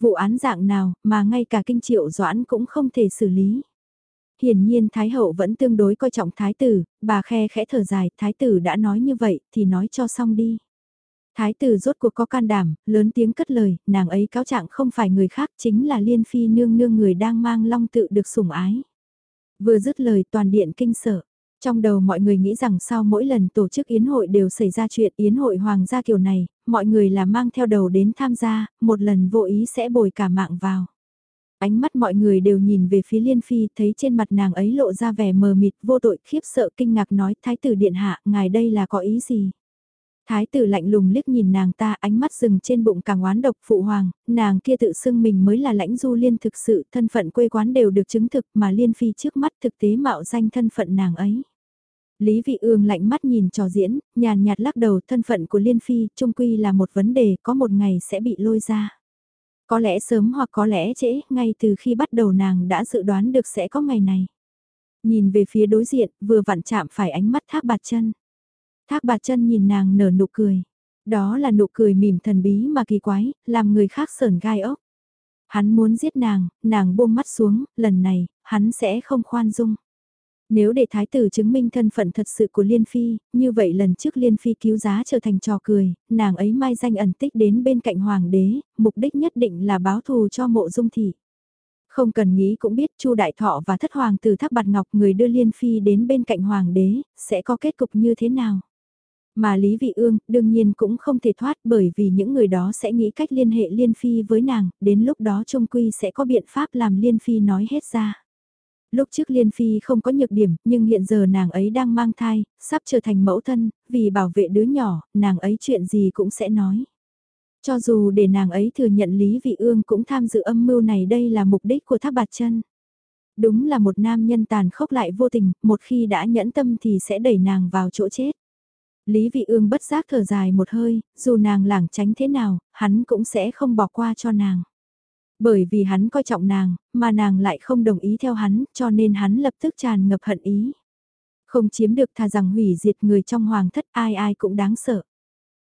Vụ án dạng nào mà ngay cả kinh triệu doãn cũng không thể xử lý. Hiển nhiên Thái hậu vẫn tương đối coi trọng Thái tử, bà khe khẽ thở dài, Thái tử đã nói như vậy thì nói cho xong đi. Thái tử rốt cuộc có can đảm, lớn tiếng cất lời, nàng ấy cáo trạng không phải người khác chính là liên phi nương nương người đang mang long tự được sủng ái. Vừa dứt lời toàn điện kinh sợ. Trong đầu mọi người nghĩ rằng sau mỗi lần tổ chức yến hội đều xảy ra chuyện yến hội hoàng gia kiểu này, mọi người là mang theo đầu đến tham gia, một lần vô ý sẽ bồi cả mạng vào. Ánh mắt mọi người đều nhìn về phía Liên Phi thấy trên mặt nàng ấy lộ ra vẻ mờ mịt vô tội khiếp sợ kinh ngạc nói Thái tử Điện Hạ, ngài đây là có ý gì? Thái tử lạnh lùng liếc nhìn nàng ta ánh mắt dừng trên bụng càng oán độc phụ hoàng, nàng kia tự xưng mình mới là lãnh du liên thực sự thân phận quê quán đều được chứng thực mà liên phi trước mắt thực tế mạo danh thân phận nàng ấy. Lý Vị Ương lạnh mắt nhìn trò diễn, nhàn nhạt lắc đầu thân phận của Liên Phi trung quy là một vấn đề có một ngày sẽ bị lôi ra. Có lẽ sớm hoặc có lẽ trễ, ngay từ khi bắt đầu nàng đã dự đoán được sẽ có ngày này. Nhìn về phía đối diện, vừa vặn chạm phải ánh mắt thác bạt chân. Thác bạt chân nhìn nàng nở nụ cười. Đó là nụ cười mỉm thần bí mà kỳ quái, làm người khác sờn gai ốc. Hắn muốn giết nàng, nàng buông mắt xuống, lần này, hắn sẽ không khoan dung. Nếu để thái tử chứng minh thân phận thật sự của Liên Phi, như vậy lần trước Liên Phi cứu giá trở thành trò cười, nàng ấy mai danh ẩn tích đến bên cạnh hoàng đế, mục đích nhất định là báo thù cho mộ dung thị. Không cần nghĩ cũng biết Chu Đại Thọ và Thất Hoàng từ Thác Bạt Ngọc người đưa Liên Phi đến bên cạnh Hoàng đế, sẽ có kết cục như thế nào. Mà Lý Vị Ương đương nhiên cũng không thể thoát bởi vì những người đó sẽ nghĩ cách liên hệ Liên Phi với nàng, đến lúc đó Trung Quy sẽ có biện pháp làm Liên Phi nói hết ra. Lúc trước Liên Phi không có nhược điểm, nhưng hiện giờ nàng ấy đang mang thai, sắp trở thành mẫu thân, vì bảo vệ đứa nhỏ, nàng ấy chuyện gì cũng sẽ nói. Cho dù để nàng ấy thừa nhận Lý Vị Ương cũng tham dự âm mưu này đây là mục đích của Thác Bạt Chân. Đúng là một nam nhân tàn khốc lại vô tình, một khi đã nhẫn tâm thì sẽ đẩy nàng vào chỗ chết. Lý Vị Ương bất giác thở dài một hơi, dù nàng lảng tránh thế nào, hắn cũng sẽ không bỏ qua cho nàng. Bởi vì hắn coi trọng nàng, mà nàng lại không đồng ý theo hắn, cho nên hắn lập tức tràn ngập hận ý. Không chiếm được thà rằng hủy diệt người trong hoàng thất ai ai cũng đáng sợ.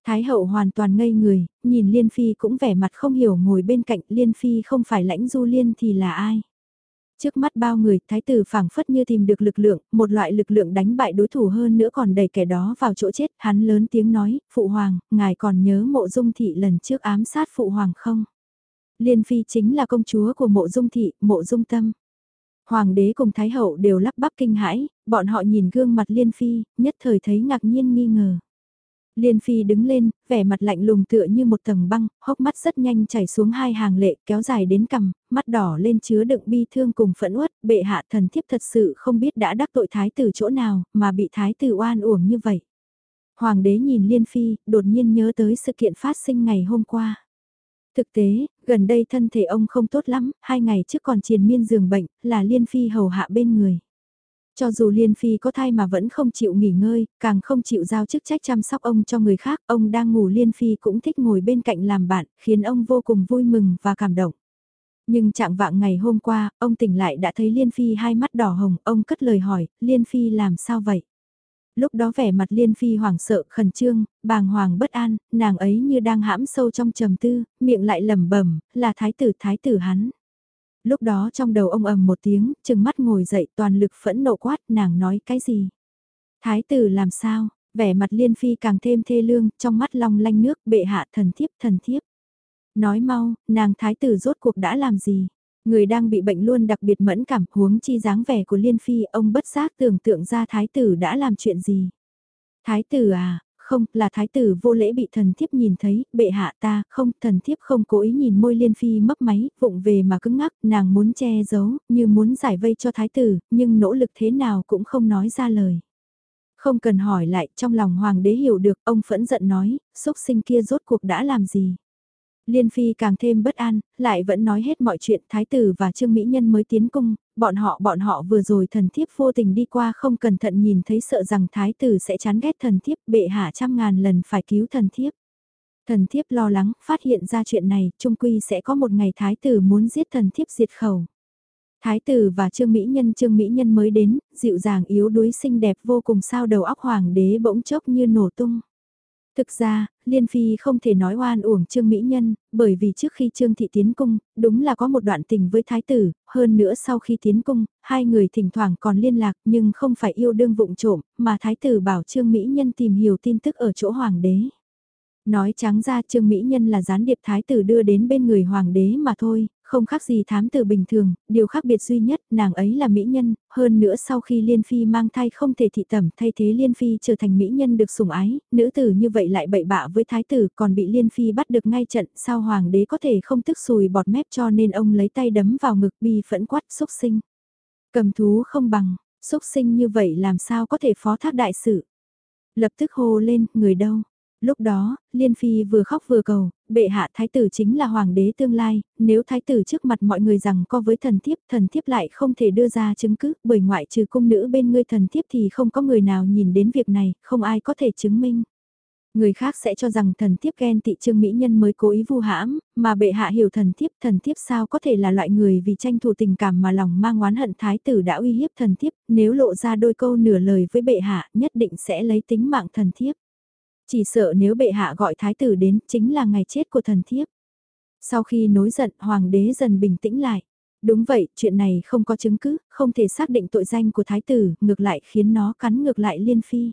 Thái hậu hoàn toàn ngây người, nhìn Liên Phi cũng vẻ mặt không hiểu ngồi bên cạnh Liên Phi không phải lãnh du liên thì là ai. Trước mắt bao người, thái tử phảng phất như tìm được lực lượng, một loại lực lượng đánh bại đối thủ hơn nữa còn đẩy kẻ đó vào chỗ chết, hắn lớn tiếng nói, Phụ Hoàng, ngài còn nhớ mộ dung thị lần trước ám sát Phụ Hoàng không? Liên Phi chính là công chúa của mộ dung thị, mộ dung tâm. Hoàng đế cùng Thái hậu đều lắp bắp kinh hãi, bọn họ nhìn gương mặt Liên Phi, nhất thời thấy ngạc nhiên nghi ngờ. Liên Phi đứng lên, vẻ mặt lạnh lùng tựa như một tầng băng, hốc mắt rất nhanh chảy xuống hai hàng lệ kéo dài đến cằm, mắt đỏ lên chứa đựng bi thương cùng phẫn uất, bệ hạ thần thiếp thật sự không biết đã đắc tội thái tử chỗ nào, mà bị thái tử oan uổng như vậy. Hoàng đế nhìn Liên Phi, đột nhiên nhớ tới sự kiện phát sinh ngày hôm qua. Thực tế, gần đây thân thể ông không tốt lắm, hai ngày trước còn triền miên giường bệnh, là Liên Phi hầu hạ bên người. Cho dù Liên Phi có thai mà vẫn không chịu nghỉ ngơi, càng không chịu giao chức trách chăm sóc ông cho người khác, ông đang ngủ Liên Phi cũng thích ngồi bên cạnh làm bạn, khiến ông vô cùng vui mừng và cảm động. Nhưng trạng vạng ngày hôm qua, ông tỉnh lại đã thấy Liên Phi hai mắt đỏ hồng, ông cất lời hỏi, Liên Phi làm sao vậy? Lúc đó vẻ mặt Liên Phi hoảng sợ, khẩn trương, bàng hoàng bất an, nàng ấy như đang hãm sâu trong trầm tư, miệng lại lẩm bẩm, là thái tử thái tử hắn. Lúc đó trong đầu ông ầm một tiếng, chừng mắt ngồi dậy toàn lực phẫn nộ quát nàng nói cái gì. Thái tử làm sao, vẻ mặt liên phi càng thêm thê lương, trong mắt long lanh nước bệ hạ thần thiếp thần thiếp. Nói mau, nàng thái tử rốt cuộc đã làm gì? Người đang bị bệnh luôn đặc biệt mẫn cảm huống chi dáng vẻ của Liên Phi ông bất giác tưởng tượng ra thái tử đã làm chuyện gì. Thái tử à, không, là thái tử vô lễ bị thần thiếp nhìn thấy, bệ hạ ta, không, thần thiếp không cố ý nhìn môi liên phi mấp máy, vụng về mà cứng ngắc, nàng muốn che giấu, như muốn giải vây cho thái tử, nhưng nỗ lực thế nào cũng không nói ra lời. Không cần hỏi lại, trong lòng hoàng đế hiểu được, ông phẫn giận nói, xúc sinh kia rốt cuộc đã làm gì. Liên Phi càng thêm bất an, lại vẫn nói hết mọi chuyện Thái tử và Trương Mỹ Nhân mới tiến cung, bọn họ bọn họ vừa rồi thần thiếp vô tình đi qua không cẩn thận nhìn thấy sợ rằng Thái tử sẽ chán ghét thần thiếp bệ hạ trăm ngàn lần phải cứu thần thiếp. Thần thiếp lo lắng, phát hiện ra chuyện này, trung quy sẽ có một ngày Thái tử muốn giết thần thiếp diệt khẩu. Thái tử và Trương Mỹ Nhân Trương Mỹ Nhân mới đến, dịu dàng yếu đuối xinh đẹp vô cùng sao đầu óc hoàng đế bỗng chốc như nổ tung. Thực ra, Liên Phi không thể nói oan uổng Trương Mỹ Nhân, bởi vì trước khi Trương Thị tiến cung, đúng là có một đoạn tình với Thái tử, hơn nữa sau khi tiến cung, hai người thỉnh thoảng còn liên lạc nhưng không phải yêu đương vụng trộm, mà Thái tử bảo Trương Mỹ Nhân tìm hiểu tin tức ở chỗ Hoàng đế. Nói trắng ra Trương Mỹ Nhân là gián điệp Thái tử đưa đến bên người Hoàng đế mà thôi, không khác gì thám tử bình thường, điều khác biệt duy nhất, nàng ấy là mỹ nhân, hơn nữa sau khi Liên Phi mang thai không thể thị tẩm thay thế Liên Phi trở thành mỹ nhân được sủng ái, nữ tử như vậy lại bậy bạ với thái tử còn bị Liên Phi bắt được ngay trận, sao hoàng đế có thể không tức sùi bọt mép cho nên ông lấy tay đấm vào ngực bi phẫn quát xúc sinh. Cầm thú không bằng, xúc sinh như vậy làm sao có thể phó thác đại sự. Lập tức hô lên, người đâu, Lúc đó, Liên Phi vừa khóc vừa cầu, bệ hạ thái tử chính là hoàng đế tương lai, nếu thái tử trước mặt mọi người rằng co với thần thiếp, thần thiếp lại không thể đưa ra chứng cứ, bởi ngoại trừ cung nữ bên ngươi thần thiếp thì không có người nào nhìn đến việc này, không ai có thể chứng minh. Người khác sẽ cho rằng thần thiếp ghen tị trương mỹ nhân mới cố ý vu hãm, mà bệ hạ hiểu thần thiếp, thần thiếp sao có thể là loại người vì tranh thủ tình cảm mà lòng mang oán hận thái tử đã uy hiếp thần thiếp, nếu lộ ra đôi câu nửa lời với bệ hạ, nhất định sẽ lấy tính mạng thần thiếp. Chỉ sợ nếu bệ hạ gọi thái tử đến chính là ngày chết của thần thiếp. Sau khi nối giận hoàng đế dần bình tĩnh lại. Đúng vậy, chuyện này không có chứng cứ, không thể xác định tội danh của thái tử, ngược lại khiến nó cắn ngược lại liên phi.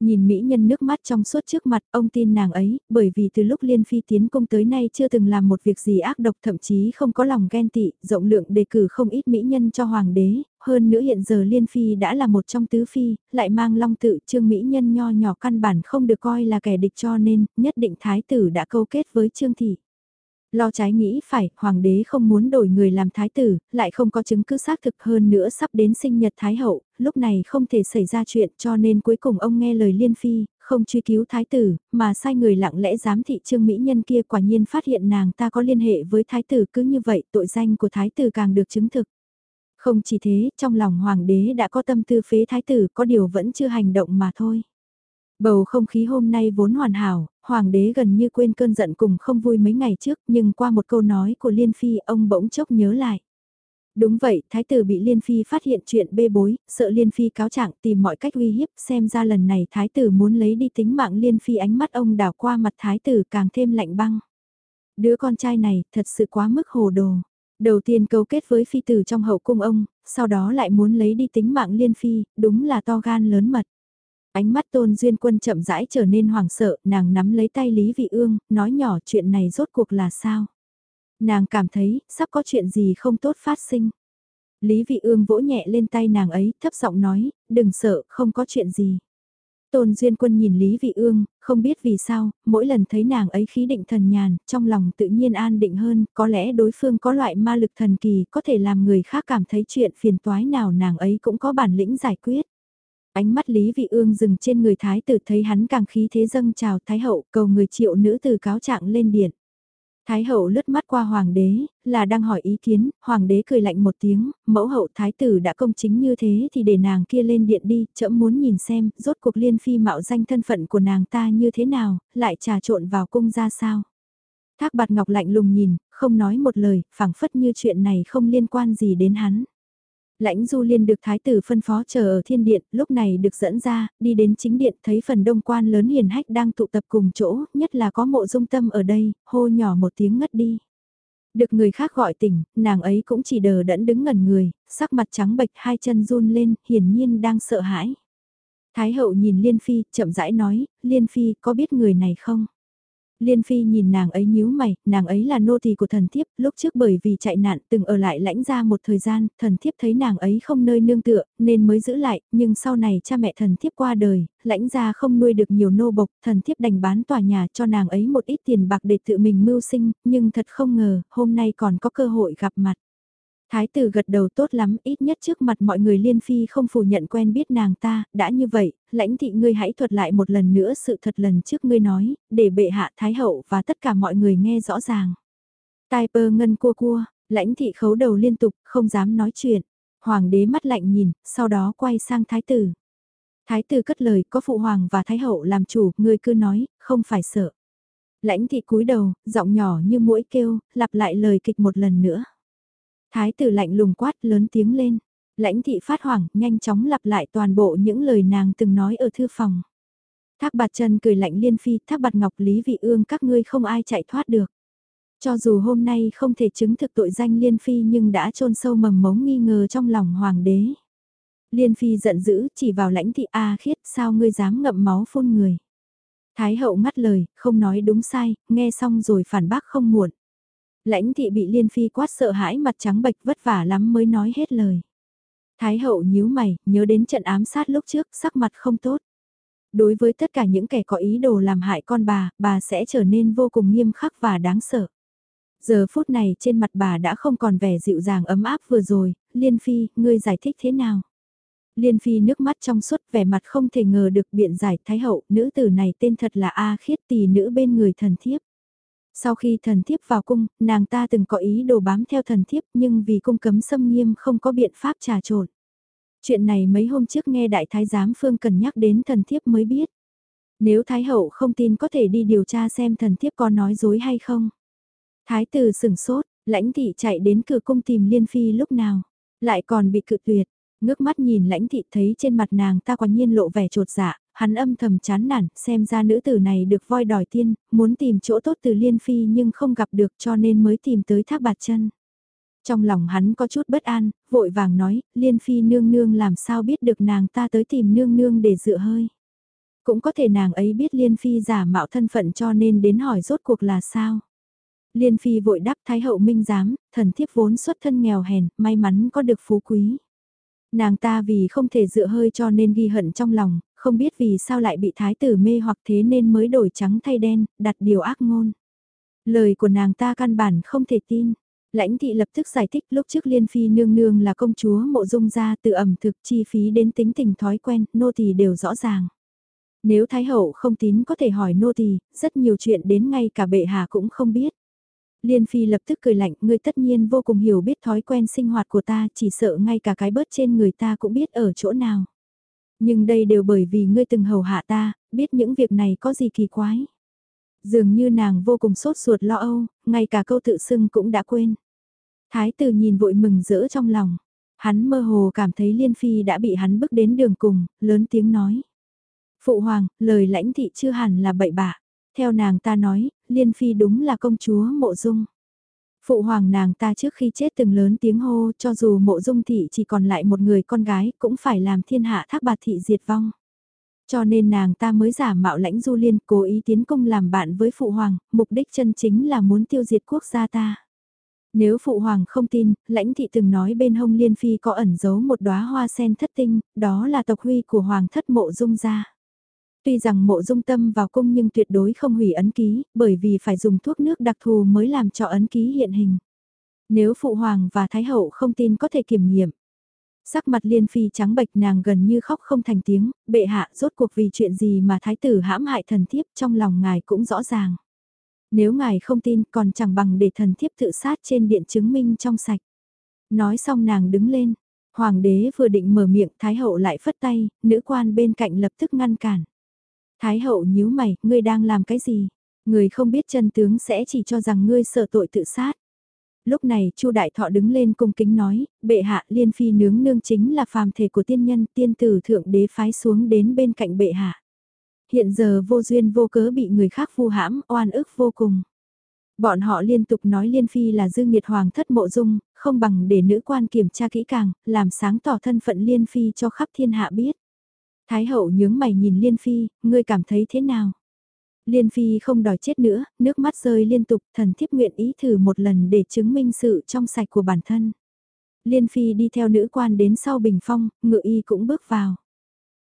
Nhìn mỹ nhân nước mắt trong suốt trước mặt, ông tin nàng ấy, bởi vì từ lúc Liên Phi tiến công tới nay chưa từng làm một việc gì ác độc thậm chí không có lòng ghen tị, rộng lượng đề cử không ít mỹ nhân cho hoàng đế, hơn nữa hiện giờ Liên Phi đã là một trong tứ phi, lại mang long tự trương mỹ nhân nho nhỏ căn bản không được coi là kẻ địch cho nên, nhất định thái tử đã câu kết với trương thị. Lo trái nghĩ phải, hoàng đế không muốn đổi người làm thái tử, lại không có chứng cứ xác thực hơn nữa sắp đến sinh nhật thái hậu, lúc này không thể xảy ra chuyện cho nên cuối cùng ông nghe lời liên phi, không truy cứu thái tử, mà sai người lặng lẽ giám thị trương mỹ nhân kia quả nhiên phát hiện nàng ta có liên hệ với thái tử cứ như vậy tội danh của thái tử càng được chứng thực. Không chỉ thế, trong lòng hoàng đế đã có tâm tư phế thái tử có điều vẫn chưa hành động mà thôi. Bầu không khí hôm nay vốn hoàn hảo, hoàng đế gần như quên cơn giận cùng không vui mấy ngày trước nhưng qua một câu nói của Liên Phi ông bỗng chốc nhớ lại. Đúng vậy, thái tử bị Liên Phi phát hiện chuyện bê bối, sợ Liên Phi cáo trạng tìm mọi cách uy hiếp xem ra lần này thái tử muốn lấy đi tính mạng Liên Phi ánh mắt ông đảo qua mặt thái tử càng thêm lạnh băng. Đứa con trai này thật sự quá mức hồ đồ. Đầu tiên câu kết với phi tử trong hậu cung ông, sau đó lại muốn lấy đi tính mạng Liên Phi, đúng là to gan lớn mật. Ánh mắt tôn duyên quân chậm rãi trở nên hoảng sợ, nàng nắm lấy tay Lý Vị Ương, nói nhỏ chuyện này rốt cuộc là sao. Nàng cảm thấy, sắp có chuyện gì không tốt phát sinh. Lý Vị Ương vỗ nhẹ lên tay nàng ấy, thấp giọng nói, đừng sợ, không có chuyện gì. Tôn Duyên Quân nhìn Lý Vị Ương, không biết vì sao, mỗi lần thấy nàng ấy khí định thần nhàn, trong lòng tự nhiên an định hơn, có lẽ đối phương có loại ma lực thần kỳ có thể làm người khác cảm thấy chuyện phiền toái nào nàng ấy cũng có bản lĩnh giải quyết. Ánh mắt Lý Vị Ương dừng trên người Thái tử thấy hắn càng khí thế dâng chào Thái hậu cầu người triệu nữ từ cáo trạng lên điện. Thái hậu lướt mắt qua hoàng đế, là đang hỏi ý kiến, hoàng đế cười lạnh một tiếng, mẫu hậu thái tử đã công chính như thế thì để nàng kia lên điện đi, chậm muốn nhìn xem, rốt cuộc liên phi mạo danh thân phận của nàng ta như thế nào, lại trà trộn vào cung ra sao. Thác bạt ngọc lạnh lùng nhìn, không nói một lời, phảng phất như chuyện này không liên quan gì đến hắn. Lãnh Du Liên được thái tử phân phó chờ ở thiên điện, lúc này được dẫn ra, đi đến chính điện thấy phần đông quan lớn hiền hách đang tụ tập cùng chỗ, nhất là có mộ dung tâm ở đây, hô nhỏ một tiếng ngất đi. Được người khác gọi tỉnh, nàng ấy cũng chỉ đờ đẫn đứng ngẩn người, sắc mặt trắng bệch hai chân run lên, hiển nhiên đang sợ hãi. Thái hậu nhìn Liên Phi, chậm rãi nói, Liên Phi có biết người này không? Liên Phi nhìn nàng ấy nhíu mày, nàng ấy là nô tỳ của thần thiếp, lúc trước bởi vì chạy nạn từng ở lại lãnh ra một thời gian, thần thiếp thấy nàng ấy không nơi nương tựa, nên mới giữ lại, nhưng sau này cha mẹ thần thiếp qua đời, lãnh ra không nuôi được nhiều nô bộc, thần thiếp đành bán tòa nhà cho nàng ấy một ít tiền bạc để tự mình mưu sinh, nhưng thật không ngờ, hôm nay còn có cơ hội gặp mặt. Thái tử gật đầu tốt lắm, ít nhất trước mặt mọi người liên phi không phủ nhận quen biết nàng ta, đã như vậy, lãnh thị ngươi hãy thuật lại một lần nữa sự thật lần trước ngươi nói, để bệ hạ thái hậu và tất cả mọi người nghe rõ ràng. Tai bơ ngân cua cua, lãnh thị khấu đầu liên tục, không dám nói chuyện. Hoàng đế mắt lạnh nhìn, sau đó quay sang thái tử. Thái tử cất lời, có phụ hoàng và thái hậu làm chủ, ngươi cứ nói, không phải sợ. Lãnh thị cúi đầu, giọng nhỏ như mũi kêu, lặp lại lời kịch một lần nữa. Thái tử lạnh lùng quát lớn tiếng lên. Lãnh thị phát hoảng, nhanh chóng lặp lại toàn bộ những lời nàng từng nói ở thư phòng. Thác bạt chân cười lạnh liên phi, thác bạt ngọc lý vị ương các ngươi không ai chạy thoát được. Cho dù hôm nay không thể chứng thực tội danh liên phi nhưng đã trôn sâu mầm mống nghi ngờ trong lòng hoàng đế. Liên phi giận dữ chỉ vào lãnh thị A khiết sao ngươi dám ngậm máu phun người. Thái hậu ngắt lời, không nói đúng sai, nghe xong rồi phản bác không muộn. Lãnh thị bị liên phi quát sợ hãi mặt trắng bệch vất vả lắm mới nói hết lời. Thái hậu nhíu mày, nhớ đến trận ám sát lúc trước, sắc mặt không tốt. Đối với tất cả những kẻ có ý đồ làm hại con bà, bà sẽ trở nên vô cùng nghiêm khắc và đáng sợ. Giờ phút này trên mặt bà đã không còn vẻ dịu dàng ấm áp vừa rồi, Liên Phi, ngươi giải thích thế nào? Liên Phi nước mắt trong suốt vẻ mặt không thể ngờ được biện giải Thái Hậu, nữ tử này tên thật là A khiết tỷ nữ bên người thần thiếp. Sau khi thần thiếp vào cung, nàng ta từng có ý đồ bám theo thần thiếp nhưng vì cung cấm xâm nghiêm không có biện pháp trà trộn. Chuyện này mấy hôm trước nghe đại thái giám Phương cần nhắc đến thần thiếp mới biết. Nếu thái hậu không tin có thể đi điều tra xem thần thiếp có nói dối hay không. Thái tử sửng sốt, lãnh thị chạy đến cửa cung tìm liên phi lúc nào, lại còn bị cự tuyệt. Ngước mắt nhìn lãnh thị thấy trên mặt nàng ta quả nhiên lộ vẻ trột dạ, hắn âm thầm chán nản, xem ra nữ tử này được voi đòi tiên, muốn tìm chỗ tốt từ Liên Phi nhưng không gặp được cho nên mới tìm tới thác bạt chân. Trong lòng hắn có chút bất an, vội vàng nói, Liên Phi nương nương làm sao biết được nàng ta tới tìm nương nương để dựa hơi. Cũng có thể nàng ấy biết Liên Phi giả mạo thân phận cho nên đến hỏi rốt cuộc là sao. Liên Phi vội đáp Thái hậu minh giám, thần thiếp vốn xuất thân nghèo hèn, may mắn có được phú quý. Nàng ta vì không thể dựa hơi cho nên ghi hận trong lòng, không biết vì sao lại bị thái tử mê hoặc thế nên mới đổi trắng thay đen, đặt điều ác ngôn. Lời của nàng ta căn bản không thể tin. Lãnh thị lập tức giải thích lúc trước Liên Phi nương nương là công chúa mộ dung ra từ ẩm thực chi phí đến tính tình thói quen, nô tỳ đều rõ ràng. Nếu Thái Hậu không tín có thể hỏi nô tỳ, rất nhiều chuyện đến ngay cả bệ hạ cũng không biết. Liên Phi lập tức cười lạnh, ngươi tất nhiên vô cùng hiểu biết thói quen sinh hoạt của ta, chỉ sợ ngay cả cái bớt trên người ta cũng biết ở chỗ nào. Nhưng đây đều bởi vì ngươi từng hầu hạ ta, biết những việc này có gì kỳ quái. Dường như nàng vô cùng sốt ruột lo âu, ngay cả câu tự xưng cũng đã quên. Thái tử nhìn vội mừng rỡ trong lòng. Hắn mơ hồ cảm thấy Liên Phi đã bị hắn bước đến đường cùng, lớn tiếng nói. Phụ hoàng, lời lãnh thị chưa hẳn là bậy bạ. Theo nàng ta nói, Liên Phi đúng là công chúa mộ dung. Phụ hoàng nàng ta trước khi chết từng lớn tiếng hô cho dù mộ dung thị chỉ còn lại một người con gái cũng phải làm thiên hạ thác bạt thị diệt vong. Cho nên nàng ta mới giả mạo lãnh du liên cố ý tiến công làm bạn với phụ hoàng, mục đích chân chính là muốn tiêu diệt quốc gia ta. Nếu phụ hoàng không tin, lãnh thị từng nói bên hông liên phi có ẩn giấu một đóa hoa sen thất tinh, đó là tộc huy của hoàng thất mộ dung gia. Tuy rằng mộ dung tâm vào cung nhưng tuyệt đối không hủy ấn ký, bởi vì phải dùng thuốc nước đặc thù mới làm cho ấn ký hiện hình. Nếu phụ hoàng và thái hậu không tin có thể kiểm nghiệm. Sắc mặt liên phi trắng bệch nàng gần như khóc không thành tiếng, bệ hạ rốt cuộc vì chuyện gì mà thái tử hãm hại thần thiếp trong lòng ngài cũng rõ ràng. Nếu ngài không tin còn chẳng bằng để thần thiếp tự sát trên điện chứng minh trong sạch. Nói xong nàng đứng lên, hoàng đế vừa định mở miệng thái hậu lại phất tay, nữ quan bên cạnh lập tức ngăn cản. Thái hậu nhíu mày, ngươi đang làm cái gì? Người không biết chân tướng sẽ chỉ cho rằng ngươi sợ tội tự sát. Lúc này Chu Đại Thọ đứng lên cung kính nói, bệ hạ liên phi nướng nương chính là phàm thể của tiên nhân tiên tử thượng đế phái xuống đến bên cạnh bệ hạ. Hiện giờ vô duyên vô cớ bị người khác vu hãm, oan ức vô cùng. Bọn họ liên tục nói liên phi là dư nghiệt hoàng thất mộ dung, không bằng để nữ quan kiểm tra kỹ càng, làm sáng tỏ thân phận liên phi cho khắp thiên hạ biết. Thái hậu nhướng mày nhìn Liên Phi, ngươi cảm thấy thế nào? Liên Phi không đòi chết nữa, nước mắt rơi liên tục, thần thiếp nguyện ý thử một lần để chứng minh sự trong sạch của bản thân. Liên Phi đi theo nữ quan đến sau bình phong, ngự y cũng bước vào.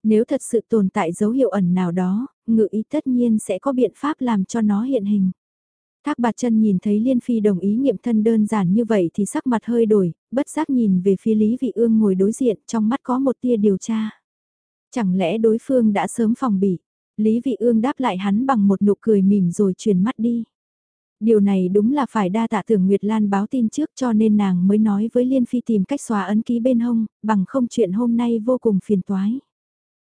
Nếu thật sự tồn tại dấu hiệu ẩn nào đó, ngự y tất nhiên sẽ có biện pháp làm cho nó hiện hình. Thác bạt chân nhìn thấy Liên Phi đồng ý nghiệm thân đơn giản như vậy thì sắc mặt hơi đổi, bất giác nhìn về phía Lý Vị Ương ngồi đối diện trong mắt có một tia điều tra. Chẳng lẽ đối phương đã sớm phòng bị? Lý Vị Ương đáp lại hắn bằng một nụ cười mỉm rồi chuyển mắt đi. Điều này đúng là phải đa tạ tưởng Nguyệt Lan báo tin trước cho nên nàng mới nói với Liên Phi tìm cách xóa ấn ký bên hông, bằng không chuyện hôm nay vô cùng phiền toái.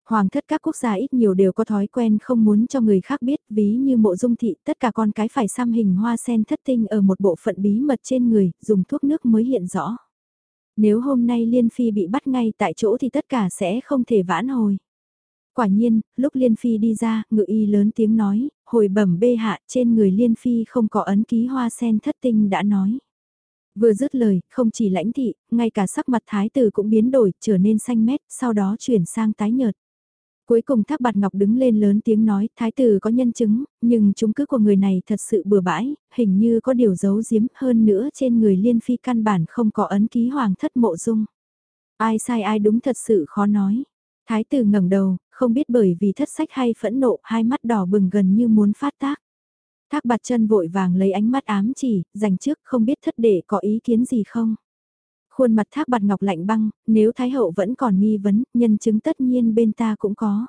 Hoàng thất các quốc gia ít nhiều đều có thói quen không muốn cho người khác biết, ví như mộ dung thị, tất cả con cái phải xăm hình hoa sen thất tinh ở một bộ phận bí mật trên người, dùng thuốc nước mới hiện rõ. Nếu hôm nay Liên Phi bị bắt ngay tại chỗ thì tất cả sẽ không thể vãn hồi. Quả nhiên, lúc Liên Phi đi ra, ngự y lớn tiếng nói, hồi bẩm bê hạ trên người Liên Phi không có ấn ký hoa sen thất tinh đã nói. Vừa dứt lời, không chỉ lãnh thị, ngay cả sắc mặt thái tử cũng biến đổi, trở nên xanh mét, sau đó chuyển sang tái nhợt. Cuối cùng Thác Bạt Ngọc đứng lên lớn tiếng nói, thái tử có nhân chứng, nhưng chúng cứ của người này thật sự bừa bãi, hình như có điều giấu giếm hơn nữa trên người liên phi căn bản không có ấn ký hoàng thất mộ dung. Ai sai ai đúng thật sự khó nói. Thái tử ngẩng đầu, không biết bởi vì thất sách hay phẫn nộ, hai mắt đỏ bừng gần như muốn phát tác. Thác bạt chân vội vàng lấy ánh mắt ám chỉ, dành trước không biết thất đệ có ý kiến gì không. Khuôn mặt thác bạt ngọc lạnh băng, nếu Thái Hậu vẫn còn nghi vấn, nhân chứng tất nhiên bên ta cũng có.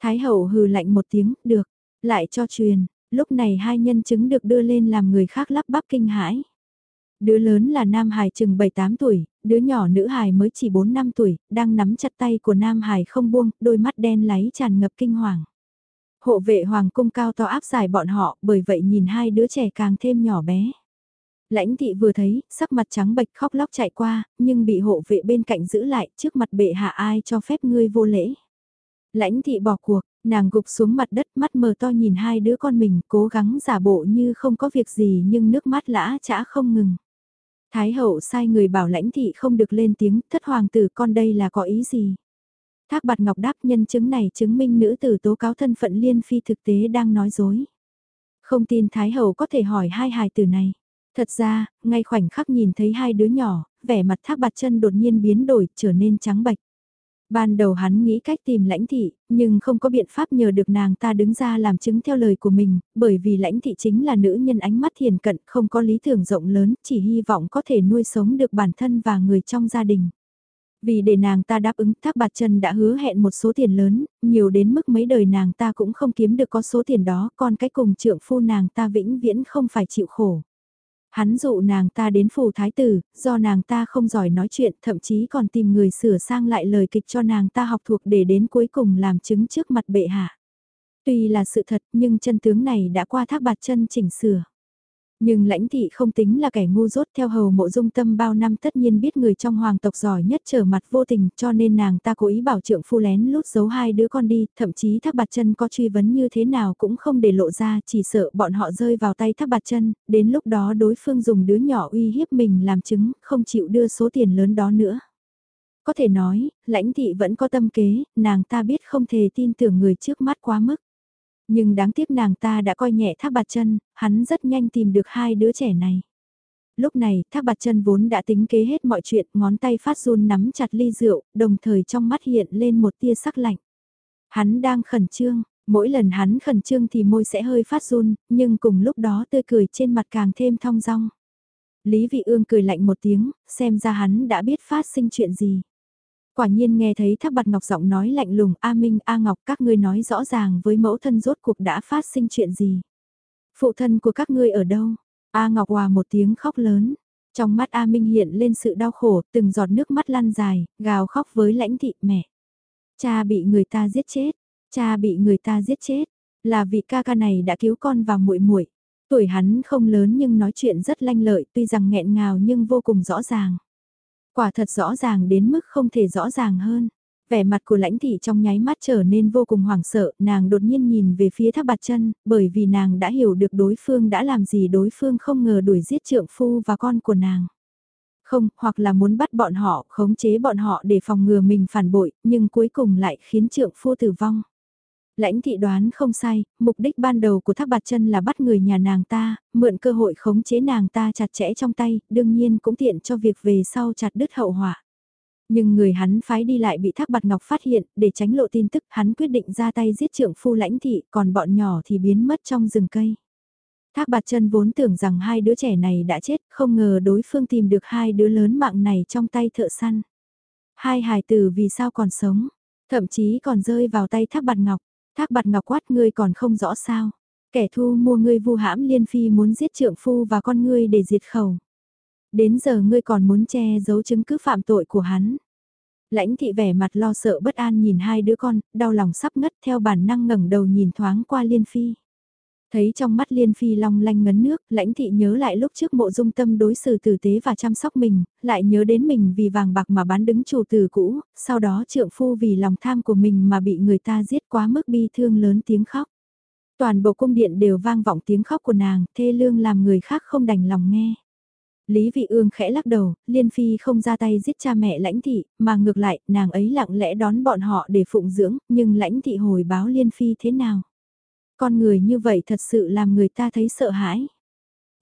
Thái Hậu hừ lạnh một tiếng, được, lại cho truyền, lúc này hai nhân chứng được đưa lên làm người khác lắp bắp kinh hãi. Đứa lớn là Nam Hải chừng 7-8 tuổi, đứa nhỏ nữ Hải mới chỉ 4 năm tuổi, đang nắm chặt tay của Nam Hải không buông, đôi mắt đen láy tràn ngập kinh hoàng. Hộ vệ hoàng cung cao to áp giải bọn họ, bởi vậy nhìn hai đứa trẻ càng thêm nhỏ bé. Lãnh thị vừa thấy, sắc mặt trắng bệch khóc lóc chạy qua, nhưng bị hộ vệ bên cạnh giữ lại, trước mặt bệ hạ ai cho phép ngươi vô lễ. Lãnh thị bỏ cuộc, nàng gục xuống mặt đất mắt mờ to nhìn hai đứa con mình cố gắng giả bộ như không có việc gì nhưng nước mắt lã chả không ngừng. Thái hậu sai người bảo lãnh thị không được lên tiếng thất hoàng tử con đây là có ý gì. Thác bạt ngọc đáp nhân chứng này chứng minh nữ tử tố cáo thân phận liên phi thực tế đang nói dối. Không tin Thái Hậu có thể hỏi hai hài tử này. Thật ra, ngay khoảnh khắc nhìn thấy hai đứa nhỏ, vẻ mặt thác bạt chân đột nhiên biến đổi, trở nên trắng bạch. Ban đầu hắn nghĩ cách tìm lãnh thị, nhưng không có biện pháp nhờ được nàng ta đứng ra làm chứng theo lời của mình, bởi vì lãnh thị chính là nữ nhân ánh mắt thiền cận, không có lý tưởng rộng lớn, chỉ hy vọng có thể nuôi sống được bản thân và người trong gia đình. Vì để nàng ta đáp ứng Thác Bạt Chân đã hứa hẹn một số tiền lớn, nhiều đến mức mấy đời nàng ta cũng không kiếm được có số tiền đó, còn cái cùng trượng phu nàng ta vĩnh viễn không phải chịu khổ. Hắn dụ nàng ta đến phủ thái tử, do nàng ta không giỏi nói chuyện, thậm chí còn tìm người sửa sang lại lời kịch cho nàng ta học thuộc để đến cuối cùng làm chứng trước mặt bệ hạ. Tuy là sự thật nhưng chân tướng này đã qua Thác Bạt Chân chỉnh sửa. Nhưng lãnh thị không tính là kẻ ngu dốt theo hầu mộ dung tâm bao năm tất nhiên biết người trong hoàng tộc giỏi nhất trở mặt vô tình cho nên nàng ta cố ý bảo trượng phu lén lút giấu hai đứa con đi, thậm chí thác bạt chân có truy vấn như thế nào cũng không để lộ ra chỉ sợ bọn họ rơi vào tay thác bạt chân, đến lúc đó đối phương dùng đứa nhỏ uy hiếp mình làm chứng, không chịu đưa số tiền lớn đó nữa. Có thể nói, lãnh thị vẫn có tâm kế, nàng ta biết không thể tin tưởng người trước mắt quá mức. Nhưng đáng tiếc nàng ta đã coi nhẹ thác bạt chân, hắn rất nhanh tìm được hai đứa trẻ này. Lúc này, thác bạt chân vốn đã tính kế hết mọi chuyện, ngón tay phát run nắm chặt ly rượu, đồng thời trong mắt hiện lên một tia sắc lạnh. Hắn đang khẩn trương, mỗi lần hắn khẩn trương thì môi sẽ hơi phát run, nhưng cùng lúc đó tươi cười trên mặt càng thêm thong dong. Lý Vị Ương cười lạnh một tiếng, xem ra hắn đã biết phát sinh chuyện gì. Quả nhiên nghe thấy Thác Bạt Ngọc giọng nói lạnh lùng, "A Minh, A Ngọc, các ngươi nói rõ ràng với mẫu thân rốt cuộc đã phát sinh chuyện gì? Phụ thân của các ngươi ở đâu?" A Ngọc hòa một tiếng khóc lớn. Trong mắt A Minh hiện lên sự đau khổ, từng giọt nước mắt lăn dài, gào khóc với lãnh thị mẹ. Cha bị người ta giết chết, cha bị người ta giết chết, là vị ca ca này đã cứu con và muội muội. Tuổi hắn không lớn nhưng nói chuyện rất lanh lợi, tuy rằng nghẹn ngào nhưng vô cùng rõ ràng. Quả thật rõ ràng đến mức không thể rõ ràng hơn. Vẻ mặt của lãnh thị trong nháy mắt trở nên vô cùng hoảng sợ, nàng đột nhiên nhìn về phía thác bạt chân, bởi vì nàng đã hiểu được đối phương đã làm gì đối phương không ngờ đuổi giết trượng phu và con của nàng. Không, hoặc là muốn bắt bọn họ, khống chế bọn họ để phòng ngừa mình phản bội, nhưng cuối cùng lại khiến trượng phu tử vong. Lãnh thị đoán không sai, mục đích ban đầu của thác bạt chân là bắt người nhà nàng ta, mượn cơ hội khống chế nàng ta chặt chẽ trong tay, đương nhiên cũng tiện cho việc về sau chặt đứt hậu họa. Nhưng người hắn phái đi lại bị thác bạt ngọc phát hiện, để tránh lộ tin tức hắn quyết định ra tay giết trưởng phu lãnh thị, còn bọn nhỏ thì biến mất trong rừng cây. Thác bạt chân vốn tưởng rằng hai đứa trẻ này đã chết, không ngờ đối phương tìm được hai đứa lớn mạng này trong tay thợ săn. Hai hài tử vì sao còn sống, thậm chí còn rơi vào tay thác bạt ngọc. Thác bạt ngọc quát ngươi còn không rõ sao. Kẻ thu mua ngươi vu hãm liên phi muốn giết trượng phu và con ngươi để diệt khẩu. Đến giờ ngươi còn muốn che giấu chứng cứ phạm tội của hắn. Lãnh thị vẻ mặt lo sợ bất an nhìn hai đứa con, đau lòng sắp ngất theo bản năng ngẩng đầu nhìn thoáng qua liên phi. Thấy trong mắt Liên Phi long lanh ngấn nước, lãnh thị nhớ lại lúc trước mộ dung tâm đối xử tử tế và chăm sóc mình, lại nhớ đến mình vì vàng bạc mà bán đứng chủ tử cũ, sau đó trượng phu vì lòng tham của mình mà bị người ta giết quá mức bi thương lớn tiếng khóc. Toàn bộ cung điện đều vang vọng tiếng khóc của nàng, thê lương làm người khác không đành lòng nghe. Lý Vị Ương khẽ lắc đầu, Liên Phi không ra tay giết cha mẹ lãnh thị, mà ngược lại, nàng ấy lặng lẽ đón bọn họ để phụng dưỡng, nhưng lãnh thị hồi báo Liên Phi thế nào? Con người như vậy thật sự làm người ta thấy sợ hãi.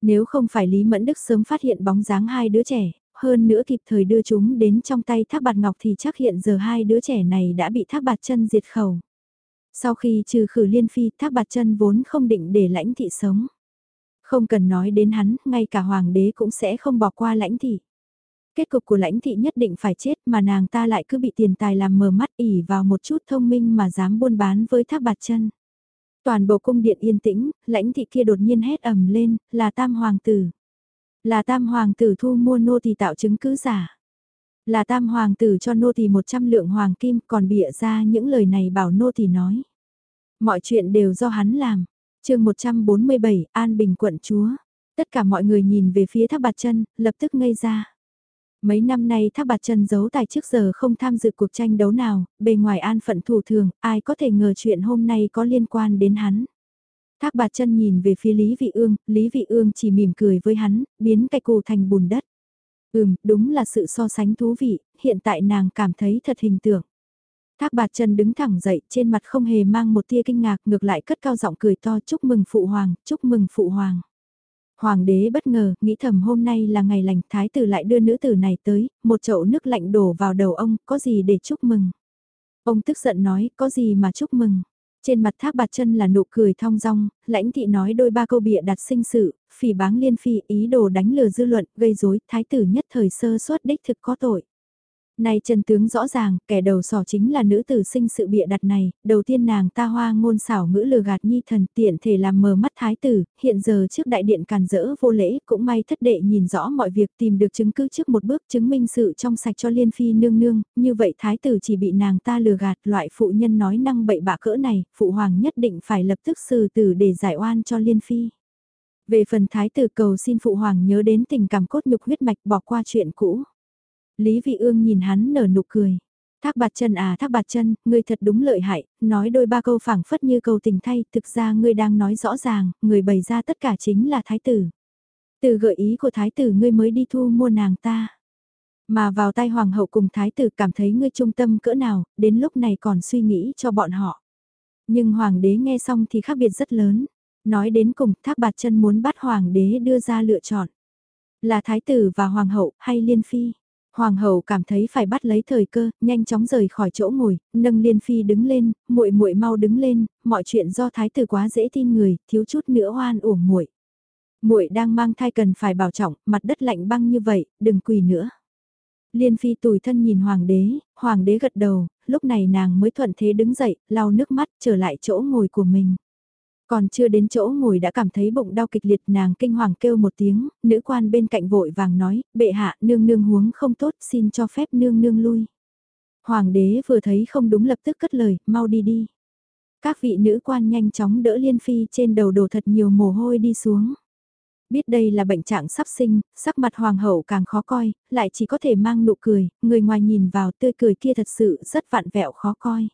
Nếu không phải Lý Mẫn Đức sớm phát hiện bóng dáng hai đứa trẻ, hơn nữa kịp thời đưa chúng đến trong tay thác bạt ngọc thì chắc hiện giờ hai đứa trẻ này đã bị thác bạt chân diệt khẩu. Sau khi trừ khử liên phi thác bạt chân vốn không định để lãnh thị sống. Không cần nói đến hắn, ngay cả hoàng đế cũng sẽ không bỏ qua lãnh thị. Kết cục của lãnh thị nhất định phải chết mà nàng ta lại cứ bị tiền tài làm mờ mắt ỉ vào một chút thông minh mà dám buôn bán với thác bạt chân. Toàn bộ cung điện yên tĩnh, lãnh thị kia đột nhiên hét ầm lên, là tam hoàng tử. Là tam hoàng tử thu mua nô tỳ tạo chứng cứ giả. Là tam hoàng tử cho nô tỳ 100 lượng hoàng kim còn bịa ra những lời này bảo nô tỳ nói. Mọi chuyện đều do hắn làm. chương 147 An Bình quận chúa. Tất cả mọi người nhìn về phía tháp bạt chân, lập tức ngây ra. Mấy năm nay Thác Bạt trần giấu tài trước giờ không tham dự cuộc tranh đấu nào, bề ngoài an phận thủ thường, ai có thể ngờ chuyện hôm nay có liên quan đến hắn. Thác Bạt trần nhìn về phía Lý Vị Ương, Lý Vị Ương chỉ mỉm cười với hắn, biến cây cù thành bùn đất. Ừm, đúng là sự so sánh thú vị, hiện tại nàng cảm thấy thật hình tượng. Thác bạt chân đứng thẳng dậy trên mặt không hề mang một tia kinh ngạc ngược lại cất cao giọng cười to chúc mừng phụ hoàng, chúc mừng phụ hoàng. Hoàng đế bất ngờ, nghĩ thầm hôm nay là ngày lành, thái tử lại đưa nữ tử này tới, một chậu nước lạnh đổ vào đầu ông, có gì để chúc mừng. Ông tức giận nói, có gì mà chúc mừng. Trên mặt thác bạt chân là nụ cười thong dong, lãnh thị nói đôi ba câu bịa đặt sinh sự, phỉ báng liên phi ý đồ đánh lừa dư luận, gây rối thái tử nhất thời sơ suất đích thực có tội. Này Trần Tướng rõ ràng, kẻ đầu sỏ chính là nữ tử sinh sự bịa đặt này, đầu tiên nàng ta hoa ngôn xảo ngữ lừa gạt nhi thần tiện thể làm mờ mắt thái tử, hiện giờ trước đại điện càn rỡ vô lễ, cũng may thất đệ nhìn rõ mọi việc tìm được chứng cứ trước một bước chứng minh sự trong sạch cho liên phi nương nương, như vậy thái tử chỉ bị nàng ta lừa gạt loại phụ nhân nói năng bậy bạ cỡ này, phụ hoàng nhất định phải lập tức xử tử để giải oan cho liên phi. Về phần thái tử cầu xin phụ hoàng nhớ đến tình cảm cốt nhục huyết mạch bỏ qua chuyện cũ. Lý Vị Ương nhìn hắn nở nụ cười. Thác bạt chân à thác bạt chân, ngươi thật đúng lợi hại, nói đôi ba câu phảng phất như câu tình thay, thực ra ngươi đang nói rõ ràng, người bày ra tất cả chính là thái tử. Từ gợi ý của thái tử ngươi mới đi thu mua nàng ta. Mà vào tay hoàng hậu cùng thái tử cảm thấy ngươi trung tâm cỡ nào, đến lúc này còn suy nghĩ cho bọn họ. Nhưng hoàng đế nghe xong thì khác biệt rất lớn. Nói đến cùng thác bạt chân muốn bắt hoàng đế đưa ra lựa chọn. Là thái tử và hoàng hậu hay liên phi? Hoàng hậu cảm thấy phải bắt lấy thời cơ, nhanh chóng rời khỏi chỗ ngồi, nâng Liên Phi đứng lên, muội muội mau đứng lên, mọi chuyện do thái tử quá dễ tin người, thiếu chút nữa oan uổng muội. Muội đang mang thai cần phải bảo trọng, mặt đất lạnh băng như vậy, đừng quỳ nữa. Liên Phi tủi thân nhìn hoàng đế, hoàng đế gật đầu, lúc này nàng mới thuận thế đứng dậy, lau nước mắt trở lại chỗ ngồi của mình. Còn chưa đến chỗ ngồi đã cảm thấy bụng đau kịch liệt nàng kinh hoàng kêu một tiếng, nữ quan bên cạnh vội vàng nói, bệ hạ nương nương huống không tốt xin cho phép nương nương lui. Hoàng đế vừa thấy không đúng lập tức cất lời, mau đi đi. Các vị nữ quan nhanh chóng đỡ liên phi trên đầu đổ thật nhiều mồ hôi đi xuống. Biết đây là bệnh trạng sắp sinh, sắc mặt hoàng hậu càng khó coi, lại chỉ có thể mang nụ cười, người ngoài nhìn vào tươi cười kia thật sự rất vạn vẹo khó coi.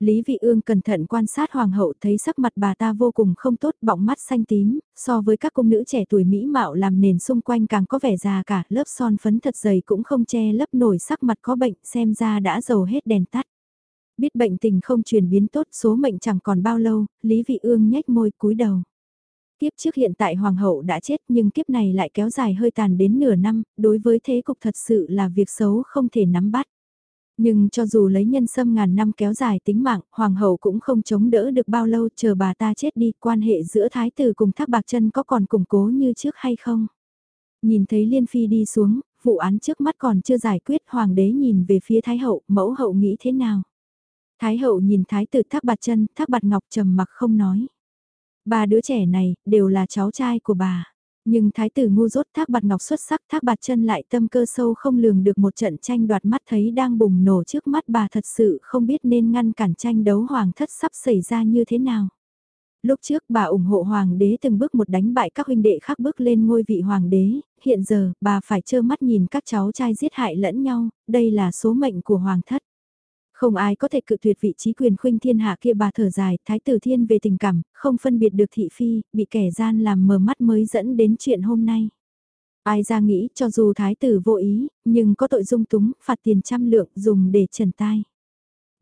Lý Vị Ương cẩn thận quan sát hoàng hậu thấy sắc mặt bà ta vô cùng không tốt bọng mắt xanh tím, so với các cung nữ trẻ tuổi mỹ mạo làm nền xung quanh càng có vẻ già cả, lớp son phấn thật dày cũng không che lấp nổi sắc mặt có bệnh xem ra đã dầu hết đèn tắt. Biết bệnh tình không truyền biến tốt số mệnh chẳng còn bao lâu, Lý Vị Ương nhếch môi cúi đầu. Kiếp trước hiện tại hoàng hậu đã chết nhưng kiếp này lại kéo dài hơi tàn đến nửa năm, đối với thế cục thật sự là việc xấu không thể nắm bắt. Nhưng cho dù lấy nhân sâm ngàn năm kéo dài tính mạng, hoàng hậu cũng không chống đỡ được bao lâu chờ bà ta chết đi, quan hệ giữa thái tử cùng thác bạc chân có còn củng cố như trước hay không? Nhìn thấy Liên Phi đi xuống, vụ án trước mắt còn chưa giải quyết, hoàng đế nhìn về phía thái hậu, mẫu hậu nghĩ thế nào? Thái hậu nhìn thái tử thác bạc chân, thác bạc ngọc trầm mặc không nói. Ba đứa trẻ này, đều là cháu trai của bà. Nhưng thái tử ngu dốt thác bạt ngọc xuất sắc thác bạt chân lại tâm cơ sâu không lường được một trận tranh đoạt mắt thấy đang bùng nổ trước mắt bà thật sự không biết nên ngăn cản tranh đấu hoàng thất sắp xảy ra như thế nào. Lúc trước bà ủng hộ hoàng đế từng bước một đánh bại các huynh đệ khác bước lên ngôi vị hoàng đế, hiện giờ bà phải trơ mắt nhìn các cháu trai giết hại lẫn nhau, đây là số mệnh của hoàng thất. Không ai có thể cự tuyệt vị trí quyền khuynh thiên hạ kia bà thở dài, thái tử thiên về tình cảm, không phân biệt được thị phi, bị kẻ gian làm mờ mắt mới dẫn đến chuyện hôm nay. Ai ra nghĩ cho dù thái tử vô ý, nhưng có tội dung túng, phạt tiền trăm lượng dùng để trần tai.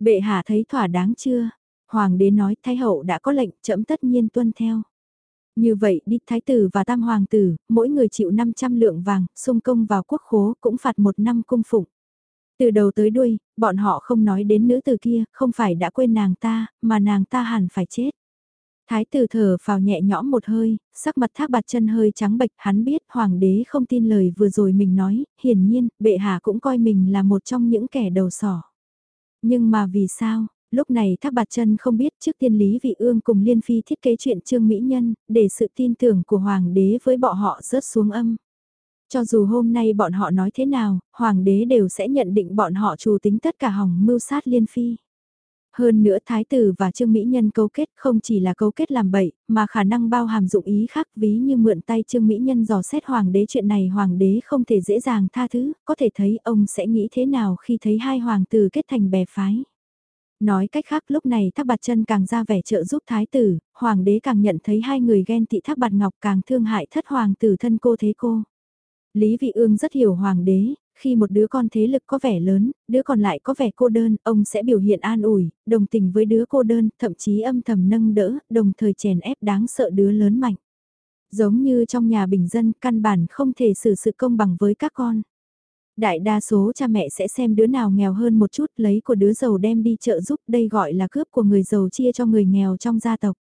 Bệ hạ thấy thỏa đáng chưa? Hoàng đế nói thái hậu đã có lệnh chậm tất nhiên tuân theo. Như vậy đi thái tử và tam hoàng tử, mỗi người chịu 500 lượng vàng, xung công vào quốc khố cũng phạt một năm cung phụng. Từ đầu tới đuôi, bọn họ không nói đến nữ từ kia, không phải đã quên nàng ta, mà nàng ta hẳn phải chết. Thái tử thở vào nhẹ nhõm một hơi, sắc mặt thác bạt chân hơi trắng bệch, hắn biết hoàng đế không tin lời vừa rồi mình nói, hiển nhiên, bệ hạ cũng coi mình là một trong những kẻ đầu sỏ. Nhưng mà vì sao, lúc này thác bạt chân không biết trước tiên Lý Vị Ương cùng Liên Phi thiết kế chuyện Trương Mỹ Nhân, để sự tin tưởng của hoàng đế với bọn họ rớt xuống âm. Cho dù hôm nay bọn họ nói thế nào, hoàng đế đều sẽ nhận định bọn họ chủ tính tất cả hỏng mưu sát liên phi. Hơn nữa thái tử và trương mỹ nhân cấu kết không chỉ là cấu kết làm bậy, mà khả năng bao hàm dụng ý khác ví như mượn tay trương mỹ nhân dò xét hoàng đế chuyện này hoàng đế không thể dễ dàng tha thứ, có thể thấy ông sẽ nghĩ thế nào khi thấy hai hoàng tử kết thành bè phái. Nói cách khác lúc này thác bạt chân càng ra vẻ trợ giúp thái tử, hoàng đế càng nhận thấy hai người ghen tị thác bạt ngọc càng thương hại thất hoàng tử thân cô thế cô. Lý Vị Ương rất hiểu hoàng đế, khi một đứa con thế lực có vẻ lớn, đứa còn lại có vẻ cô đơn, ông sẽ biểu hiện an ủi, đồng tình với đứa cô đơn, thậm chí âm thầm nâng đỡ, đồng thời chèn ép đáng sợ đứa lớn mạnh. Giống như trong nhà bình dân, căn bản không thể xử sự công bằng với các con. Đại đa số cha mẹ sẽ xem đứa nào nghèo hơn một chút lấy của đứa giàu đem đi chợ giúp đây gọi là cướp của người giàu chia cho người nghèo trong gia tộc.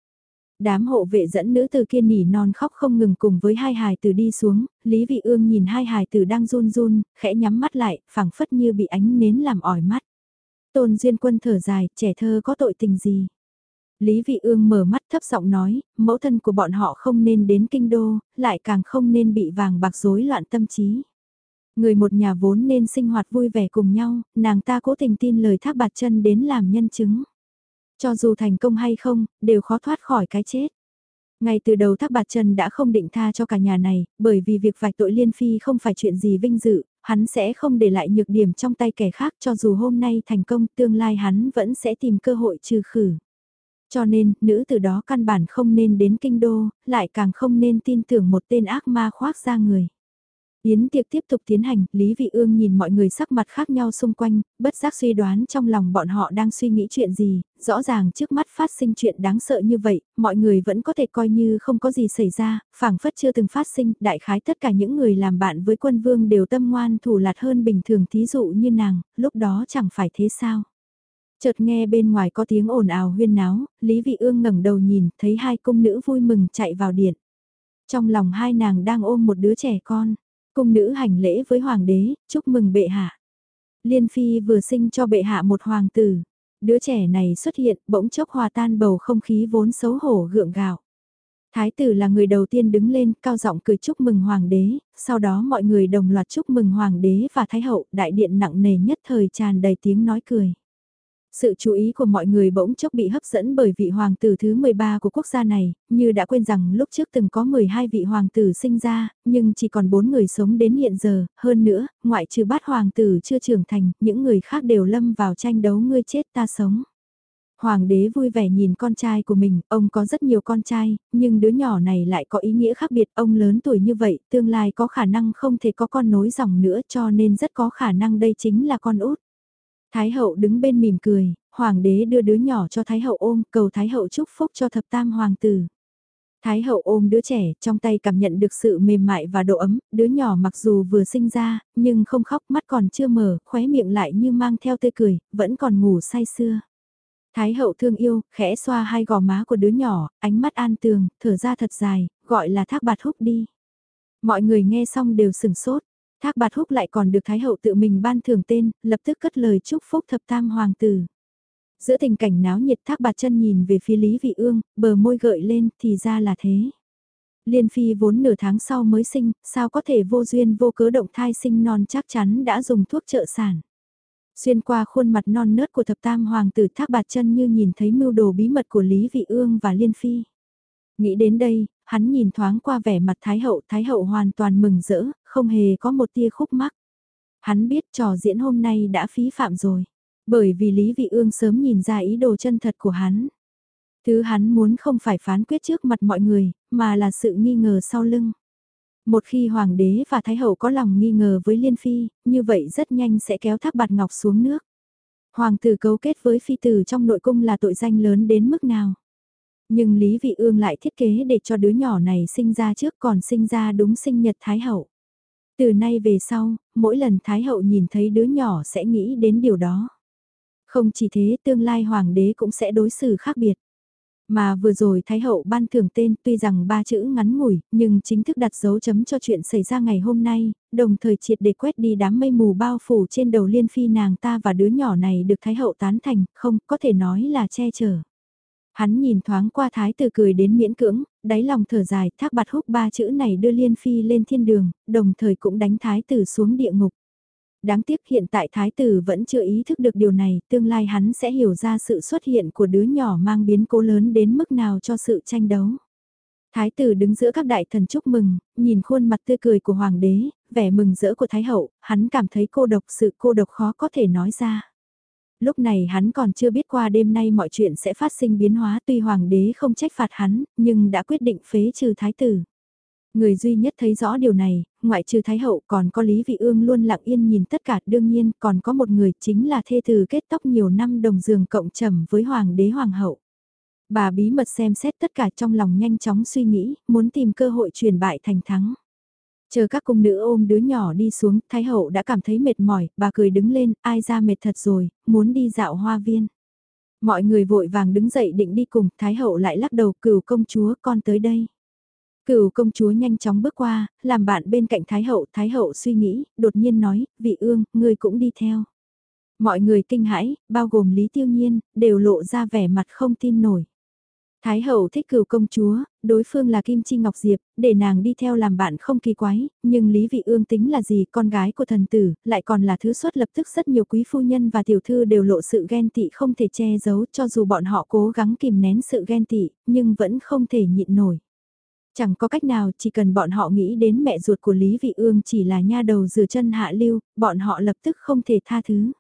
Đám hộ vệ dẫn nữ từ kia nỉ non khóc không ngừng cùng với hai hài tử đi xuống, Lý Vị Ương nhìn hai hài tử đang run run, khẽ nhắm mắt lại, phảng phất như bị ánh nến làm ỏi mắt. Tôn Duyên Quân thở dài, trẻ thơ có tội tình gì? Lý Vị Ương mở mắt thấp giọng nói, mẫu thân của bọn họ không nên đến kinh đô, lại càng không nên bị vàng bạc rối loạn tâm trí. Người một nhà vốn nên sinh hoạt vui vẻ cùng nhau, nàng ta cố tình tin lời thác bạt chân đến làm nhân chứng. Cho dù thành công hay không, đều khó thoát khỏi cái chết. Ngay từ đầu Thác Bạt Trần đã không định tha cho cả nhà này, bởi vì việc vạch tội Liên Phi không phải chuyện gì vinh dự, hắn sẽ không để lại nhược điểm trong tay kẻ khác cho dù hôm nay thành công tương lai hắn vẫn sẽ tìm cơ hội trừ khử. Cho nên, nữ từ đó căn bản không nên đến kinh đô, lại càng không nên tin tưởng một tên ác ma khoác ra người. Yến tiệc tiếp tục tiến hành, Lý Vị Ương nhìn mọi người sắc mặt khác nhau xung quanh, bất giác suy đoán trong lòng bọn họ đang suy nghĩ chuyện gì, rõ ràng trước mắt phát sinh chuyện đáng sợ như vậy, mọi người vẫn có thể coi như không có gì xảy ra, phảng phất chưa từng phát sinh, đại khái tất cả những người làm bạn với quân vương đều tâm ngoan thủ lạt hơn bình thường thí dụ như nàng, lúc đó chẳng phải thế sao. Chợt nghe bên ngoài có tiếng ồn ào huyên náo, Lý Vị Ương ngẩng đầu nhìn, thấy hai cung nữ vui mừng chạy vào điện. Trong lòng hai nàng đang ôm một đứa trẻ con. Cung nữ hành lễ với hoàng đế, chúc mừng bệ hạ. Liên Phi vừa sinh cho bệ hạ một hoàng tử. Đứa trẻ này xuất hiện bỗng chốc hòa tan bầu không khí vốn xấu hổ gượng gạo. Thái tử là người đầu tiên đứng lên, cao giọng cười chúc mừng hoàng đế, sau đó mọi người đồng loạt chúc mừng hoàng đế và thái hậu, đại điện nặng nề nhất thời tràn đầy tiếng nói cười. Sự chú ý của mọi người bỗng chốc bị hấp dẫn bởi vị hoàng tử thứ 13 của quốc gia này, như đã quên rằng lúc trước từng có 12 vị hoàng tử sinh ra, nhưng chỉ còn 4 người sống đến hiện giờ, hơn nữa, ngoại trừ bát hoàng tử chưa trưởng thành, những người khác đều lâm vào tranh đấu ngươi chết ta sống. Hoàng đế vui vẻ nhìn con trai của mình, ông có rất nhiều con trai, nhưng đứa nhỏ này lại có ý nghĩa khác biệt, ông lớn tuổi như vậy, tương lai có khả năng không thể có con nối dòng nữa cho nên rất có khả năng đây chính là con út. Thái hậu đứng bên mỉm cười, hoàng đế đưa đứa nhỏ cho Thái hậu ôm, cầu Thái hậu chúc phúc cho thập tam hoàng tử. Thái hậu ôm đứa trẻ, trong tay cảm nhận được sự mềm mại và độ ấm, đứa nhỏ mặc dù vừa sinh ra, nhưng không khóc, mắt còn chưa mở, khóe miệng lại như mang theo tươi cười, vẫn còn ngủ say sưa. Thái hậu thương yêu, khẽ xoa hai gò má của đứa nhỏ, ánh mắt an tường, thở ra thật dài, gọi là thác bạt húc đi. Mọi người nghe xong đều sừng sốt, Thác bạt húc lại còn được Thái hậu tự mình ban thưởng tên, lập tức cất lời chúc phúc thập tam hoàng tử. Giữa tình cảnh náo nhiệt thác bạt chân nhìn về phía Lý Vị Ương, bờ môi gợi lên, thì ra là thế. Liên Phi vốn nửa tháng sau mới sinh, sao có thể vô duyên vô cớ động thai sinh non chắc chắn đã dùng thuốc trợ sản. Xuyên qua khuôn mặt non nớt của thập tam hoàng tử thác bạt chân như nhìn thấy mưu đồ bí mật của Lý Vị Ương và Liên Phi. Nghĩ đến đây, hắn nhìn thoáng qua vẻ mặt Thái Hậu, Thái Hậu hoàn toàn mừng rỡ, không hề có một tia khúc mắc. Hắn biết trò diễn hôm nay đã phí phạm rồi, bởi vì Lý Vị Ương sớm nhìn ra ý đồ chân thật của hắn. Thứ hắn muốn không phải phán quyết trước mặt mọi người, mà là sự nghi ngờ sau lưng. Một khi Hoàng đế và Thái Hậu có lòng nghi ngờ với Liên Phi, như vậy rất nhanh sẽ kéo thác bạt ngọc xuống nước. Hoàng tử cấu kết với Phi tử trong nội cung là tội danh lớn đến mức nào? Nhưng Lý Vị Ương lại thiết kế để cho đứa nhỏ này sinh ra trước còn sinh ra đúng sinh nhật Thái Hậu. Từ nay về sau, mỗi lần Thái Hậu nhìn thấy đứa nhỏ sẽ nghĩ đến điều đó. Không chỉ thế tương lai Hoàng đế cũng sẽ đối xử khác biệt. Mà vừa rồi Thái Hậu ban thưởng tên tuy rằng ba chữ ngắn ngủi, nhưng chính thức đặt dấu chấm cho chuyện xảy ra ngày hôm nay, đồng thời triệt để quét đi đám mây mù bao phủ trên đầu liên phi nàng ta và đứa nhỏ này được Thái Hậu tán thành, không có thể nói là che chở. Hắn nhìn thoáng qua thái tử cười đến miễn cưỡng, đáy lòng thở dài, thác bạt húc ba chữ này đưa Liên Phi lên thiên đường, đồng thời cũng đánh thái tử xuống địa ngục. Đáng tiếc hiện tại thái tử vẫn chưa ý thức được điều này, tương lai hắn sẽ hiểu ra sự xuất hiện của đứa nhỏ mang biến cố lớn đến mức nào cho sự tranh đấu. Thái tử đứng giữa các đại thần chúc mừng, nhìn khuôn mặt tươi cười của hoàng đế, vẻ mừng rỡ của thái hậu, hắn cảm thấy cô độc sự cô độc khó có thể nói ra lúc này hắn còn chưa biết qua đêm nay mọi chuyện sẽ phát sinh biến hóa tuy hoàng đế không trách phạt hắn, nhưng đã quyết định phế trừ thái tử. Người duy nhất thấy rõ điều này, ngoại trừ Thái Hậu còn có Lý Vị Ương luôn lặng yên nhìn tất cả đương nhiên còn có một người chính là thê tử kết tóc nhiều năm đồng giường cộng trầm với Hoàng đế Hoàng hậu. Bà bí mật xem xét tất cả trong lòng nhanh chóng suy nghĩ, muốn tìm cơ hội truyền bại thành thắng. Chờ các cung nữ ôm đứa nhỏ đi xuống, Thái Hậu đã cảm thấy mệt mỏi, bà cười đứng lên, ai ra mệt thật rồi, muốn đi dạo hoa viên. Mọi người vội vàng đứng dậy định đi cùng, Thái Hậu lại lắc đầu cửu công chúa con tới đây. Cửu công chúa nhanh chóng bước qua, làm bạn bên cạnh Thái Hậu, Thái Hậu suy nghĩ, đột nhiên nói, vị ương, ngươi cũng đi theo. Mọi người kinh hãi, bao gồm Lý Tiêu Nhiên, đều lộ ra vẻ mặt không tin nổi. Thái hậu thích cửu công chúa, đối phương là Kim Chi Ngọc Diệp, để nàng đi theo làm bạn không kỳ quái, nhưng Lý Vị Ương tính là gì con gái của thần tử, lại còn là thứ xuất lập tức rất nhiều quý phu nhân và tiểu thư đều lộ sự ghen tị không thể che giấu cho dù bọn họ cố gắng kìm nén sự ghen tị, nhưng vẫn không thể nhịn nổi. Chẳng có cách nào chỉ cần bọn họ nghĩ đến mẹ ruột của Lý Vị Ương chỉ là nha đầu rửa chân hạ lưu, bọn họ lập tức không thể tha thứ.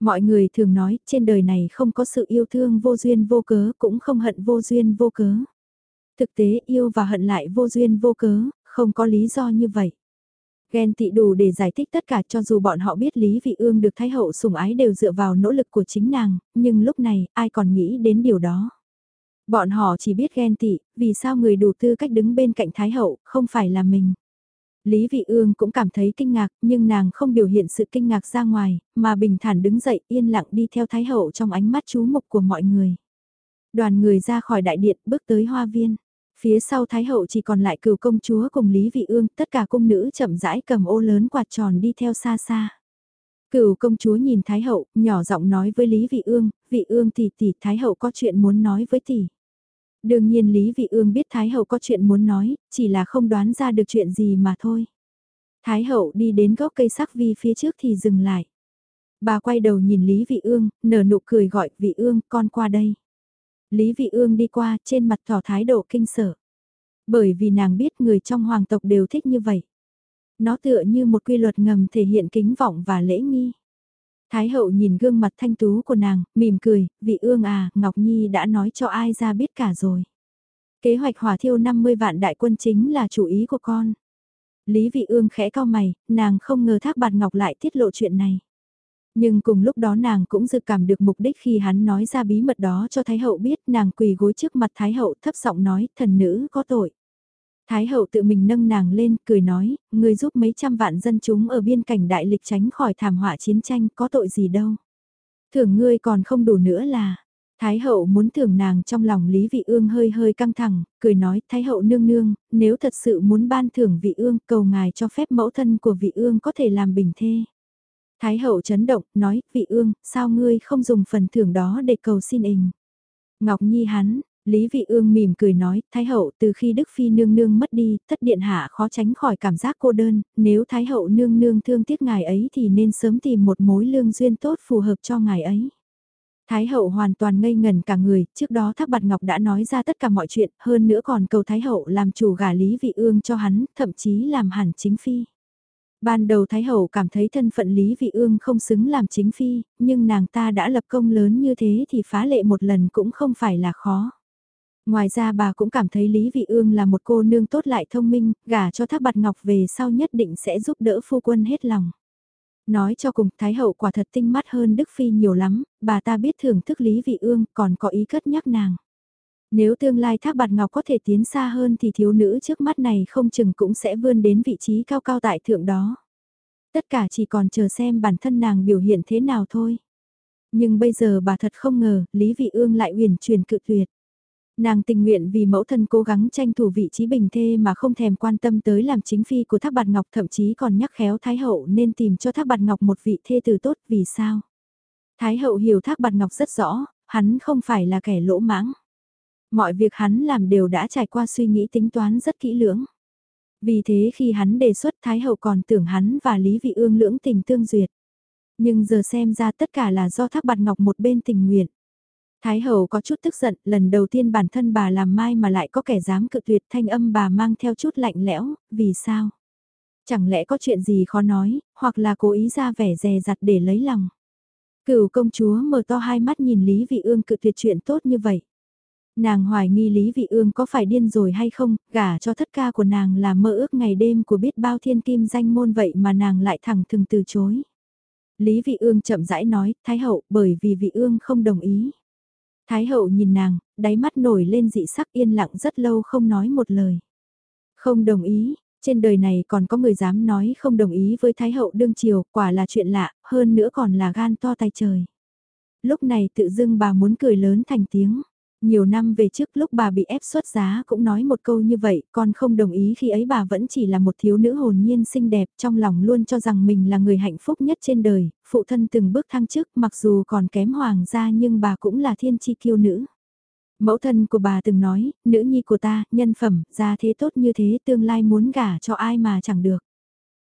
Mọi người thường nói, trên đời này không có sự yêu thương vô duyên vô cớ, cũng không hận vô duyên vô cớ. Thực tế yêu và hận lại vô duyên vô cớ, không có lý do như vậy. Ghen tị đủ để giải thích tất cả cho dù bọn họ biết Lý Vị Ương được Thái Hậu sủng ái đều dựa vào nỗ lực của chính nàng, nhưng lúc này ai còn nghĩ đến điều đó. Bọn họ chỉ biết ghen tị, vì sao người đủ tư cách đứng bên cạnh Thái Hậu, không phải là mình. Lý Vị Ương cũng cảm thấy kinh ngạc, nhưng nàng không biểu hiện sự kinh ngạc ra ngoài, mà bình thản đứng dậy yên lặng đi theo Thái Hậu trong ánh mắt chú mục của mọi người. Đoàn người ra khỏi đại điện bước tới hoa viên. Phía sau Thái Hậu chỉ còn lại cửu công chúa cùng Lý Vị Ương, tất cả cung nữ chậm rãi cầm ô lớn quạt tròn đi theo xa xa. Cửu công chúa nhìn Thái Hậu, nhỏ giọng nói với Lý Vị Ương, Vị Ương tỷ tỷ Thái Hậu có chuyện muốn nói với tỷ. Đương nhiên Lý Vị Ương biết Thái Hậu có chuyện muốn nói, chỉ là không đoán ra được chuyện gì mà thôi. Thái Hậu đi đến gốc cây sắc vi phía trước thì dừng lại. Bà quay đầu nhìn Lý Vị Ương, nở nụ cười gọi Vị Ương con qua đây. Lý Vị Ương đi qua trên mặt tỏ thái độ kinh sợ. Bởi vì nàng biết người trong hoàng tộc đều thích như vậy. Nó tựa như một quy luật ngầm thể hiện kính vọng và lễ nghi. Thái hậu nhìn gương mặt thanh tú của nàng, mỉm cười, vị ương à, Ngọc Nhi đã nói cho ai ra biết cả rồi. Kế hoạch hỏa thiêu 50 vạn đại quân chính là chủ ý của con. Lý vị ương khẽ cao mày, nàng không ngờ thác bạt ngọc lại tiết lộ chuyện này. Nhưng cùng lúc đó nàng cũng dự cảm được mục đích khi hắn nói ra bí mật đó cho Thái hậu biết nàng quỳ gối trước mặt Thái hậu thấp giọng nói thần nữ có tội. Thái hậu tự mình nâng nàng lên, cười nói, người giúp mấy trăm vạn dân chúng ở biên cảnh đại lịch tránh khỏi thảm họa chiến tranh có tội gì đâu. Thưởng ngươi còn không đủ nữa là, Thái hậu muốn thưởng nàng trong lòng Lý Vị Ương hơi hơi căng thẳng, cười nói Thái hậu nương nương, nếu thật sự muốn ban thưởng Vị Ương cầu ngài cho phép mẫu thân của Vị Ương có thể làm bình thê. Thái hậu chấn động, nói, Vị Ương, sao ngươi không dùng phần thưởng đó để cầu xin ình. Ngọc Nhi hắn, Lý Vị Ương mỉm cười nói, Thái Hậu từ khi Đức Phi nương nương mất đi, tất điện hạ khó tránh khỏi cảm giác cô đơn, nếu Thái Hậu nương nương thương tiếc ngài ấy thì nên sớm tìm một mối lương duyên tốt phù hợp cho ngài ấy. Thái Hậu hoàn toàn ngây ngần cả người, trước đó Thác Bạt Ngọc đã nói ra tất cả mọi chuyện, hơn nữa còn cầu Thái Hậu làm chủ gả Lý Vị Ương cho hắn, thậm chí làm hẳn chính phi. Ban đầu Thái Hậu cảm thấy thân phận Lý Vị Ương không xứng làm chính phi, nhưng nàng ta đã lập công lớn như thế thì phá lệ một lần cũng không phải là khó. Ngoài ra bà cũng cảm thấy Lý Vị Ương là một cô nương tốt lại thông minh, gả cho Thác Bạt Ngọc về sau nhất định sẽ giúp đỡ phu quân hết lòng. Nói cho cùng, Thái Hậu quả thật tinh mắt hơn Đức Phi nhiều lắm, bà ta biết thưởng thức Lý Vị Ương còn có ý cất nhắc nàng. Nếu tương lai Thác Bạt Ngọc có thể tiến xa hơn thì thiếu nữ trước mắt này không chừng cũng sẽ vươn đến vị trí cao cao tại thượng đó. Tất cả chỉ còn chờ xem bản thân nàng biểu hiện thế nào thôi. Nhưng bây giờ bà thật không ngờ, Lý Vị Ương lại uyển chuyển cự tuyệt. Nàng tình nguyện vì mẫu thân cố gắng tranh thủ vị trí bình thê mà không thèm quan tâm tới làm chính phi của Thác Bạt Ngọc thậm chí còn nhắc khéo Thái Hậu nên tìm cho Thác Bạt Ngọc một vị thê từ tốt vì sao. Thái Hậu hiểu Thác Bạt Ngọc rất rõ, hắn không phải là kẻ lỗ mãng. Mọi việc hắn làm đều đã trải qua suy nghĩ tính toán rất kỹ lưỡng. Vì thế khi hắn đề xuất Thái Hậu còn tưởng hắn và Lý Vị Ương lưỡng tình tương duyệt. Nhưng giờ xem ra tất cả là do Thác Bạt Ngọc một bên tình nguyện. Thái hậu có chút tức giận, lần đầu tiên bản thân bà làm mai mà lại có kẻ dám cự tuyệt thanh âm bà mang theo chút lạnh lẽo, vì sao? Chẳng lẽ có chuyện gì khó nói, hoặc là cố ý ra vẻ dè dặt để lấy lòng? Cửu công chúa mở to hai mắt nhìn Lý Vị Ương cự tuyệt chuyện tốt như vậy. Nàng hoài nghi Lý Vị Ương có phải điên rồi hay không, gả cho thất ca của nàng là mơ ước ngày đêm của biết bao thiên kim danh môn vậy mà nàng lại thẳng thừng từ chối. Lý Vị Ương chậm rãi nói, Thái Hậu, bởi vì Vị Ương không đồng ý. Thái Hậu nhìn nàng, đáy mắt nổi lên dị sắc yên lặng rất lâu không nói một lời. Không đồng ý, trên đời này còn có người dám nói không đồng ý với Thái Hậu đương triều, quả là chuyện lạ, hơn nữa còn là gan to tay trời. Lúc này tự dưng bà muốn cười lớn thành tiếng. Nhiều năm về trước lúc bà bị ép xuất giá cũng nói một câu như vậy, con không đồng ý khi ấy bà vẫn chỉ là một thiếu nữ hồn nhiên xinh đẹp, trong lòng luôn cho rằng mình là người hạnh phúc nhất trên đời, phụ thân từng bước thăng chức mặc dù còn kém hoàng gia nhưng bà cũng là thiên chi kiêu nữ. Mẫu thân của bà từng nói, nữ nhi của ta, nhân phẩm, gia thế tốt như thế tương lai muốn gả cho ai mà chẳng được.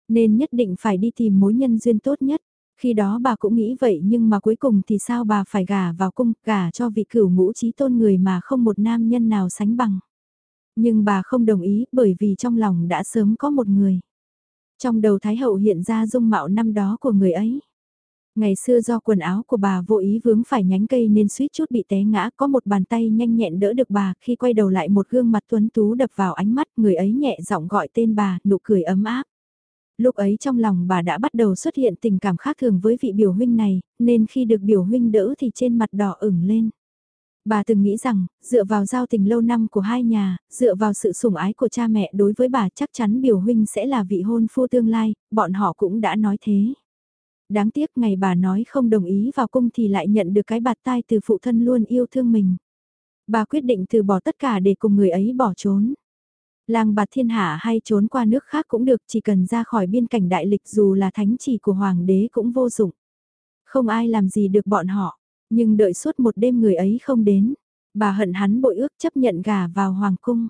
Nên nhất định phải đi tìm mối nhân duyên tốt nhất. Khi đó bà cũng nghĩ vậy nhưng mà cuối cùng thì sao bà phải gả vào cung, gả cho vị cửu ngũ trí tôn người mà không một nam nhân nào sánh bằng. Nhưng bà không đồng ý bởi vì trong lòng đã sớm có một người. Trong đầu Thái Hậu hiện ra dung mạo năm đó của người ấy. Ngày xưa do quần áo của bà vô ý vướng phải nhánh cây nên suýt chút bị té ngã có một bàn tay nhanh nhẹn đỡ được bà khi quay đầu lại một gương mặt tuấn tú đập vào ánh mắt người ấy nhẹ giọng gọi tên bà nụ cười ấm áp. Lúc ấy trong lòng bà đã bắt đầu xuất hiện tình cảm khác thường với vị biểu huynh này, nên khi được biểu huynh đỡ thì trên mặt đỏ ửng lên. Bà từng nghĩ rằng, dựa vào giao tình lâu năm của hai nhà, dựa vào sự sủng ái của cha mẹ đối với bà chắc chắn biểu huynh sẽ là vị hôn phu tương lai, bọn họ cũng đã nói thế. Đáng tiếc ngày bà nói không đồng ý vào cung thì lại nhận được cái bạt tai từ phụ thân luôn yêu thương mình. Bà quyết định từ bỏ tất cả để cùng người ấy bỏ trốn. Lang bạt thiên hạ hay trốn qua nước khác cũng được chỉ cần ra khỏi biên cảnh đại lịch dù là thánh chỉ của hoàng đế cũng vô dụng. Không ai làm gì được bọn họ, nhưng đợi suốt một đêm người ấy không đến. Bà hận hắn bội ước chấp nhận gà vào hoàng cung.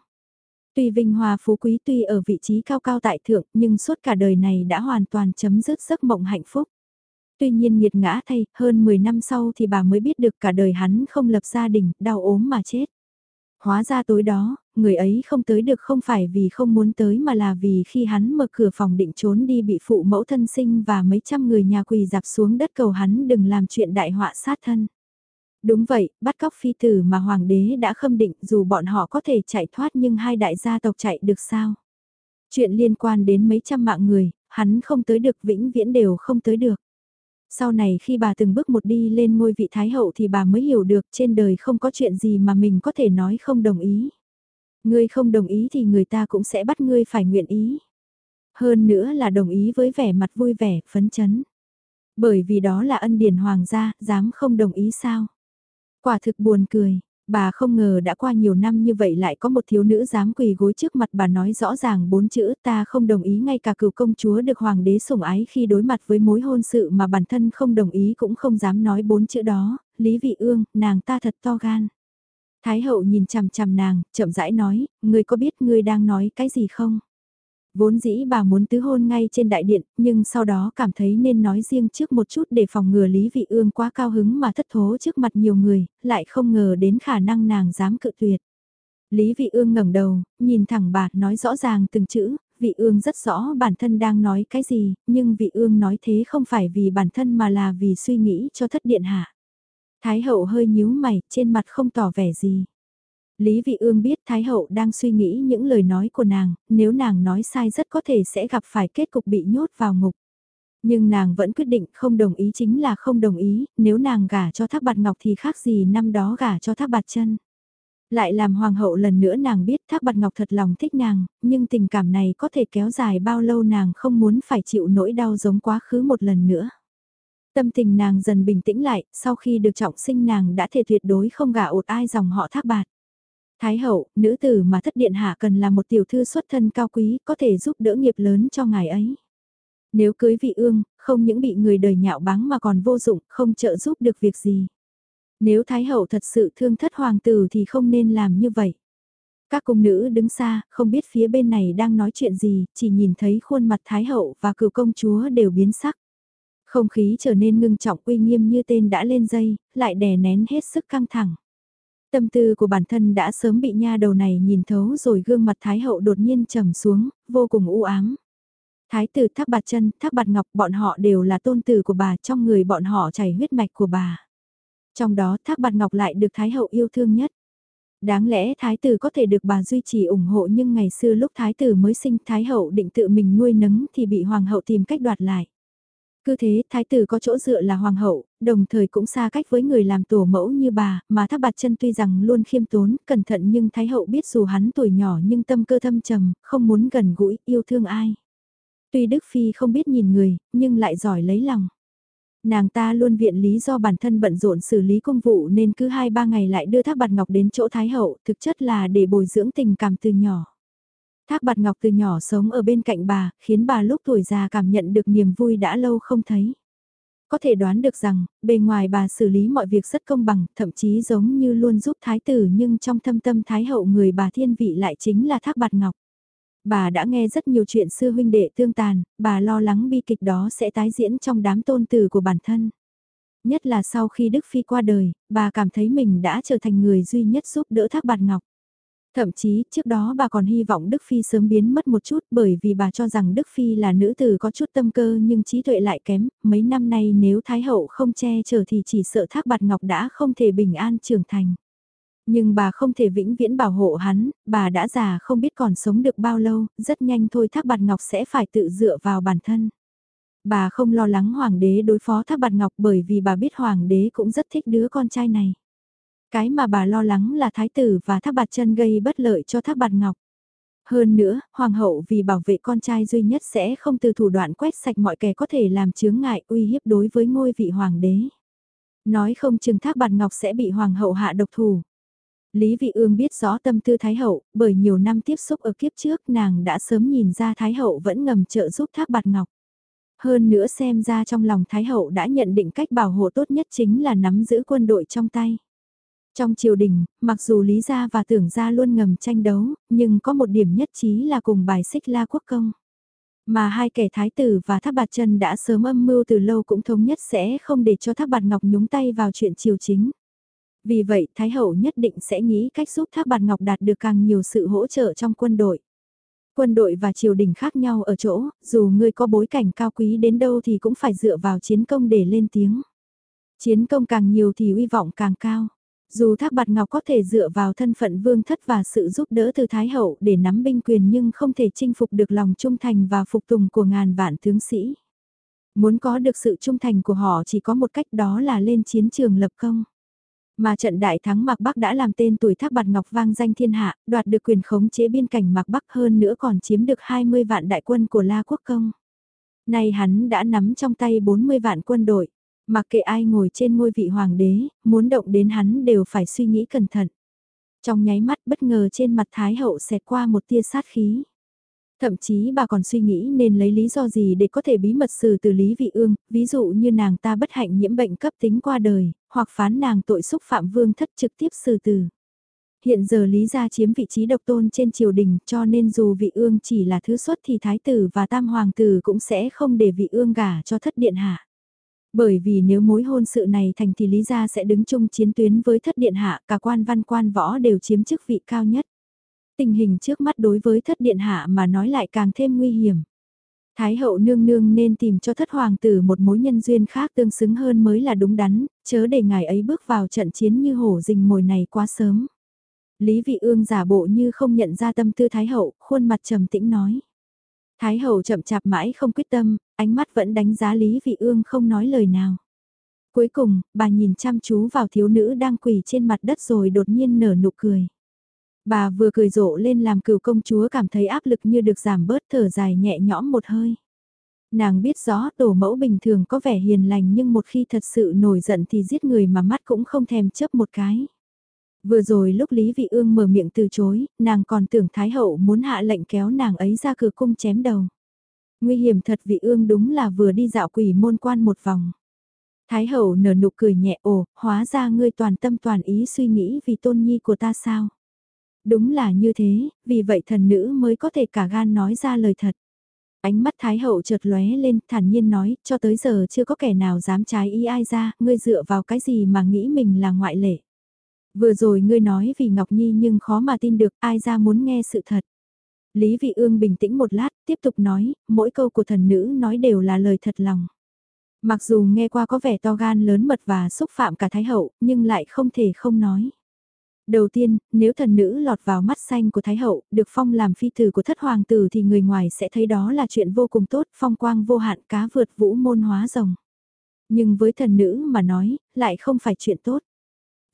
Tuy vinh hoa phú quý tuy ở vị trí cao cao tại thượng nhưng suốt cả đời này đã hoàn toàn chấm dứt giấc mộng hạnh phúc. Tuy nhiên nghiệt ngã thay, hơn 10 năm sau thì bà mới biết được cả đời hắn không lập gia đình, đau ốm mà chết. Hóa ra tối đó, người ấy không tới được không phải vì không muốn tới mà là vì khi hắn mở cửa phòng định trốn đi bị phụ mẫu thân sinh và mấy trăm người nhà quỳ dạp xuống đất cầu hắn đừng làm chuyện đại họa sát thân. Đúng vậy, bắt cóc phi tử mà hoàng đế đã khâm định dù bọn họ có thể chạy thoát nhưng hai đại gia tộc chạy được sao? Chuyện liên quan đến mấy trăm mạng người, hắn không tới được vĩnh viễn đều không tới được. Sau này khi bà từng bước một đi lên ngôi vị thái hậu thì bà mới hiểu được trên đời không có chuyện gì mà mình có thể nói không đồng ý. Ngươi không đồng ý thì người ta cũng sẽ bắt ngươi phải nguyện ý. Hơn nữa là đồng ý với vẻ mặt vui vẻ, phấn chấn. Bởi vì đó là ân điển hoàng gia, dám không đồng ý sao? Quả thực buồn cười, Bà không ngờ đã qua nhiều năm như vậy lại có một thiếu nữ dám quỳ gối trước mặt bà nói rõ ràng bốn chữ ta không đồng ý ngay cả cựu công chúa được hoàng đế sủng ái khi đối mặt với mối hôn sự mà bản thân không đồng ý cũng không dám nói bốn chữ đó, Lý Vị Ương, nàng ta thật to gan. Thái hậu nhìn chằm chằm nàng, chậm rãi nói, ngươi có biết ngươi đang nói cái gì không? Vốn dĩ bà muốn tứ hôn ngay trên đại điện, nhưng sau đó cảm thấy nên nói riêng trước một chút để phòng ngừa Lý Vị Ương quá cao hứng mà thất thố trước mặt nhiều người, lại không ngờ đến khả năng nàng dám cự tuyệt. Lý Vị Ương ngẩng đầu, nhìn thẳng bà, nói rõ ràng từng chữ, Vị Ương rất rõ bản thân đang nói cái gì, nhưng Vị Ương nói thế không phải vì bản thân mà là vì suy nghĩ cho thất điện hạ. Thái hậu hơi nhíu mày, trên mặt không tỏ vẻ gì. Lý Vị Ương biết Thái Hậu đang suy nghĩ những lời nói của nàng, nếu nàng nói sai rất có thể sẽ gặp phải kết cục bị nhốt vào ngục. Nhưng nàng vẫn quyết định không đồng ý chính là không đồng ý, nếu nàng gả cho Thác Bạt Ngọc thì khác gì năm đó gả cho Thác Bạt Chân. Lại làm hoàng hậu lần nữa nàng biết Thác Bạt Ngọc thật lòng thích nàng, nhưng tình cảm này có thể kéo dài bao lâu nàng không muốn phải chịu nỗi đau giống quá khứ một lần nữa. Tâm tình nàng dần bình tĩnh lại, sau khi được trọng sinh nàng đã thể tuyệt đối không gả ột ai dòng họ Thác Bạt. Thái hậu, nữ tử mà thất điện hạ cần là một tiểu thư xuất thân cao quý, có thể giúp đỡ nghiệp lớn cho ngài ấy. Nếu cưới vị ương, không những bị người đời nhạo báng mà còn vô dụng, không trợ giúp được việc gì. Nếu Thái hậu thật sự thương thất hoàng tử thì không nên làm như vậy. Các cung nữ đứng xa, không biết phía bên này đang nói chuyện gì, chỉ nhìn thấy khuôn mặt Thái hậu và cựu công chúa đều biến sắc. Không khí trở nên ngưng trọng uy nghiêm như tên đã lên dây, lại đè nén hết sức căng thẳng. Tâm tư của bản thân đã sớm bị nha đầu này nhìn thấu rồi gương mặt Thái hậu đột nhiên trầm xuống, vô cùng u ám. Thái tử Thác Bạt Chân, Thác Bạt Ngọc bọn họ đều là tôn tử của bà trong người bọn họ chảy huyết mạch của bà. Trong đó Thác Bạt Ngọc lại được Thái hậu yêu thương nhất. Đáng lẽ thái tử có thể được bà duy trì ủng hộ nhưng ngày xưa lúc thái tử mới sinh thái hậu định tự mình nuôi nấng thì bị hoàng hậu tìm cách đoạt lại. Cứ thế, thái tử có chỗ dựa là hoàng hậu, đồng thời cũng xa cách với người làm tổ mẫu như bà, mà thác bạt chân tuy rằng luôn khiêm tốn, cẩn thận nhưng thái hậu biết dù hắn tuổi nhỏ nhưng tâm cơ thâm trầm, không muốn gần gũi, yêu thương ai. Tuy Đức Phi không biết nhìn người, nhưng lại giỏi lấy lòng. Nàng ta luôn viện lý do bản thân bận rộn xử lý công vụ nên cứ 2-3 ngày lại đưa Thác Bạt Ngọc đến chỗ Thái Hậu, thực chất là để bồi dưỡng tình cảm từ nhỏ. Thác Bạt Ngọc từ nhỏ sống ở bên cạnh bà, khiến bà lúc tuổi già cảm nhận được niềm vui đã lâu không thấy. Có thể đoán được rằng, bề ngoài bà xử lý mọi việc rất công bằng, thậm chí giống như luôn giúp Thái tử nhưng trong thâm tâm Thái Hậu người bà thiên vị lại chính là Thác Bạt Ngọc. Bà đã nghe rất nhiều chuyện xưa huynh đệ tương tàn, bà lo lắng bi kịch đó sẽ tái diễn trong đám tôn tử của bản thân. Nhất là sau khi Đức Phi qua đời, bà cảm thấy mình đã trở thành người duy nhất giúp đỡ Thác Bạt Ngọc. Thậm chí, trước đó bà còn hy vọng Đức Phi sớm biến mất một chút bởi vì bà cho rằng Đức Phi là nữ tử có chút tâm cơ nhưng trí tuệ lại kém, mấy năm nay nếu Thái Hậu không che chở thì chỉ sợ Thác Bạt Ngọc đã không thể bình an trưởng thành. Nhưng bà không thể vĩnh viễn bảo hộ hắn, bà đã già không biết còn sống được bao lâu, rất nhanh thôi Thác Bạt Ngọc sẽ phải tự dựa vào bản thân. Bà không lo lắng hoàng đế đối phó Thác Bạt Ngọc bởi vì bà biết hoàng đế cũng rất thích đứa con trai này. Cái mà bà lo lắng là thái tử và Thác Bạt chân gây bất lợi cho Thác Bạt Ngọc. Hơn nữa, hoàng hậu vì bảo vệ con trai duy nhất sẽ không từ thủ đoạn quét sạch mọi kẻ có thể làm chướng ngại uy hiếp đối với ngôi vị hoàng đế. Nói không chừng Thác Bạt Ngọc sẽ bị hoàng hậu hạ độc thủ. Lý Vị Ương biết rõ tâm tư Thái Hậu, bởi nhiều năm tiếp xúc ở kiếp trước nàng đã sớm nhìn ra Thái Hậu vẫn ngầm trợ giúp Thác Bạt Ngọc. Hơn nữa xem ra trong lòng Thái Hậu đã nhận định cách bảo hộ tốt nhất chính là nắm giữ quân đội trong tay. Trong triều đình, mặc dù Lý Gia và Tưởng Gia luôn ngầm tranh đấu, nhưng có một điểm nhất trí là cùng bài xích La Quốc Công. Mà hai kẻ thái tử và Thác Bạt Chân đã sớm âm mưu từ lâu cũng thống nhất sẽ không để cho Thác Bạt Ngọc nhúng tay vào chuyện triều chính. Vì vậy, Thái Hậu nhất định sẽ nghĩ cách giúp Thác Bạt Ngọc đạt được càng nhiều sự hỗ trợ trong quân đội. Quân đội và triều đình khác nhau ở chỗ, dù ngươi có bối cảnh cao quý đến đâu thì cũng phải dựa vào chiến công để lên tiếng. Chiến công càng nhiều thì uy vọng càng cao. Dù Thác Bạt Ngọc có thể dựa vào thân phận vương thất và sự giúp đỡ từ Thái Hậu để nắm binh quyền nhưng không thể chinh phục được lòng trung thành và phục tùng của ngàn vạn tướng sĩ. Muốn có được sự trung thành của họ chỉ có một cách đó là lên chiến trường lập công. Mà trận đại thắng Mạc Bắc đã làm tên tuổi Thác Bạt Ngọc vang danh thiên hạ, đoạt được quyền khống chế biên cảnh Mạc Bắc hơn nữa còn chiếm được 20 vạn đại quân của La Quốc Công. Nay hắn đã nắm trong tay 40 vạn quân đội, mặc kệ ai ngồi trên ngôi vị hoàng đế, muốn động đến hắn đều phải suy nghĩ cẩn thận. Trong nháy mắt bất ngờ trên mặt Thái Hậu xẹt qua một tia sát khí. Thậm chí bà còn suy nghĩ nên lấy lý do gì để có thể bí mật xử từ Lý Vị Ương, ví dụ như nàng ta bất hạnh nhiễm bệnh cấp tính qua đời, hoặc phán nàng tội xúc phạm vương thất trực tiếp xử từ. Hiện giờ Lý gia chiếm vị trí độc tôn trên triều đình cho nên dù vị ương chỉ là thứ xuất thì thái tử và tam hoàng tử cũng sẽ không để vị ương gả cho thất điện hạ. Bởi vì nếu mối hôn sự này thành thì Lý gia sẽ đứng chung chiến tuyến với thất điện hạ, cả quan văn quan võ đều chiếm chức vị cao nhất. Tình hình trước mắt đối với thất điện hạ mà nói lại càng thêm nguy hiểm. Thái hậu nương nương nên tìm cho thất hoàng tử một mối nhân duyên khác tương xứng hơn mới là đúng đắn, chớ để ngài ấy bước vào trận chiến như hổ rình mồi này quá sớm. Lý vị ương giả bộ như không nhận ra tâm tư Thái hậu, khuôn mặt trầm tĩnh nói. Thái hậu chậm chạp mãi không quyết tâm, ánh mắt vẫn đánh giá Lý vị ương không nói lời nào. Cuối cùng, bà nhìn chăm chú vào thiếu nữ đang quỳ trên mặt đất rồi đột nhiên nở nụ cười. Bà vừa cười rộ lên làm cửu công chúa cảm thấy áp lực như được giảm bớt thở dài nhẹ nhõm một hơi. Nàng biết rõ tổ mẫu bình thường có vẻ hiền lành nhưng một khi thật sự nổi giận thì giết người mà mắt cũng không thèm chớp một cái. Vừa rồi lúc Lý Vị Ương mở miệng từ chối, nàng còn tưởng Thái Hậu muốn hạ lệnh kéo nàng ấy ra cửa cung chém đầu. Nguy hiểm thật Vị Ương đúng là vừa đi dạo quỷ môn quan một vòng. Thái Hậu nở nụ cười nhẹ ồ, hóa ra ngươi toàn tâm toàn ý suy nghĩ vì tôn nhi của ta sao. Đúng là như thế, vì vậy thần nữ mới có thể cả gan nói ra lời thật. Ánh mắt Thái Hậu chợt lóe lên, thản nhiên nói, cho tới giờ chưa có kẻ nào dám trái ý ai ra, ngươi dựa vào cái gì mà nghĩ mình là ngoại lệ. Vừa rồi ngươi nói vì Ngọc Nhi nhưng khó mà tin được ai ra muốn nghe sự thật. Lý Vị Ương bình tĩnh một lát, tiếp tục nói, mỗi câu của thần nữ nói đều là lời thật lòng. Mặc dù nghe qua có vẻ to gan lớn mật và xúc phạm cả Thái Hậu, nhưng lại không thể không nói. Đầu tiên, nếu thần nữ lọt vào mắt xanh của Thái Hậu, được phong làm phi tử của thất hoàng tử thì người ngoài sẽ thấy đó là chuyện vô cùng tốt, phong quang vô hạn cá vượt vũ môn hóa rồng. Nhưng với thần nữ mà nói, lại không phải chuyện tốt.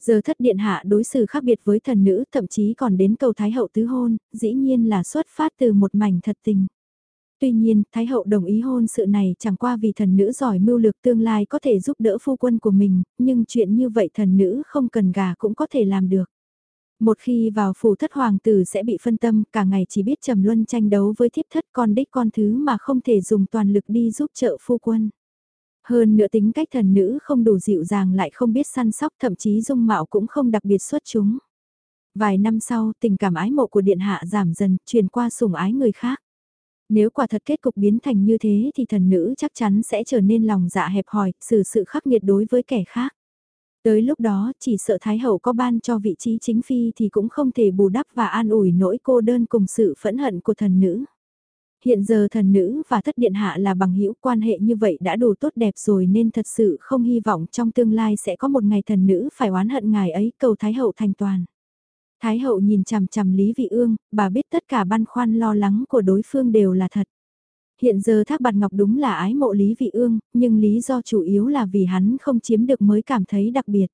Giờ thất điện hạ đối xử khác biệt với thần nữ thậm chí còn đến cầu Thái Hậu tứ hôn, dĩ nhiên là xuất phát từ một mảnh thật tình. Tuy nhiên, Thái Hậu đồng ý hôn sự này chẳng qua vì thần nữ giỏi mưu lược tương lai có thể giúp đỡ phu quân của mình, nhưng chuyện như vậy thần nữ không cần gà cũng có thể làm được. Một khi vào phủ thất hoàng tử sẽ bị phân tâm, cả ngày chỉ biết trầm luân tranh đấu với thiếp thất con đích con thứ mà không thể dùng toàn lực đi giúp trợ phu quân. Hơn nữa tính cách thần nữ không đủ dịu dàng lại không biết săn sóc thậm chí dung mạo cũng không đặc biệt xuất chúng. Vài năm sau tình cảm ái mộ của điện hạ giảm dần, truyền qua sủng ái người khác. Nếu quả thật kết cục biến thành như thế thì thần nữ chắc chắn sẽ trở nên lòng dạ hẹp hòi, xử sự khắc nghiệt đối với kẻ khác. Tới lúc đó, chỉ sợ Thái Hậu có ban cho vị trí chính phi thì cũng không thể bù đắp và an ủi nỗi cô đơn cùng sự phẫn hận của thần nữ. Hiện giờ thần nữ và thất điện hạ là bằng hữu quan hệ như vậy đã đủ tốt đẹp rồi nên thật sự không hy vọng trong tương lai sẽ có một ngày thần nữ phải oán hận ngài ấy cầu Thái Hậu thành toàn. Thái Hậu nhìn chằm chằm Lý Vị Ương, bà biết tất cả băn khoăn lo lắng của đối phương đều là thật. Hiện giờ Thác Bạt Ngọc đúng là ái mộ Lý Vị Ương, nhưng lý do chủ yếu là vì hắn không chiếm được mới cảm thấy đặc biệt.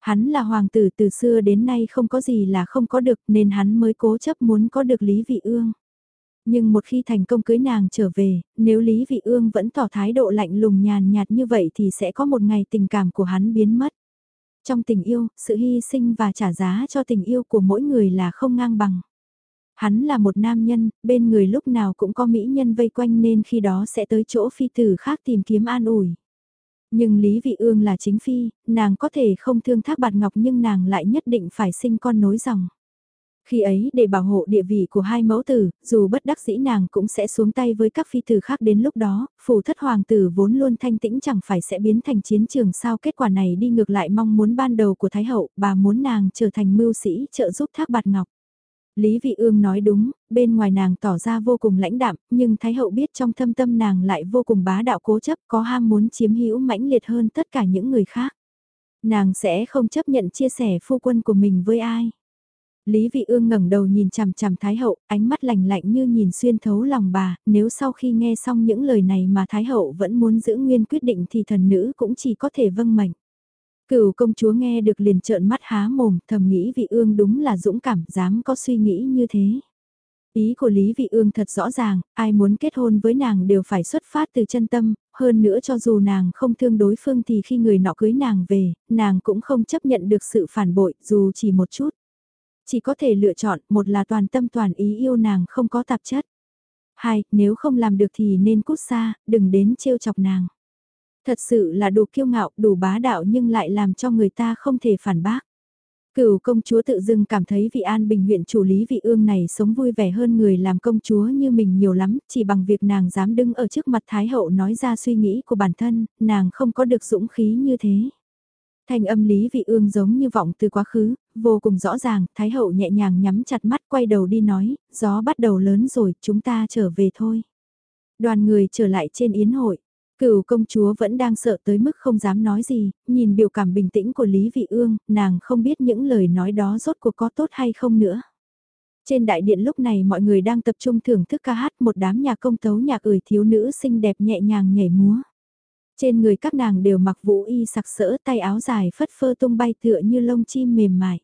Hắn là hoàng tử từ xưa đến nay không có gì là không có được nên hắn mới cố chấp muốn có được Lý Vị Ương. Nhưng một khi thành công cưới nàng trở về, nếu Lý Vị Ương vẫn tỏ thái độ lạnh lùng nhàn nhạt như vậy thì sẽ có một ngày tình cảm của hắn biến mất. Trong tình yêu, sự hy sinh và trả giá cho tình yêu của mỗi người là không ngang bằng. Hắn là một nam nhân, bên người lúc nào cũng có mỹ nhân vây quanh nên khi đó sẽ tới chỗ phi tử khác tìm kiếm an ủi. Nhưng Lý Vị Ương là chính phi, nàng có thể không thương thác bạt ngọc nhưng nàng lại nhất định phải sinh con nối dòng. Khi ấy để bảo hộ địa vị của hai mẫu tử, dù bất đắc dĩ nàng cũng sẽ xuống tay với các phi tử khác đến lúc đó, phủ thất hoàng tử vốn luôn thanh tĩnh chẳng phải sẽ biến thành chiến trường sao kết quả này đi ngược lại mong muốn ban đầu của Thái Hậu, bà muốn nàng trở thành mưu sĩ trợ giúp thác bạt ngọc. Lý Vị Ương nói đúng, bên ngoài nàng tỏ ra vô cùng lãnh đạm, nhưng Thái Hậu biết trong thâm tâm nàng lại vô cùng bá đạo cố chấp có ham muốn chiếm hữu mãnh liệt hơn tất cả những người khác. Nàng sẽ không chấp nhận chia sẻ phu quân của mình với ai. Lý Vị Ương ngẩng đầu nhìn chằm chằm Thái Hậu, ánh mắt lạnh lạnh như nhìn xuyên thấu lòng bà, nếu sau khi nghe xong những lời này mà Thái Hậu vẫn muốn giữ nguyên quyết định thì thần nữ cũng chỉ có thể vâng mệnh. Cửu công chúa nghe được liền trợn mắt há mồm, thầm nghĩ Vị Ương đúng là dũng cảm, dám có suy nghĩ như thế. Ý của Lý Vị Ương thật rõ ràng, ai muốn kết hôn với nàng đều phải xuất phát từ chân tâm, hơn nữa cho dù nàng không thương đối phương thì khi người nọ cưới nàng về, nàng cũng không chấp nhận được sự phản bội dù chỉ một chút chỉ có thể lựa chọn, một là toàn tâm toàn ý yêu nàng không có tạp chất. Hai, nếu không làm được thì nên cút xa, đừng đến trêu chọc nàng. Thật sự là đủ kiêu ngạo, đủ bá đạo nhưng lại làm cho người ta không thể phản bác. Cửu công chúa tự dưng cảm thấy vị an bình huyện chủ lý vị ương này sống vui vẻ hơn người làm công chúa như mình nhiều lắm, chỉ bằng việc nàng dám đứng ở trước mặt Thái hậu nói ra suy nghĩ của bản thân, nàng không có được dũng khí như thế. Thanh âm Lý Vị Ương giống như vọng từ quá khứ, vô cùng rõ ràng, Thái Hậu nhẹ nhàng nhắm chặt mắt quay đầu đi nói, gió bắt đầu lớn rồi, chúng ta trở về thôi. Đoàn người trở lại trên yến hội. Cửu công chúa vẫn đang sợ tới mức không dám nói gì, nhìn biểu cảm bình tĩnh của Lý Vị Ương, nàng không biết những lời nói đó rốt cuộc có tốt hay không nữa. Trên đại điện lúc này mọi người đang tập trung thưởng thức ca hát một đám nhạc công tấu nhạc ửi thiếu nữ xinh đẹp nhẹ nhàng nhảy múa. Trên người các nàng đều mặc vũ y sặc sỡ tay áo dài phất phơ tung bay tựa như lông chim mềm mại.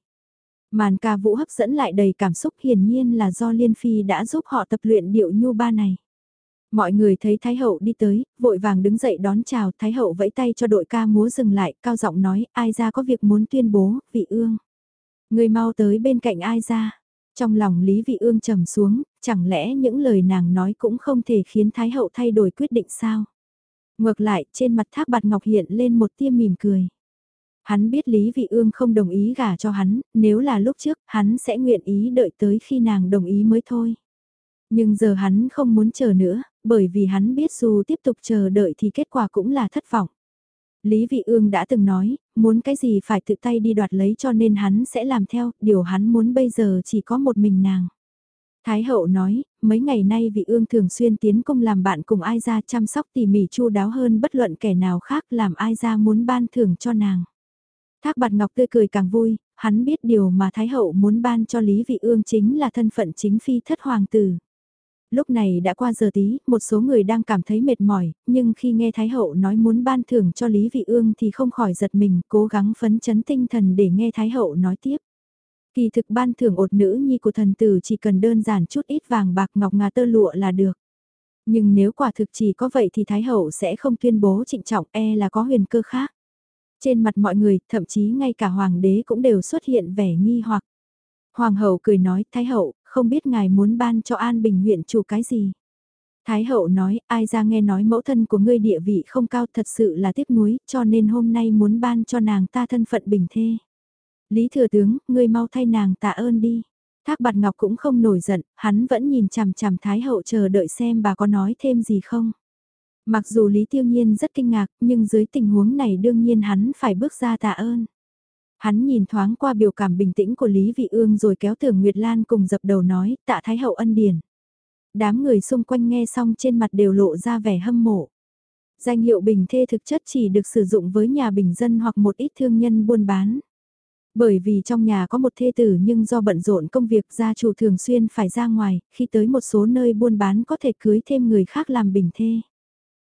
Màn ca vũ hấp dẫn lại đầy cảm xúc hiển nhiên là do Liên Phi đã giúp họ tập luyện điệu nhu ba này. Mọi người thấy Thái Hậu đi tới, vội vàng đứng dậy đón chào, Thái Hậu vẫy tay cho đội ca múa dừng lại, cao giọng nói, ai ra có việc muốn tuyên bố, vị ương. Người mau tới bên cạnh ai ra. Trong lòng Lý Vị Ương trầm xuống, chẳng lẽ những lời nàng nói cũng không thể khiến Thái Hậu thay đổi quyết định sao? Ngược lại, trên mặt thác bạt ngọc hiện lên một tia mỉm cười. Hắn biết Lý Vị Ương không đồng ý gả cho hắn, nếu là lúc trước, hắn sẽ nguyện ý đợi tới khi nàng đồng ý mới thôi. Nhưng giờ hắn không muốn chờ nữa, bởi vì hắn biết dù tiếp tục chờ đợi thì kết quả cũng là thất vọng. Lý Vị Ương đã từng nói, muốn cái gì phải tự tay đi đoạt lấy cho nên hắn sẽ làm theo, điều hắn muốn bây giờ chỉ có một mình nàng. Thái hậu nói, mấy ngày nay vị ương thường xuyên tiến công làm bạn cùng ai ra chăm sóc tỉ mỉ chu đáo hơn bất luận kẻ nào khác làm ai ra muốn ban thưởng cho nàng. Thác bạt ngọc tươi cười càng vui, hắn biết điều mà Thái Hậu muốn ban cho Lý Vị Ương chính là thân phận chính phi thất hoàng tử. Lúc này đã qua giờ tí, một số người đang cảm thấy mệt mỏi, nhưng khi nghe Thái Hậu nói muốn ban thưởng cho Lý Vị Ương thì không khỏi giật mình, cố gắng phấn chấn tinh thần để nghe Thái Hậu nói tiếp. Kỳ thực ban thưởng ột nữ nhi của thần tử chỉ cần đơn giản chút ít vàng bạc ngọc ngà tơ lụa là được. Nhưng nếu quả thực chỉ có vậy thì Thái Hậu sẽ không tuyên bố trịnh trọng e là có huyền cơ khác. Trên mặt mọi người, thậm chí ngay cả Hoàng đế cũng đều xuất hiện vẻ nghi hoặc. Hoàng hậu cười nói, Thái hậu, không biết ngài muốn ban cho An Bình huyện chủ cái gì. Thái hậu nói, ai ra nghe nói mẫu thân của ngươi địa vị không cao thật sự là tiếc nuối, cho nên hôm nay muốn ban cho nàng ta thân phận bình thê. Lý thừa tướng, ngươi mau thay nàng tạ ơn đi. Thác bạt ngọc cũng không nổi giận, hắn vẫn nhìn chằm chằm Thái hậu chờ đợi xem bà có nói thêm gì không. Mặc dù Lý Tiêu Nhiên rất kinh ngạc, nhưng dưới tình huống này đương nhiên hắn phải bước ra tạ ơn. Hắn nhìn thoáng qua biểu cảm bình tĩnh của Lý Vị Ương rồi kéo Tưởng Nguyệt Lan cùng dập đầu nói, tạ Thái Hậu ân điển. Đám người xung quanh nghe xong trên mặt đều lộ ra vẻ hâm mộ. Danh hiệu bình thê thực chất chỉ được sử dụng với nhà bình dân hoặc một ít thương nhân buôn bán. Bởi vì trong nhà có một thê tử nhưng do bận rộn công việc gia chủ thường xuyên phải ra ngoài, khi tới một số nơi buôn bán có thể cưới thêm người khác làm bình thê.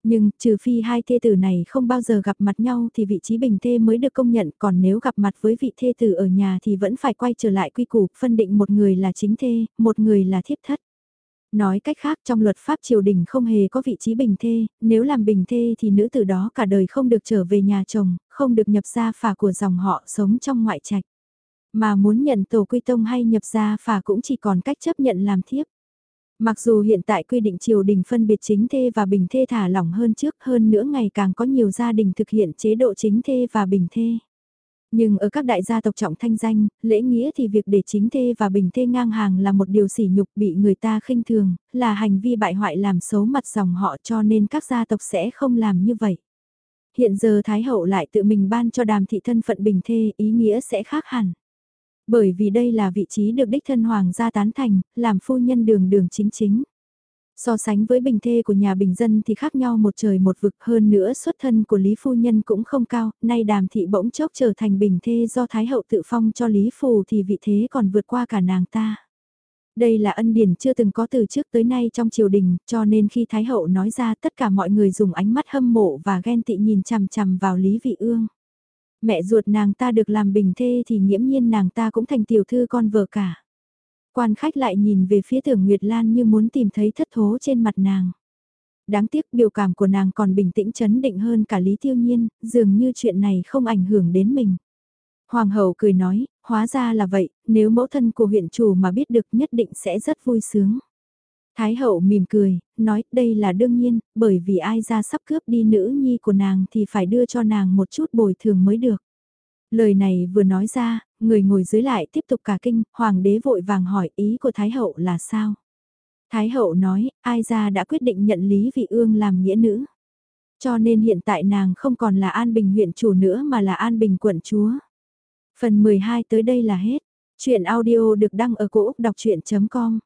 Nhưng, trừ phi hai thê tử này không bao giờ gặp mặt nhau thì vị trí bình thê mới được công nhận, còn nếu gặp mặt với vị thê tử ở nhà thì vẫn phải quay trở lại quy củ, phân định một người là chính thê, một người là thiếp thất. Nói cách khác trong luật pháp triều đình không hề có vị trí bình thê, nếu làm bình thê thì nữ tử đó cả đời không được trở về nhà chồng, không được nhập gia phả của dòng họ sống trong ngoại trạch. Mà muốn nhận tổ quy tông hay nhập gia phả cũng chỉ còn cách chấp nhận làm thiếp. Mặc dù hiện tại quy định triều đình phân biệt chính thê và bình thê thả lỏng hơn trước hơn nữa ngày càng có nhiều gia đình thực hiện chế độ chính thê và bình thê. Nhưng ở các đại gia tộc trọng thanh danh, lễ nghĩa thì việc để chính thê và bình thê ngang hàng là một điều sỉ nhục bị người ta khinh thường, là hành vi bại hoại làm xấu mặt dòng họ cho nên các gia tộc sẽ không làm như vậy. Hiện giờ Thái Hậu lại tự mình ban cho đàm thị thân phận bình thê ý nghĩa sẽ khác hẳn. Bởi vì đây là vị trí được đích thân hoàng gia tán thành, làm phu nhân đường đường chính chính. So sánh với bình thê của nhà bình dân thì khác nhau một trời một vực hơn nữa xuất thân của Lý Phu Nhân cũng không cao, nay đàm thị bỗng chốc trở thành bình thê do Thái Hậu tự phong cho Lý Phù thì vị thế còn vượt qua cả nàng ta. Đây là ân điển chưa từng có từ trước tới nay trong triều đình, cho nên khi Thái Hậu nói ra tất cả mọi người dùng ánh mắt hâm mộ và ghen tị nhìn chằm chằm vào Lý Vị Ương. Mẹ ruột nàng ta được làm bình thê thì nghiễm nhiên nàng ta cũng thành tiểu thư con vợ cả. Quan khách lại nhìn về phía tưởng Nguyệt Lan như muốn tìm thấy thất thố trên mặt nàng. Đáng tiếc biểu cảm của nàng còn bình tĩnh chấn định hơn cả Lý Tiêu Nhiên, dường như chuyện này không ảnh hưởng đến mình. Hoàng hậu cười nói, hóa ra là vậy, nếu mẫu thân của huyện chủ mà biết được nhất định sẽ rất vui sướng. Thái hậu mỉm cười, nói đây là đương nhiên, bởi vì ai ra sắp cướp đi nữ nhi của nàng thì phải đưa cho nàng một chút bồi thường mới được. Lời này vừa nói ra, người ngồi dưới lại tiếp tục cả kinh, hoàng đế vội vàng hỏi ý của Thái hậu là sao? Thái hậu nói, ai ra đã quyết định nhận Lý Vị Ương làm nghĩa nữ. Cho nên hiện tại nàng không còn là An Bình huyện chủ nữa mà là An Bình quận chúa. Phần 12 tới đây là hết. Chuyện audio được đăng ở cổ Úc đọc chuyện.com